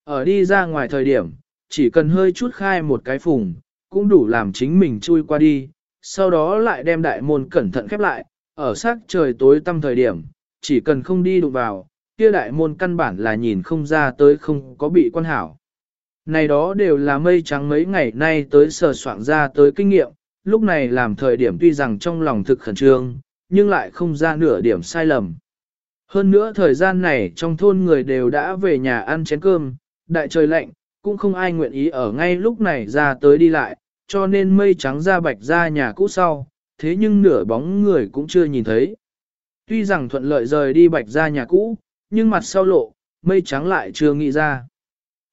Ở đi ra ngoài thời điểm, chỉ cần hơi chút khai một cái phùng, cũng đủ làm chính mình chui qua đi, sau đó lại đem đại môn cẩn thận khép lại, ở sát trời tối tăm thời điểm, chỉ cần không đi đụng vào, kia đại môn căn bản là nhìn không ra tới không có bị quan hảo. Này đó đều là mây trắng mấy ngày nay tới sờ soạn ra tới kinh nghiệm, lúc này làm thời điểm tuy rằng trong lòng thực khẩn trương, nhưng lại không ra nửa điểm sai lầm. Hơn nữa thời gian này trong thôn người đều đã về nhà ăn chén cơm, đại trời lạnh, cũng không ai nguyện ý ở ngay lúc này ra tới đi lại, cho nên mây trắng ra bạch ra nhà cũ sau, thế nhưng nửa bóng người cũng chưa nhìn thấy. Tuy rằng thuận lợi rời đi bạch ra nhà cũ, nhưng mặt sau lộ, mây trắng lại chưa nghĩ ra.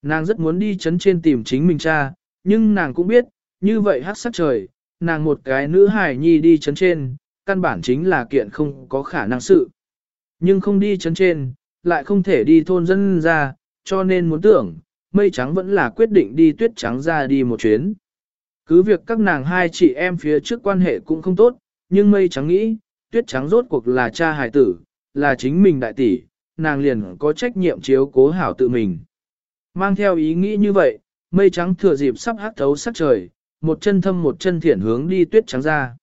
Nàng rất muốn đi chấn trên tìm chính mình cha, nhưng nàng cũng biết, như vậy hát sắc trời, nàng một cái nữ hài nhi đi chấn trên, căn bản chính là kiện không có khả năng sự. Nhưng không đi chấn trên, lại không thể đi thôn dân ra, cho nên muốn tưởng, mây trắng vẫn là quyết định đi tuyết trắng ra đi một chuyến. Cứ việc các nàng hai chị em phía trước quan hệ cũng không tốt, nhưng mây trắng nghĩ, tuyết trắng rốt cuộc là cha hài tử, là chính mình đại tỷ, nàng liền có trách nhiệm chiếu cố hảo tự mình. Mang theo ý nghĩ như vậy, mây trắng thừa dịp sắp hát thấu sắc trời, một chân thâm một chân thiển hướng đi tuyết trắng ra.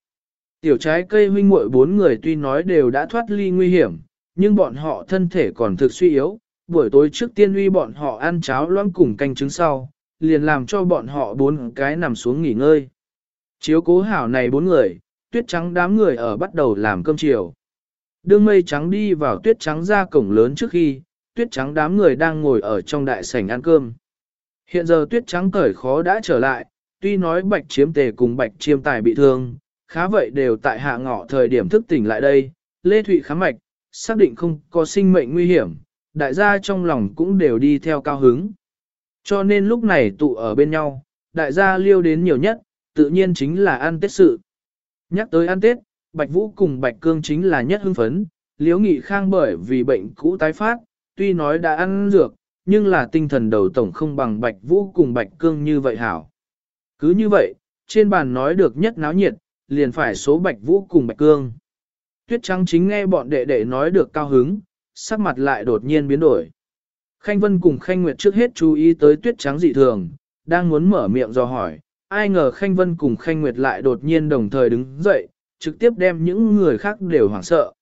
Tiểu trái cây huynh muội bốn người tuy nói đều đã thoát ly nguy hiểm, nhưng bọn họ thân thể còn thực suy yếu, buổi tối trước tiên uy bọn họ ăn cháo loãng cùng canh trứng sau, liền làm cho bọn họ bốn cái nằm xuống nghỉ ngơi. Chiếu cố hảo này bốn người, tuyết trắng đám người ở bắt đầu làm cơm chiều. Đương mây trắng đi vào tuyết trắng ra cổng lớn trước khi, tuyết trắng đám người đang ngồi ở trong đại sảnh ăn cơm. Hiện giờ tuyết trắng cởi khó đã trở lại, tuy nói bạch chiếm tề cùng bạch chiêm tài bị thương, khá vậy đều tại hạ ngọ thời điểm thức tỉnh lại đây, Lê Thụy khám mạch, xác định không có sinh mệnh nguy hiểm, đại gia trong lòng cũng đều đi theo cao hứng. Cho nên lúc này tụ ở bên nhau, đại gia liêu đến nhiều nhất, tự nhiên chính là ăn tết sự. Nhắc tới ăn tết, Bạch Vũ cùng Bạch Cương chính là nhất hưng phấn, liếu nghị khang bởi vì bệnh cũ tái phát, tuy nói đã ăn dược, nhưng là tinh thần đầu tổng không bằng Bạch Vũ cùng Bạch Cương như vậy hảo. Cứ như vậy, trên bàn nói được nhất náo nhiệt, liền phải số Bạch Vũ cùng Bạch Cương. Tuyết Trắng chính nghe bọn đệ đệ nói được cao hứng, sắc mặt lại đột nhiên biến đổi. Khanh Vân cùng Khanh Nguyệt trước hết chú ý tới Tuyết Trắng dị thường, đang muốn mở miệng do hỏi, ai ngờ Khanh Vân cùng Khanh Nguyệt lại đột nhiên đồng thời đứng dậy, trực tiếp đem những người khác đều hoảng sợ.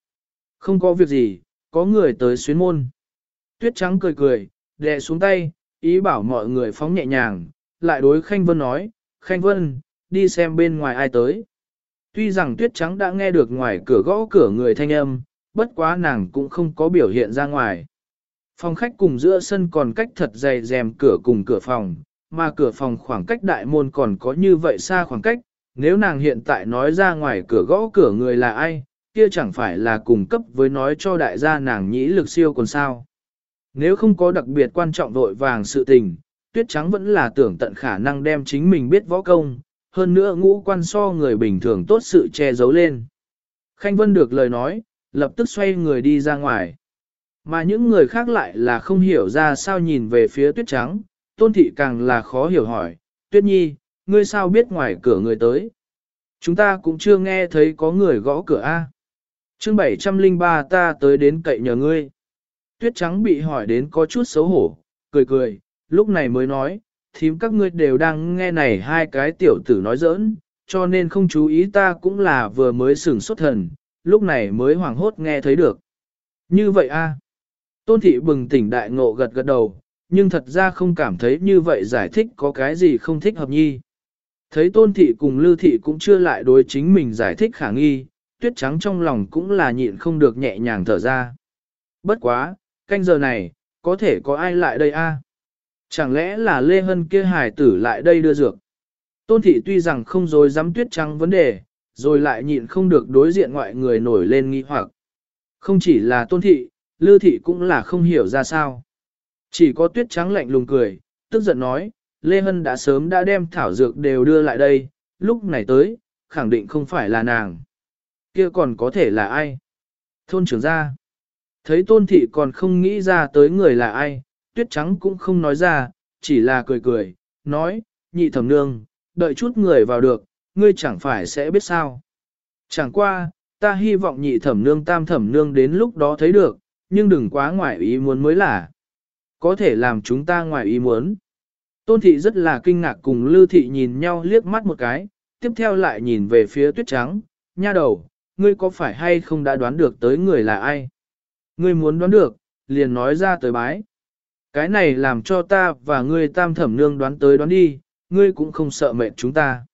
Không có việc gì, có người tới xuyến môn. Tuyết Trắng cười cười, đè xuống tay, ý bảo mọi người phóng nhẹ nhàng, lại đối Khanh Vân nói, Khanh Vân, đi xem bên ngoài ai tới. Tuy rằng tuyết trắng đã nghe được ngoài cửa gõ cửa người thanh âm, bất quá nàng cũng không có biểu hiện ra ngoài. Phòng khách cùng giữa sân còn cách thật dày rèm cửa cùng cửa phòng, mà cửa phòng khoảng cách đại môn còn có như vậy xa khoảng cách, nếu nàng hiện tại nói ra ngoài cửa gõ cửa người là ai, kia chẳng phải là cùng cấp với nói cho đại gia nàng nhĩ lực siêu còn sao. Nếu không có đặc biệt quan trọng vội vàng sự tình, tuyết trắng vẫn là tưởng tận khả năng đem chính mình biết võ công, hơn nữa ngũ quan so người bình thường tốt sự che giấu lên. Khanh Vân được lời nói, lập tức xoay người đi ra ngoài. Mà những người khác lại là không hiểu ra sao nhìn về phía tuyết trắng, tôn thị càng là khó hiểu hỏi, tuyết nhi, ngươi sao biết ngoài cửa người tới? Chúng ta cũng chưa nghe thấy có người gõ cửa A. chương 703 ta tới đến cậy nhờ ngươi. Tuyết trắng bị hỏi đến có chút xấu hổ, cười cười, lúc này mới nói, thím các ngươi đều đang nghe này hai cái tiểu tử nói giỡn, cho nên không chú ý ta cũng là vừa mới sửng xuất thần, lúc này mới hoảng hốt nghe thấy được. Như vậy a Tôn thị bừng tỉnh đại ngộ gật gật đầu, nhưng thật ra không cảm thấy như vậy giải thích có cái gì không thích hợp nhi. Thấy tôn thị cùng lưu thị cũng chưa lại đối chính mình giải thích khả nghi, tuyết trắng trong lòng cũng là nhịn không được nhẹ nhàng thở ra. Bất quá, canh giờ này, có thể có ai lại đây a? Chẳng lẽ là Lê Hân kia hài tử lại đây đưa dược? Tôn thị tuy rằng không dối dám tuyết trắng vấn đề, rồi lại nhịn không được đối diện ngoại người nổi lên nghi hoặc. Không chỉ là tôn thị, lư thị cũng là không hiểu ra sao. Chỉ có tuyết trắng lạnh lùng cười, tức giận nói, Lê Hân đã sớm đã đem thảo dược đều đưa lại đây, lúc này tới, khẳng định không phải là nàng. Kia còn có thể là ai? Thôn trưởng gia. Thấy tôn thị còn không nghĩ ra tới người là ai, tuyết trắng cũng không nói ra, chỉ là cười cười, nói, nhị thẩm nương, đợi chút người vào được, ngươi chẳng phải sẽ biết sao. Chẳng qua, ta hy vọng nhị thẩm nương tam thẩm nương đến lúc đó thấy được, nhưng đừng quá ngoài ý muốn mới là. Có thể làm chúng ta ngoài ý muốn. Tôn thị rất là kinh ngạc cùng Lưu thị nhìn nhau liếc mắt một cái, tiếp theo lại nhìn về phía tuyết trắng, nha đầu, ngươi có phải hay không đã đoán được tới người là ai? Ngươi muốn đoán được, liền nói ra tới bái. Cái này làm cho ta và ngươi tam thẩm nương đoán tới đoán đi, ngươi cũng không sợ mệt chúng ta.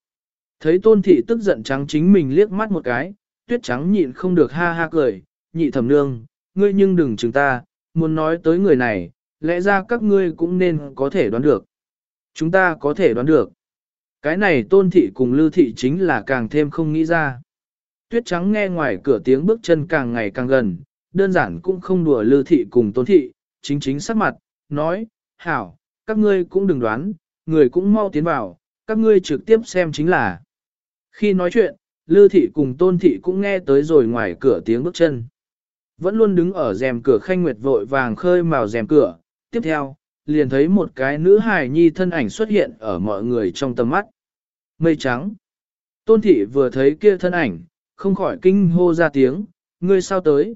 Thấy tôn thị tức giận trắng chính mình liếc mắt một cái, tuyết trắng nhịn không được ha ha cười, nhị thẩm nương, ngươi nhưng đừng chừng ta, muốn nói tới người này, lẽ ra các ngươi cũng nên có thể đoán được. Chúng ta có thể đoán được. Cái này tôn thị cùng lưu thị chính là càng thêm không nghĩ ra. Tuyết trắng nghe ngoài cửa tiếng bước chân càng ngày càng gần, đơn giản cũng không đùa lưu thị cùng tôn thị, chính chính sắc mặt, nói, hảo, các ngươi cũng đừng đoán, người cũng mau tiến vào, các ngươi trực tiếp xem chính là. Khi nói chuyện, Lư thị cùng Tôn thị cũng nghe tới rồi ngoài cửa tiếng bước chân. Vẫn luôn đứng ở rèm cửa khanh nguyệt vội vàng khơi màu rèm cửa, tiếp theo, liền thấy một cái nữ hài nhi thân ảnh xuất hiện ở mọi người trong tầm mắt. Mây trắng. Tôn thị vừa thấy kia thân ảnh, không khỏi kinh hô ra tiếng, ngươi sao tới.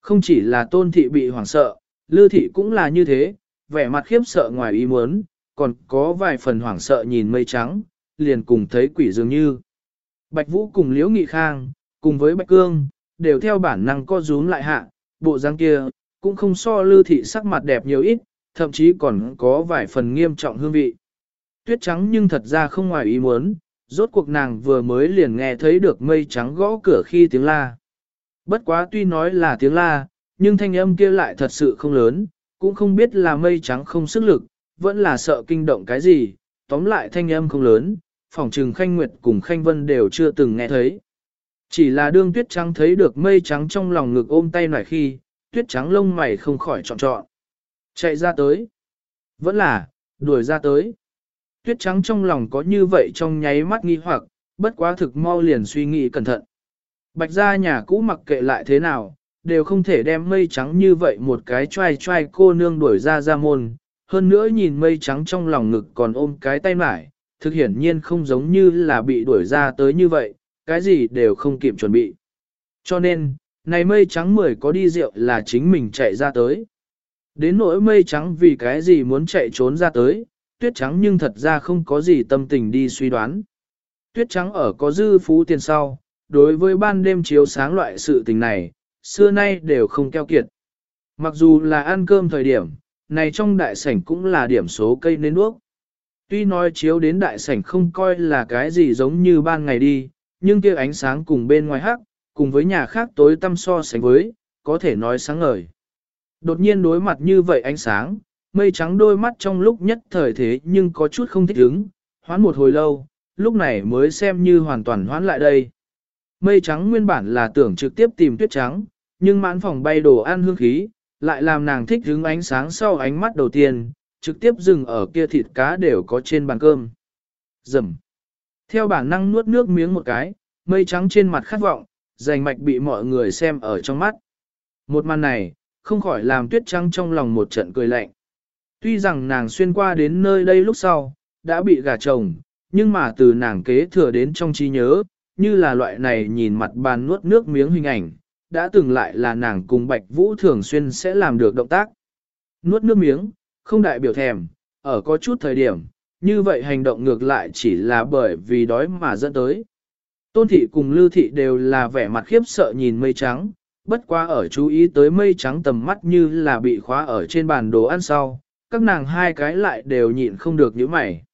Không chỉ là tôn thị bị hoảng sợ, lư thị cũng là như thế, vẻ mặt khiếp sợ ngoài ý muốn, còn có vài phần hoảng sợ nhìn mây trắng, liền cùng thấy quỷ dường như. Bạch Vũ cùng Liễu Nghị Khang, cùng với Bạch Cương, đều theo bản năng co rúm lại hạ, bộ dáng kia, cũng không so lưu thị sắc mặt đẹp nhiều ít, thậm chí còn có vài phần nghiêm trọng hương vị. Tuyết trắng nhưng thật ra không ngoài ý muốn, rốt cuộc nàng vừa mới liền nghe thấy được mây trắng gõ cửa khi tiếng la. Bất quá tuy nói là tiếng la, nhưng thanh âm kia lại thật sự không lớn, cũng không biết là mây trắng không sức lực, vẫn là sợ kinh động cái gì, tóm lại thanh âm không lớn, phòng trừng Khanh Nguyệt cùng Khanh Vân đều chưa từng nghe thấy. Chỉ là đương tuyết trắng thấy được mây trắng trong lòng ngực ôm tay nải khi, tuyết trắng lông mày không khỏi trọn trọn. Chạy ra tới. Vẫn là, đuổi ra tới. Tuyết trắng trong lòng có như vậy trong nháy mắt nghi hoặc, bất quá thực mau liền suy nghĩ cẩn thận. Bạch ra nhà cũ mặc kệ lại thế nào, đều không thể đem mây trắng như vậy một cái trai trai cô nương đuổi ra ra môn. Hơn nữa nhìn mây trắng trong lòng ngực còn ôm cái tay mải, thực hiển nhiên không giống như là bị đuổi ra tới như vậy, cái gì đều không kịp chuẩn bị. Cho nên, này mây trắng mười có đi rượu là chính mình chạy ra tới. Đến nỗi mây trắng vì cái gì muốn chạy trốn ra tới, tuyết trắng nhưng thật ra không có gì tâm tình đi suy đoán. Tuyết trắng ở có dư phú tiền sau, đối với ban đêm chiếu sáng loại sự tình này, xưa nay đều không keo kiệt. Mặc dù là ăn cơm thời điểm, này trong đại sảnh cũng là điểm số cây nến đuốc. Tuy nói chiếu đến đại sảnh không coi là cái gì giống như ban ngày đi, nhưng kia ánh sáng cùng bên ngoài hắc, cùng với nhà khác tối tăm so sánh với, có thể nói sáng ngời. Đột nhiên đối mặt như vậy ánh sáng, mây trắng đôi mắt trong lúc nhất thời thế nhưng có chút không thích ứng, hoán một hồi lâu, lúc này mới xem như hoàn toàn hoán lại đây. mây trắng nguyên bản là tưởng trực tiếp tìm tuyết trắng, nhưng mãn phòng bay đồ ăn hương khí, lại làm nàng thích hứng ánh sáng sau ánh mắt đầu tiên, trực tiếp dừng ở kia thịt cá đều có trên bàn cơm. Dầm. Theo bản năng nuốt nước miếng một cái, mây trắng trên mặt khát vọng, rành mạch bị mọi người xem ở trong mắt. Một màn này, không khỏi làm tuyết trắng trong lòng một trận cười lạnh. Tuy rằng nàng xuyên qua đến nơi đây lúc sau, đã bị gà chồng, nhưng mà từ nàng kế thừa đến trong trí nhớ, như là loại này nhìn mặt bàn nuốt nước miếng hình ảnh, đã từng lại là nàng cùng Bạch Vũ thường xuyên sẽ làm được động tác. Nuốt nước miếng, không đại biểu thèm, ở có chút thời điểm, như vậy hành động ngược lại chỉ là bởi vì đói mà dẫn tới. Tôn thị cùng lưu thị đều là vẻ mặt khiếp sợ nhìn mây trắng, bất quá ở chú ý tới mây trắng tầm mắt như là bị khóa ở trên bàn đồ ăn sau, các nàng hai cái lại đều nhịn không được những mày.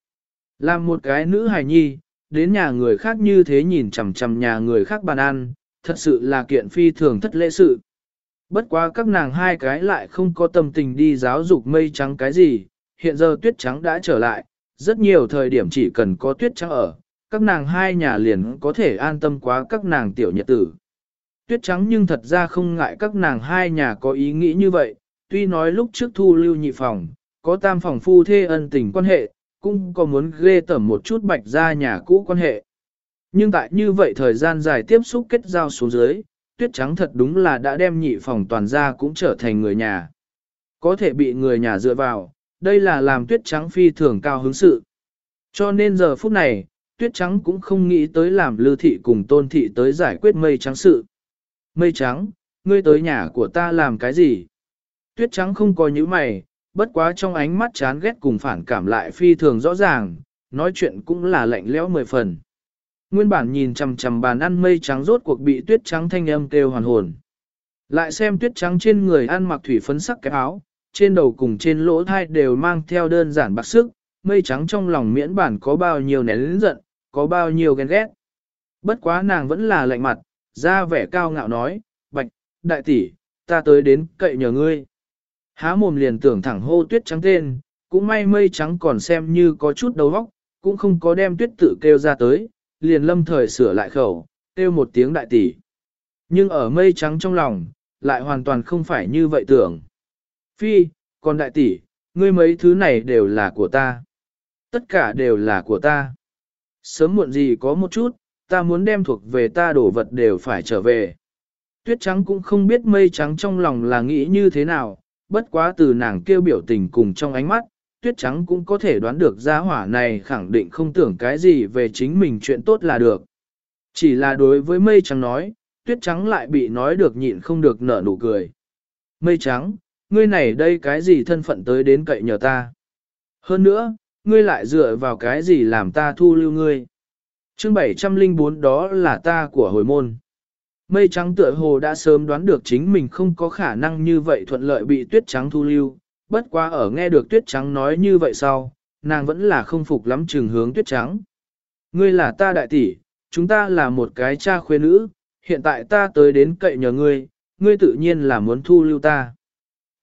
Làm một cái nữ hài nhi, đến nhà người khác như thế nhìn chằm chằm nhà người khác bàn ăn, thật sự là kiện phi thường thất lễ sự. Bất quá các nàng hai cái lại không có tâm tình đi giáo dục mây trắng cái gì, hiện giờ tuyết trắng đã trở lại, rất nhiều thời điểm chỉ cần có tuyết trắng ở, các nàng hai nhà liền có thể an tâm quá các nàng tiểu nhật tử. Tuyết trắng nhưng thật ra không ngại các nàng hai nhà có ý nghĩ như vậy, tuy nói lúc trước thu lưu nhị phòng, có tam phòng phu thê ân tình quan hệ, cũng có muốn ghê tẩm một chút bạch ra nhà cũ quan hệ. Nhưng tại như vậy thời gian dài tiếp xúc kết giao xuống dưới, tuyết trắng thật đúng là đã đem nhị phòng toàn gia cũng trở thành người nhà. Có thể bị người nhà dựa vào, đây là làm tuyết trắng phi thường cao hứng sự. Cho nên giờ phút này, tuyết trắng cũng không nghĩ tới làm lưu thị cùng tôn thị tới giải quyết mây trắng sự. Mây trắng, ngươi tới nhà của ta làm cái gì? Tuyết trắng không có những mày, bất quá trong ánh mắt chán ghét cùng phản cảm lại phi thường rõ ràng, nói chuyện cũng là lạnh lẽo mười phần. Nguyên bản nhìn chằm chằm bàn ăn mây trắng rốt cuộc bị tuyết trắng thanh âm kêu hoàn hồn. Lại xem tuyết trắng trên người ăn mặc thủy phấn sắc cái áo, trên đầu cùng trên lỗ thai đều mang theo đơn giản bạc sức, mây trắng trong lòng miễn bản có bao nhiêu nén lĩnh giận, có bao nhiêu ghen ghét. Bất quá nàng vẫn là lạnh mặt, ra vẻ cao ngạo nói, bạch, đại tỷ, ta tới đến cậy nhờ ngươi. Há mồm liền tưởng thẳng hô tuyết trắng tên, cũng may mây trắng còn xem như có chút đầu óc, cũng không có đem tuyết tự kêu ra tới, liền lâm thời sửa lại khẩu, kêu một tiếng đại tỷ. Nhưng ở mây trắng trong lòng, lại hoàn toàn không phải như vậy tưởng. Phi, còn đại tỷ, ngươi mấy thứ này đều là của ta. Tất cả đều là của ta. Sớm muộn gì có một chút, ta muốn đem thuộc về ta đổ vật đều phải trở về. Tuyết trắng cũng không biết mây trắng trong lòng là nghĩ như thế nào, bất quá từ nàng kêu biểu tình cùng trong ánh mắt, tuyết trắng cũng có thể đoán được gia hỏa này khẳng định không tưởng cái gì về chính mình chuyện tốt là được. Chỉ là đối với mây trắng nói, tuyết trắng lại bị nói được nhịn không được nở nụ cười. Mây trắng, ngươi này đây cái gì thân phận tới đến cậy nhờ ta. Hơn nữa, ngươi lại dựa vào cái gì làm ta thu lưu ngươi. Chương 704 đó là ta của hồi môn. Mây trắng tựa hồ đã sớm đoán được chính mình không có khả năng như vậy thuận lợi bị tuyết trắng thu lưu, bất quá ở nghe được tuyết trắng nói như vậy sau, nàng vẫn là không phục lắm trừng hướng tuyết trắng. Ngươi là ta đại tỷ, chúng ta là một cái cha khuê nữ, hiện tại ta tới đến cậy nhờ ngươi, ngươi tự nhiên là muốn thu lưu ta.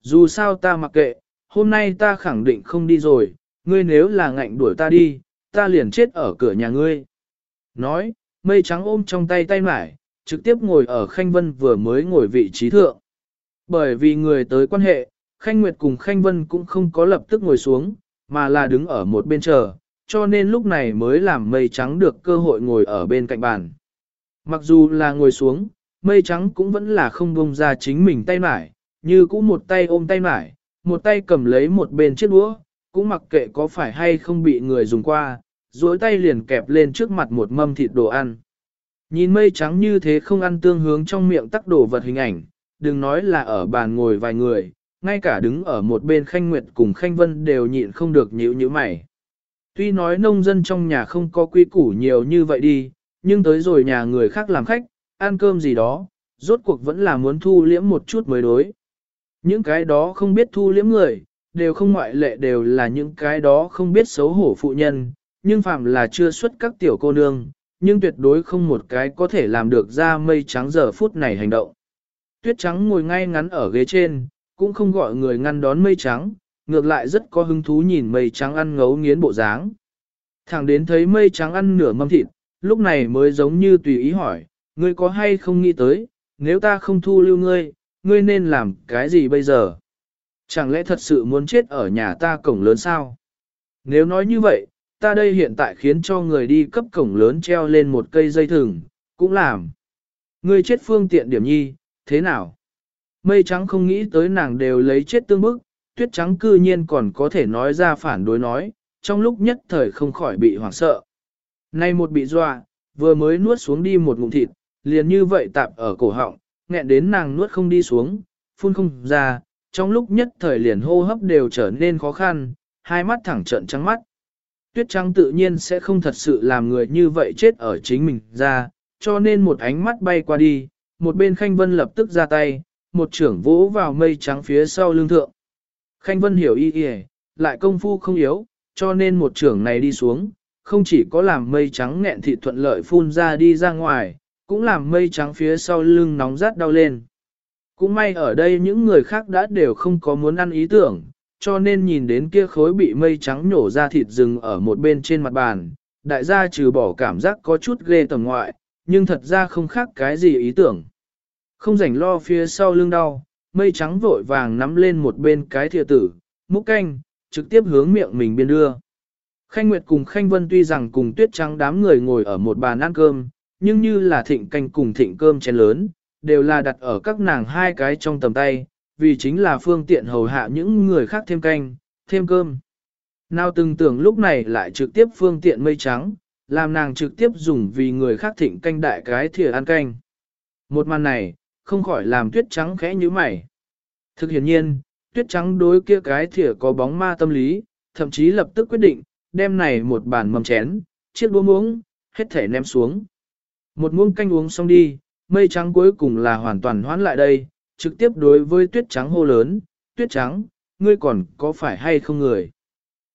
Dù sao ta mặc kệ, hôm nay ta khẳng định không đi rồi, ngươi nếu là ngạnh đuổi ta đi, ta liền chết ở cửa nhà ngươi. Nói, mây trắng ôm trong tay tay mải, trực tiếp ngồi ở Khanh Vân vừa mới ngồi vị trí thượng. Bởi vì người tới quan hệ, Khanh Nguyệt cùng Khanh Vân cũng không có lập tức ngồi xuống, mà là đứng ở một bên chờ, cho nên lúc này mới làm mây trắng được cơ hội ngồi ở bên cạnh bàn. Mặc dù là ngồi xuống, mây trắng cũng vẫn là không bông ra chính mình tay mải, như cũ một tay ôm tay mải, một tay cầm lấy một bên chiếc đũa, cũng mặc kệ có phải hay không bị người dùng qua, duỗi tay liền kẹp lên trước mặt một mâm thịt đồ ăn. Nhìn mây trắng như thế không ăn tương hướng trong miệng tắc đổ vật hình ảnh, đừng nói là ở bàn ngồi vài người, ngay cả đứng ở một bên Khanh Nguyệt cùng Khanh Vân đều nhịn không được nhíu nhíu mày. Tuy nói nông dân trong nhà không có quy củ nhiều như vậy đi, nhưng tới rồi nhà người khác làm khách, ăn cơm gì đó, rốt cuộc vẫn là muốn thu liễm một chút mới đối. Những cái đó không biết thu liễm người, đều không ngoại lệ đều là những cái đó không biết xấu hổ phụ nhân, nhưng phạm là chưa xuất các tiểu cô nương, nhưng tuyệt đối không một cái có thể làm được ra mây trắng giờ phút này hành động. Tuyết trắng ngồi ngay ngắn ở ghế trên, cũng không gọi người ngăn đón mây trắng, ngược lại rất có hứng thú nhìn mây trắng ăn ngấu nghiến bộ dáng. Thẳng đến thấy mây trắng ăn nửa mâm thịt, lúc này mới giống như tùy ý hỏi, ngươi có hay không nghĩ tới, nếu ta không thu lưu ngươi, ngươi nên làm cái gì bây giờ? Chẳng lẽ thật sự muốn chết ở nhà ta cổng lớn sao? Nếu nói như vậy, ta đây hiện tại khiến cho người đi cấp cổng lớn treo lên một cây dây thừng, cũng làm. Ngươi chết phương tiện điểm nhi, thế nào? Mây trắng không nghĩ tới nàng đều lấy chết tương bức, tuyết trắng cư nhiên còn có thể nói ra phản đối nói, trong lúc nhất thời không khỏi bị hoảng sợ. Nay một bị dọa, vừa mới nuốt xuống đi một ngụm thịt, liền như vậy tạp ở cổ họng, nghẹn đến nàng nuốt không đi xuống, phun không ra, trong lúc nhất thời liền hô hấp đều trở nên khó khăn, hai mắt thẳng trợn trắng mắt. Tuyết trắng tự nhiên sẽ không thật sự làm người như vậy chết ở chính mình ra, cho nên một ánh mắt bay qua đi, một bên Khanh Vân lập tức ra tay, một trưởng vỗ vào mây trắng phía sau lưng thượng. Khanh Vân hiểu y y, lại công phu không yếu, cho nên một trưởng này đi xuống, không chỉ có làm mây trắng nghẹn thị thuận lợi phun ra đi ra ngoài, cũng làm mây trắng phía sau lưng nóng rát đau lên. Cũng may ở đây những người khác đã đều không có muốn ăn ý tưởng, cho nên nhìn đến kia khối bị mây trắng nhổ ra thịt rừng ở một bên trên mặt bàn, đại gia trừ bỏ cảm giác có chút ghê tầm ngoại, nhưng thật ra không khác cái gì ý tưởng. Không rảnh lo phía sau lưng đau, mây trắng vội vàng nắm lên một bên cái thìa tử, múc canh, trực tiếp hướng miệng mình biên đưa. Khanh Nguyệt cùng Khanh Vân tuy rằng cùng tuyết trắng đám người ngồi ở một bàn ăn cơm, nhưng như là thịnh canh cùng thịnh cơm chén lớn, đều là đặt ở các nàng hai cái trong tầm tay, vì chính là phương tiện hầu hạ những người khác thêm canh, thêm cơm. Nào từng tưởng lúc này lại trực tiếp phương tiện mây trắng, làm nàng trực tiếp dùng vì người khác thịnh canh đại cái thìa ăn canh. Một màn này, không khỏi làm tuyết trắng khẽ như mày. Thực hiện nhiên, tuyết trắng đối kia cái thìa có bóng ma tâm lý, thậm chí lập tức quyết định, đem này một bàn mầm chén, chiếc đũa muỗng, hết thể ném xuống. Một muỗng canh uống xong đi, mây trắng cuối cùng là hoàn toàn hoán lại đây, trực tiếp đối với tuyết trắng hô lớn, tuyết trắng, ngươi còn có phải hay không người?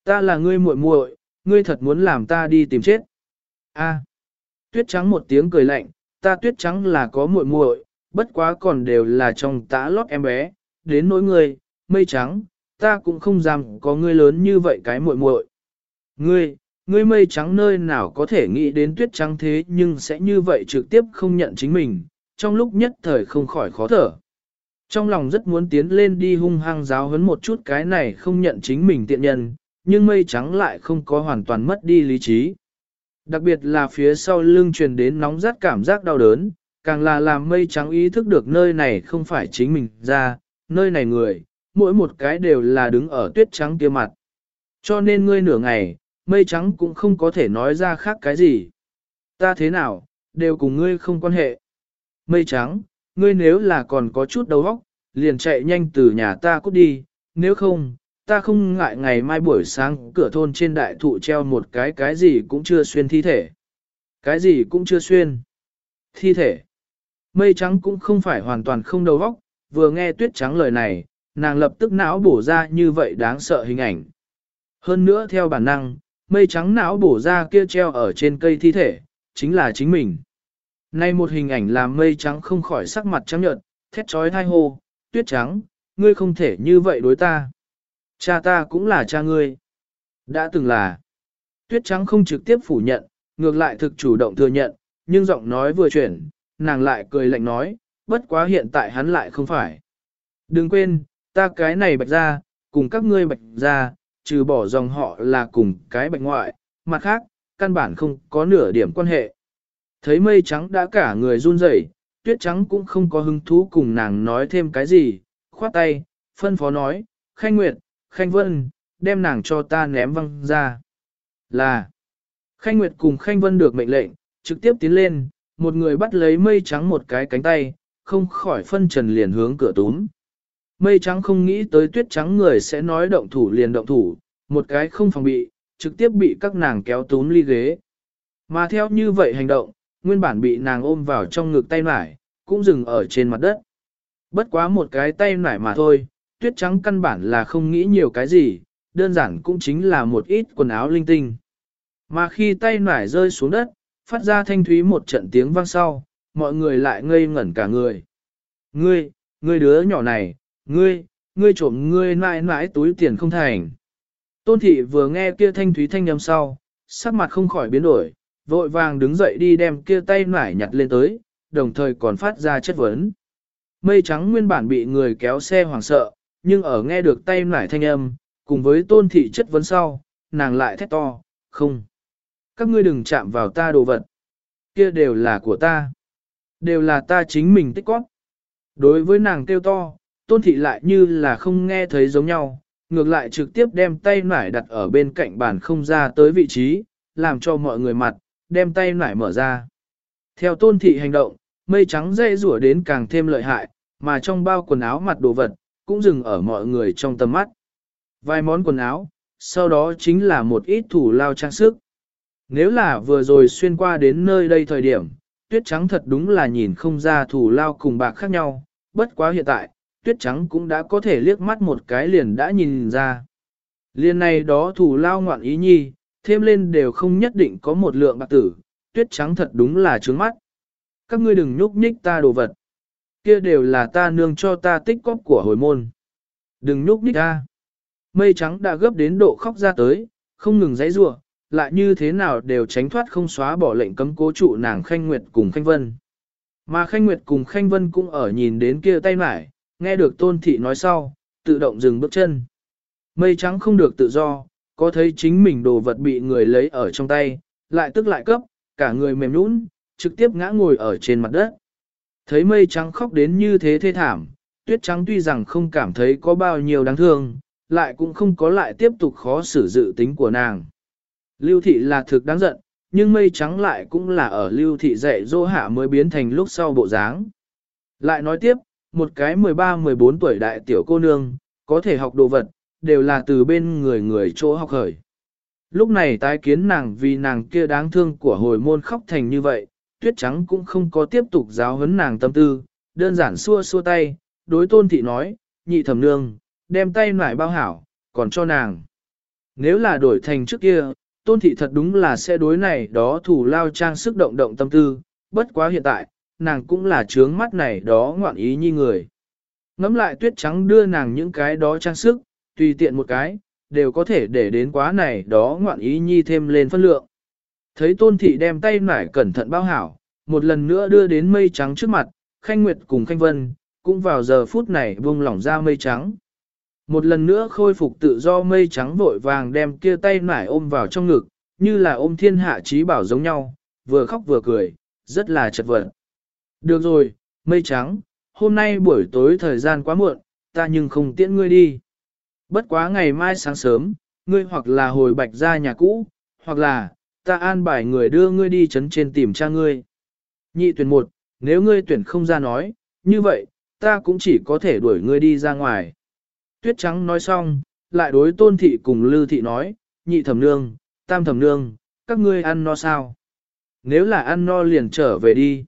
Ta là ngươi muội muội, ngươi thật muốn làm ta đi tìm chết. A. tuyết trắng một tiếng cười lạnh, ta tuyết trắng là có muội muội, bất quá còn đều là trong tã lót em bé, đến nỗi ngươi, mây trắng, ta cũng không dám có ngươi lớn như vậy cái muội muội. Ngươi, ngươi mây trắng nơi nào có thể nghĩ đến tuyết trắng thế nhưng sẽ như vậy trực tiếp không nhận chính mình, trong lúc nhất thời không khỏi khó thở. Trong lòng rất muốn tiến lên đi hung hăng giáo huấn một chút cái này không nhận chính mình tiện nhân, nhưng mây trắng lại không có hoàn toàn mất đi lý trí. Đặc biệt là phía sau lưng truyền đến nóng rát cảm giác đau đớn, càng là làm mây trắng ý thức được nơi này không phải chính mình ra, nơi này người, mỗi một cái đều là đứng ở tuyết trắng kia mặt. Cho nên ngươi nửa ngày, mây trắng cũng không có thể nói ra khác cái gì. Ta thế nào, đều cùng ngươi không quan hệ. Mây trắng, ngươi nếu là còn có chút đầu óc, liền chạy nhanh từ nhà ta cút đi, nếu không, ta không ngại ngày mai buổi sáng cửa thôn trên đại thụ treo một cái cái gì cũng chưa xuyên thi thể. Cái gì cũng chưa xuyên. Thi thể. Mây trắng cũng không phải hoàn toàn không đầu óc, vừa nghe tuyết trắng lời này, nàng lập tức não bổ ra như vậy đáng sợ hình ảnh. Hơn nữa theo bản năng, mây trắng não bổ ra kia treo ở trên cây thi thể, chính là chính mình. Nay một hình ảnh làm mây trắng không khỏi sắc mặt trắng nhợt, thét trói thai hô, tuyết trắng, ngươi không thể như vậy đối ta. Cha ta cũng là cha ngươi. Đã từng là. Tuyết trắng không trực tiếp phủ nhận, ngược lại thực chủ động thừa nhận, nhưng giọng nói vừa chuyển, nàng lại cười lạnh nói, bất quá hiện tại hắn lại không phải. Đừng quên, ta cái này bạch ra, cùng các ngươi bạch ra, trừ bỏ dòng họ là cùng cái bạch ngoại, mặt khác, căn bản không có nửa điểm quan hệ. Thấy mây trắng đã cả người run rẩy, tuyết trắng cũng không có hứng thú cùng nàng nói thêm cái gì, khoát tay, phân phó nói, Khanh Nguyệt, Khanh Vân, đem nàng cho ta ném văng ra. Là, Khanh Nguyệt cùng Khanh Vân được mệnh lệnh, trực tiếp tiến lên, một người bắt lấy mây trắng một cái cánh tay, không khỏi phân trần liền hướng cửa túm. Mây trắng không nghĩ tới tuyết trắng người sẽ nói động thủ liền động thủ, một cái không phòng bị, trực tiếp bị các nàng kéo túm ly ghế. Mà theo như vậy hành động, nguyên bản bị nàng ôm vào trong ngực tay nải, cũng dừng ở trên mặt đất. Bất quá một cái tay nải mà thôi, tuyết trắng căn bản là không nghĩ nhiều cái gì, đơn giản cũng chính là một ít quần áo linh tinh. Mà khi tay nải rơi xuống đất, phát ra thanh thúy một trận tiếng vang sau, mọi người lại ngây ngẩn cả người. Ngươi, ngươi đứa nhỏ này, ngươi, ngươi trộm ngươi mãi mãi túi tiền không thành. Tôn thị vừa nghe kia thanh thúy thanh âm sau, sắc mặt không khỏi biến đổi, vội vàng đứng dậy đi đem kia tay nải nhặt lên tới, đồng thời còn phát ra chất vấn. Mây trắng nguyên bản bị người kéo xe hoảng sợ, nhưng ở nghe được tay nải thanh âm, cùng với tôn thị chất vấn sau, nàng lại thét to, không. Các ngươi đừng chạm vào ta đồ vật. Kia đều là của ta. Đều là ta chính mình tích góp. Đối với nàng kêu to, tôn thị lại như là không nghe thấy giống nhau, ngược lại trực tiếp đem tay nải đặt ở bên cạnh bàn không ra tới vị trí, làm cho mọi người mặt, đem tay nải mở ra. Theo tôn thị hành động, mây trắng dây rủa đến càng thêm lợi hại, mà trong bao quần áo mặt đồ vật, cũng dừng ở mọi người trong tầm mắt. Vài món quần áo, sau đó chính là một ít thủ lao trang sức. Nếu là vừa rồi xuyên qua đến nơi đây thời điểm, tuyết trắng thật đúng là nhìn không ra thủ lao cùng bạc khác nhau, bất quá hiện tại, tuyết trắng cũng đã có thể liếc mắt một cái liền đã nhìn ra. Liên này đó thủ lao ngoạn ý nhi, thêm lên đều không nhất định có một lượng bạc tử, tuyết trắng thật đúng là trướng mắt. Các ngươi đừng nhúc nhích ta đồ vật. Kia đều là ta nương cho ta tích cóp của hồi môn. Đừng nhúc nhích ta. Mây trắng đã gấp đến độ khóc ra tới, không ngừng giãy giụa, lại như thế nào đều tránh thoát không xóa bỏ lệnh cấm cố trụ nàng Khanh Nguyệt cùng Khanh Vân. Mà Khanh Nguyệt cùng Khanh Vân cũng ở nhìn đến kia tay mải, nghe được tôn thị nói sau, tự động dừng bước chân. Mây trắng không được tự do, có thấy chính mình đồ vật bị người lấy ở trong tay, lại tức lại cấp, cả người mềm nũng, trực tiếp ngã ngồi ở trên mặt đất. Thấy mây trắng khóc đến như thế thê thảm, tuyết trắng tuy rằng không cảm thấy có bao nhiêu đáng thương, lại cũng không có lại tiếp tục khó xử dự tính của nàng. Lưu thị là thực đáng giận, nhưng mây trắng lại cũng là ở lưu thị dạy dỗ hạ mới biến thành lúc sau bộ dáng. Lại nói tiếp, một cái 13-14 tuổi đại tiểu cô nương, có thể học đồ vật, đều là từ bên người người chỗ học khởi. Lúc này tái kiến nàng vì nàng kia đáng thương của hồi môn khóc thành như vậy, tuyết trắng cũng không có tiếp tục giáo huấn nàng tâm tư, đơn giản xua xua tay, đối tôn thị nói, nhị thẩm nương, đem tay nải bao hảo, còn cho nàng. Nếu là đổi thành trước kia, tôn thị thật đúng là sẽ đối này đó thủ lao trang sức động động tâm tư, bất quá hiện tại, nàng cũng là trướng mắt này đó ngoạn ý như người. Ngắm lại tuyết trắng đưa nàng những cái đó trang sức, tùy tiện một cái, đều có thể để đến quá này đó ngoạn ý nhi thêm lên phân lượng. Thấy tôn thị đem tay nải cẩn thận bao hảo, một lần nữa đưa đến mây trắng trước mặt, khanh nguyệt cùng khanh vân, cũng vào giờ phút này buông lỏng ra mây trắng. Một lần nữa khôi phục tự do mây trắng vội vàng đem kia tay nải ôm vào trong ngực, như là ôm thiên hạ trí bảo giống nhau, vừa khóc vừa cười, rất là chật vật. Được rồi, mây trắng, hôm nay buổi tối thời gian quá muộn, ta nhưng không tiễn ngươi đi. Bất quá ngày mai sáng sớm, ngươi hoặc là hồi bạch ra nhà cũ, hoặc là, ta an bài người đưa ngươi đi chấn trên tìm cha ngươi. Nhị tuyển một, nếu ngươi tuyển không ra nói, như vậy, ta cũng chỉ có thể đuổi ngươi đi ra ngoài. Tuyết trắng nói xong, lại đối tôn thị cùng lư thị nói, nhị thẩm nương, tam thẩm nương, các ngươi ăn no sao? Nếu là ăn no liền trở về đi.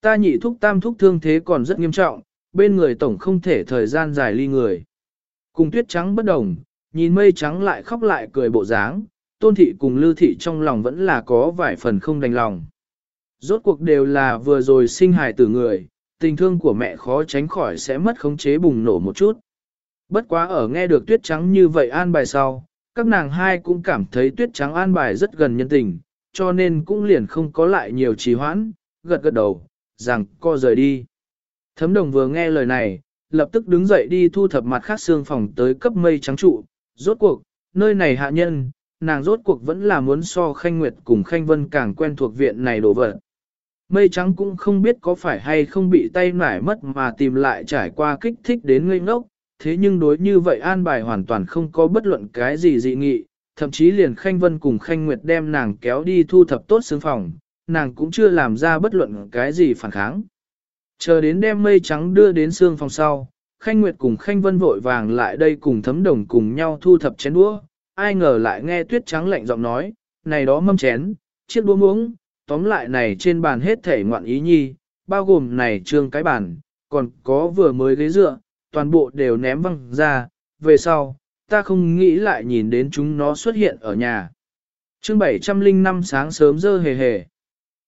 Ta nhị thúc tam thúc thương thế còn rất nghiêm trọng, bên người tổng không thể thời gian dài ly người. Cùng tuyết trắng bất đồng, nhìn mây trắng lại khóc lại cười bộ dáng, tôn thị cùng lưu thị trong lòng vẫn là có vài phần không đành lòng. Rốt cuộc đều là vừa rồi sinh hài tử người, tình thương của mẹ khó tránh khỏi sẽ mất khống chế bùng nổ một chút. Bất quá ở nghe được tuyết trắng như vậy an bài sau, các nàng hai cũng cảm thấy tuyết trắng an bài rất gần nhân tình, cho nên cũng liền không có lại nhiều trì hoãn, gật gật đầu, rằng co rời đi. Thấm đồng vừa nghe lời này, lập tức đứng dậy đi thu thập mặt khác xương phòng tới cấp mây trắng trụ, rốt cuộc, nơi này hạ nhân, nàng rốt cuộc vẫn là muốn so khanh nguyệt cùng khanh vân càng quen thuộc viện này đổ vật. Mây trắng cũng không biết có phải hay không bị tay nải mất mà tìm lại trải qua kích thích đến ngây ngốc, thế nhưng đối như vậy an bài hoàn toàn không có bất luận cái gì dị nghị, thậm chí liền khanh vân cùng khanh nguyệt đem nàng kéo đi thu thập tốt xương phòng, nàng cũng chưa làm ra bất luận cái gì phản kháng. Chờ đến đem mây trắng đưa đến xương phòng sau, Khanh Nguyệt cùng Khanh Vân vội vàng lại đây cùng thấm đồng cùng nhau thu thập chén đũa, ai ngờ lại nghe tuyết trắng lạnh giọng nói, này đó mâm chén, chiếc đũa muỗng, tóm lại này trên bàn hết thể ngoạn ý nhi, bao gồm này trương cái bàn, còn có vừa mới ghế dựa, toàn bộ đều ném văng ra, về sau, ta không nghĩ lại nhìn đến chúng nó xuất hiện ở nhà. Chương 705 sáng sớm dơ hề hề.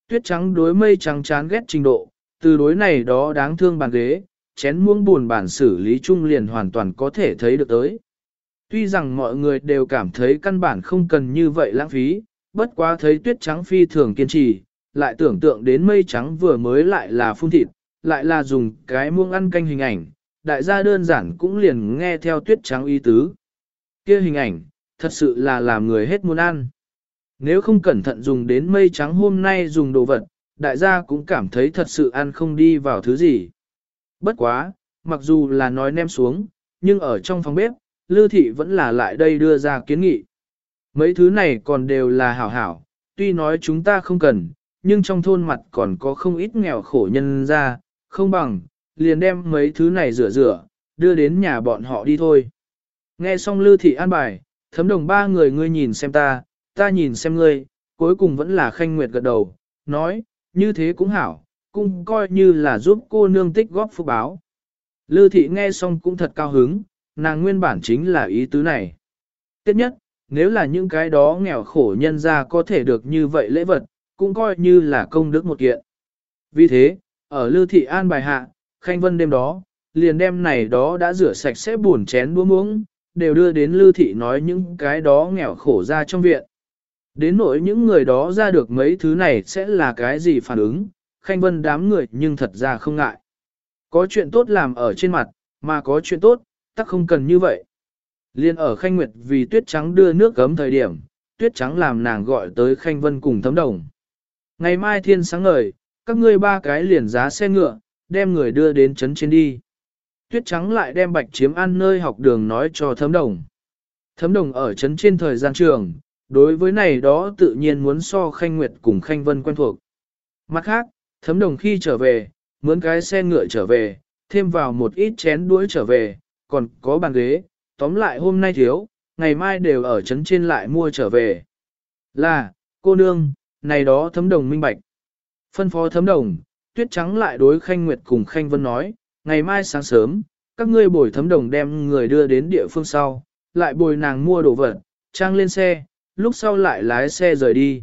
Tuyết trắng đối mây trắng chán ghét trình độ, từ đối này đó đáng thương bàn ghế, chén muỗng buồn bản xử lý chung liền hoàn toàn có thể thấy được tới. Tuy rằng mọi người đều cảm thấy căn bản không cần như vậy lãng phí, bất quá thấy tuyết trắng phi thường kiên trì, lại tưởng tượng đến mây trắng vừa mới lại là phun thịt, lại là dùng cái muông ăn canh hình ảnh, đại gia đơn giản cũng liền nghe theo tuyết trắng ý tứ. kia hình ảnh, thật sự là làm người hết muốn ăn. Nếu không cẩn thận dùng đến mây trắng hôm nay dùng đồ vật, đại gia cũng cảm thấy thật sự ăn không đi vào thứ gì. Bất quá, mặc dù là nói nem xuống, nhưng ở trong phòng bếp, Lư Thị vẫn là lại đây đưa ra kiến nghị. Mấy thứ này còn đều là hảo hảo, tuy nói chúng ta không cần, nhưng trong thôn mặt còn có không ít nghèo khổ nhân ra, không bằng, liền đem mấy thứ này rửa rửa, đưa đến nhà bọn họ đi thôi. Nghe xong Lư Thị an bài, thấm đồng ba người ngươi nhìn xem ta, ta nhìn xem ngươi, cuối cùng vẫn là khanh nguyệt gật đầu, nói, như thế cũng hảo, cũng coi như là giúp cô nương tích góp phúc báo. Lư thị nghe xong cũng thật cao hứng, nàng nguyên bản chính là ý tứ này. Tiếp nhất, nếu là những cái đó nghèo khổ nhân ra có thể được như vậy lễ vật, cũng coi như là công đức một kiện. Vì thế, ở Lư thị an bài hạ, khanh vân đêm đó, liền đem này đó đã rửa sạch sẽ buồn chén đũa muỗng, đều đưa đến Lư thị nói những cái đó nghèo khổ ra trong viện. Đến nỗi những người đó ra được mấy thứ này sẽ là cái gì phản ứng, khanh vân đám người nhưng thật ra không ngại. Có chuyện tốt làm ở trên mặt, mà có chuyện tốt, tắc không cần như vậy. Liên ở khanh nguyệt vì tuyết trắng đưa nước gấm thời điểm, tuyết trắng làm nàng gọi tới khanh vân cùng thấm đồng. Ngày mai thiên sáng ngời, các ngươi ba cái liền giá xe ngựa, đem người đưa đến trấn trên đi. Tuyết trắng lại đem bạch chiếm ăn nơi học đường nói cho thấm đồng. Thấm đồng ở trấn trên thời gian trường, đối với này đó tự nhiên muốn so khanh nguyệt cùng khanh vân quen thuộc. Mặt khác, thấm đồng khi trở về, mướn cái xe ngựa trở về, thêm vào một ít chén đuối trở về, còn có bàn ghế, tóm lại hôm nay thiếu, ngày mai đều ở trấn trên lại mua trở về. Là, cô nương, này đó thấm đồng minh bạch. Phân phó thấm đồng, tuyết trắng lại đối khanh nguyệt cùng khanh vân nói, ngày mai sáng sớm, các ngươi bồi thấm đồng đem người đưa đến địa phương sau, lại bồi nàng mua đồ vật, trang lên xe, lúc sau lại lái xe rời đi.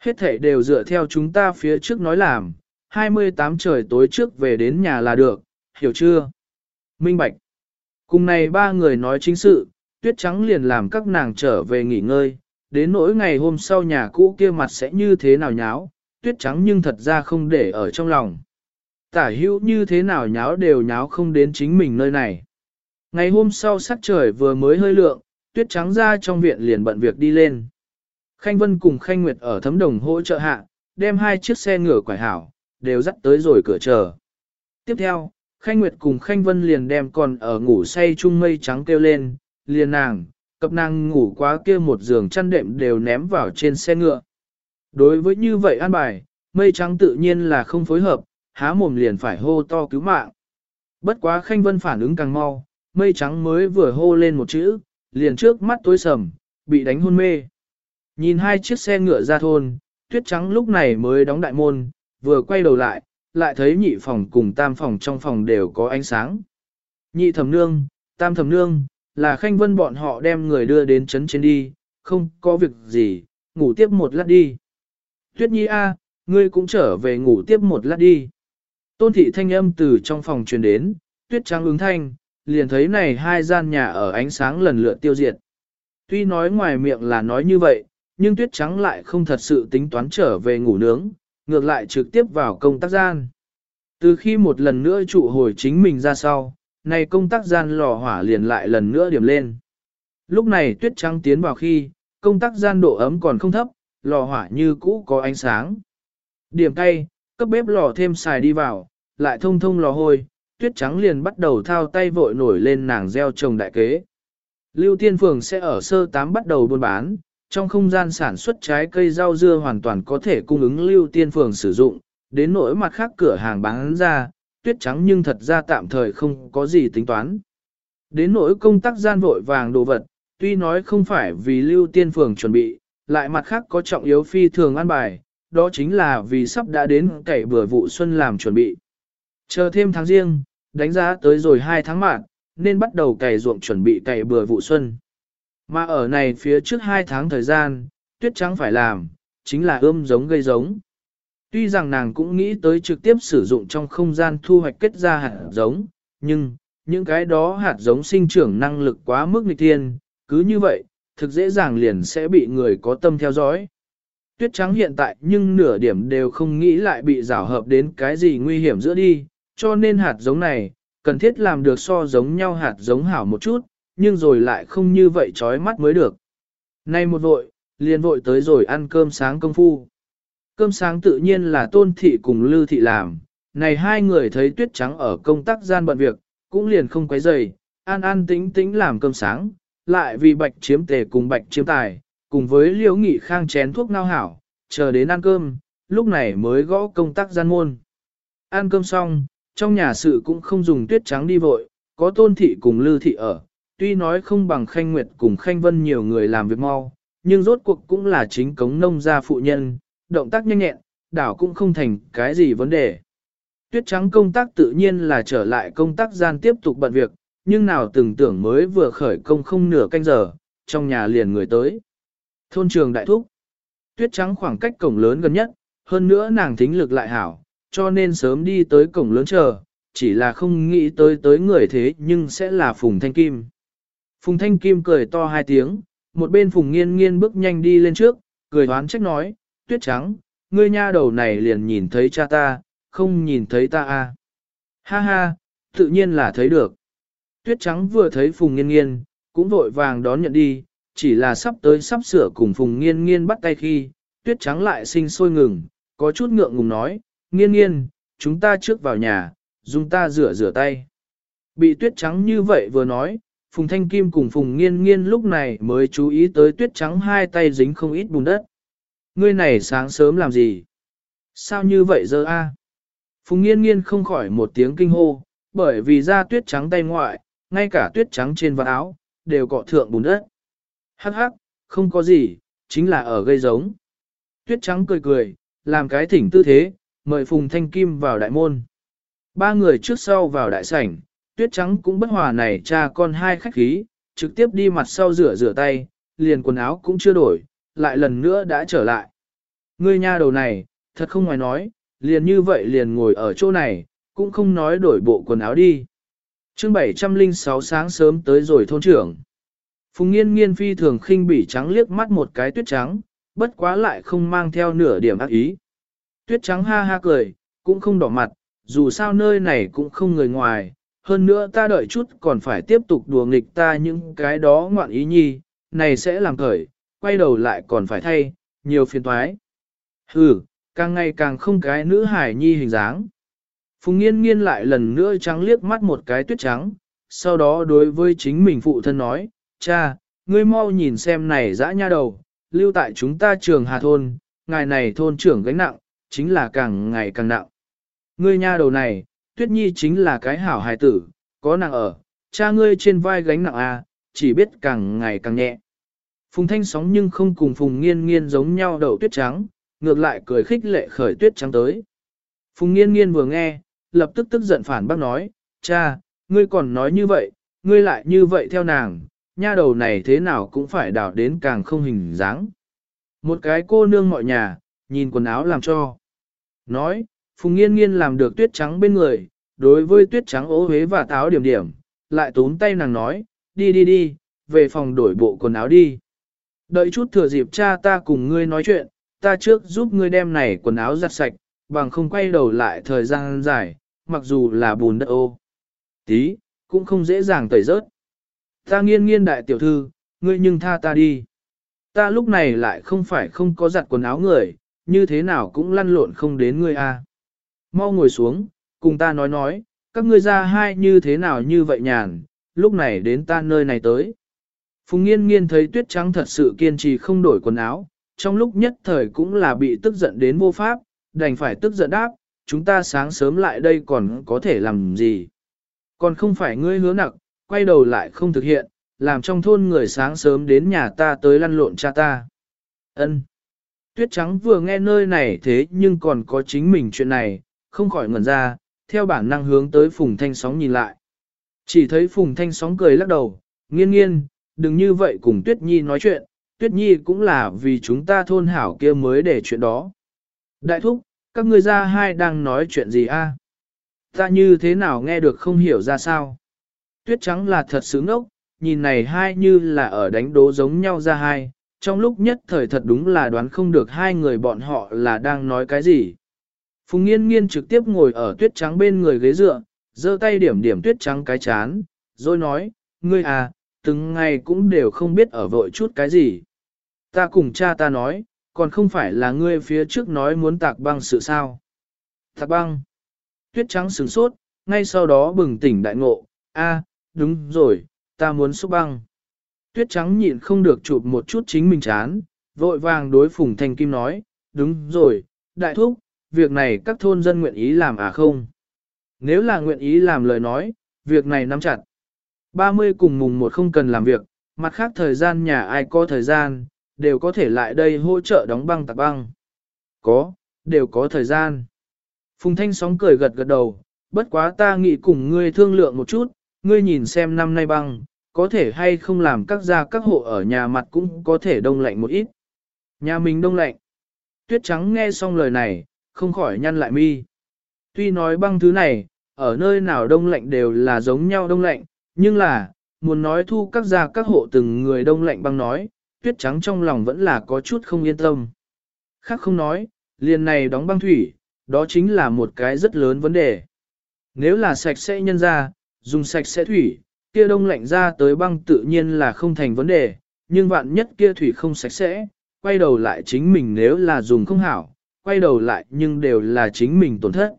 Hết thể đều dựa theo chúng ta phía trước nói làm, 28 trời tối trước về đến nhà là được, hiểu chưa? Minh Bạch. Cùng này ba người nói chính sự, tuyết trắng liền làm các nàng trở về nghỉ ngơi, đến nỗi ngày hôm sau nhà cũ kia mặt sẽ như thế nào nháo, tuyết trắng nhưng thật ra không để ở trong lòng. Tả hữu như thế nào nháo đều nháo không đến chính mình nơi này. Ngày hôm sau sắc trời vừa mới hơi lượng, tuyết trắng ra trong viện liền bận việc đi lên. Khanh Vân cùng Khanh Nguyệt ở thấm đồng hỗ trợ hạ, đem hai chiếc xe ngựa quải hảo, đều dắt tới rồi cửa chờ. Tiếp theo, Khanh Nguyệt cùng Khanh Vân liền đem còn ở ngủ say chung mây trắng kêu lên, liền nàng, cập nàng ngủ quá kia một giường chăn đệm đều ném vào trên xe ngựa. Đối với như vậy an bài, mây trắng tự nhiên là không phối hợp, há mồm liền phải hô to cứu mạng. Bất quá Khanh Vân phản ứng càng mau, mây trắng mới vừa hô lên một chữ, liền trước mắt tối sầm, bị đánh hôn mê. Nhìn hai chiếc xe ngựa ra thôn, tuyết trắng lúc này mới đóng đại môn, vừa quay đầu lại, lại thấy nhị phòng cùng tam phòng trong phòng đều có ánh sáng. Nhị thẩm nương, tam thẩm nương, là khanh vân bọn họ đem người đưa đến trấn trên đi, không có việc gì, ngủ tiếp một lát đi. Tuyết nhi a, ngươi cũng trở về ngủ tiếp một lát đi. Tôn thị thanh âm từ trong phòng truyền đến, tuyết trắng ứng thanh, liền thấy này hai gian nhà ở ánh sáng lần lượt tiêu diệt. Tuy nói ngoài miệng là nói như vậy, nhưng tuyết trắng lại không thật sự tính toán trở về ngủ nướng, ngược lại trực tiếp vào công tác gian. Từ khi một lần nữa trụ hồi chính mình ra sau, này công tác gian lò hỏa liền lại lần nữa điểm lên. Lúc này tuyết trắng tiến vào khi, công tác gian độ ấm còn không thấp, lò hỏa như cũ có ánh sáng. Điểm tay, cấp bếp lò thêm xài đi vào, lại thông thông lò hôi, tuyết trắng liền bắt đầu thao tay vội nổi lên nàng gieo trồng đại kế. Lưu Tiên Phường sẽ ở sơ tám bắt đầu buôn bán, trong không gian sản xuất trái cây rau dưa hoàn toàn có thể cung ứng Lưu Tiên Phường sử dụng, đến nỗi mặt khác cửa hàng bán ra, tuyết trắng nhưng thật ra tạm thời không có gì tính toán. Đến nỗi công tác gian vội vàng đồ vật, tuy nói không phải vì Lưu Tiên Phường chuẩn bị, lại mặt khác có trọng yếu phi thường an bài, đó chính là vì sắp đã đến cày bừa vụ xuân làm chuẩn bị. Chờ thêm tháng riêng, đánh giá tới rồi 2 tháng mạng, nên bắt đầu cày ruộng chuẩn bị cày bừa vụ xuân. Mà ở này phía trước 2 tháng thời gian, tuyết trắng phải làm, chính là ươm giống gây giống. Tuy rằng nàng cũng nghĩ tới trực tiếp sử dụng trong không gian thu hoạch kết ra hạt giống, nhưng, những cái đó hạt giống sinh trưởng năng lực quá mức nghịch thiên, cứ như vậy, thực dễ dàng liền sẽ bị người có tâm theo dõi. Tuyết trắng hiện tại nhưng nửa điểm đều không nghĩ lại bị rào hợp đến cái gì nguy hiểm giữa đi, cho nên hạt giống này, cần thiết làm được so giống nhau hạt giống hảo một chút, nhưng rồi lại không như vậy chói mắt mới được. Nay một vội, liền vội tới rồi ăn cơm sáng công phu. Cơm sáng tự nhiên là tôn thị cùng lưu thị làm, này hai người thấy tuyết trắng ở công tác gian bận việc, cũng liền không quấy rầy, an an tĩnh tĩnh làm cơm sáng, lại vì bạch chiếm tề cùng bạch chiếm tài, cùng với liễu nghị khang chén thuốc ngao hảo, chờ đến ăn cơm, lúc này mới gõ công tác gian môn. Ăn cơm xong, trong nhà sự cũng không dùng tuyết trắng đi vội, có tôn thị cùng lư thị ở, tuy nói không bằng khanh nguyệt cùng khanh vân nhiều người làm việc mau, nhưng rốt cuộc cũng là chính cống nông gia phụ nhân, động tác nhanh nhẹn, đảo cũng không thành cái gì vấn đề. Tuyết trắng công tác tự nhiên là trở lại công tác gian tiếp tục bận việc, nhưng nào từng tưởng mới vừa khởi công không nửa canh giờ, trong nhà liền người tới. Thôn trường đại thúc. Tuyết trắng khoảng cách cổng lớn gần nhất, hơn nữa nàng thính lực lại hảo, cho nên sớm đi tới cổng lớn chờ, chỉ là không nghĩ tới tới người thế nhưng sẽ là Phùng Thanh Kim. Phùng Thanh Kim cười to hai tiếng, một bên Phùng Nghiên Nghiên bước nhanh đi lên trước, cười đoán trách nói, Tuyết trắng, ngươi nha đầu này liền nhìn thấy cha ta, không nhìn thấy ta à. Ha ha, tự nhiên là thấy được. Tuyết trắng vừa thấy Phùng Nghiên Nghiên, cũng vội vàng đón nhận đi, chỉ là sắp tới sắp sửa cùng Phùng Nghiên Nghiên bắt tay khi, Tuyết trắng lại sinh sôi ngừng, có chút ngượng ngùng nói, Nghiên Nghiên, chúng ta trước vào nhà, dùng ta rửa rửa tay. Bị Tuyết trắng như vậy vừa nói, Phùng Thanh Kim cùng Phùng Nghiên Nghiên lúc này mới chú ý tới Tuyết trắng hai tay dính không ít bùn đất. Ngươi này sáng sớm làm gì? Sao như vậy giờ a? Phùng Nghiên Nghiên không khỏi một tiếng kinh hô, bởi vì da tuyết trắng tay ngoại, ngay cả tuyết trắng trên vạt áo, đều cọ thượng bùn đất. Hắc hắc, không có gì, chính là ở gây giống. Tuyết trắng cười cười, làm cái thỉnh tư thế, mời Phùng Thanh Kim vào đại môn. Ba người trước sau vào đại sảnh, tuyết trắng cũng bất hòa này cha con hai khách khí, trực tiếp đi mặt sau rửa rửa tay, liền quần áo cũng chưa đổi, lại lần nữa đã trở lại. Ngươi nha đầu này, thật không ngoài nói, liền như vậy liền ngồi ở chỗ này, cũng không nói đổi bộ quần áo đi chương 706 sáng sớm tới rồi thôn trưởng. Phùng nghiên nghiên phi thường khinh bỉ trắng liếc mắt một cái tuyết trắng, bất quá lại không mang theo nửa điểm ác ý. Tuyết trắng ha ha cười, cũng không đỏ mặt, dù sao nơi này cũng không người ngoài, hơn nữa ta đợi chút còn phải tiếp tục đùa nghịch ta những cái đó ngoạn ý nhi, này sẽ làm khởi, quay đầu lại còn phải thay, nhiều phiền toái. Hừ, càng ngày càng không cái nữ hải nhi hình dáng. Phùng nghiên nghiên lại lần nữa trắng liếc mắt một cái tuyết trắng, sau đó đối với chính mình phụ thân nói, cha, ngươi mau nhìn xem này dã nha đầu, lưu tại chúng ta trường hà thôn, ngài này thôn trưởng gánh nặng, chính là càng ngày càng nặng. Ngươi nha đầu này, tuyết nhi chính là cái hảo hài tử, có nàng ở, cha ngươi trên vai gánh nặng à, chỉ biết càng ngày càng nhẹ. Phùng thanh sóng nhưng không cùng phùng nghiên nghiên giống nhau đầu tuyết trắng, ngược lại cười khích lệ khởi tuyết trắng tới. Phùng nghiên nghiên vừa nghe, lập tức tức giận phản bác nói, cha, ngươi còn nói như vậy, ngươi lại như vậy theo nàng, nha đầu này thế nào cũng phải đảo đến càng không hình dáng. Một cái cô nương mọi nhà, nhìn quần áo làm cho. Nói, Phùng Nghiên Nghiên làm được tuyết trắng bên người, đối với tuyết trắng ố huế và táo điểm điểm, lại tốn tay nàng nói, đi đi đi, về phòng đổi bộ quần áo đi. Đợi chút thừa dịp cha ta cùng ngươi nói chuyện, ta trước giúp ngươi đem này quần áo giặt sạch, bằng không quay đầu lại thời gian dài, mặc dù là bùn đất ô. Tí, cũng không dễ dàng tẩy rớt. Ta nghiên nghiên đại tiểu thư, ngươi nhưng tha ta đi. Ta lúc này lại không phải không có giặt quần áo người, như thế nào cũng lăn lộn không đến ngươi a. Mau ngồi xuống, cùng ta nói nói, các ngươi ra hai như thế nào như vậy nhàn, lúc này đến ta nơi này tới. Phùng nghiên nghiên thấy tuyết trắng thật sự kiên trì không đổi quần áo, trong lúc nhất thời cũng là bị tức giận đến vô pháp, đành phải tức giận đáp, chúng ta sáng sớm lại đây còn có thể làm gì. Còn không phải ngươi hứa nặng, quay đầu lại không thực hiện, làm trong thôn người sáng sớm đến nhà ta tới lăn lộn cha ta. Ân. Tuyết trắng vừa nghe nơi này thế nhưng còn có chính mình chuyện này, không khỏi ngẩn ra, theo bản năng hướng tới Phùng Thanh Sóng nhìn lại. Chỉ thấy Phùng Thanh Sóng cười lắc đầu, nghiên nghiên, đừng như vậy cùng Tuyết Nhi nói chuyện, Tuyết Nhi cũng là vì chúng ta thôn hảo kia mới để chuyện đó. Đại thúc, các ngươi ra hai đang nói chuyện gì a? Ta như thế nào nghe được không hiểu ra sao? Tuyết trắng là thật sướng ốc, nhìn này hai như là ở đánh đố giống nhau ra hai, trong lúc nhất thời thật đúng là đoán không được hai người bọn họ là đang nói cái gì. Phùng nghiên nghiên trực tiếp ngồi ở tuyết trắng bên người ghế dựa, giơ tay điểm điểm tuyết trắng cái chán, rồi nói, ngươi à, từng ngày cũng đều không biết ở vội chút cái gì. Ta cùng cha ta nói, còn không phải là ngươi phía trước nói muốn tạc băng sự sao. Tạc băng. Tuyết trắng sửng sốt, ngay sau đó bừng tỉnh đại ngộ, a, đúng rồi, ta muốn xúc băng. Tuyết trắng nhịn không được chụp một chút chính mình chán, vội vàng đối Phùng Thanh Kim nói, đúng rồi, đại thúc, việc này các thôn dân nguyện ý làm à không? Nếu là nguyện ý làm lời nói, việc này nắm chặt. 30 cùng mùng một không cần làm việc, mặt khác thời gian nhà ai có thời gian, đều có thể lại đây hỗ trợ đóng băng tạc băng. Có, đều có thời gian. Phùng Thanh sóng cười gật gật đầu, bất quá ta nghĩ cùng ngươi thương lượng một chút, ngươi nhìn xem năm nay băng, có thể hay không làm các gia các hộ ở nhà mặt cũng có thể đông lạnh một ít. Nhà mình đông lạnh. Tuyết trắng nghe xong lời này, không khỏi nhăn lại mi. Tuy nói băng thứ này, ở nơi nào đông lạnh đều là giống nhau đông lạnh, nhưng là, muốn nói thu các gia các hộ từng người đông lạnh băng nói, tuyết trắng trong lòng vẫn là có chút không yên tâm. Khác không nói, liền này đóng băng thủy, đó chính là một cái rất lớn vấn đề. Nếu là sạch sẽ nhân ra, dùng sạch sẽ thủy, kia đông lạnh ra tới băng tự nhiên là không thành vấn đề, nhưng vạn nhất kia thủy không sạch sẽ, quay đầu lại chính mình nếu là dùng không hảo, quay đầu lại nhưng đều là chính mình tổn thất.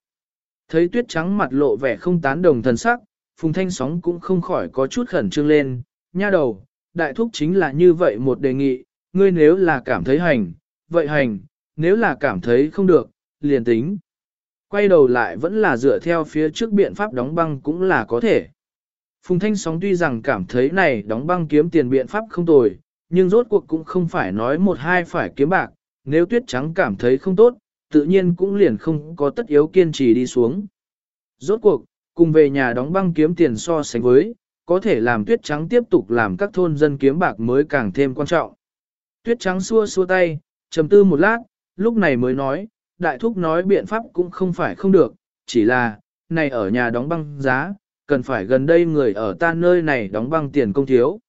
Thấy tuyết trắng mặt lộ vẻ không tán đồng thần sắc, Phùng Thanh Sóng cũng không khỏi có chút khẩn trương lên, nha đầu, đại thúc chính là như vậy một đề nghị, ngươi nếu là cảm thấy hành, vậy hành, nếu là cảm thấy không được, liền tính. Quay đầu lại vẫn là dựa theo phía trước biện pháp đóng băng cũng là có thể. Phùng Thanh Sóng tuy rằng cảm thấy này đóng băng kiếm tiền biện pháp không tồi, nhưng rốt cuộc cũng không phải nói một hai phải kiếm bạc, nếu tuyết trắng cảm thấy không tốt, tự nhiên cũng liền không có tất yếu kiên trì đi xuống. Rốt cuộc, cùng về nhà đóng băng kiếm tiền so sánh với, có thể làm tuyết trắng tiếp tục làm các thôn dân kiếm bạc mới càng thêm quan trọng. Tuyết trắng xua xua tay, trầm tư một lát, lúc này mới nói, đại thúc nói biện pháp cũng không phải không được, chỉ là, này ở nhà đóng băng giá, cần phải gần đây người ở ta nơi này đóng băng tiền công thiếu.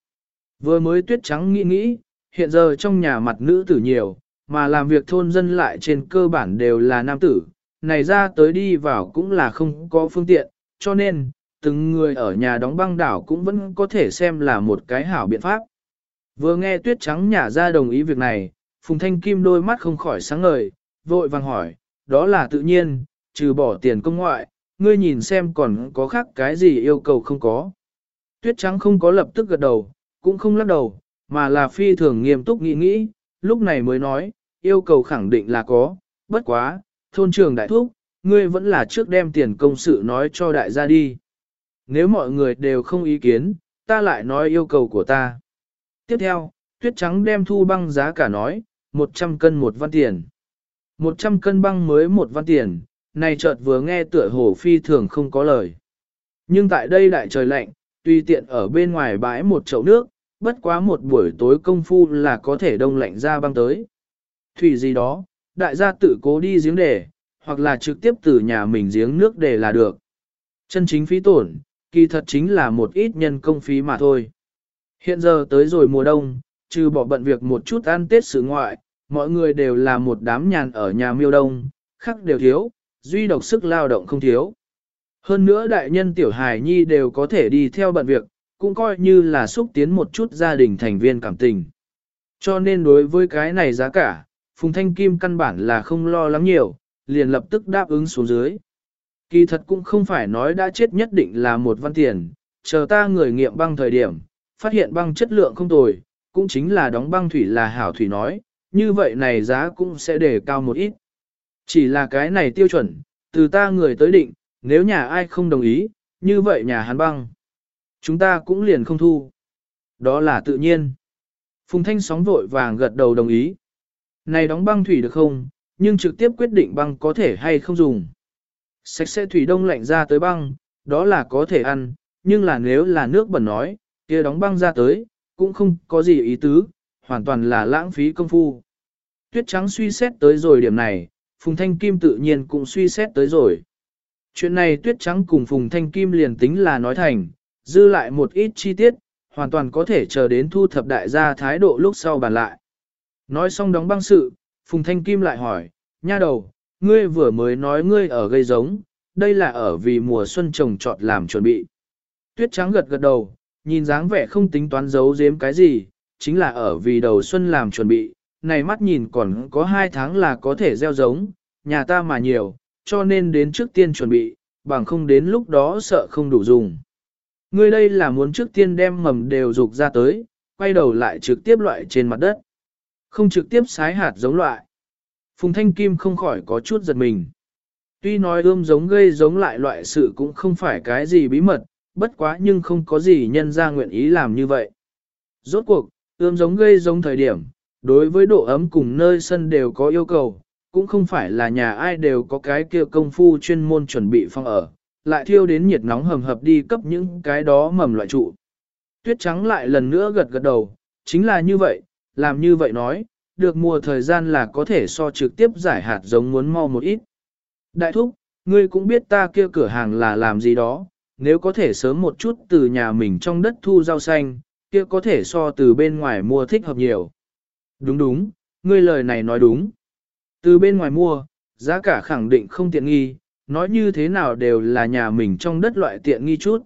Vừa mới tuyết trắng nghĩ nghĩ, hiện giờ trong nhà mặt nữ tử nhiều, mà làm việc thôn dân lại trên cơ bản đều là nam tử, này ra tới đi vào cũng là không có phương tiện, cho nên, từng người ở nhà đóng băng đảo cũng vẫn có thể xem là một cái hảo biện pháp. Vừa nghe tuyết trắng nhả ra đồng ý việc này, Phùng Thanh Kim đôi mắt không khỏi sáng ngời, vội vàng hỏi, đó là tự nhiên, trừ bỏ tiền công ngoại, ngươi nhìn xem còn có khác cái gì yêu cầu không có. Tuyết trắng không có lập tức gật đầu, cũng không lắc đầu, mà là phi thường nghiêm túc nghĩ nghĩ, lúc này mới nói, yêu cầu khẳng định là có, bất quá, thôn trường đại thúc, ngươi vẫn là trước đem tiền công sự nói cho đại gia đi. Nếu mọi người đều không ý kiến, ta lại nói yêu cầu của ta. Tiếp theo, tuyết trắng đem thu băng giá cả nói, 100 cân một văn tiền. 100 cân băng mới một văn tiền, này chợt vừa nghe tựa hồ phi thường không có lời. Nhưng tại đây đại trời lạnh, tùy tiện ở bên ngoài bãi một chậu nước, bất quá một buổi tối công phu là có thể đông lạnh ra băng tới. Thủy gì đó, đại gia tự cố đi giếng để, hoặc là trực tiếp từ nhà mình giếng nước để là được. Chân chính phí tổn, kỳ thật chính là một ít nhân công phí mà thôi. Hiện giờ tới rồi mùa đông, trừ bỏ bận việc một chút ăn tết sự ngoại, mọi người đều là một đám nhàn ở nhà miêu đông, khắc đều thiếu, duy độc sức lao động không thiếu. Hơn nữa đại nhân tiểu hài nhi đều có thể đi theo bận việc, cũng coi như là xúc tiến một chút gia đình thành viên cảm tình. Cho nên đối với cái này giá cả, Phùng Thanh Kim căn bản là không lo lắng nhiều, liền lập tức đáp ứng xuống dưới. Kỳ thật cũng không phải nói đã chết nhất định là một văn tiền, chờ ta người nghiệm băng thời điểm, phát hiện băng chất lượng không tồi, cũng chính là đóng băng thủy là hảo thủy nói, như vậy này giá cũng sẽ đề cao một ít. Chỉ là cái này tiêu chuẩn, từ ta người tới định, nếu nhà ai không đồng ý, như vậy nhà hắn băng. Chúng ta cũng liền không thu. Đó là tự nhiên. Phùng Thanh sóng vội vàng gật đầu đồng ý. Này đóng băng thủy được không, nhưng trực tiếp quyết định băng có thể hay không dùng. Sạch sẽ thủy đông lạnh ra tới băng, đó là có thể ăn, nhưng là nếu là nước bẩn nói, kia đóng băng ra tới, cũng không có gì ý tứ, hoàn toàn là lãng phí công phu. Tuyết trắng suy xét tới rồi điểm này, Phùng Thanh Kim tự nhiên cũng suy xét tới rồi. Chuyện này Tuyết trắng cùng Phùng Thanh Kim liền tính là nói thành, dư lại một ít chi tiết, hoàn toàn có thể chờ đến thu thập đại gia thái độ lúc sau bàn lại. Nói xong đóng băng sự, Phùng Thanh Kim lại hỏi, nha đầu, ngươi vừa mới nói ngươi ở gây giống, đây là ở vì mùa xuân trồng trọt làm chuẩn bị. Tuyết trắng gật gật đầu, nhìn dáng vẻ không tính toán giấu giếm cái gì, chính là ở vì đầu xuân làm chuẩn bị, này mắt nhìn còn có hai tháng là có thể gieo giống, nhà ta mà nhiều, cho nên đến trước tiên chuẩn bị, bằng không đến lúc đó sợ không đủ dùng. Ngươi đây là muốn trước tiên đem mầm đều dục ra tới, quay đầu lại trực tiếp loại trên mặt đất. Không trực tiếp sái hạt giống loại. Phùng Thanh Kim không khỏi có chút giật mình. Tuy nói ươm giống gây giống lại loại sự cũng không phải cái gì bí mật, bất quá nhưng không có gì nhân ra nguyện ý làm như vậy. Rốt cuộc, ươm giống gây giống thời điểm, đối với độ ấm cùng nơi sân đều có yêu cầu, cũng không phải là nhà ai đều có cái kia công phu chuyên môn chuẩn bị phong ở, lại thiêu đến nhiệt nóng hầm hập đi cấp những cái đó mầm loại trụ. Tuyết trắng lại lần nữa gật gật đầu, chính là như vậy, làm như vậy nói, được mùa thời gian là có thể so trực tiếp giải hạt giống muốn mau một ít. Đại thúc, ngươi cũng biết ta kia cửa hàng là làm gì đó, nếu có thể sớm một chút từ nhà mình trong đất thu rau xanh, kia có thể so từ bên ngoài mua thích hợp nhiều. Đúng đúng, ngươi lời này nói đúng. Từ bên ngoài mua, giá cả khẳng định không tiện nghi, nói như thế nào đều là nhà mình trong đất loại tiện nghi chút.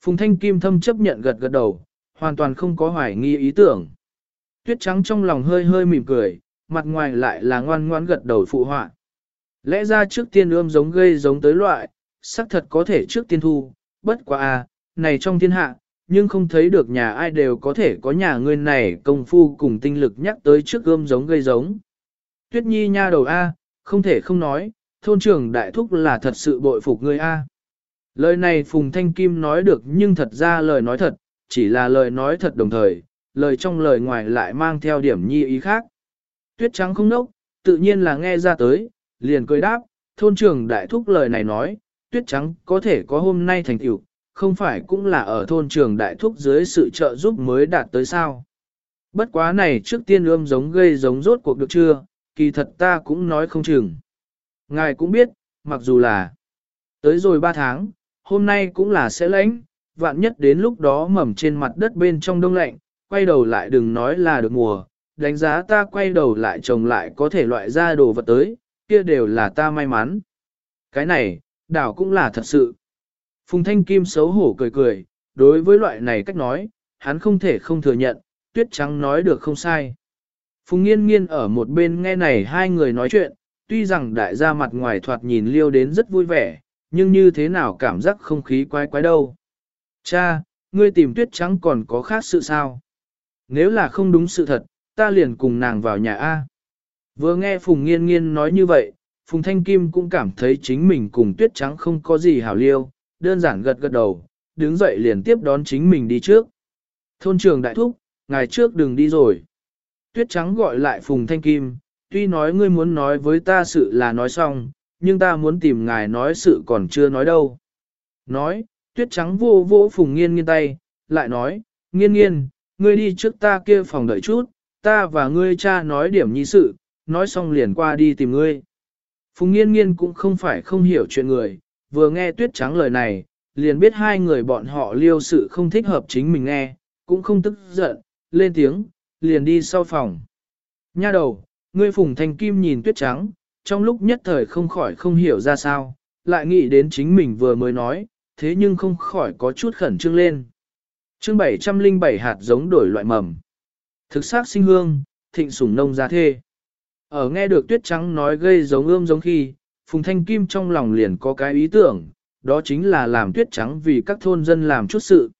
Phùng Thanh Kim thâm chấp nhận gật gật đầu, hoàn toàn không có hoài nghi ý tưởng. Tuyết trắng trong lòng hơi hơi mỉm cười, mặt ngoài lại là ngoan ngoan gật đầu phụ họa. Lẽ ra trước tiên ươm giống gây giống tới loại, xác thật có thể trước tiên thu, bất quá à, này trong thiên hạ, nhưng không thấy được nhà ai đều có thể có nhà ngươi này công phu cùng tinh lực nhắc tới trước ươm giống gây giống. Tuyết nhi nha đầu A, không thể không nói, thôn trưởng đại thúc là thật sự bội phục ngươi A. Lời này Phùng Thanh Kim nói được nhưng thật ra lời nói thật, chỉ là lời nói thật đồng thời, lời trong lời ngoài lại mang theo điểm nhi ý khác. Tuyết trắng không nốc, tự nhiên là nghe ra tới, liền cười đáp, thôn trưởng đại thúc lời này nói, tuyết trắng có thể có hôm nay thành tựu, không phải cũng là ở thôn trường đại thúc dưới sự trợ giúp mới đạt tới sao. Bất quá này trước tiên ươm giống gây giống rốt cuộc được chưa, kỳ thật ta cũng nói không chừng. Ngài cũng biết, mặc dù là tới rồi 3 tháng, hôm nay cũng là sẽ lãnh, vạn nhất đến lúc đó mầm trên mặt đất bên trong đông lạnh, quay đầu lại đừng nói là được mùa, đánh giá ta quay đầu lại trồng lại có thể loại ra đồ vật tới, kia đều là ta may mắn. Cái này, đảo cũng là thật sự. Phùng Thanh Kim xấu hổ cười cười, đối với loại này cách nói, hắn không thể không thừa nhận, tuyết trắng nói được không sai. Phùng Nghiên Nghiên ở một bên nghe này hai người nói chuyện, tuy rằng đại gia mặt ngoài thoạt nhìn liêu đến rất vui vẻ, nhưng như thế nào cảm giác không khí quái quái đâu. Cha, ngươi tìm tuyết trắng còn có khác sự sao? Nếu là không đúng sự thật, ta liền cùng nàng vào nhà A. Vừa nghe Phùng Nghiên Nghiên nói như vậy, Phùng Thanh Kim cũng cảm thấy chính mình cùng tuyết trắng không có gì hảo liêu, đơn giản gật gật đầu, đứng dậy liền tiếp đón chính mình đi trước. Thôn trường đại thúc, ngày trước đừng đi rồi. Tuyết trắng gọi lại Phùng Thanh Kim, tuy nói ngươi muốn nói với ta sự là nói xong, nhưng ta muốn tìm ngài nói sự còn chưa nói đâu. Nói, tuyết trắng vô vô Phùng Nghiên nghiên tay, lại nói, nghiên nghiên, ngươi đi trước ta kia phòng đợi chút, ta và ngươi cha nói điểm nhi sự, nói xong liền qua đi tìm ngươi. Phùng Nghiên Nghiên cũng không phải không hiểu chuyện người, vừa nghe tuyết trắng lời này, liền biết hai người bọn họ liêu sự không thích hợp chính mình nghe, cũng không tức giận, lên tiếng, liền đi sau phòng. Nha đầu, ngươi Phùng Thanh Kim nhìn tuyết trắng, trong lúc nhất thời không khỏi không hiểu ra sao, lại nghĩ đến chính mình vừa mới nói, thế nhưng không khỏi có chút khẩn trương lên chương 707 hạt giống đổi loại mầm. Thực xác sinh hương, thịnh sủng nông gia thê. Ở nghe được tuyết trắng nói gây giống ươm giống khi, Phùng Thanh Kim trong lòng liền có cái ý tưởng, đó chính là làm tuyết trắng vì các thôn dân làm chút sự.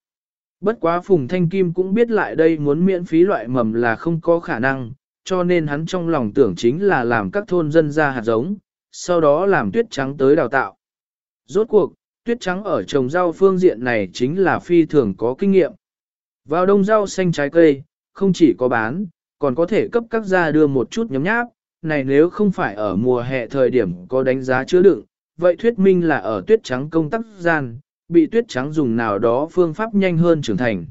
Bất quá Phùng Thanh Kim cũng biết lại đây muốn miễn phí loại mầm là không có khả năng, cho nên hắn trong lòng tưởng chính là làm các thôn dân ra hạt giống, sau đó làm tuyết trắng tới đào tạo. Rốt cuộc, tuyết trắng ở trồng rau phương diện này chính là phi thường có kinh nghiệm. Vào đông rau xanh trái cây, không chỉ có bán, còn có thể cấp các gia đưa một chút nhóm nháp, này nếu không phải ở mùa hè thời điểm có đánh giá chứa đựng, vậy thuyết minh là ở tuyết trắng công tác gian, bị tuyết trắng dùng nào đó phương pháp nhanh hơn trưởng thành.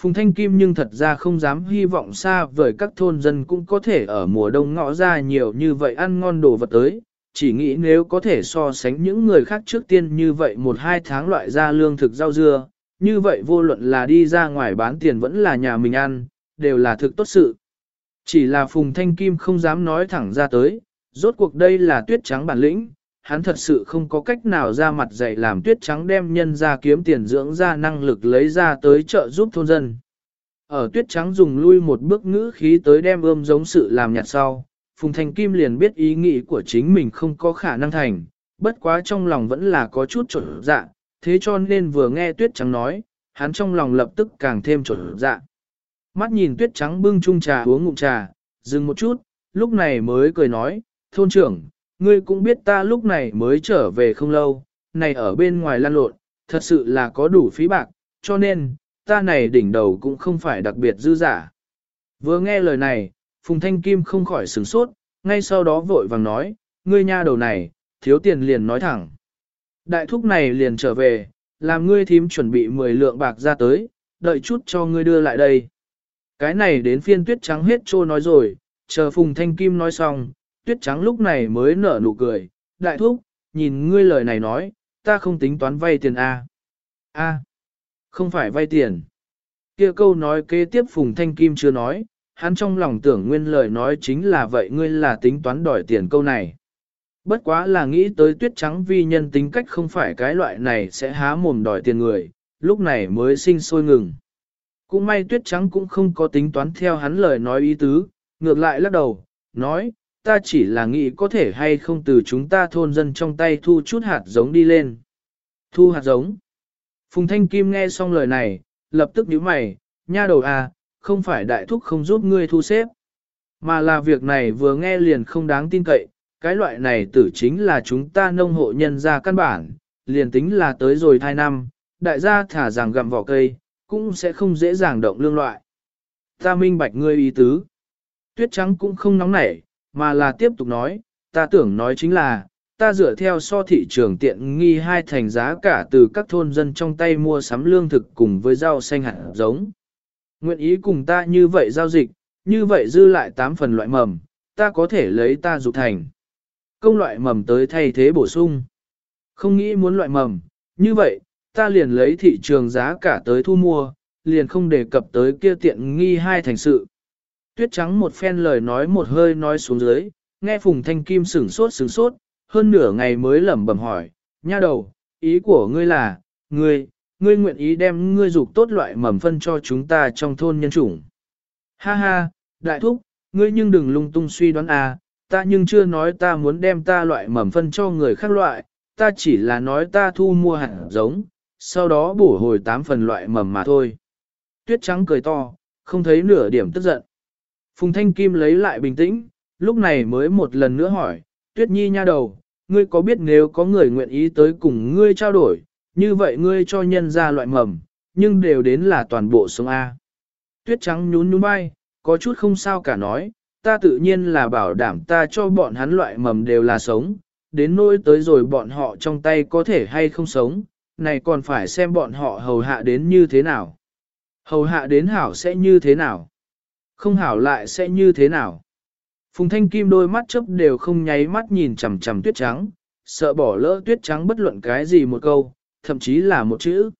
Phùng Thanh Kim nhưng thật ra không dám hy vọng xa vời các thôn dân cũng có thể ở mùa đông ngõ ra nhiều như vậy ăn ngon đồ vật tới, chỉ nghĩ nếu có thể so sánh những người khác trước tiên như vậy một hai tháng loại ra lương thực rau dưa, như vậy vô luận là đi ra ngoài bán tiền vẫn là nhà mình ăn, đều là thực tốt sự. Chỉ là Phùng Thanh Kim không dám nói thẳng ra tới, rốt cuộc đây là tuyết trắng bản lĩnh, hắn thật sự không có cách nào ra mặt dạy làm tuyết trắng đem nhân ra kiếm tiền dưỡng ra năng lực lấy ra tới trợ giúp thôn dân. Ở tuyết trắng dùng lui một bước ngữ khí tới đem ươm giống sự làm nhạt sau, Phùng Thành Kim liền biết ý nghĩ của chính mình không có khả năng thành, bất quá trong lòng vẫn là có chút trộn dạ, thế cho nên vừa nghe tuyết trắng nói, hắn trong lòng lập tức càng thêm trộn dạ. Mắt nhìn tuyết trắng bưng chung trà uống ngụm trà, dừng một chút, lúc này mới cười nói, thôn trưởng, ngươi cũng biết ta lúc này mới trở về không lâu, này ở bên ngoài lan lộn, thật sự là có đủ phí bạc, cho nên, ta này đỉnh đầu cũng không phải đặc biệt dư giả. Vừa nghe lời này, Phùng Thanh Kim không khỏi sửng sốt, ngay sau đó vội vàng nói, ngươi nha đầu này, thiếu tiền liền nói thẳng. Đại thúc này liền trở về, làm ngươi thím chuẩn bị 10 lượng bạc ra tới, đợi chút cho ngươi đưa lại đây. Cái này đến phiên tuyết trắng hết trô nói rồi, chờ Phùng Thanh Kim nói xong, tuyết trắng lúc này mới nở nụ cười, đại thúc, nhìn ngươi lời này nói, ta không tính toán vay tiền A. A, không phải vay tiền. kia câu nói kế tiếp Phùng Thanh Kim chưa nói, hắn trong lòng tưởng nguyên lời nói chính là vậy ngươi là tính toán đòi tiền câu này. Bất quá là nghĩ tới tuyết trắng vi nhân tính cách không phải cái loại này sẽ há mồm đòi tiền người, lúc này mới sinh sôi ngừng. Cũng may tuyết trắng cũng không có tính toán theo hắn lời nói ý tứ, ngược lại lắc đầu, nói, ta chỉ là nghĩ có thể hay không từ chúng ta thôn dân trong tay thu chút hạt giống đi lên. Thu hạt giống. Phùng Thanh Kim nghe xong lời này, lập tức nhíu mày, nha đầu à, không phải đại thúc không giúp ngươi thu xếp. Mà là việc này vừa nghe liền không đáng tin cậy, cái loại này tử chính là chúng ta nông hộ nhân ra căn bản, liền tính là tới rồi thai năm, đại gia thả rằng gặm vỏ cây, cũng sẽ không dễ dàng động lương loại. Ta minh bạch ngươi ý tứ. Tuyết trắng cũng không nóng nảy, mà là tiếp tục nói, ta tưởng nói chính là, ta dựa theo so thị trường tiện nghi hai thành giá cả từ các thôn dân trong tay mua sắm lương thực cùng với rau xanh hạt giống. Nguyện ý cùng ta như vậy giao dịch, như vậy dư lại 8 phần loại mầm, ta có thể lấy ta dục thành. Công loại mầm tới thay thế bổ sung. Không nghĩ muốn loại mầm, như vậy, ta liền lấy thị trường giá cả tới thu mua, liền không đề cập tới kia tiện nghi hai thành sự. Tuyết trắng một phen lời nói một hơi nói xuống dưới, nghe Phùng Thanh Kim sửng sốt sửng sốt, hơn nửa ngày mới lẩm bẩm hỏi, nha đầu, ý của ngươi là, ngươi, ngươi nguyện ý đem ngươi dục tốt loại mầm phân cho chúng ta trong thôn nhân chủng. Ha ha, đại thúc, ngươi nhưng đừng lung tung suy đoán à, ta nhưng chưa nói ta muốn đem ta loại mầm phân cho người khác loại, ta chỉ là nói ta thu mua hạt giống, sau đó bổ hồi tám phần loại mầm mà thôi. Tuyết trắng cười to, không thấy nửa điểm tức giận. Phùng Thanh Kim lấy lại bình tĩnh, lúc này mới một lần nữa hỏi, Tuyết Nhi nha đầu, ngươi có biết nếu có người nguyện ý tới cùng ngươi trao đổi, như vậy ngươi cho nhân ra loại mầm, nhưng đều đến là toàn bộ sống A. Tuyết trắng nhún nhún bay, có chút không sao cả nói, ta tự nhiên là bảo đảm ta cho bọn hắn loại mầm đều là sống, đến nỗi tới rồi bọn họ trong tay có thể hay không sống, này còn phải xem bọn họ hầu hạ đến như thế nào. Hầu hạ đến hảo sẽ như thế nào. Không hảo lại sẽ như thế nào? Phùng Thanh Kim đôi mắt chớp đều không nháy mắt nhìn chằm chằm tuyết trắng, sợ bỏ lỡ tuyết trắng bất luận cái gì một câu, thậm chí là một chữ.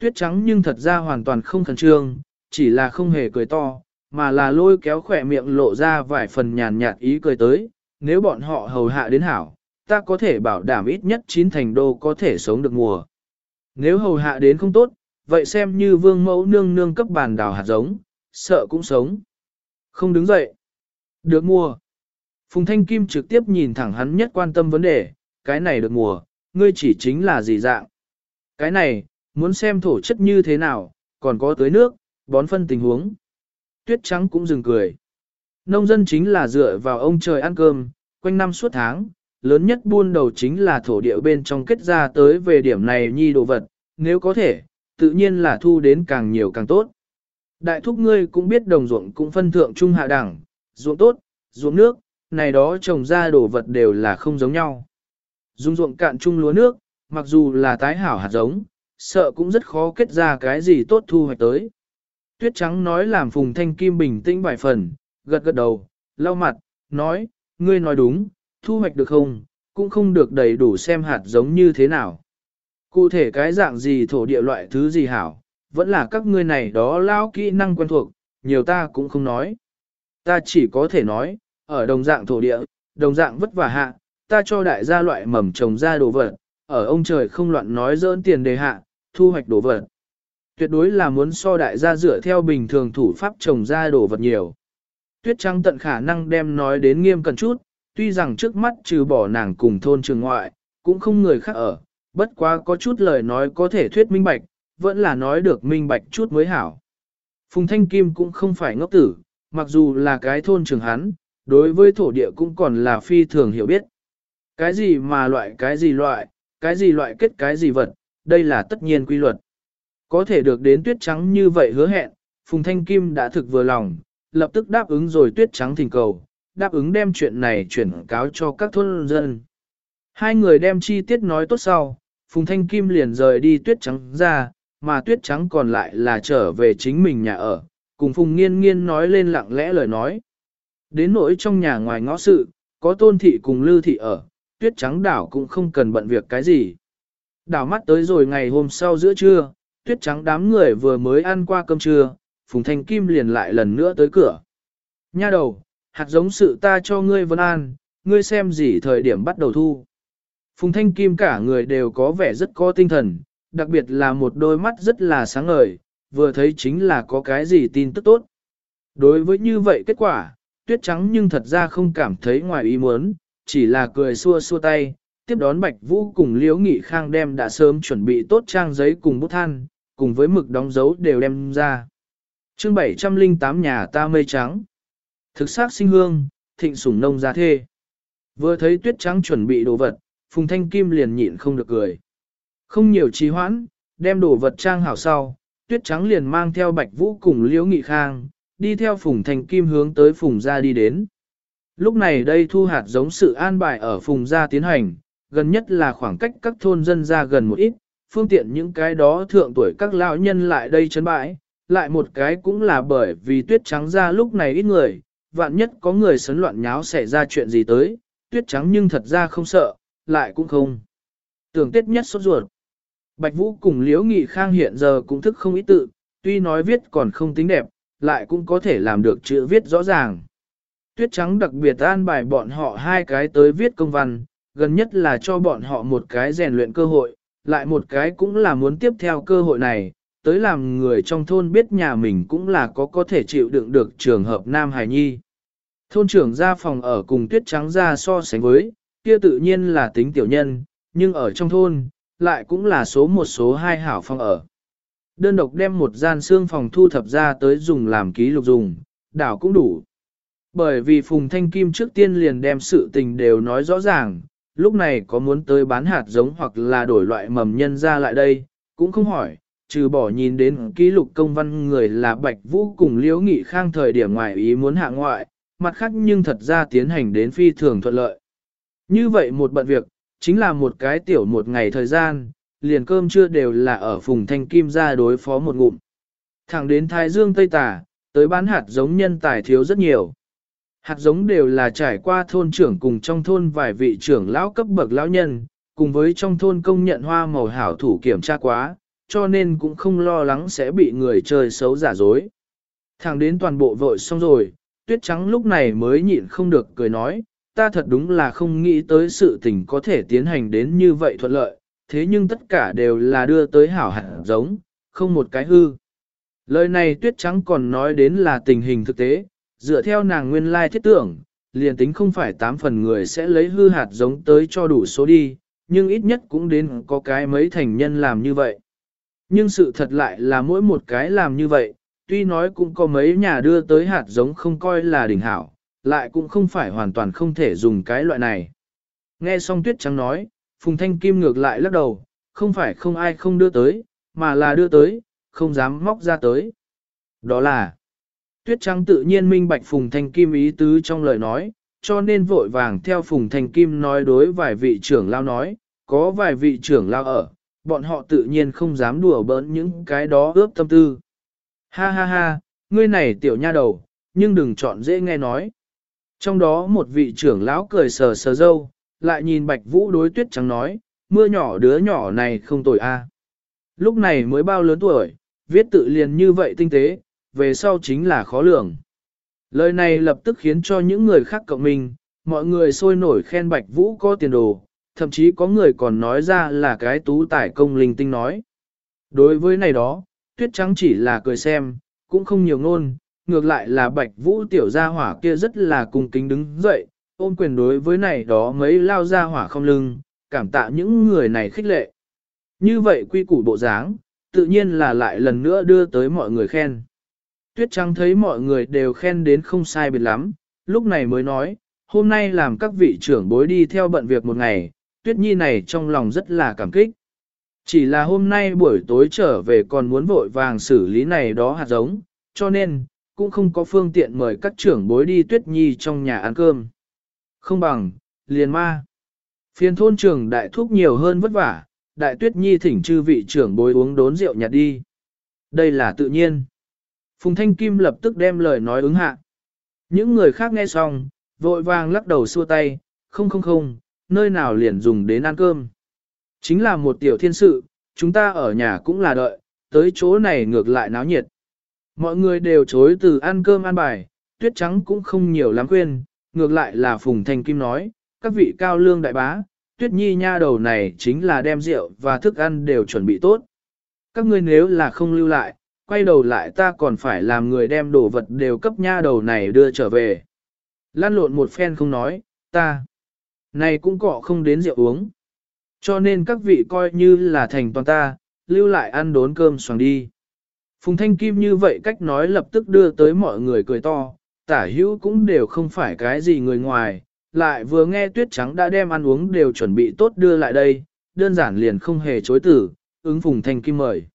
Tuyết trắng nhưng thật ra hoàn toàn không khẩn trương, chỉ là không hề cười to, mà là lôi kéo khỏe miệng lộ ra vài phần nhàn nhạt ý cười tới, nếu bọn họ hầu hạ đến hảo, ta có thể bảo đảm ít nhất chín thành đô có thể sống được mùa. Nếu hầu hạ đến không tốt, vậy xem như vương mẫu nương nương cấp bàn đào hạt giống, sợ cũng sống. Không đứng dậy. Được mùa Phùng Thanh Kim trực tiếp nhìn thẳng hắn nhất quan tâm vấn đề, cái này được mùa, ngươi chỉ chính là gì dạng. Cái này, muốn xem thổ chất như thế nào, còn có tưới nước, bón phân tình huống. Tuyết trắng cũng dừng cười. Nông dân chính là dựa vào ông trời ăn cơm, quanh năm suốt tháng, lớn nhất buôn đầu chính là thổ địa bên trong kết ra tới về điểm này nhi đồ vật, nếu có thể, tự nhiên là thu đến càng nhiều càng tốt. Đại thúc ngươi cũng biết đồng ruộng cũng phân thượng trung hạ đẳng, ruộng tốt, ruộng nước, này đó trồng ra đồ vật đều là không giống nhau. Dùng ruộng cạn trung lúa nước, mặc dù là tái hảo hạt giống, sợ cũng rất khó kết ra cái gì tốt thu hoạch tới. Tuyết trắng nói làm Phùng Thanh Kim bình tĩnh vài phần, gật gật đầu, lau mặt, nói, ngươi nói đúng, thu hoạch được không, cũng không được đầy đủ xem hạt giống như thế nào. Cụ thể cái dạng gì thổ địa loại thứ gì hảo, vẫn là các ngươi này đó lao kỹ năng quen thuộc, nhiều ta cũng không nói. ta chỉ có thể nói, ở đồng dạng thổ địa, đồng dạng vất vả hạ, ta cho đại gia loại mầm trồng ra đồ vật, ở ông trời không loạn nói dỡn tiền đề hạ, thu hoạch đồ vật. Tuyệt đối là muốn so đại gia dựa theo bình thường thủ pháp trồng ra đồ vật nhiều. Tuyết trắng tận khả năng đem nói đến nghiêm cần chút, tuy rằng trước mắt trừ bỏ nàng cùng thôn trường ngoại, cũng không người khác ở, bất quá có chút lời nói có thể thuyết minh bạch, vẫn là nói được minh bạch chút mới hảo. Phùng Thanh Kim cũng không phải ngốc tử, mặc dù là cái thôn trường hắn, đối với thổ địa cũng còn là phi thường hiểu biết. Cái gì mà loại cái gì loại, cái gì loại kết cái gì vật, đây là tất nhiên quy luật. Có thể được đến tuyết trắng như vậy hứa hẹn, Phùng Thanh Kim đã thực vừa lòng, lập tức đáp ứng rồi tuyết trắng thỉnh cầu, đáp ứng đem chuyện này chuyển cáo cho các thôn dân. Hai người đem chi tiết nói tốt sau, Phùng Thanh Kim liền rời đi tuyết trắng ra, mà tuyết trắng còn lại là trở về chính mình nhà ở, cùng Phùng Nghiên Nghiên nói lên lặng lẽ lời nói. Đến nỗi trong nhà ngoài ngõ sự, có tôn thị cùng lưu thị ở, tuyết trắng đảo cũng không cần bận việc cái gì. Đảo mắt tới rồi ngày hôm sau giữa trưa, tuyết trắng đám người vừa mới ăn qua cơm trưa, Phùng Thanh Kim liền lại lần nữa tới cửa. Nha đầu, hạt giống sự ta cho ngươi vân an, ngươi xem gì thời điểm bắt đầu thu. Phùng Thanh Kim cả người đều có vẻ rất có tinh thần, đặc biệt là một đôi mắt rất là sáng ngời, vừa thấy chính là có cái gì tin tức tốt. Đối với như vậy kết quả, tuyết trắng nhưng thật ra không cảm thấy ngoài ý muốn, chỉ là cười xua xua tay, tiếp đón Bạch Vũ cùng Liễu Nghị Khang đem đã sớm chuẩn bị tốt trang giấy cùng bút than, cùng với mực đóng dấu đều đem ra. chương 708 nhà ta mây trắng. Thực xác sinh hương, thịnh sủng nông gia thê. Vừa thấy tuyết trắng chuẩn bị đồ vật, Phùng Thanh Kim liền nhịn không được cười. Không nhiều trì hoãn, đem đồ vật trang hảo sau, tuyết trắng liền mang theo Bạch Vũ cùng Liễu Nghị Khang, đi theo Phùng Thanh Kim hướng tới Phùng gia đi đến. Lúc này đây thu hạt giống sự an bài ở Phùng gia tiến hành, gần nhất là khoảng cách các thôn dân ra gần một ít, phương tiện những cái đó thượng tuổi các lão nhân lại đây chấn bãi, lại một cái cũng là bởi vì tuyết trắng ra lúc này ít người, vạn nhất có người sấn loạn nháo xảy ra chuyện gì tới, tuyết trắng nhưng thật ra không sợ, lại cũng không. Tưởng tết nhất sốt ruột. Bạch Vũ cùng Liễu Nghị Khang hiện giờ cũng thức không ý tự, tuy nói viết còn không tính đẹp, lại cũng có thể làm được chữ viết rõ ràng. Tuyết trắng đặc biệt an bài bọn họ hai cái tới viết công văn, gần nhất là cho bọn họ một cái rèn luyện cơ hội, lại một cái cũng là muốn tiếp theo cơ hội này, tới làm người trong thôn biết nhà mình cũng là có có thể chịu đựng được trường hợp Nam Hải Nhi. Thôn trưởng ra phòng ở cùng tuyết trắng ra so sánh với, kia tự nhiên là tính tiểu nhân, nhưng ở trong thôn, lại cũng là số một số hai hảo phòng ở. Đơn độc đem một gian xương phòng thu thập ra tới dùng làm ký lục dùng, đảo cũng đủ. Bởi vì Phùng Thanh Kim trước tiên liền đem sự tình đều nói rõ ràng, lúc này có muốn tới bán hạt giống hoặc là đổi loại mầm nhân ra lại đây, cũng không hỏi, trừ bỏ nhìn đến ký lục công văn người là Bạch Vũ cùng Liễu Nghị Khang thời điểm ngoài ý muốn hạ ngoại, mặt khác nhưng thật ra tiến hành đến phi thường thuận lợi. Như vậy một bận việc, chính là một cái tiểu một ngày thời gian, liền cơm trưa đều là ở phùng thanh kim ra đối phó một ngụm. Thẳng đến Thái Dương Tây Tà, tới bán hạt giống nhân tài thiếu rất nhiều. Hạt giống đều là trải qua thôn trưởng cùng trong thôn vài vị trưởng lão cấp bậc lão nhân, cùng với trong thôn công nhận hoa màu hảo thủ kiểm tra quá, cho nên cũng không lo lắng sẽ bị người chơi xấu giả dối. Thẳng đến toàn bộ vội xong rồi, tuyết trắng lúc này mới nhịn không được cười nói, ta thật đúng là không nghĩ tới sự tình có thể tiến hành đến như vậy thuận lợi, thế nhưng tất cả đều là đưa tới hảo hạt giống, không một cái hư. Lời này tuyết trắng còn nói đến là tình hình thực tế, dựa theo nàng nguyên lai thiết tưởng, liền tính không phải tám phần người sẽ lấy hư hạt giống tới cho đủ số đi, nhưng ít nhất cũng đến có cái mấy thành nhân làm như vậy. Nhưng sự thật lại là mỗi một cái làm như vậy, tuy nói cũng có mấy nhà đưa tới hạt giống không coi là đỉnh hảo, lại cũng không phải hoàn toàn không thể dùng cái loại này. Nghe xong tuyết trắng nói, Phùng Thanh Kim ngược lại lắc đầu, không phải không ai không đưa tới, mà là đưa tới, không dám móc ra tới. Đó là, tuyết trắng tự nhiên minh bạch Phùng Thanh Kim ý tứ trong lời nói, cho nên vội vàng theo Phùng Thanh Kim nói đối vài vị trưởng lao nói, có vài vị trưởng lao ở, bọn họ tự nhiên không dám đùa bỡn những cái đó ướp tâm tư. Ha ha ha, ngươi này tiểu nha đầu, nhưng đừng chọn dễ nghe nói. Trong đó một vị trưởng lão cười sờ sờ dâu, lại nhìn Bạch Vũ đối tuyết trắng nói, mưa nhỏ đứa nhỏ này không tồi a. Lúc này mới bao lớn tuổi, viết tự liền như vậy tinh tế, về sau chính là khó lường. Lời này lập tức khiến cho những người khác cộng mình, mọi người sôi nổi khen Bạch Vũ có tiền đồ, thậm chí có người còn nói ra là cái tú tài công linh tinh nói. Đối với này đó, tuyết trắng chỉ là cười xem, cũng không nhiều ngôn, ngược lại là Bạch Vũ tiểu gia hỏa kia rất là cung kính đứng dậy, ôm quyền đối với này đó mấy lao gia hỏa không lưng, cảm tạ những người này khích lệ. Như vậy quy củ bộ dáng, tự nhiên là lại lần nữa đưa tới mọi người khen. Tuyết Trắng thấy mọi người đều khen đến không sai biệt lắm, lúc này mới nói, hôm nay làm các vị trưởng bối đi theo bận việc một ngày, Tuyết Nhi này trong lòng rất là cảm kích. Chỉ là hôm nay buổi tối trở về còn muốn vội vàng xử lý này đó hạt giống, cho nên, cũng không có phương tiện mời các trưởng bối đi Tuyết Nhi trong nhà ăn cơm. Không bằng, liền ma. Phiền thôn trưởng đại thúc nhiều hơn vất vả, đại tuyết nhi thỉnh chư vị trưởng bối uống đốn rượu nhạt đi. Đây là tự nhiên. Phùng Thanh Kim lập tức đem lời nói ứng hạ. Những người khác nghe xong, vội vàng lắc đầu xua tay, không không không, nơi nào liền dùng đến ăn cơm. Chính là một tiểu thiên sự, chúng ta ở nhà cũng là đợi, tới chỗ này ngược lại náo nhiệt. Mọi người đều chối từ ăn cơm ăn bài, tuyết trắng cũng không nhiều lắm khuyên, ngược lại là Phùng Thanh Kim nói, các vị cao lương đại bá, tuyết nhi nha đầu này chính là đem rượu và thức ăn đều chuẩn bị tốt. Các ngươi nếu là không lưu lại, quay đầu lại ta còn phải làm người đem đồ vật đều cấp nha đầu này đưa trở về. Lan lộn một phen không nói, ta, này cũng cọ không đến rượu uống. Cho nên các vị coi như là thành toàn ta, lưu lại ăn đốn cơm xoàng đi. Phùng Thanh Kim như vậy cách nói lập tức đưa tới mọi người cười to, tả hữu cũng đều không phải cái gì người ngoài, lại vừa nghe tuyết trắng đã đem ăn uống đều chuẩn bị tốt đưa lại đây, đơn giản liền không hề chối tử, ứng Phùng Thanh Kim mời.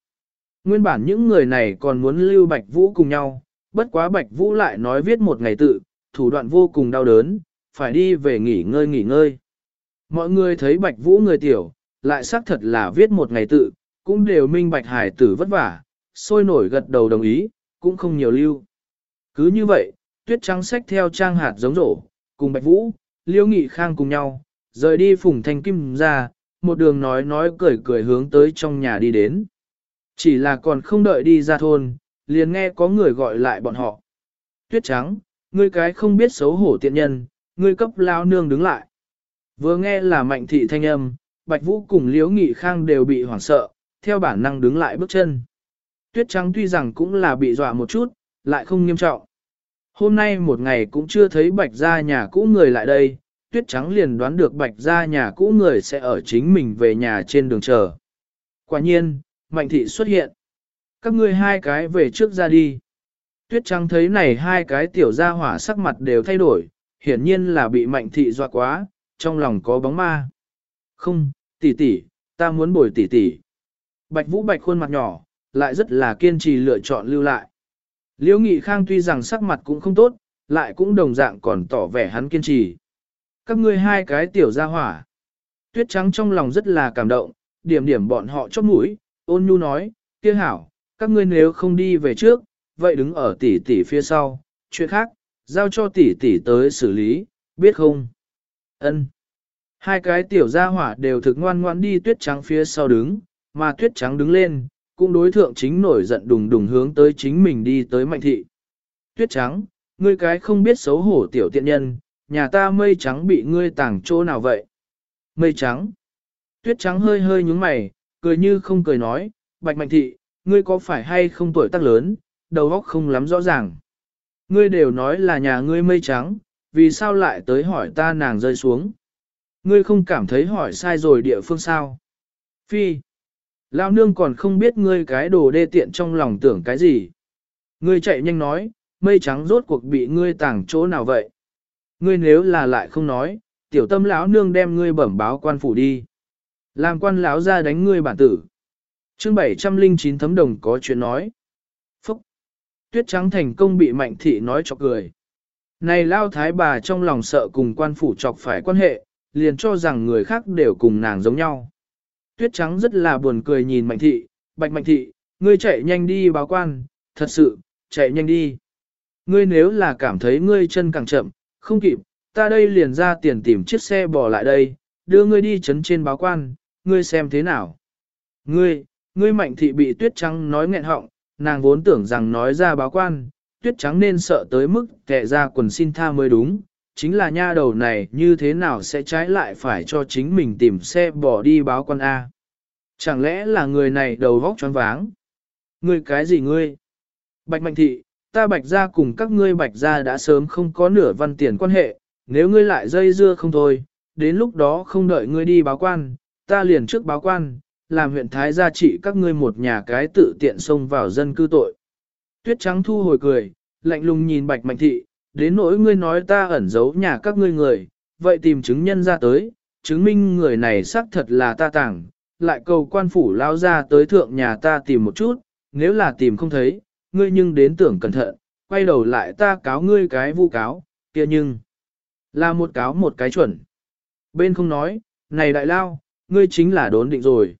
Nguyên bản những người này còn muốn lưu Bạch Vũ cùng nhau, bất quá Bạch Vũ lại nói viết một ngày tự, thủ đoạn vô cùng đau đớn, phải đi về nghỉ ngơi nghỉ ngơi. Mọi người thấy Bạch Vũ người tiểu, lại xác thật là viết một ngày tự, cũng đều minh Bạch Hải tử vất vả, sôi nổi gật đầu đồng ý, cũng không nhiều lưu. Cứ như vậy, tuyết trắng sách theo trang hạt giống rổ, cùng Bạch Vũ, Liêu Nghị Khang cùng nhau, rời đi Phùng Thanh Kim ra, một đường nói nói cười cười hướng tới trong nhà đi đến. Chỉ là còn không đợi đi ra thôn, liền nghe có người gọi lại bọn họ. Tuyết trắng, ngươi cái không biết xấu hổ tiện nhân, ngươi cấp lao nương đứng lại. Vừa nghe là mạnh thị thanh âm, Bạch Vũ cùng Liễu Nghị Khang đều bị hoảng sợ, theo bản năng đứng lại bước chân. Tuyết trắng tuy rằng cũng là bị dọa một chút, lại không nghiêm trọng. Hôm nay một ngày cũng chưa thấy bạch gia nhà cũ người lại đây, tuyết trắng liền đoán được bạch gia nhà cũ người sẽ ở chính mình về nhà trên đường chờ. Quả nhiên, mạnh thị xuất hiện. Các ngươi hai cái về trước ra đi. Tuyết trắng thấy này hai cái tiểu gia hỏa sắc mặt đều thay đổi, hiển nhiên là bị mạnh thị dọa quá, trong lòng có bóng ma. Không, tỷ tỷ, ta muốn bồi tỷ tỷ. Bạch Vũ Bạch khuôn mặt nhỏ, lại rất là kiên trì lựa chọn lưu lại. Liễu Nghị Khang tuy rằng sắc mặt cũng không tốt, lại cũng đồng dạng còn tỏ vẻ hắn kiên trì. Các ngươi hai cái tiểu gia hỏa. Tuyết trắng trong lòng rất là cảm động, điểm điểm bọn họ chót mũi, ôn nhu nói, kia hảo, các ngươi nếu không đi về trước, vậy đứng ở tỷ tỷ phía sau, chuyện khác, giao cho tỷ tỷ tới xử lý, biết không? Ân. Hai cái tiểu gia hỏa đều thực ngoan ngoan đi tuyết trắng phía sau đứng, mà tuyết trắng đứng lên, cũng đối thượng chính nổi giận đùng đùng hướng tới chính mình đi tới mạnh thị. Tuyết trắng, ngươi cái không biết xấu hổ tiểu tiện nhân, nhà ta mây trắng bị ngươi tàng chỗ nào vậy? Mây trắng. Tuyết trắng hơi hơi nhúng mày, cười như không cười nói, bạch mạnh thị, ngươi có phải hay không tuổi tác lớn, đầu óc không lắm rõ ràng. Ngươi đều nói là nhà ngươi mây trắng, vì sao lại tới hỏi ta nàng rơi xuống? Ngươi không cảm thấy hỏi sai rồi địa phương sao? Phi. Lao nương còn không biết ngươi cái đồ đê tiện trong lòng tưởng cái gì. Ngươi chạy nhanh nói, mây trắng rốt cuộc bị ngươi tàng chỗ nào vậy? Ngươi nếu là lại không nói, tiểu tâm lão nương đem ngươi bẩm báo quan phủ đi. Làm quan lão ra đánh ngươi bản tử. chương 709 thấm đồng có chuyện nói. Phúc! Tuyết trắng thành công bị mạnh thị nói cho cười. Này lao thái bà trong lòng sợ cùng quan phủ chọc phải quan hệ, liền cho rằng người khác đều cùng nàng giống nhau. Tuyết trắng rất là buồn cười nhìn mạnh thị, bạch mạnh thị, ngươi chạy nhanh đi báo quan, thật sự, chạy nhanh đi. Ngươi nếu là cảm thấy ngươi chân càng chậm, không kịp, ta đây liền ra tiền tìm chiếc xe bỏ lại đây, đưa ngươi đi chấn trên báo quan, ngươi xem thế nào. Ngươi, ngươi mạnh thị bị tuyết trắng nói nghẹn họng, nàng vốn tưởng rằng nói ra báo quan, tuyết trắng nên sợ tới mức kẻ ra quần xin tha mới đúng, chính là nha đầu này như thế nào sẽ trái lại phải cho chính mình tìm xe bỏ đi báo quan A. Chẳng lẽ là người này đầu vóc choáng váng? Ngươi cái gì ngươi? Bạch Mạnh Thị, ta Bạch gia cùng các ngươi Bạch gia đã sớm không có nửa văn tiền quan hệ, nếu ngươi lại dây dưa không thôi, đến lúc đó không đợi ngươi đi báo quan, ta liền trước báo quan, làm huyện Thái gia trị các ngươi một nhà cái tự tiện xông vào dân cư tội. Tuyết trắng thu hồi cười, lạnh lùng nhìn Bạch Mạnh Thị, đến nỗi ngươi nói ta ẩn giấu nhà các ngươi người, vậy tìm chứng nhân ra tới, chứng minh người này xác thật là ta tảng, lại cầu quan phủ lao ra tới thượng nhà ta tìm một chút, nếu là tìm không thấy, ngươi nhưng đến tưởng cẩn thận, quay đầu lại ta cáo ngươi cái vu cáo, kia nhưng là một cáo một cái chuẩn. Bên không nói, này đại lao, ngươi chính là đốn định rồi.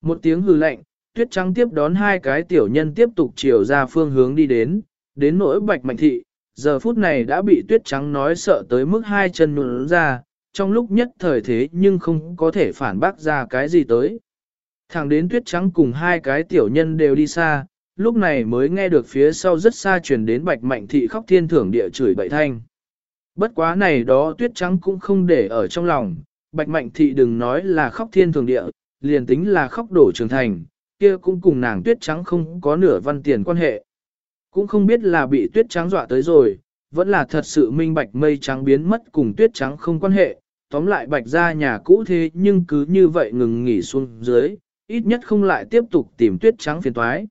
Một tiếng hừ lạnh, tuyết trắng tiếp đón hai cái tiểu nhân tiếp tục chiều ra phương hướng đi đến, đến nỗi bạch mạnh thị, giờ phút này đã bị tuyết trắng nói sợ tới mức hai chân nụn ra, trong lúc nhất thời thế nhưng không có thể phản bác ra cái gì tới. Thẳng đến tuyết trắng cùng hai cái tiểu nhân đều đi xa, lúc này mới nghe được phía sau rất xa truyền đến bạch mạnh thị khóc thiên thưởng địa chửi bậy thanh. Bất quá này đó tuyết trắng cũng không để ở trong lòng, bạch mạnh thị đừng nói là khóc thiên thường địa, liền tính là khóc đổ trường thành, kia cũng cùng nàng tuyết trắng không có nửa văn tiền quan hệ. Cũng không biết là bị tuyết trắng dọa tới rồi, vẫn là thật sự minh bạch mây trắng biến mất cùng tuyết trắng không quan hệ, tóm lại bạch ra nhà cũ thế nhưng cứ như vậy ngừng nghỉ xuống dưới, ít nhất không lại tiếp tục tìm tuyết trắng phiền toái.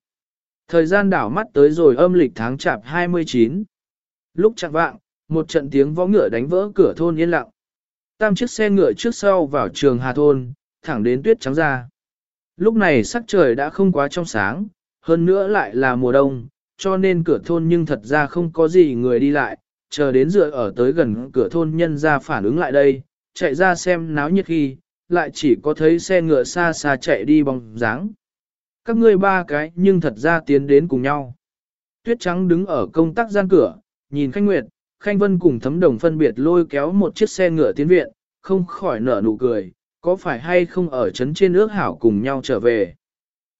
Thời gian đảo mắt tới rồi âm lịch tháng chạp 29. Lúc chạm vạng, một trận tiếng võ ngựa đánh vỡ cửa thôn yên lặng. Tam chiếc xe ngựa trước sau vào trường Hà Thôn, thẳng đến tuyết trắng ra. Lúc này sắc trời đã không quá trong sáng, hơn nữa lại là mùa đông, cho nên cửa thôn nhưng thật ra không có gì người đi lại, chờ đến dựa ở tới gần cửa thôn nhân ra phản ứng lại đây, chạy ra xem náo nhiệt khi, lại chỉ có thấy xe ngựa xa xa chạy đi bóng dáng. Các ngươi ba cái nhưng thật ra tiến đến cùng nhau. Tuyết trắng đứng ở công tác gian cửa, nhìn Khanh Nguyệt, Khanh Vân cùng thấm đồng phân biệt lôi kéo một chiếc xe ngựa tiến viện, không khỏi nở nụ cười, có phải hay không ở trấn trên ước hảo cùng nhau trở về.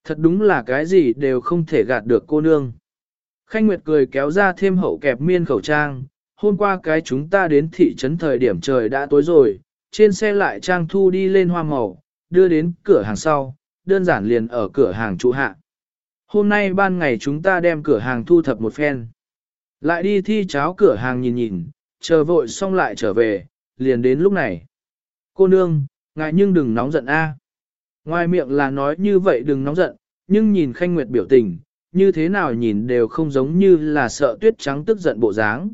Thật đúng là cái gì đều không thể gạt được cô nương. Khanh Nguyệt cười kéo ra thêm hậu kẹp miên khẩu trang, hôm qua cái chúng ta đến thị trấn thời điểm trời đã tối rồi, trên xe lại trang thu đi lên hoa màu, đưa đến cửa hàng sau, đơn giản liền ở cửa hàng trụ hạ. Hôm nay ban ngày chúng ta đem cửa hàng thu thập một phen. Lại đi thi cháo cửa hàng nhìn nhìn, chờ vội xong lại trở về, liền đến lúc này. Cô nương, ngại nhưng đừng nóng giận a. Ngoài miệng là nói như vậy đừng nóng giận, nhưng nhìn Khanh Nguyệt biểu tình, như thế nào nhìn đều không giống như là sợ tuyết trắng tức giận bộ dáng.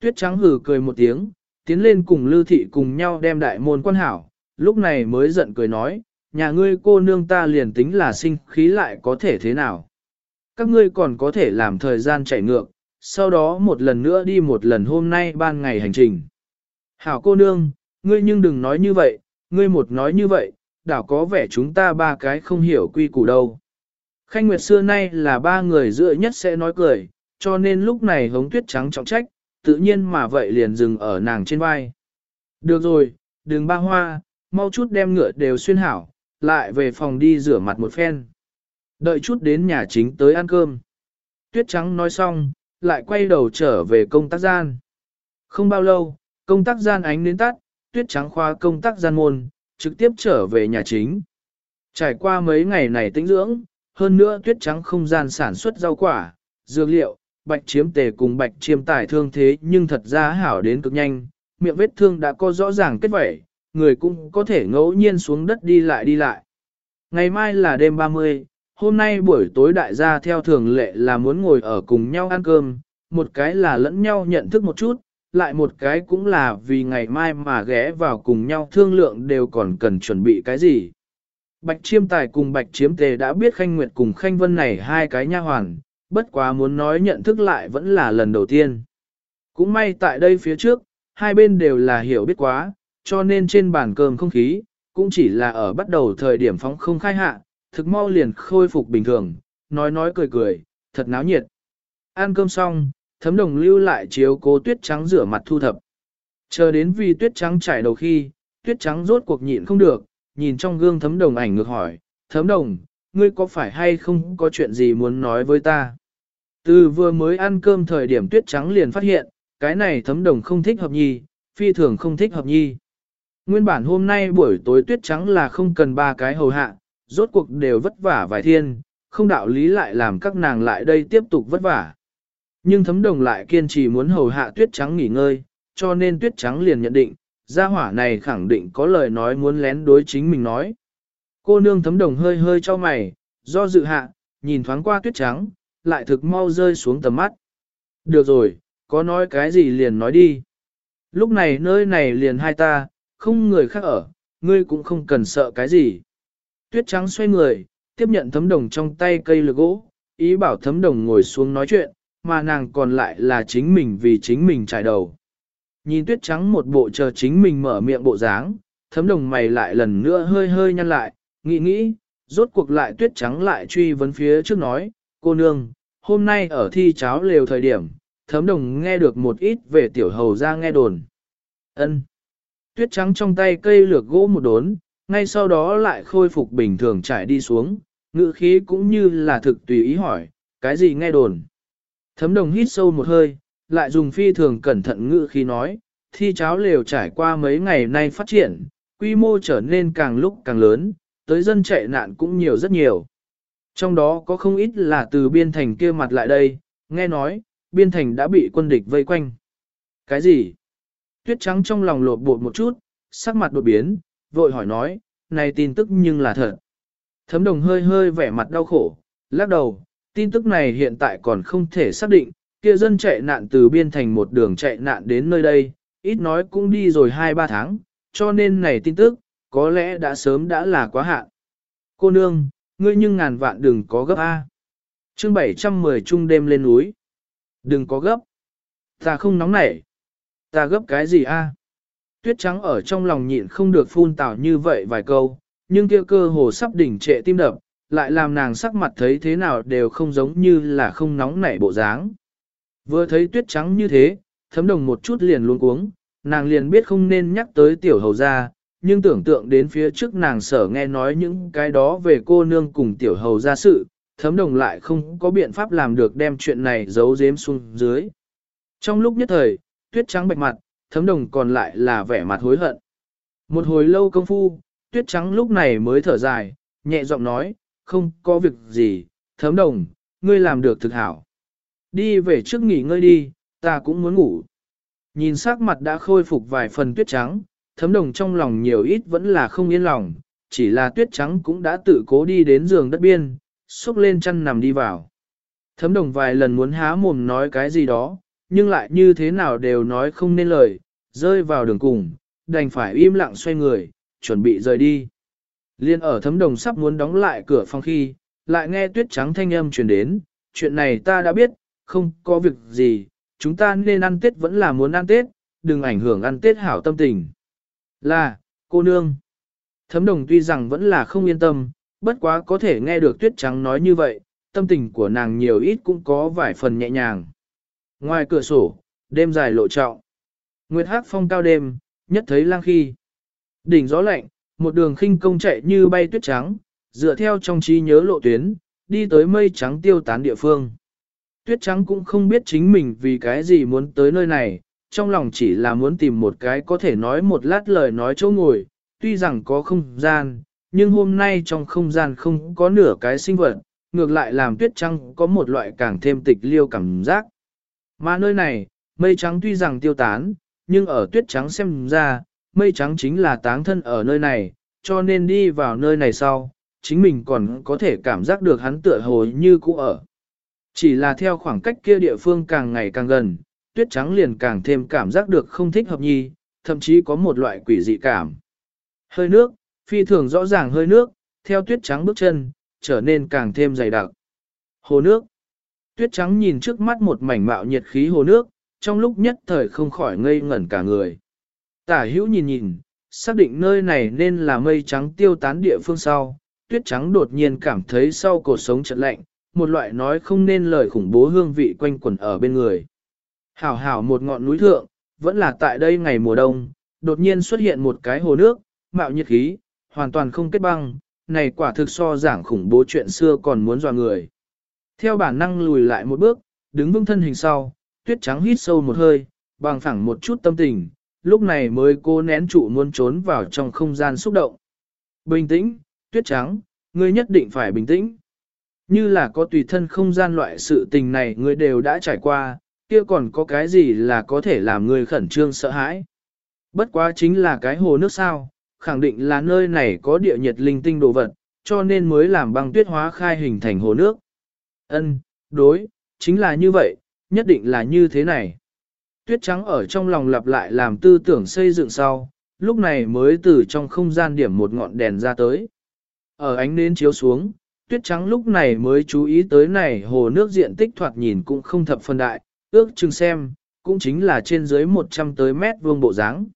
Tuyết trắng hừ cười một tiếng, tiến lên cùng Lưu Thị cùng nhau đem đại môn quan hảo, lúc này mới giận cười nói, nhà ngươi cô nương ta liền tính là sinh khí lại có thể thế nào. Các ngươi còn có thể làm thời gian chạy ngược, sau đó một lần nữa đi một lần hôm nay ban ngày hành trình. Hảo cô nương, ngươi nhưng đừng nói như vậy, ngươi một nói như vậy, đảo có vẻ chúng ta ba cái không hiểu quy củ đâu. Khanh Nguyệt xưa nay là ba người giữa nhất sẽ nói cười, cho nên lúc này hống tuyết trắng trọng trách, tự nhiên mà vậy liền dừng ở nàng trên vai. Được rồi, đừng ba hoa, mau chút đem ngựa đều xuyên hảo, lại về phòng đi rửa mặt một phen. Đợi chút đến nhà chính tới ăn cơm. Tuyết trắng nói xong, lại quay đầu trở về công tác gian. Không bao lâu, công tác gian ánh đến tắt, tuyết trắng khoa công tác gian môn, trực tiếp trở về nhà chính. Trải qua mấy ngày này tĩnh dưỡng, hơn nữa tuyết trắng không gian sản xuất rau quả, dược liệu, bạch chiếm tề cùng bạch chiêm tải thương thế nhưng thật ra hảo đến cực nhanh, miệng vết thương đã có rõ ràng kết vẩy, người cũng có thể ngẫu nhiên xuống đất đi lại đi lại. Ngày mai là đêm 30, hôm nay buổi tối đại gia theo thường lệ là muốn ngồi ở cùng nhau ăn cơm, một cái là lẫn nhau nhận thức một chút, lại một cái cũng là vì ngày mai mà ghé vào cùng nhau thương lượng đều còn cần chuẩn bị cái gì. Bạch Chiêm Tài cùng Bạch Chiếm Tề đã biết Khanh Nguyệt cùng Khanh Vân này hai cái nha hoàn, bất quá muốn nói nhận thức lại vẫn là lần đầu tiên. Cũng may tại đây phía trước, hai bên đều là hiểu biết quá, cho nên trên bàn cơm không khí, cũng chỉ là ở bắt đầu thời điểm phóng không khai hạ, thực mau liền khôi phục bình thường, nói nói cười cười, thật náo nhiệt. Ăn cơm xong, thấm đồng lưu lại chiếu cố tuyết trắng rửa mặt thu thập. Chờ đến vì tuyết trắng trải đầu khi, tuyết trắng rốt cuộc nhịn không được, nhìn trong gương thấm đồng ảnh ngược hỏi, thấm đồng, ngươi có phải hay không có chuyện gì muốn nói với ta? Từ vừa mới ăn cơm thời điểm tuyết trắng liền phát hiện, cái này thấm đồng không thích hợp nhi, phi thường không thích hợp nhi. Nguyên bản hôm nay buổi tối tuyết trắng là không cần ba cái hầu hạ, rốt cuộc đều vất vả vài thiên, không đạo lý lại làm các nàng lại đây tiếp tục vất vả. Nhưng thấm đồng lại kiên trì muốn hầu hạ tuyết trắng nghỉ ngơi, cho nên tuyết trắng liền nhận định, gia hỏa này khẳng định có lời nói muốn lén đối chính mình nói. Cô nương thấm đồng hơi hơi cho mày, do dự hạ, nhìn thoáng qua tuyết trắng, lại thực mau rơi xuống tầm mắt. Được rồi, có nói cái gì liền nói đi. Lúc này nơi này liền hai ta, không người khác ở, ngươi cũng không cần sợ cái gì. Tuyết trắng xoay người, tiếp nhận thấm đồng trong tay cây lược gỗ, ý bảo thấm đồng ngồi xuống nói chuyện, mà nàng còn lại là chính mình vì chính mình trải đầu. Nhìn tuyết trắng một bộ chờ chính mình mở miệng bộ dáng, thấm đồng mày lại lần nữa hơi hơi nhăn lại, nghĩ nghĩ, rốt cuộc lại tuyết trắng lại truy vấn phía trước nói, cô nương, hôm nay ở thi cháo lều thời điểm, thấm đồng nghe được một ít về tiểu hầu ra nghe đồn. ân Tuyết trắng trong tay cây lược gỗ một đốn, ngay sau đó lại khôi phục bình thường trải đi xuống, ngữ khí cũng như là thực tùy ý hỏi, cái gì nghe đồn. Thấm đồng hít sâu một hơi, lại dùng phi thường cẩn thận ngữ khí nói, thi cháo lều trải qua mấy ngày nay phát triển, quy mô trở nên càng lúc càng lớn, tới dân chạy nạn cũng nhiều rất nhiều. Trong đó có không ít là từ biên thành kia mặt lại đây, nghe nói, biên thành đã bị quân địch vây quanh. Cái gì? Tuyết trắng trong lòng lột bột một chút, sắc mặt đột biến, vội hỏi nói, này tin tức nhưng là thật. Thấm đồng hơi hơi vẻ mặt đau khổ, lắc đầu, tin tức này hiện tại còn không thể xác định, kia dân chạy nạn từ biên thành một đường chạy nạn đến nơi đây, ít nói cũng đi rồi 2-3 tháng, cho nên này tin tức, có lẽ đã sớm đã là quá hạn. Cô nương, ngươi nhưng ngàn vạn đừng có gấp A. chương 710 chung đêm lên núi. Đừng có gấp. Ta không nóng nảy. Ta gấp cái gì A? Tuyết trắng ở trong lòng nhịn không được phun tào như vậy vài câu, nhưng kia cơ hồ sắp đỉnh trệ tim đập, lại làm nàng sắc mặt thấy thế nào đều không giống như là không nóng nảy bộ dáng. Vừa thấy tuyết trắng như thế, thấm đồng một chút liền luôn cuống, nàng liền biết không nên nhắc tới tiểu hầu gia, nhưng tưởng tượng đến phía trước nàng sở nghe nói những cái đó về cô nương cùng tiểu hầu gia sự, thấm đồng lại không có biện pháp làm được đem chuyện này giấu giếm xuống dưới. Trong lúc nhất thời, tuyết trắng bạch mặt, thấm đồng còn lại là vẻ mặt hối hận. Một hồi lâu công phu, tuyết trắng lúc này mới thở dài, nhẹ giọng nói, không có việc gì, thấm đồng, ngươi làm được thực hảo. Đi về trước nghỉ ngơi đi, ta cũng muốn ngủ. Nhìn sắc mặt đã khôi phục vài phần tuyết trắng, thấm đồng trong lòng nhiều ít vẫn là không yên lòng, chỉ là tuyết trắng cũng đã tự cố đi đến giường đất biên, xúc lên chăn nằm đi vào. Thấm đồng vài lần muốn há mồm nói cái gì đó, nhưng lại như thế nào đều nói không nên lời, rơi vào đường cùng, đành phải im lặng xoay người, chuẩn bị rời đi. Liên ở thấm đồng sắp muốn đóng lại cửa phòng khi, lại nghe tuyết trắng thanh âm truyền đến, chuyện này ta đã biết, không có việc gì, chúng ta nên ăn Tết vẫn là muốn ăn Tết, đừng ảnh hưởng ăn Tết hảo tâm tình. Là, cô nương. Thấm đồng tuy rằng vẫn là không yên tâm, bất quá có thể nghe được tuyết trắng nói như vậy, tâm tình của nàng nhiều ít cũng có vài phần nhẹ nhàng. Ngoài cửa sổ, đêm dài lộ trọng. Nguyệt hắc phong cao đêm, nhất thấy lang khi. Đỉnh gió lạnh, một đường khinh công chạy như bay tuyết trắng, dựa theo trong trí nhớ lộ tuyến, đi tới mây trắng tiêu tán địa phương. Tuyết trắng cũng không biết chính mình vì cái gì muốn tới nơi này, trong lòng chỉ là muốn tìm một cái có thể nói một lát lời nói chỗ ngồi, tuy rằng có không gian, nhưng hôm nay trong không gian không có nửa cái sinh vật, ngược lại làm tuyết trắng có một loại càng thêm tịch liêu cảm giác. Mà nơi này, mây trắng tuy rằng tiêu tán, nhưng ở tuyết trắng xem ra, mây trắng chính là táng thân ở nơi này, cho nên đi vào nơi này sau, chính mình còn có thể cảm giác được hắn tựa hồ như cũ ở. Chỉ là theo khoảng cách kia địa phương càng ngày càng gần, tuyết trắng liền càng thêm cảm giác được không thích hợp nhi, thậm chí có một loại quỷ dị cảm. Hơi nước, phi thường rõ ràng hơi nước, theo tuyết trắng bước chân, trở nên càng thêm dày đặc. Hồ nước. Tuyết trắng nhìn trước mắt một mảnh mạo nhiệt khí hồ nước, trong lúc nhất thời không khỏi ngây ngẩn cả người. Tả hữu nhìn nhìn, xác định nơi này nên là mây trắng tiêu tán địa phương sau, tuyết trắng đột nhiên cảm thấy sau cổ sống chợt lạnh, một loại nói không nên lời khủng bố hương vị quanh quẩn ở bên người. Hảo hảo một ngọn núi thượng, vẫn là tại đây ngày mùa đông, đột nhiên xuất hiện một cái hồ nước, mạo nhiệt khí, hoàn toàn không kết băng, này quả thực so giảng khủng bố chuyện xưa còn muốn dọa người. Theo bản năng lùi lại một bước, đứng vững thân hình sau, tuyết trắng hít sâu một hơi, bằng phẳng một chút tâm tình, lúc này mới cố nén trụ muốn trốn vào trong không gian xúc động. Bình tĩnh, tuyết trắng, ngươi nhất định phải bình tĩnh. Như là có tùy thân không gian loại sự tình này ngươi đều đã trải qua, kia còn có cái gì là có thể làm ngươi khẩn trương sợ hãi. Bất quá chính là cái hồ nước sao, khẳng định là nơi này có địa nhiệt linh tinh đồ vật, cho nên mới làm băng tuyết hóa khai hình thành hồ nước. Ân, đối, chính là như vậy, nhất định là như thế này. Tuyết trắng ở trong lòng lặp lại làm tư tưởng xây dựng sau, lúc này mới từ trong không gian điểm một ngọn đèn ra tới. Ở ánh nến chiếu xuống, tuyết trắng lúc này mới chú ý tới này hồ nước diện tích thoạt nhìn cũng không thập phân đại, ước chừng xem, cũng chính là trên dưới 100 tới mét vuông bộ dáng.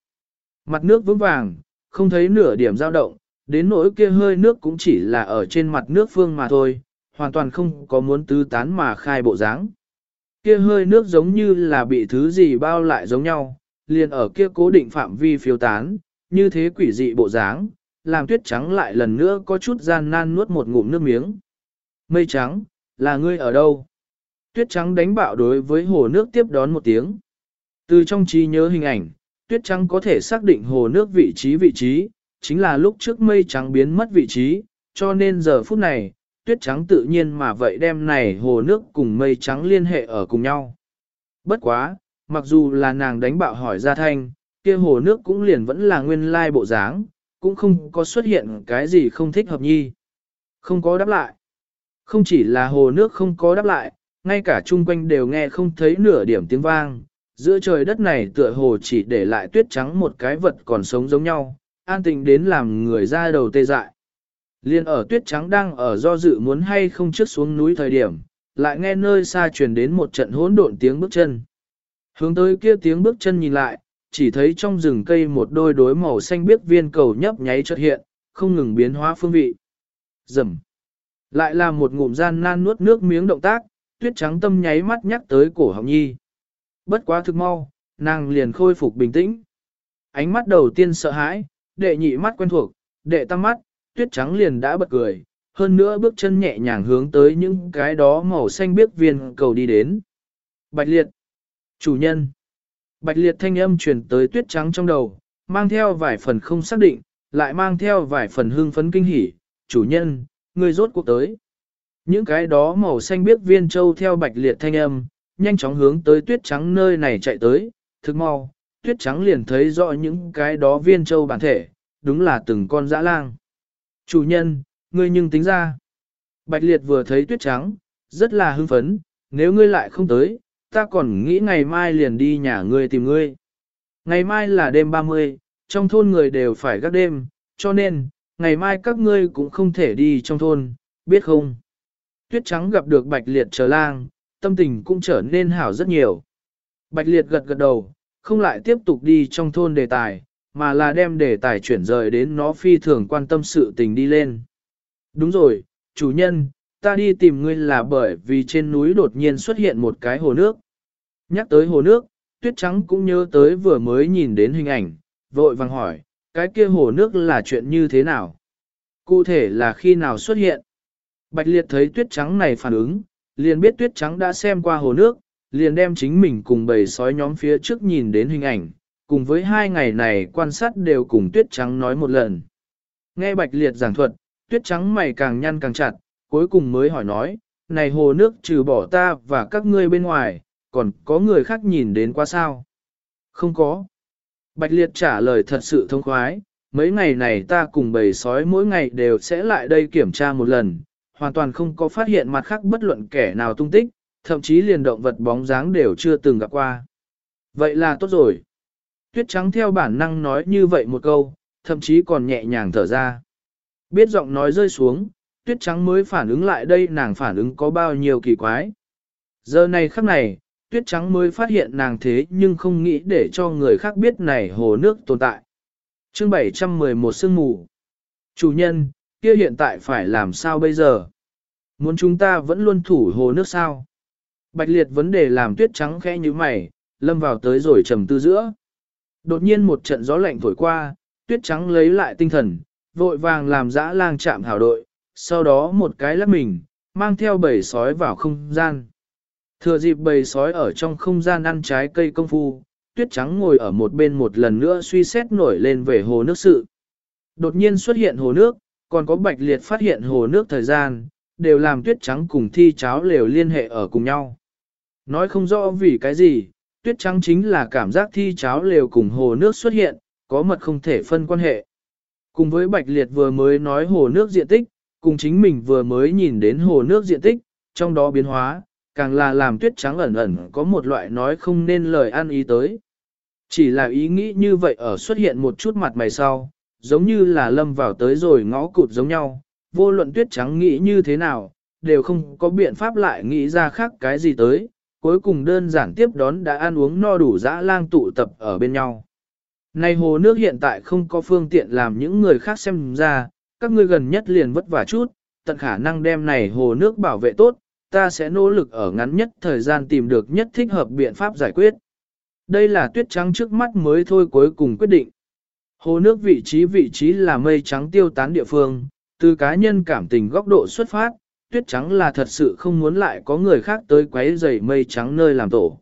Mặt nước vững vàng, không thấy nửa điểm dao động, đến nỗi kia hơi nước cũng chỉ là ở trên mặt nước phương mà thôi, hoàn toàn không có muốn tứ tán mà khai bộ dáng. Kia hơi nước giống như là bị thứ gì bao lại giống nhau, liền ở kia cố định phạm vi phiêu tán, như thế quỷ dị bộ dáng, làm tuyết trắng lại lần nữa có chút gian nan nuốt một ngụm nước miếng. Mây trắng, là ngươi ở đâu? Tuyết trắng đánh bạo đối với hồ nước tiếp đón một tiếng. Từ trong trí nhớ hình ảnh, tuyết trắng có thể xác định hồ nước vị trí vị trí, chính là lúc trước mây trắng biến mất vị trí, cho nên giờ phút này, tuyết trắng tự nhiên mà vậy đem này hồ nước cùng mây trắng liên hệ ở cùng nhau. Bất quá, mặc dù là nàng đánh bạo hỏi ra thanh, kia hồ nước cũng liền vẫn là nguyên lai bộ dáng, cũng không có xuất hiện cái gì không thích hợp nhi. Không có đáp lại. Không chỉ là hồ nước không có đáp lại, ngay cả chung quanh đều nghe không thấy nửa điểm tiếng vang. Giữa trời đất này tựa hồ chỉ để lại tuyết trắng một cái vật còn sống giống nhau, an tình đến làm người ra đầu tê dại. Liên ở tuyết trắng đang ở do dự muốn hay không trước xuống núi thời điểm, lại nghe nơi xa truyền đến một trận hỗn độn tiếng bước chân. Hướng tới kia tiếng bước chân nhìn lại, chỉ thấy trong rừng cây một đôi đối màu xanh biếc viên cầu nhấp nháy chợt hiện, không ngừng biến hóa phương vị. Rầm. Lại là một ngụm gian nan nuốt nước miếng động tác, tuyết trắng tâm nháy mắt nhắc tới cổ họng nhi. Bất quá thực mau, nàng liền khôi phục bình tĩnh. Ánh mắt đầu tiên sợ hãi, đệ nhị mắt quen thuộc, đệ tam mắt, tuyết trắng liền đã bật cười, hơn nữa bước chân nhẹ nhàng hướng tới những cái đó màu xanh biếc viên cầu đi đến. Bạch liệt, chủ nhân, bạch liệt thanh âm truyền tới tuyết trắng trong đầu, mang theo vài phần không xác định, lại mang theo vài phần hương phấn kinh hỉ, chủ nhân, người rốt cuộc tới. Những cái đó màu xanh biếc viên châu theo bạch liệt thanh âm, nhanh chóng hướng tới tuyết trắng nơi này chạy tới, thực mau, tuyết trắng liền thấy rõ những cái đó viên châu bản thể, đúng là từng con dã lang. Chủ nhân, ngươi nhưng tính ra. Bạch liệt vừa thấy tuyết trắng, rất là hưng phấn, nếu ngươi lại không tới, ta còn nghĩ ngày mai liền đi nhà ngươi tìm ngươi. Ngày mai là đêm 30, trong thôn người đều phải gác đêm, cho nên, ngày mai các ngươi cũng không thể đi trong thôn, biết không? Tuyết trắng gặp được bạch liệt trở lang, tâm tình cũng trở nên hảo rất nhiều. Bạch liệt gật gật đầu, không lại tiếp tục đi trong thôn đề tài, mà là đem đề tài chuyển rời đến nó phi thường quan tâm sự tình đi lên. Đúng rồi, chủ nhân, ta đi tìm ngươi là bởi vì trên núi đột nhiên xuất hiện một cái hồ nước. Nhắc tới hồ nước, tuyết trắng cũng nhớ tới vừa mới nhìn đến hình ảnh, vội vàng hỏi, cái kia hồ nước là chuyện như thế nào? Cụ thể là khi nào xuất hiện? Bạch liệt thấy tuyết trắng này phản ứng, liền biết tuyết trắng đã xem qua hồ nước, liền đem chính mình cùng bầy sói nhóm phía trước nhìn đến hình ảnh, cùng với hai ngày này quan sát đều cùng tuyết trắng nói một lần. Nghe bạch liệt giảng thuật, tuyết trắng mày càng nhăn càng chặt, cuối cùng mới hỏi nói, này hồ nước trừ bỏ ta và các ngươi bên ngoài, còn có người khác nhìn đến qua sao? Không có. Bạch liệt trả lời thật sự thông khoái, mấy ngày này ta cùng bầy sói mỗi ngày đều sẽ lại đây kiểm tra một lần, hoàn toàn không có phát hiện mặt khác bất luận kẻ nào tung tích, thậm chí liền động vật bóng dáng đều chưa từng gặp qua. Vậy là tốt rồi. Tuyết trắng theo bản năng nói như vậy một câu, thậm chí còn nhẹ nhàng thở ra. Biết giọng nói rơi xuống, tuyết trắng mới phản ứng lại đây nàng phản ứng có bao nhiêu kỳ quái. Giờ này khắc này, tuyết trắng mới phát hiện nàng thế nhưng không nghĩ để cho người khác biết này hồ nước tồn tại. Chương 711 Sương Mù Chủ nhân, kia hiện tại phải làm sao bây giờ? Muốn chúng ta vẫn luôn thủ hồ nước sao? Bạch liệt vấn đề làm tuyết trắng khẽ như mày, lâm vào tới rồi trầm tư giữa. Đột nhiên một trận gió lạnh thổi qua, tuyết trắng lấy lại tinh thần, vội vàng làm dã lang chạm hảo đội, sau đó một cái lắc mình, mang theo bầy sói vào không gian. Thừa dịp bầy sói ở trong không gian ăn trái cây công phu, tuyết trắng ngồi ở một bên một lần nữa suy xét nổi lên về hồ nước sự. Đột nhiên xuất hiện hồ nước, còn có bạch liệt phát hiện hồ nước thời gian, đều làm tuyết trắng cùng thi cháo lều liên hệ ở cùng nhau. Nói không rõ vì cái gì, tuyết trắng chính là cảm giác thi cháo lều cùng hồ nước xuất hiện, có mật không thể phân quan hệ. Cùng với bạch liệt vừa mới nói hồ nước diện tích, cùng chính mình vừa mới nhìn đến hồ nước diện tích, trong đó biến hóa, càng là làm tuyết trắng ẩn ẩn có một loại nói không nên lời ăn ý tới. Chỉ là ý nghĩ như vậy ở xuất hiện một chút mặt mày sau, giống như là lâm vào tới rồi ngõ cụt giống nhau, vô luận tuyết trắng nghĩ như thế nào, đều không có biện pháp lại nghĩ ra khác cái gì tới, cuối cùng đơn giản tiếp đón đã ăn uống no đủ dã lang tụ tập ở bên nhau. Này hồ nước hiện tại không có phương tiện làm những người khác xem ra, các ngươi gần nhất liền vất vả chút, tận khả năng đem này hồ nước bảo vệ tốt, ta sẽ nỗ lực ở ngắn nhất thời gian tìm được nhất thích hợp biện pháp giải quyết. Đây là tuyết trắng trước mắt mới thôi cuối cùng quyết định. Hồ nước vị trí vị trí là mây trắng tiêu tán địa phương, từ cá nhân cảm tình góc độ xuất phát, tuyết trắng là thật sự không muốn lại có người khác tới quấy rầy mây trắng nơi làm tổ.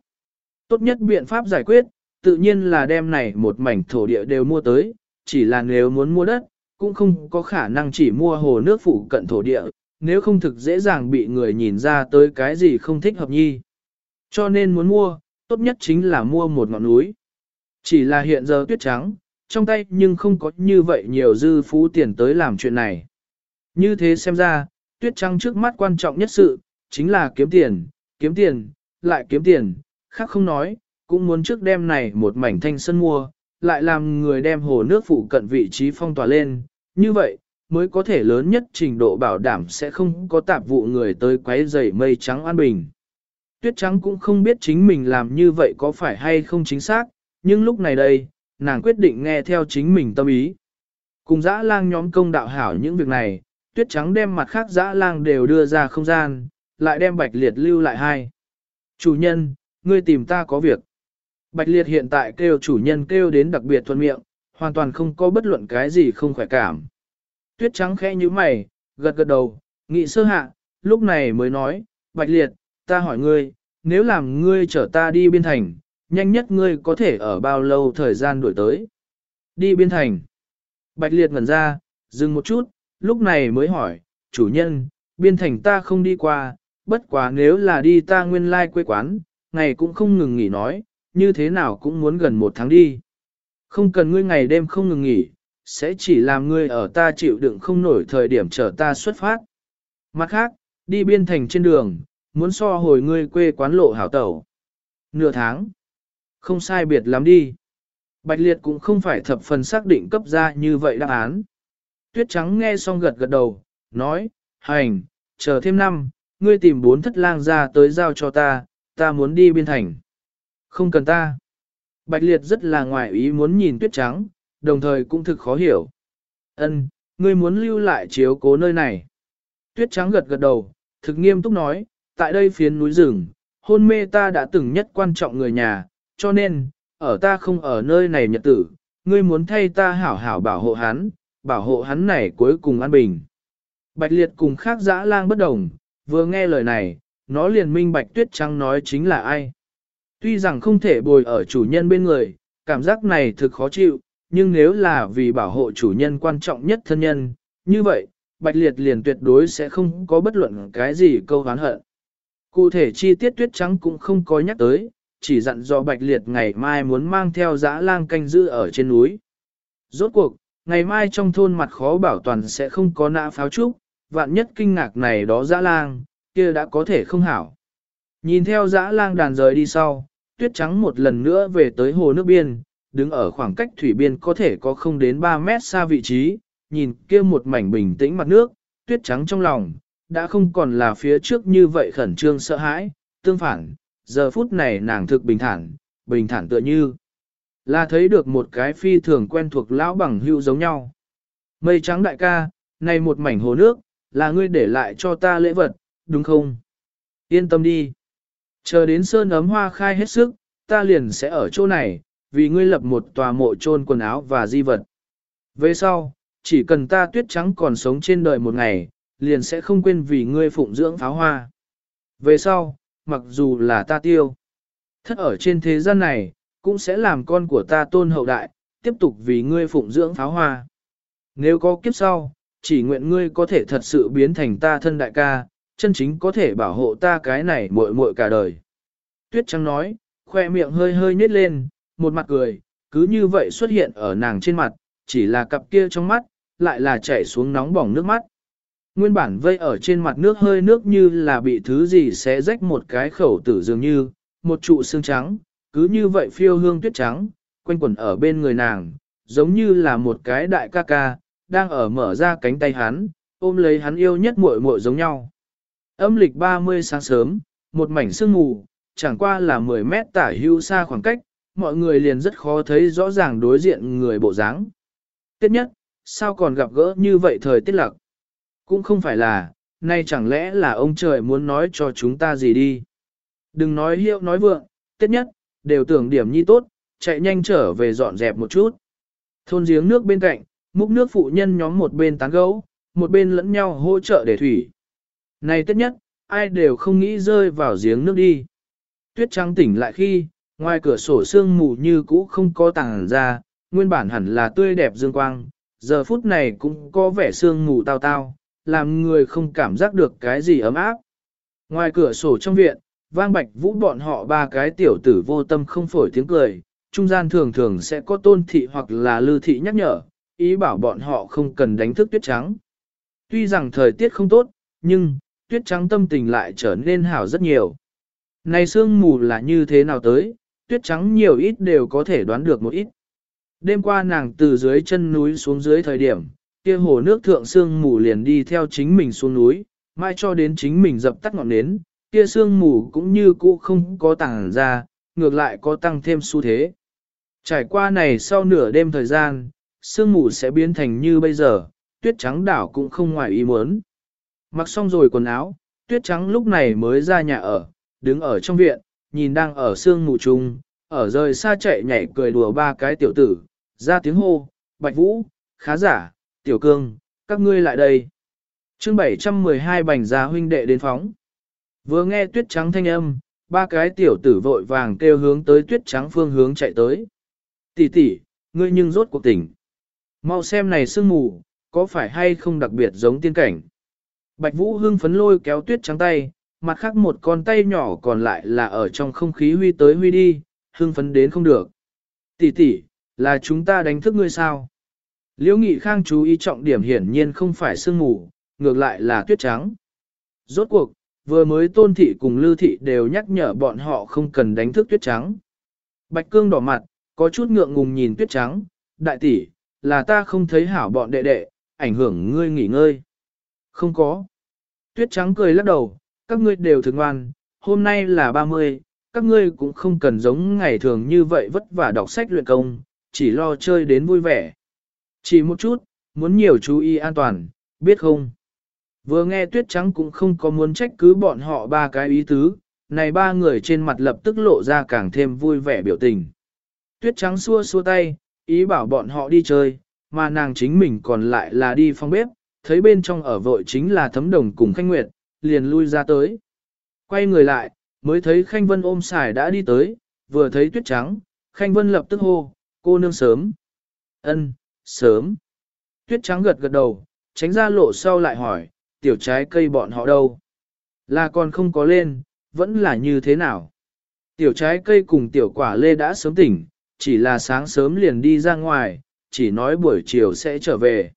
Tốt nhất biện pháp giải quyết, tự nhiên là đem này một mảnh thổ địa đều mua tới, chỉ là nếu muốn mua đất, cũng không có khả năng chỉ mua hồ nước phụ cận thổ địa, nếu không thực dễ dàng bị người nhìn ra tới cái gì không thích hợp nhi. Cho nên muốn mua, tốt nhất chính là mua một ngọn núi. Chỉ là hiện giờ tuyết trắng, trong tay nhưng không có như vậy nhiều dư phú tiền tới làm chuyện này. Như thế xem ra, tuyết trắng trước mắt quan trọng nhất sự, chính là kiếm tiền, kiếm tiền, lại kiếm tiền, khác không nói, cũng muốn trước đêm này một mảnh thanh sân mua, lại làm người đem hồ nước phụ cận vị trí phong tỏa lên, như vậy, mới có thể lớn nhất trình độ bảo đảm sẽ không có tạp vụ người tới quấy rầy mây trắng an bình. Tuyết trắng cũng không biết chính mình làm như vậy có phải hay không chính xác, nhưng lúc này đây, nàng quyết định nghe theo chính mình tâm ý. Cùng dã lang nhóm công đạo hảo những việc này, tuyết trắng đem mặt khác dã lang đều đưa ra không gian, lại đem bạch liệt lưu lại hai. Chủ nhân, ngươi tìm ta có việc. Bạch liệt hiện tại kêu chủ nhân kêu đến đặc biệt thuận miệng, hoàn toàn không có bất luận cái gì không khỏe cảm. Tuyết trắng khẽ như mày, gật gật đầu, nghị sơ hạ, lúc này mới nói, Bạch liệt, ta hỏi ngươi, nếu làm ngươi chở ta đi biên thành, nhanh nhất ngươi có thể ở bao lâu thời gian đuổi tới. Đi biên thành. Bạch liệt ngẩn ra, dừng một chút, lúc này mới hỏi, chủ nhân, biên thành ta không đi qua, bất quá nếu là đi ta nguyên lai quê quán, ngày cũng không ngừng nghỉ nói, như thế nào cũng muốn gần một tháng đi. Không cần ngươi ngày đêm không ngừng nghỉ, sẽ chỉ làm ngươi ở ta chịu đựng không nổi thời điểm chờ ta xuất phát. Mặt khác, đi biên thành trên đường, muốn so hồi ngươi quê quán lộ hảo tẩu. Nửa tháng. Không sai biệt lắm đi. Bạch Liệt cũng không phải thập phần xác định cấp ra như vậy đáp án. Tuyết Trắng nghe xong gật gật đầu, nói, hành, chờ thêm năm, ngươi tìm bốn thất lang ra tới giao cho ta, ta muốn đi biên thành. Không cần ta. Bạch Liệt rất là ngoại ý muốn nhìn Tuyết Trắng, đồng thời cũng thực khó hiểu. Ân, ngươi muốn lưu lại chiếu cố nơi này. Tuyết Trắng gật gật đầu, thực nghiêm túc nói, tại đây phiến núi rừng, hôn mê ta đã từng nhất quan trọng người nhà, cho nên, ở ta không ở nơi này nhật tử, ngươi muốn thay ta hảo hảo bảo hộ hắn, bảo hộ hắn này cuối cùng an bình. Bạch liệt cùng khác dã lang bất đồng, vừa nghe lời này, nó liền minh bạch tuyết trắng nói chính là ai. Tuy rằng không thể bồi ở chủ nhân bên người, cảm giác này thực khó chịu, nhưng nếu là vì bảo hộ chủ nhân quan trọng nhất thân nhân, như vậy, Bạch Liệt liền tuyệt đối sẽ không có bất luận cái gì câu hán hận. Cụ thể chi tiết tuyết trắng cũng không có nhắc tới, chỉ dặn dò Bạch Liệt ngày mai muốn mang theo dã lang canh giữ ở trên núi. Rốt cuộc, ngày mai trong thôn mặt khó bảo toàn sẽ không có nã pháo trúc, vạn nhất kinh ngạc này đó dã lang, kia đã có thể không hảo. Nhìn theo dã lang đàn rời đi sau, tuyết trắng một lần nữa về tới hồ nước biên, đứng ở khoảng cách thủy biên có thể có không đến 3 mét xa vị trí, nhìn kia một mảnh bình tĩnh mặt nước, tuyết trắng trong lòng, đã không còn là phía trước như vậy khẩn trương sợ hãi, tương phản, giờ phút này nàng thực bình thản, bình thản tựa như là thấy được một cái phi thường quen thuộc lão bằng hưu giống nhau. Mây trắng đại ca, này một mảnh hồ nước, là ngươi để lại cho ta lễ vật, đúng không? Yên tâm đi. Chờ đến sơn ấm hoa khai hết sức, ta liền sẽ ở chỗ này, vì ngươi lập một tòa mộ chôn quần áo và di vật. Về sau, chỉ cần ta tuyết trắng còn sống trên đời một ngày, liền sẽ không quên vì ngươi phụng dưỡng pháo hoa. Về sau, mặc dù là ta tiêu. Thất ở trên thế gian này, cũng sẽ làm con của ta tôn hậu đại, tiếp tục vì ngươi phụng dưỡng pháo hoa. Nếu có kiếp sau, chỉ nguyện ngươi có thể thật sự biến thành ta thân đại ca, chân chính có thể bảo hộ ta cái này muội muội cả đời. Tuyết trắng nói, khoe miệng hơi hơi nhếch lên, một mặt cười, cứ như vậy xuất hiện ở nàng trên mặt, chỉ là cặp kia trong mắt, lại là chảy xuống nóng bỏng nước mắt. Nguyên bản vây ở trên mặt nước hơi nước như là bị thứ gì sẽ rách một cái khẩu tử dường như, một trụ xương trắng, cứ như vậy phiêu hương tuyết trắng, quanh quẩn ở bên người nàng, giống như là một cái đại ca ca, đang ở mở ra cánh tay hắn, ôm lấy hắn yêu nhất muội muội giống nhau. Âm lịch 30 sáng sớm, một mảnh sương mù, chẳng qua là 10 mét tả hưu xa khoảng cách, mọi người liền rất khó thấy rõ ràng đối diện người bộ dáng. Tiếp nhất, sao còn gặp gỡ như vậy thời tiết lặc? Cũng không phải là, nay chẳng lẽ là ông trời muốn nói cho chúng ta gì đi? Đừng nói hiệu nói vượng, tiết nhất, đều tưởng điểm nhi tốt, chạy nhanh trở về dọn dẹp một chút. Thôn giếng nước bên cạnh, múc nước phụ nhân nhóm một bên tán gấu, một bên lẫn nhau hỗ trợ để thủy. Này tất nhất, ai đều không nghĩ rơi vào giếng nước đi. Tuyết trắng tỉnh lại khi, ngoài cửa sổ sương mù như cũ không có tàng ra, nguyên bản hẳn là tươi đẹp dương quang, giờ phút này cũng có vẻ sương mù tao tao, làm người không cảm giác được cái gì ấm áp. Ngoài cửa sổ trong viện, vang bạch vũ bọn họ ba cái tiểu tử vô tâm không phổi tiếng cười, trung gian thường thường sẽ có tôn thị hoặc là lư thị nhắc nhở, ý bảo bọn họ không cần đánh thức tuyết trắng. Tuy rằng thời tiết không tốt, nhưng, tuyết trắng tâm tình lại trở nên hảo rất nhiều. Này sương mù là như thế nào tới, tuyết trắng nhiều ít đều có thể đoán được một ít. Đêm qua nàng từ dưới chân núi xuống dưới thời điểm, kia hồ nước thượng sương mù liền đi theo chính mình xuống núi, mai cho đến chính mình dập tắt ngọn nến, kia sương mù cũng như cũ không có tàng ra, ngược lại có tăng thêm xu thế. Trải qua này sau nửa đêm thời gian, sương mù sẽ biến thành như bây giờ, tuyết trắng đảo cũng không ngoài ý muốn. Mặc xong rồi quần áo, tuyết trắng lúc này mới ra nhà ở, đứng ở trong viện, nhìn đang ở sương mù trùng, ở rời xa chạy nhảy cười đùa ba cái tiểu tử, ra tiếng hô, bạch vũ, khá giả, tiểu cương, các ngươi lại đây. chương 712 bành gia huynh đệ đến phóng. Vừa nghe tuyết trắng thanh âm, ba cái tiểu tử vội vàng kêu hướng tới tuyết trắng phương hướng chạy tới. Tỷ tỷ, ngươi nhưng rốt cuộc tỉnh. Mau xem này sương mù, có phải hay không đặc biệt giống tiên cảnh. Bạch Vũ hưng phấn lôi kéo tuyết trắng tay, mặt khác một con tay nhỏ còn lại là ở trong không khí huy tới huy đi, hưng phấn đến không được. Tỷ tỷ, là chúng ta đánh thức ngươi sao? Liễu Nghị Khang chú ý trọng điểm hiển nhiên không phải sương mù, ngược lại là tuyết trắng. Rốt cuộc, vừa mới tôn thị cùng lưu thị đều nhắc nhở bọn họ không cần đánh thức tuyết trắng. Bạch cương đỏ mặt, có chút ngượng ngùng nhìn tuyết trắng, đại tỷ, là ta không thấy hảo bọn đệ đệ, ảnh hưởng ngươi nghỉ ngơi. Không có. Tuyết trắng cười lắc đầu, các ngươi đều thường ngoan, hôm nay là 30, các ngươi cũng không cần giống ngày thường như vậy vất vả đọc sách luyện công, chỉ lo chơi đến vui vẻ. Chỉ một chút, muốn nhiều chú ý an toàn, biết không? Vừa nghe tuyết trắng cũng không có muốn trách cứ bọn họ ba cái ý tứ, này ba người trên mặt lập tức lộ ra càng thêm vui vẻ biểu tình. Tuyết trắng xua xua tay, ý bảo bọn họ đi chơi, mà nàng chính mình còn lại là đi phong bếp, thấy bên trong ở vội chính là thấm đồng cùng Khanh Nguyệt, liền lui ra tới. Quay người lại, mới thấy Khanh Vân ôm xài đã đi tới, vừa thấy tuyết trắng, Khanh Vân lập tức hô, cô nương sớm. ân sớm. Tuyết trắng gật gật đầu, tránh ra lộ sau lại hỏi, tiểu trái cây bọn họ đâu? Là còn không có lên, vẫn là như thế nào? Tiểu trái cây cùng tiểu quả lê đã sớm tỉnh, chỉ là sáng sớm liền đi ra ngoài, chỉ nói buổi chiều sẽ trở về.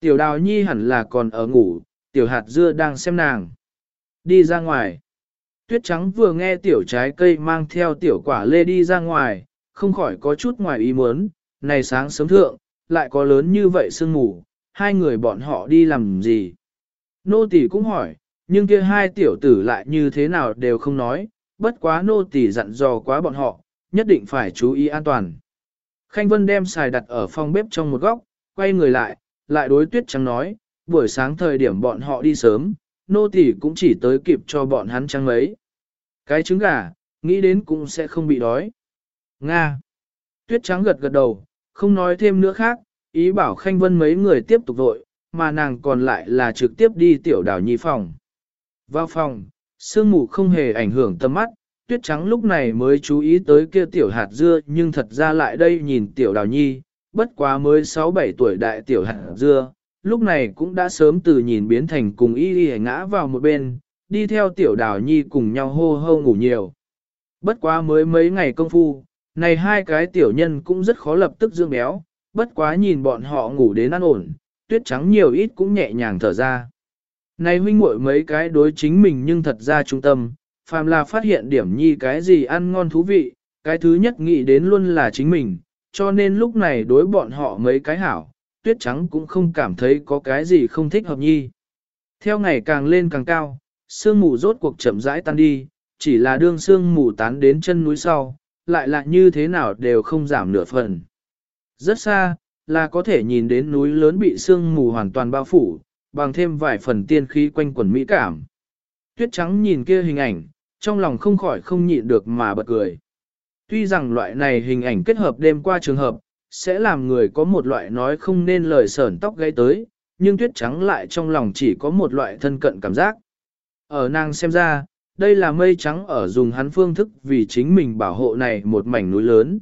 Tiểu đào nhi hẳn là còn ở ngủ, tiểu hạt dưa đang xem nàng. Đi ra ngoài. Tuyết trắng vừa nghe tiểu trái cây mang theo tiểu quả lê đi ra ngoài, không khỏi có chút ngoài ý muốn, này sáng sớm thượng, lại có lớn như vậy sương mù, hai người bọn họ đi làm gì? Nô tỳ cũng hỏi, nhưng kia hai tiểu tử lại như thế nào đều không nói, bất quá nô tỳ dặn dò quá bọn họ, nhất định phải chú ý an toàn. Khanh Vân đem xài đặt ở phòng bếp trong một góc, quay người lại, lại đối tuyết trắng nói, buổi sáng thời điểm bọn họ đi sớm, nô tỳ cũng chỉ tới kịp cho bọn hắn trắng mấy. Cái trứng gà, nghĩ đến cũng sẽ không bị đói. Nga. Tuyết trắng gật gật đầu, không nói thêm nữa khác, ý bảo Khanh Vân mấy người tiếp tục vội, mà nàng còn lại là trực tiếp đi tiểu đảo nhi phòng. Vào phòng, sương mù không hề ảnh hưởng tầm mắt, tuyết trắng lúc này mới chú ý tới kia tiểu hạt dưa nhưng thật ra lại đây nhìn tiểu đào nhi, bất quá mới 6-7 tuổi đại tiểu hạt dưa, lúc này cũng đã sớm từ nhìn biến thành cùng y y ngã vào một bên, đi theo tiểu đào nhi cùng nhau hô hô ngủ nhiều. Bất quá mới mấy ngày công phu, này hai cái tiểu nhân cũng rất khó lập tức dương béo, bất quá nhìn bọn họ ngủ đến ăn ổn, tuyết trắng nhiều ít cũng nhẹ nhàng thở ra. Này huynh muội mấy cái đối chính mình nhưng thật ra trung tâm, phàm là phát hiện điểm nhi cái gì ăn ngon thú vị, cái thứ nhất nghĩ đến luôn là chính mình, cho nên lúc này đối bọn họ mấy cái hảo, tuyết trắng cũng không cảm thấy có cái gì không thích hợp nhi. Theo ngày càng lên càng cao, sương mù rốt cuộc chậm rãi tan đi, chỉ là đương sương mù tán đến chân núi sau, lại là như thế nào đều không giảm nửa phần. Rất xa, là có thể nhìn đến núi lớn bị sương mù hoàn toàn bao phủ, bằng thêm vài phần tiên khí quanh quần mỹ cảm. Tuyết trắng nhìn kia hình ảnh, trong lòng không khỏi không nhịn được mà bật cười. Tuy rằng loại này hình ảnh kết hợp đêm qua trường hợp, sẽ làm người có một loại nói không nên lời sởn tóc gây tới, nhưng tuyết trắng lại trong lòng chỉ có một loại thân cận cảm giác. Ở nàng xem ra, đây là mây trắng ở dùng hắn phương thức vì chính mình bảo hộ này một mảnh núi lớn.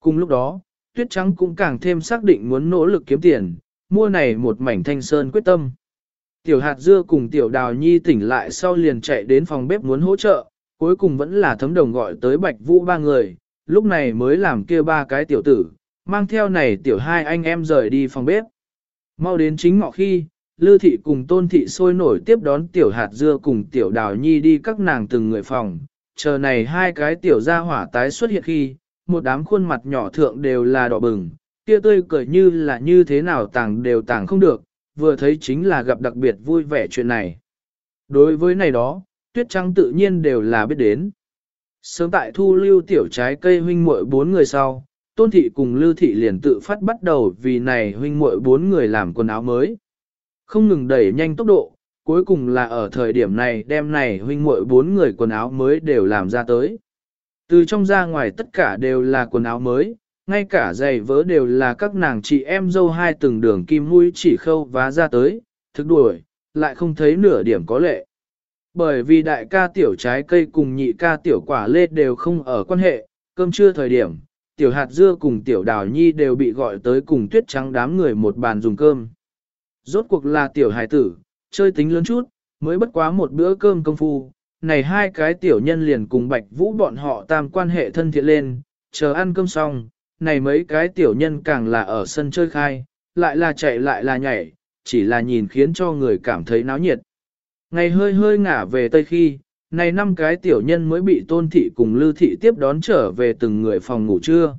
Cùng lúc đó, tuyết trắng cũng càng thêm xác định muốn nỗ lực kiếm tiền, mua này một mảnh thanh sơn quyết tâm. Tiểu hạt dưa cùng tiểu đào nhi tỉnh lại sau liền chạy đến phòng bếp muốn hỗ trợ, cuối cùng vẫn là thấm đồng gọi tới bạch vũ ba người, lúc này mới làm kia ba cái tiểu tử, mang theo này tiểu hai anh em rời đi phòng bếp. Mau đến chính ngọ khi, Lư thị cùng tôn thị sôi nổi tiếp đón tiểu hạt dưa cùng tiểu đào nhi đi các nàng từng người phòng, chờ này hai cái tiểu gia hỏa tái xuất hiện khi, một đám khuôn mặt nhỏ thượng đều là đỏ bừng, kia tươi cười như là như thế nào tàng đều tàng không được, vừa thấy chính là gặp đặc biệt vui vẻ chuyện này. Đối với này đó, tuyết trắng tự nhiên đều là biết đến. Sớm tại thu lưu tiểu trái cây huynh muội bốn người sau, tôn thị cùng lưu thị liền tự phát bắt đầu vì này huynh muội bốn người làm quần áo mới. Không ngừng đẩy nhanh tốc độ, cuối cùng là ở thời điểm này đem này huynh muội bốn người quần áo mới đều làm ra tới. Từ trong ra ngoài tất cả đều là quần áo mới, ngay cả giày vớ đều là các nàng chị em dâu hai từng đường kim mũi chỉ khâu vá ra tới, thực đuổi, lại không thấy nửa điểm có lệ. Bởi vì đại ca tiểu trái cây cùng nhị ca tiểu quả lê đều không ở quan hệ, cơm trưa thời điểm, tiểu hạt dưa cùng tiểu đào nhi đều bị gọi tới cùng tuyết trắng đám người một bàn dùng cơm. Rốt cuộc là tiểu hài tử, chơi tính lớn chút, mới bất quá một bữa cơm công phu, này hai cái tiểu nhân liền cùng bạch vũ bọn họ tam quan hệ thân thiện lên, chờ ăn cơm xong, này mấy cái tiểu nhân càng là ở sân chơi khai, lại là chạy lại là nhảy, chỉ là nhìn khiến cho người cảm thấy náo nhiệt. Ngày hơi hơi ngả về tây khi, này năm cái tiểu nhân mới bị tôn thị cùng lưu thị tiếp đón trở về từng người phòng ngủ trưa.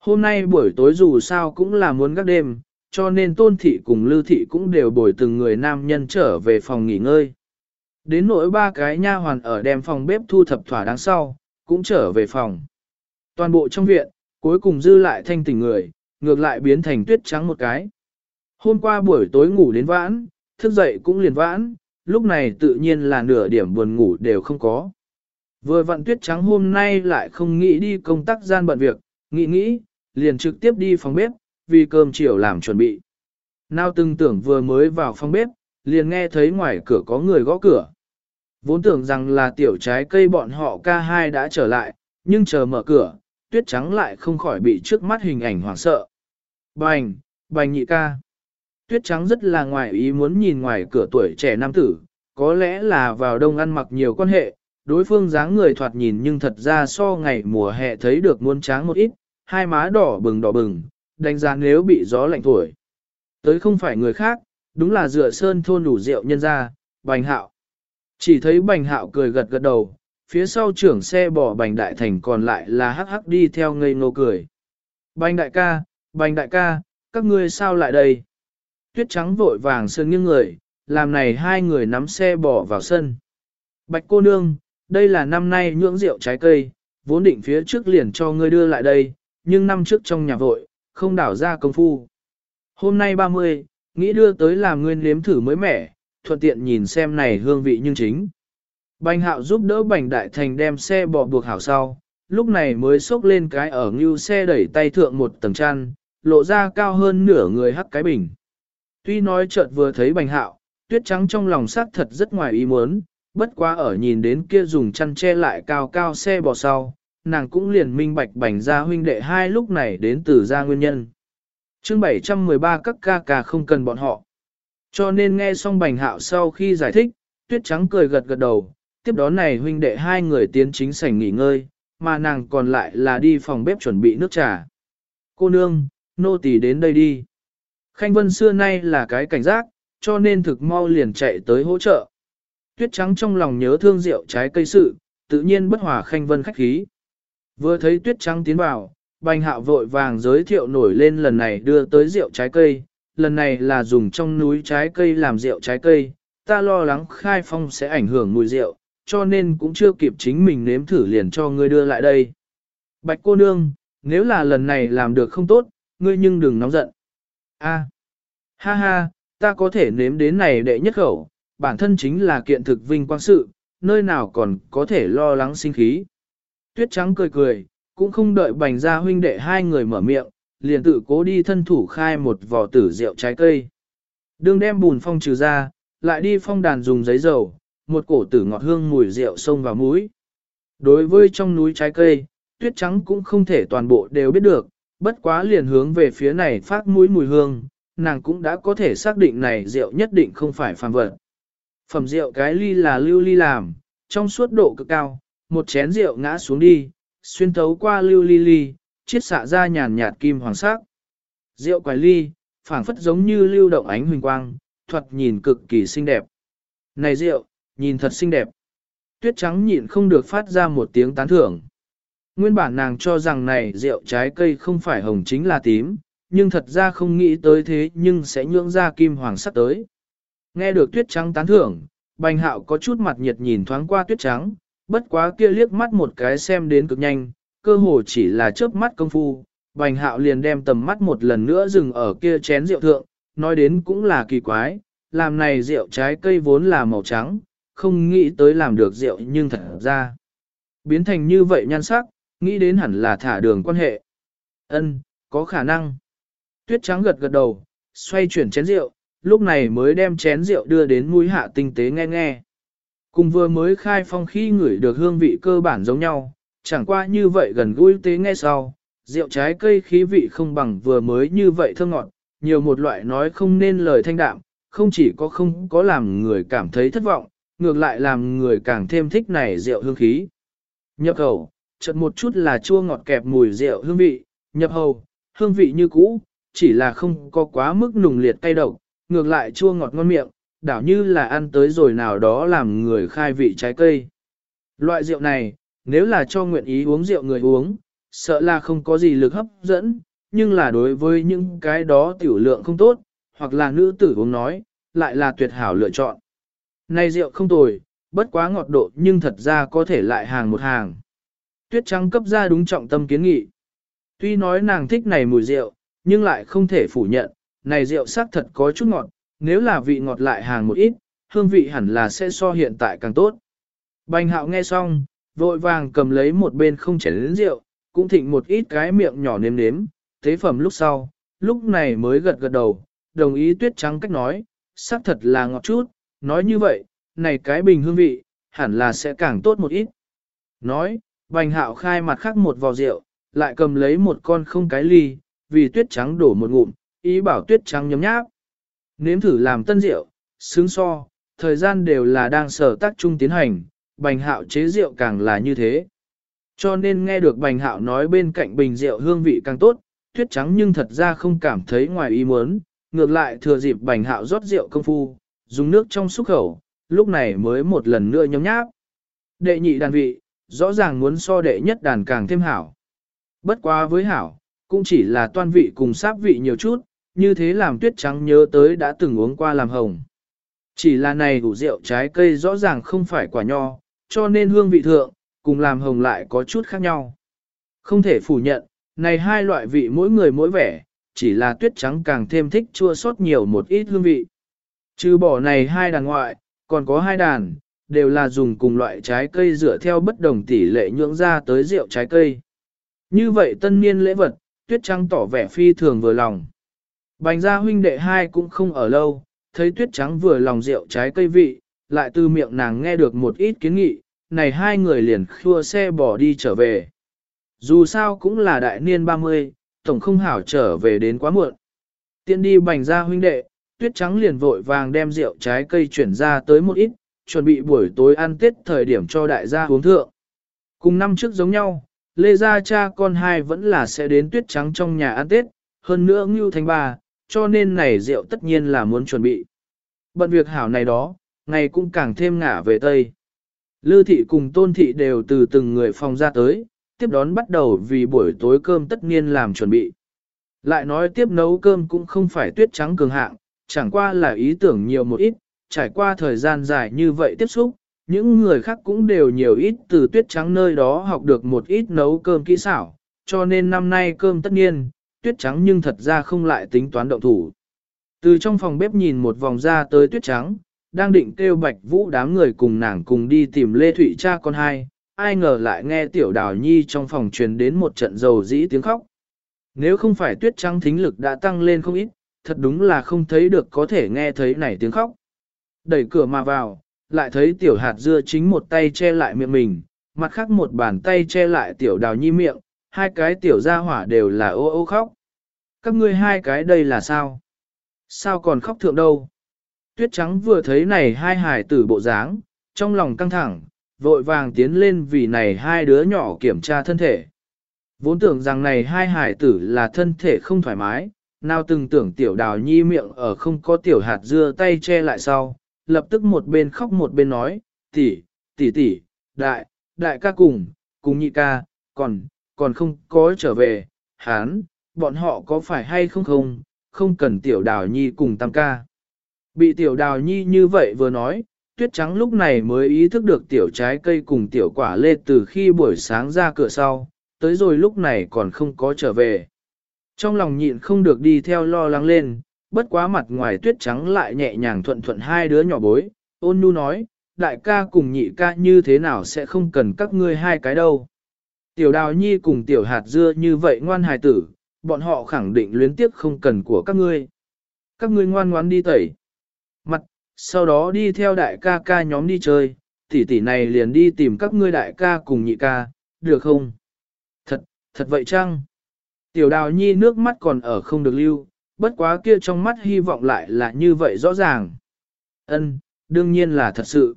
Hôm nay buổi tối dù sao cũng là muốn gác đêm, cho nên tôn thị cùng lưu thị cũng đều bồi từng người nam nhân trở về phòng nghỉ ngơi. Đến nỗi ba cái nha hoàn ở đem phòng bếp thu thập thỏa đáng sau, cũng trở về phòng. Toàn bộ trong viện, cuối cùng dư lại thanh tỉnh người, ngược lại biến thành tuyết trắng một cái. Hôm qua buổi tối ngủ đến vãn, thức dậy cũng liền vãn, lúc này tự nhiên là nửa điểm buồn ngủ đều không có. Vừa vặn tuyết trắng hôm nay lại không nghĩ đi công tác gian bận việc, nghĩ nghĩ, liền trực tiếp đi phòng bếp, vì cơm chiều làm chuẩn bị. Nào từng tưởng vừa mới vào phòng bếp, liền nghe thấy ngoài cửa có người gõ cửa. Vốn tưởng rằng là tiểu trái cây bọn họ ca hai đã trở lại, nhưng chờ mở cửa, tuyết trắng lại không khỏi bị trước mắt hình ảnh hoảng sợ. Bành, bành nhị ca. Tuyết trắng rất là ngoài ý muốn nhìn ngoài cửa tuổi trẻ nam tử, có lẽ là vào đông ăn mặc nhiều quan hệ, đối phương dáng người thoạt nhìn nhưng thật ra so ngày mùa hè thấy được muôn tráng một ít, hai má đỏ bừng đỏ bừng, đánh giá nếu bị gió lạnh thổi. Tới không phải người khác, đúng là dựa sơn thôn đủ rượu nhân ra, bành hạo. Chỉ thấy bành hạo cười gật gật đầu, phía sau trưởng xe bỏ bành đại thành còn lại là hắc hắc đi theo ngây ngô cười. Bành đại ca, bành đại ca, các ngươi sao lại đây? Tuyết trắng vội vàng sơn nghiêng người, làm này hai người nắm xe bỏ vào sân. Bạch cô nương, đây là năm nay nhưỡng rượu trái cây, vốn định phía trước liền cho ngươi đưa lại đây, nhưng năm trước trong nhà vội, không đảo ra công phu. Hôm nay 30, nghĩ đưa tới làm nguyên nếm thử mới mẻ, thuận tiện nhìn xem này hương vị nhưng chính. Bành hạo giúp đỡ bành đại thành đem xe bò buộc hảo sau, lúc này mới xốc lên cái ở ngưu xe đẩy tay thượng một tầng chăn, lộ ra cao hơn nửa người hắc cái bình. Tuy nói chợt vừa thấy bành hạo, tuyết trắng trong lòng xác thật rất ngoài ý muốn, bất quá ở nhìn đến kia dùng chăn che lại cao cao xe bò sau, nàng cũng liền minh bạch bành ra huynh đệ hai lúc này đến từ ra nguyên nhân. chương 713 các ca ca không cần bọn họ. Cho nên nghe xong bành hạo sau khi giải thích, tuyết trắng cười gật gật đầu, tiếp đó này huynh đệ hai người tiến chính sảnh nghỉ ngơi, mà nàng còn lại là đi phòng bếp chuẩn bị nước trà. Cô nương, nô tỳ đến đây đi. Khanh Vân xưa nay là cái cảnh giác, cho nên thực mau liền chạy tới hỗ trợ. Tuyết trắng trong lòng nhớ thương rượu trái cây sự, tự nhiên bất hòa Khanh Vân khách khí. Vừa thấy tuyết trắng tiến vào, bành hạo vội vàng giới thiệu nổi lên lần này đưa tới rượu trái cây, lần này là dùng trong núi trái cây làm rượu trái cây, ta lo lắng khai phong sẽ ảnh hưởng mùi rượu, cho nên cũng chưa kịp chính mình nếm thử liền cho ngươi đưa lại đây. Bạch cô nương, nếu là lần này làm được không tốt, ngươi nhưng đừng nóng giận. A, ha ha, ta có thể nếm đến này đệ nhất khẩu, bản thân chính là kiện thực vinh quang sự, nơi nào còn có thể lo lắng sinh khí. Tuyết trắng cười cười, cũng không đợi bành ra huynh đệ hai người mở miệng, liền tự cố đi thân thủ khai một vò tử rượu trái cây. Đương đem bùn phong trừ ra, lại đi phong đàn dùng giấy dầu, một cổ tử ngọt hương mùi rượu xông vào mũi. Đối với trong núi trái cây, tuyết trắng cũng không thể toàn bộ đều biết được, bất quá liền hướng về phía này phát mũi mùi hương, nàng cũng đã có thể xác định này rượu nhất định không phải phàm vật. Phẩm rượu cái ly là lưu ly làm, trong suốt độ cực cao, một chén rượu ngã xuống đi, xuyên thấu qua lưu ly ly, chiết xạ ra nhàn nhạt kim hoàng sắc. Rượu quái ly, phảng phất giống như lưu động ánh huỳnh quang, thuật nhìn cực kỳ xinh đẹp. Này rượu, nhìn thật xinh đẹp. Tuyết trắng nhịn không được phát ra một tiếng tán thưởng. Nguyên bản nàng cho rằng này rượu trái cây không phải hồng chính là tím, nhưng thật ra không nghĩ tới thế nhưng sẽ nhượng ra kim hoàng sắc tới. Nghe được tuyết trắng tán thưởng, bành hạo có chút mặt nhiệt nhìn thoáng qua tuyết trắng, bất quá kia liếc mắt một cái xem đến cực nhanh, cơ hồ chỉ là chớp mắt công phu, bành hạo liền đem tầm mắt một lần nữa dừng ở kia chén rượu thượng, nói đến cũng là kỳ quái, làm này rượu trái cây vốn là màu trắng, không nghĩ tới làm được rượu nhưng thật ra. Biến thành như vậy nhan sắc, nghĩ đến hẳn là thả đường quan hệ. Ân, có khả năng. Tuyết trắng gật gật đầu, xoay chuyển chén rượu, lúc này mới đem chén rượu đưa đến mũi hạ tinh tế nghe nghe. Cùng vừa mới khai phong khi ngửi được hương vị cơ bản giống nhau, chẳng qua như vậy gần gũi tế nghe sau, rượu trái cây khí vị không bằng vừa mới như vậy thơm ngọt, nhiều một loại nói không nên lời thanh đạm, không chỉ có không có làm người cảm thấy thất vọng, ngược lại làm người càng thêm thích này rượu hương khí. Nhập khẩu, chợt một chút là chua ngọt kẹp mùi rượu hương vị, nhập hầu, hương vị như cũ, chỉ là không có quá mức nùng liệt cay độc, ngược lại chua ngọt ngon miệng, đảo như là ăn tới rồi nào đó làm người khai vị trái cây. Loại rượu này, nếu là cho nguyện ý uống rượu người uống, sợ là không có gì lực hấp dẫn, nhưng là đối với những cái đó tiểu lượng không tốt, hoặc là nữ tử uống nói, lại là tuyệt hảo lựa chọn. Này rượu không tồi, bất quá ngọt độ nhưng thật ra có thể lại hàng một hàng. Tuyết trắng cấp ra đúng trọng tâm kiến nghị. Tuy nói nàng thích này mùi rượu, nhưng lại không thể phủ nhận, này rượu xác thật có chút ngọt, nếu là vị ngọt lại hàng một ít, hương vị hẳn là sẽ so hiện tại càng tốt. Bành hạo nghe xong, vội vàng cầm lấy một bên không chén lĩnh rượu, cũng thịnh một ít cái miệng nhỏ nếm nếm, thế phẩm lúc sau, lúc này mới gật gật đầu, đồng ý tuyết trắng cách nói, xác thật là ngọt chút, nói như vậy, này cái bình hương vị, hẳn là sẽ càng tốt một ít. Nói, bành hạo khai mặt khác một vò rượu, lại cầm lấy một con không cái ly, vì tuyết trắng đổ một ngụm, ý bảo tuyết trắng nhấm nháp. Nếm thử làm tân rượu, sướng so, thời gian đều là đang sở tác trung tiến hành, bành hạo chế rượu càng là như thế. Cho nên nghe được bành hạo nói bên cạnh bình rượu hương vị càng tốt, tuyết trắng nhưng thật ra không cảm thấy ngoài ý muốn, ngược lại thừa dịp bành hạo rót rượu công phu, dùng nước trong xúc khẩu, lúc này mới một lần nữa nhóm nháp. Đệ nhị đàn vị, rõ ràng muốn so đệ nhất đàn càng thêm hảo. Bất quá với hảo, cũng chỉ là toan vị cùng sáp vị nhiều chút, như thế làm tuyết trắng nhớ tới đã từng uống qua làm hồng. Chỉ là này đủ rượu trái cây rõ ràng không phải quả nho, cho nên hương vị thượng, cùng làm hồng lại có chút khác nhau. Không thể phủ nhận, này hai loại vị mỗi người mỗi vẻ, chỉ là tuyết trắng càng thêm thích chua sót nhiều một ít hương vị. Trừ bỏ này hai đàn ngoại, còn có hai đàn, đều là dùng cùng loại trái cây dựa theo bất đồng tỷ lệ nhưỡng ra tới rượu trái cây. Như vậy tân niên lễ vật, tuyết trắng tỏ vẻ phi thường vừa lòng. Bành gia huynh đệ hai cũng không ở lâu, thấy tuyết trắng vừa lòng rượu trái cây vị, lại từ miệng nàng nghe được một ít kiến nghị, này hai người liền khua xe bỏ đi trở về. Dù sao cũng là đại niên 30, tổng không hảo trở về đến quá muộn. Tiện đi bành ra huynh đệ, tuyết trắng liền vội vàng đem rượu trái cây chuyển ra tới một ít, chuẩn bị buổi tối ăn tết thời điểm cho đại gia uống thượng. Cùng năm trước giống nhau, Lê Gia cha con hai vẫn là sẽ đến tuyết trắng trong nhà ăn tết, hơn nữa ngưu thành bà, cho nên này rượu tất nhiên là muốn chuẩn bị. Bận việc hảo này đó, ngày cũng càng thêm ngả về Tây. Lư thị cùng tôn thị đều từ từng người phòng ra tới, tiếp đón bắt đầu vì buổi tối cơm tất nhiên làm chuẩn bị. Lại nói tiếp nấu cơm cũng không phải tuyết trắng cường hạng, chẳng qua là ý tưởng nhiều một ít, trải qua thời gian dài như vậy tiếp xúc, những người khác cũng đều nhiều ít từ tuyết trắng nơi đó học được một ít nấu cơm kỹ xảo, cho nên năm nay cơm tất nhiên, tuyết trắng nhưng thật ra không lại tính toán động thủ. Từ trong phòng bếp nhìn một vòng ra tới tuyết trắng, đang định kêu bạch vũ đám người cùng nàng cùng đi tìm Lê Thụy cha con hai, ai ngờ lại nghe tiểu đào nhi trong phòng truyền đến một trận dầu dĩ tiếng khóc. Nếu không phải tuyết trắng thính lực đã tăng lên không ít, thật đúng là không thấy được có thể nghe thấy này tiếng khóc. Đẩy cửa mà vào, lại thấy tiểu hạt dưa chính một tay che lại miệng mình, mặt khác một bàn tay che lại tiểu đào nhi miệng, hai cái tiểu gia hỏa đều là ô ô khóc. Các ngươi hai cái đây là sao? Sao còn khóc thượng đâu? Tuyết trắng vừa thấy này hai hài tử bộ dáng, trong lòng căng thẳng, vội vàng tiến lên vì này hai đứa nhỏ kiểm tra thân thể. Vốn tưởng rằng này hai hài tử là thân thể không thoải mái, nào từng tưởng tiểu đào nhi miệng ở không có tiểu hạt dưa tay che lại sau, lập tức một bên khóc một bên nói, tỷ, tỷ tỷ, đại, đại ca cùng, cùng nhị ca, còn, còn không có trở về, hán, bọn họ có phải hay không không, không cần tiểu đào nhi cùng tam ca. Bị tiểu đào nhi như vậy vừa nói, tuyết trắng lúc này mới ý thức được tiểu trái cây cùng tiểu quả lê từ khi buổi sáng ra cửa sau, tới rồi lúc này còn không có trở về. Trong lòng nhịn không được đi theo lo lắng lên, bất quá mặt ngoài tuyết trắng lại nhẹ nhàng thuận thuận hai đứa nhỏ bối, ôn nhu nói, đại ca cùng nhị ca như thế nào sẽ không cần các ngươi hai cái đâu. Tiểu đào nhi cùng tiểu hạt dưa như vậy ngoan hài tử, bọn họ khẳng định luyến tiếc không cần của các ngươi. Các ngươi ngoan ngoan đi tẩy. Mặt, sau đó đi theo đại ca ca nhóm đi chơi, tỷ tỷ này liền đi tìm các ngươi đại ca cùng nhị ca, được không? Thật, thật vậy chăng? Tiểu đào nhi nước mắt còn ở không được lưu, bất quá kia trong mắt hy vọng lại là như vậy rõ ràng. Ân, đương nhiên là thật sự.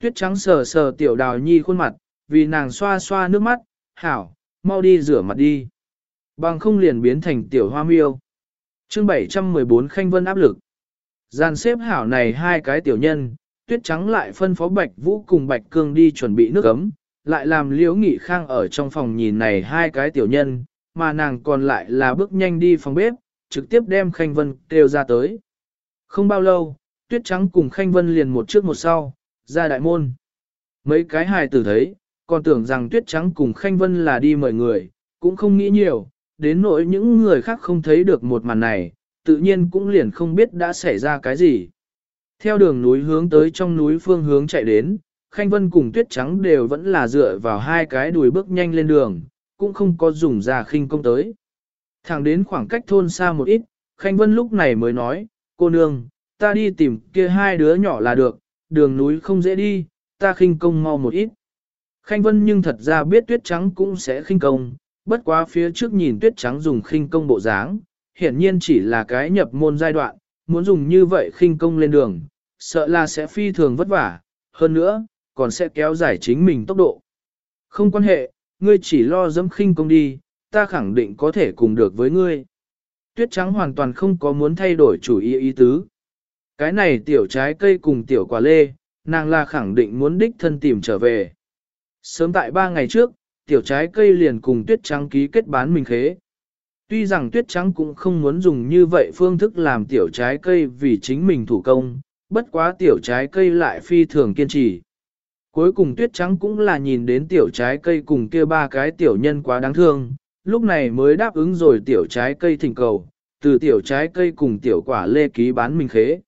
Tuyết trắng sờ sờ tiểu đào nhi khuôn mặt, vì nàng xoa xoa nước mắt, hảo, mau đi rửa mặt đi. Bằng không liền biến thành tiểu hoa miêu. chương 714 Khanh Vân áp lực. Gian xếp hảo này hai cái tiểu nhân, tuyết trắng lại phân phó Bạch Vũ cùng Bạch Cương đi chuẩn bị nước ấm, lại làm liễu nghị khang ở trong phòng nhìn này hai cái tiểu nhân, mà nàng còn lại là bước nhanh đi phòng bếp, trực tiếp đem Khanh Vân kêu ra tới. Không bao lâu, tuyết trắng cùng Khanh Vân liền một trước một sau, ra đại môn. Mấy cái hài tử thấy, còn tưởng rằng tuyết trắng cùng Khanh Vân là đi mời người, cũng không nghĩ nhiều, đến nỗi những người khác không thấy được một màn này, tự nhiên cũng liền không biết đã xảy ra cái gì. Theo đường núi hướng tới trong núi phương hướng chạy đến, Khanh Vân cùng Tuyết Trắng đều vẫn là dựa vào hai cái đùi bước nhanh lên đường, cũng không có dùng ra khinh công tới. Thẳng đến khoảng cách thôn xa một ít, Khanh Vân lúc này mới nói, cô nương, ta đi tìm kia hai đứa nhỏ là được, đường núi không dễ đi, ta khinh công mau một ít. Khanh Vân nhưng thật ra biết Tuyết Trắng cũng sẽ khinh công, bất quá phía trước nhìn Tuyết Trắng dùng khinh công bộ dáng, hiển nhiên chỉ là cái nhập môn giai đoạn, muốn dùng như vậy khinh công lên đường, sợ là sẽ phi thường vất vả, hơn nữa, còn sẽ kéo dài chính mình tốc độ. Không quan hệ, ngươi chỉ lo dẫm khinh công đi, ta khẳng định có thể cùng được với ngươi. Tuyết trắng hoàn toàn không có muốn thay đổi chủ ý ý tứ. Cái này tiểu trái cây cùng tiểu quả lê, nàng là khẳng định muốn đích thân tìm trở về. Sớm tại ba ngày trước, tiểu trái cây liền cùng tuyết trắng ký kết bán mình khế. Tuy rằng tuyết trắng cũng không muốn dùng như vậy phương thức làm tiểu trái cây vì chính mình thủ công, bất quá tiểu trái cây lại phi thường kiên trì. Cuối cùng tuyết trắng cũng là nhìn đến tiểu trái cây cùng kia ba cái tiểu nhân quá đáng thương, lúc này mới đáp ứng rồi tiểu trái cây thỉnh cầu, từ tiểu trái cây cùng tiểu quả lê ký bán mình khế.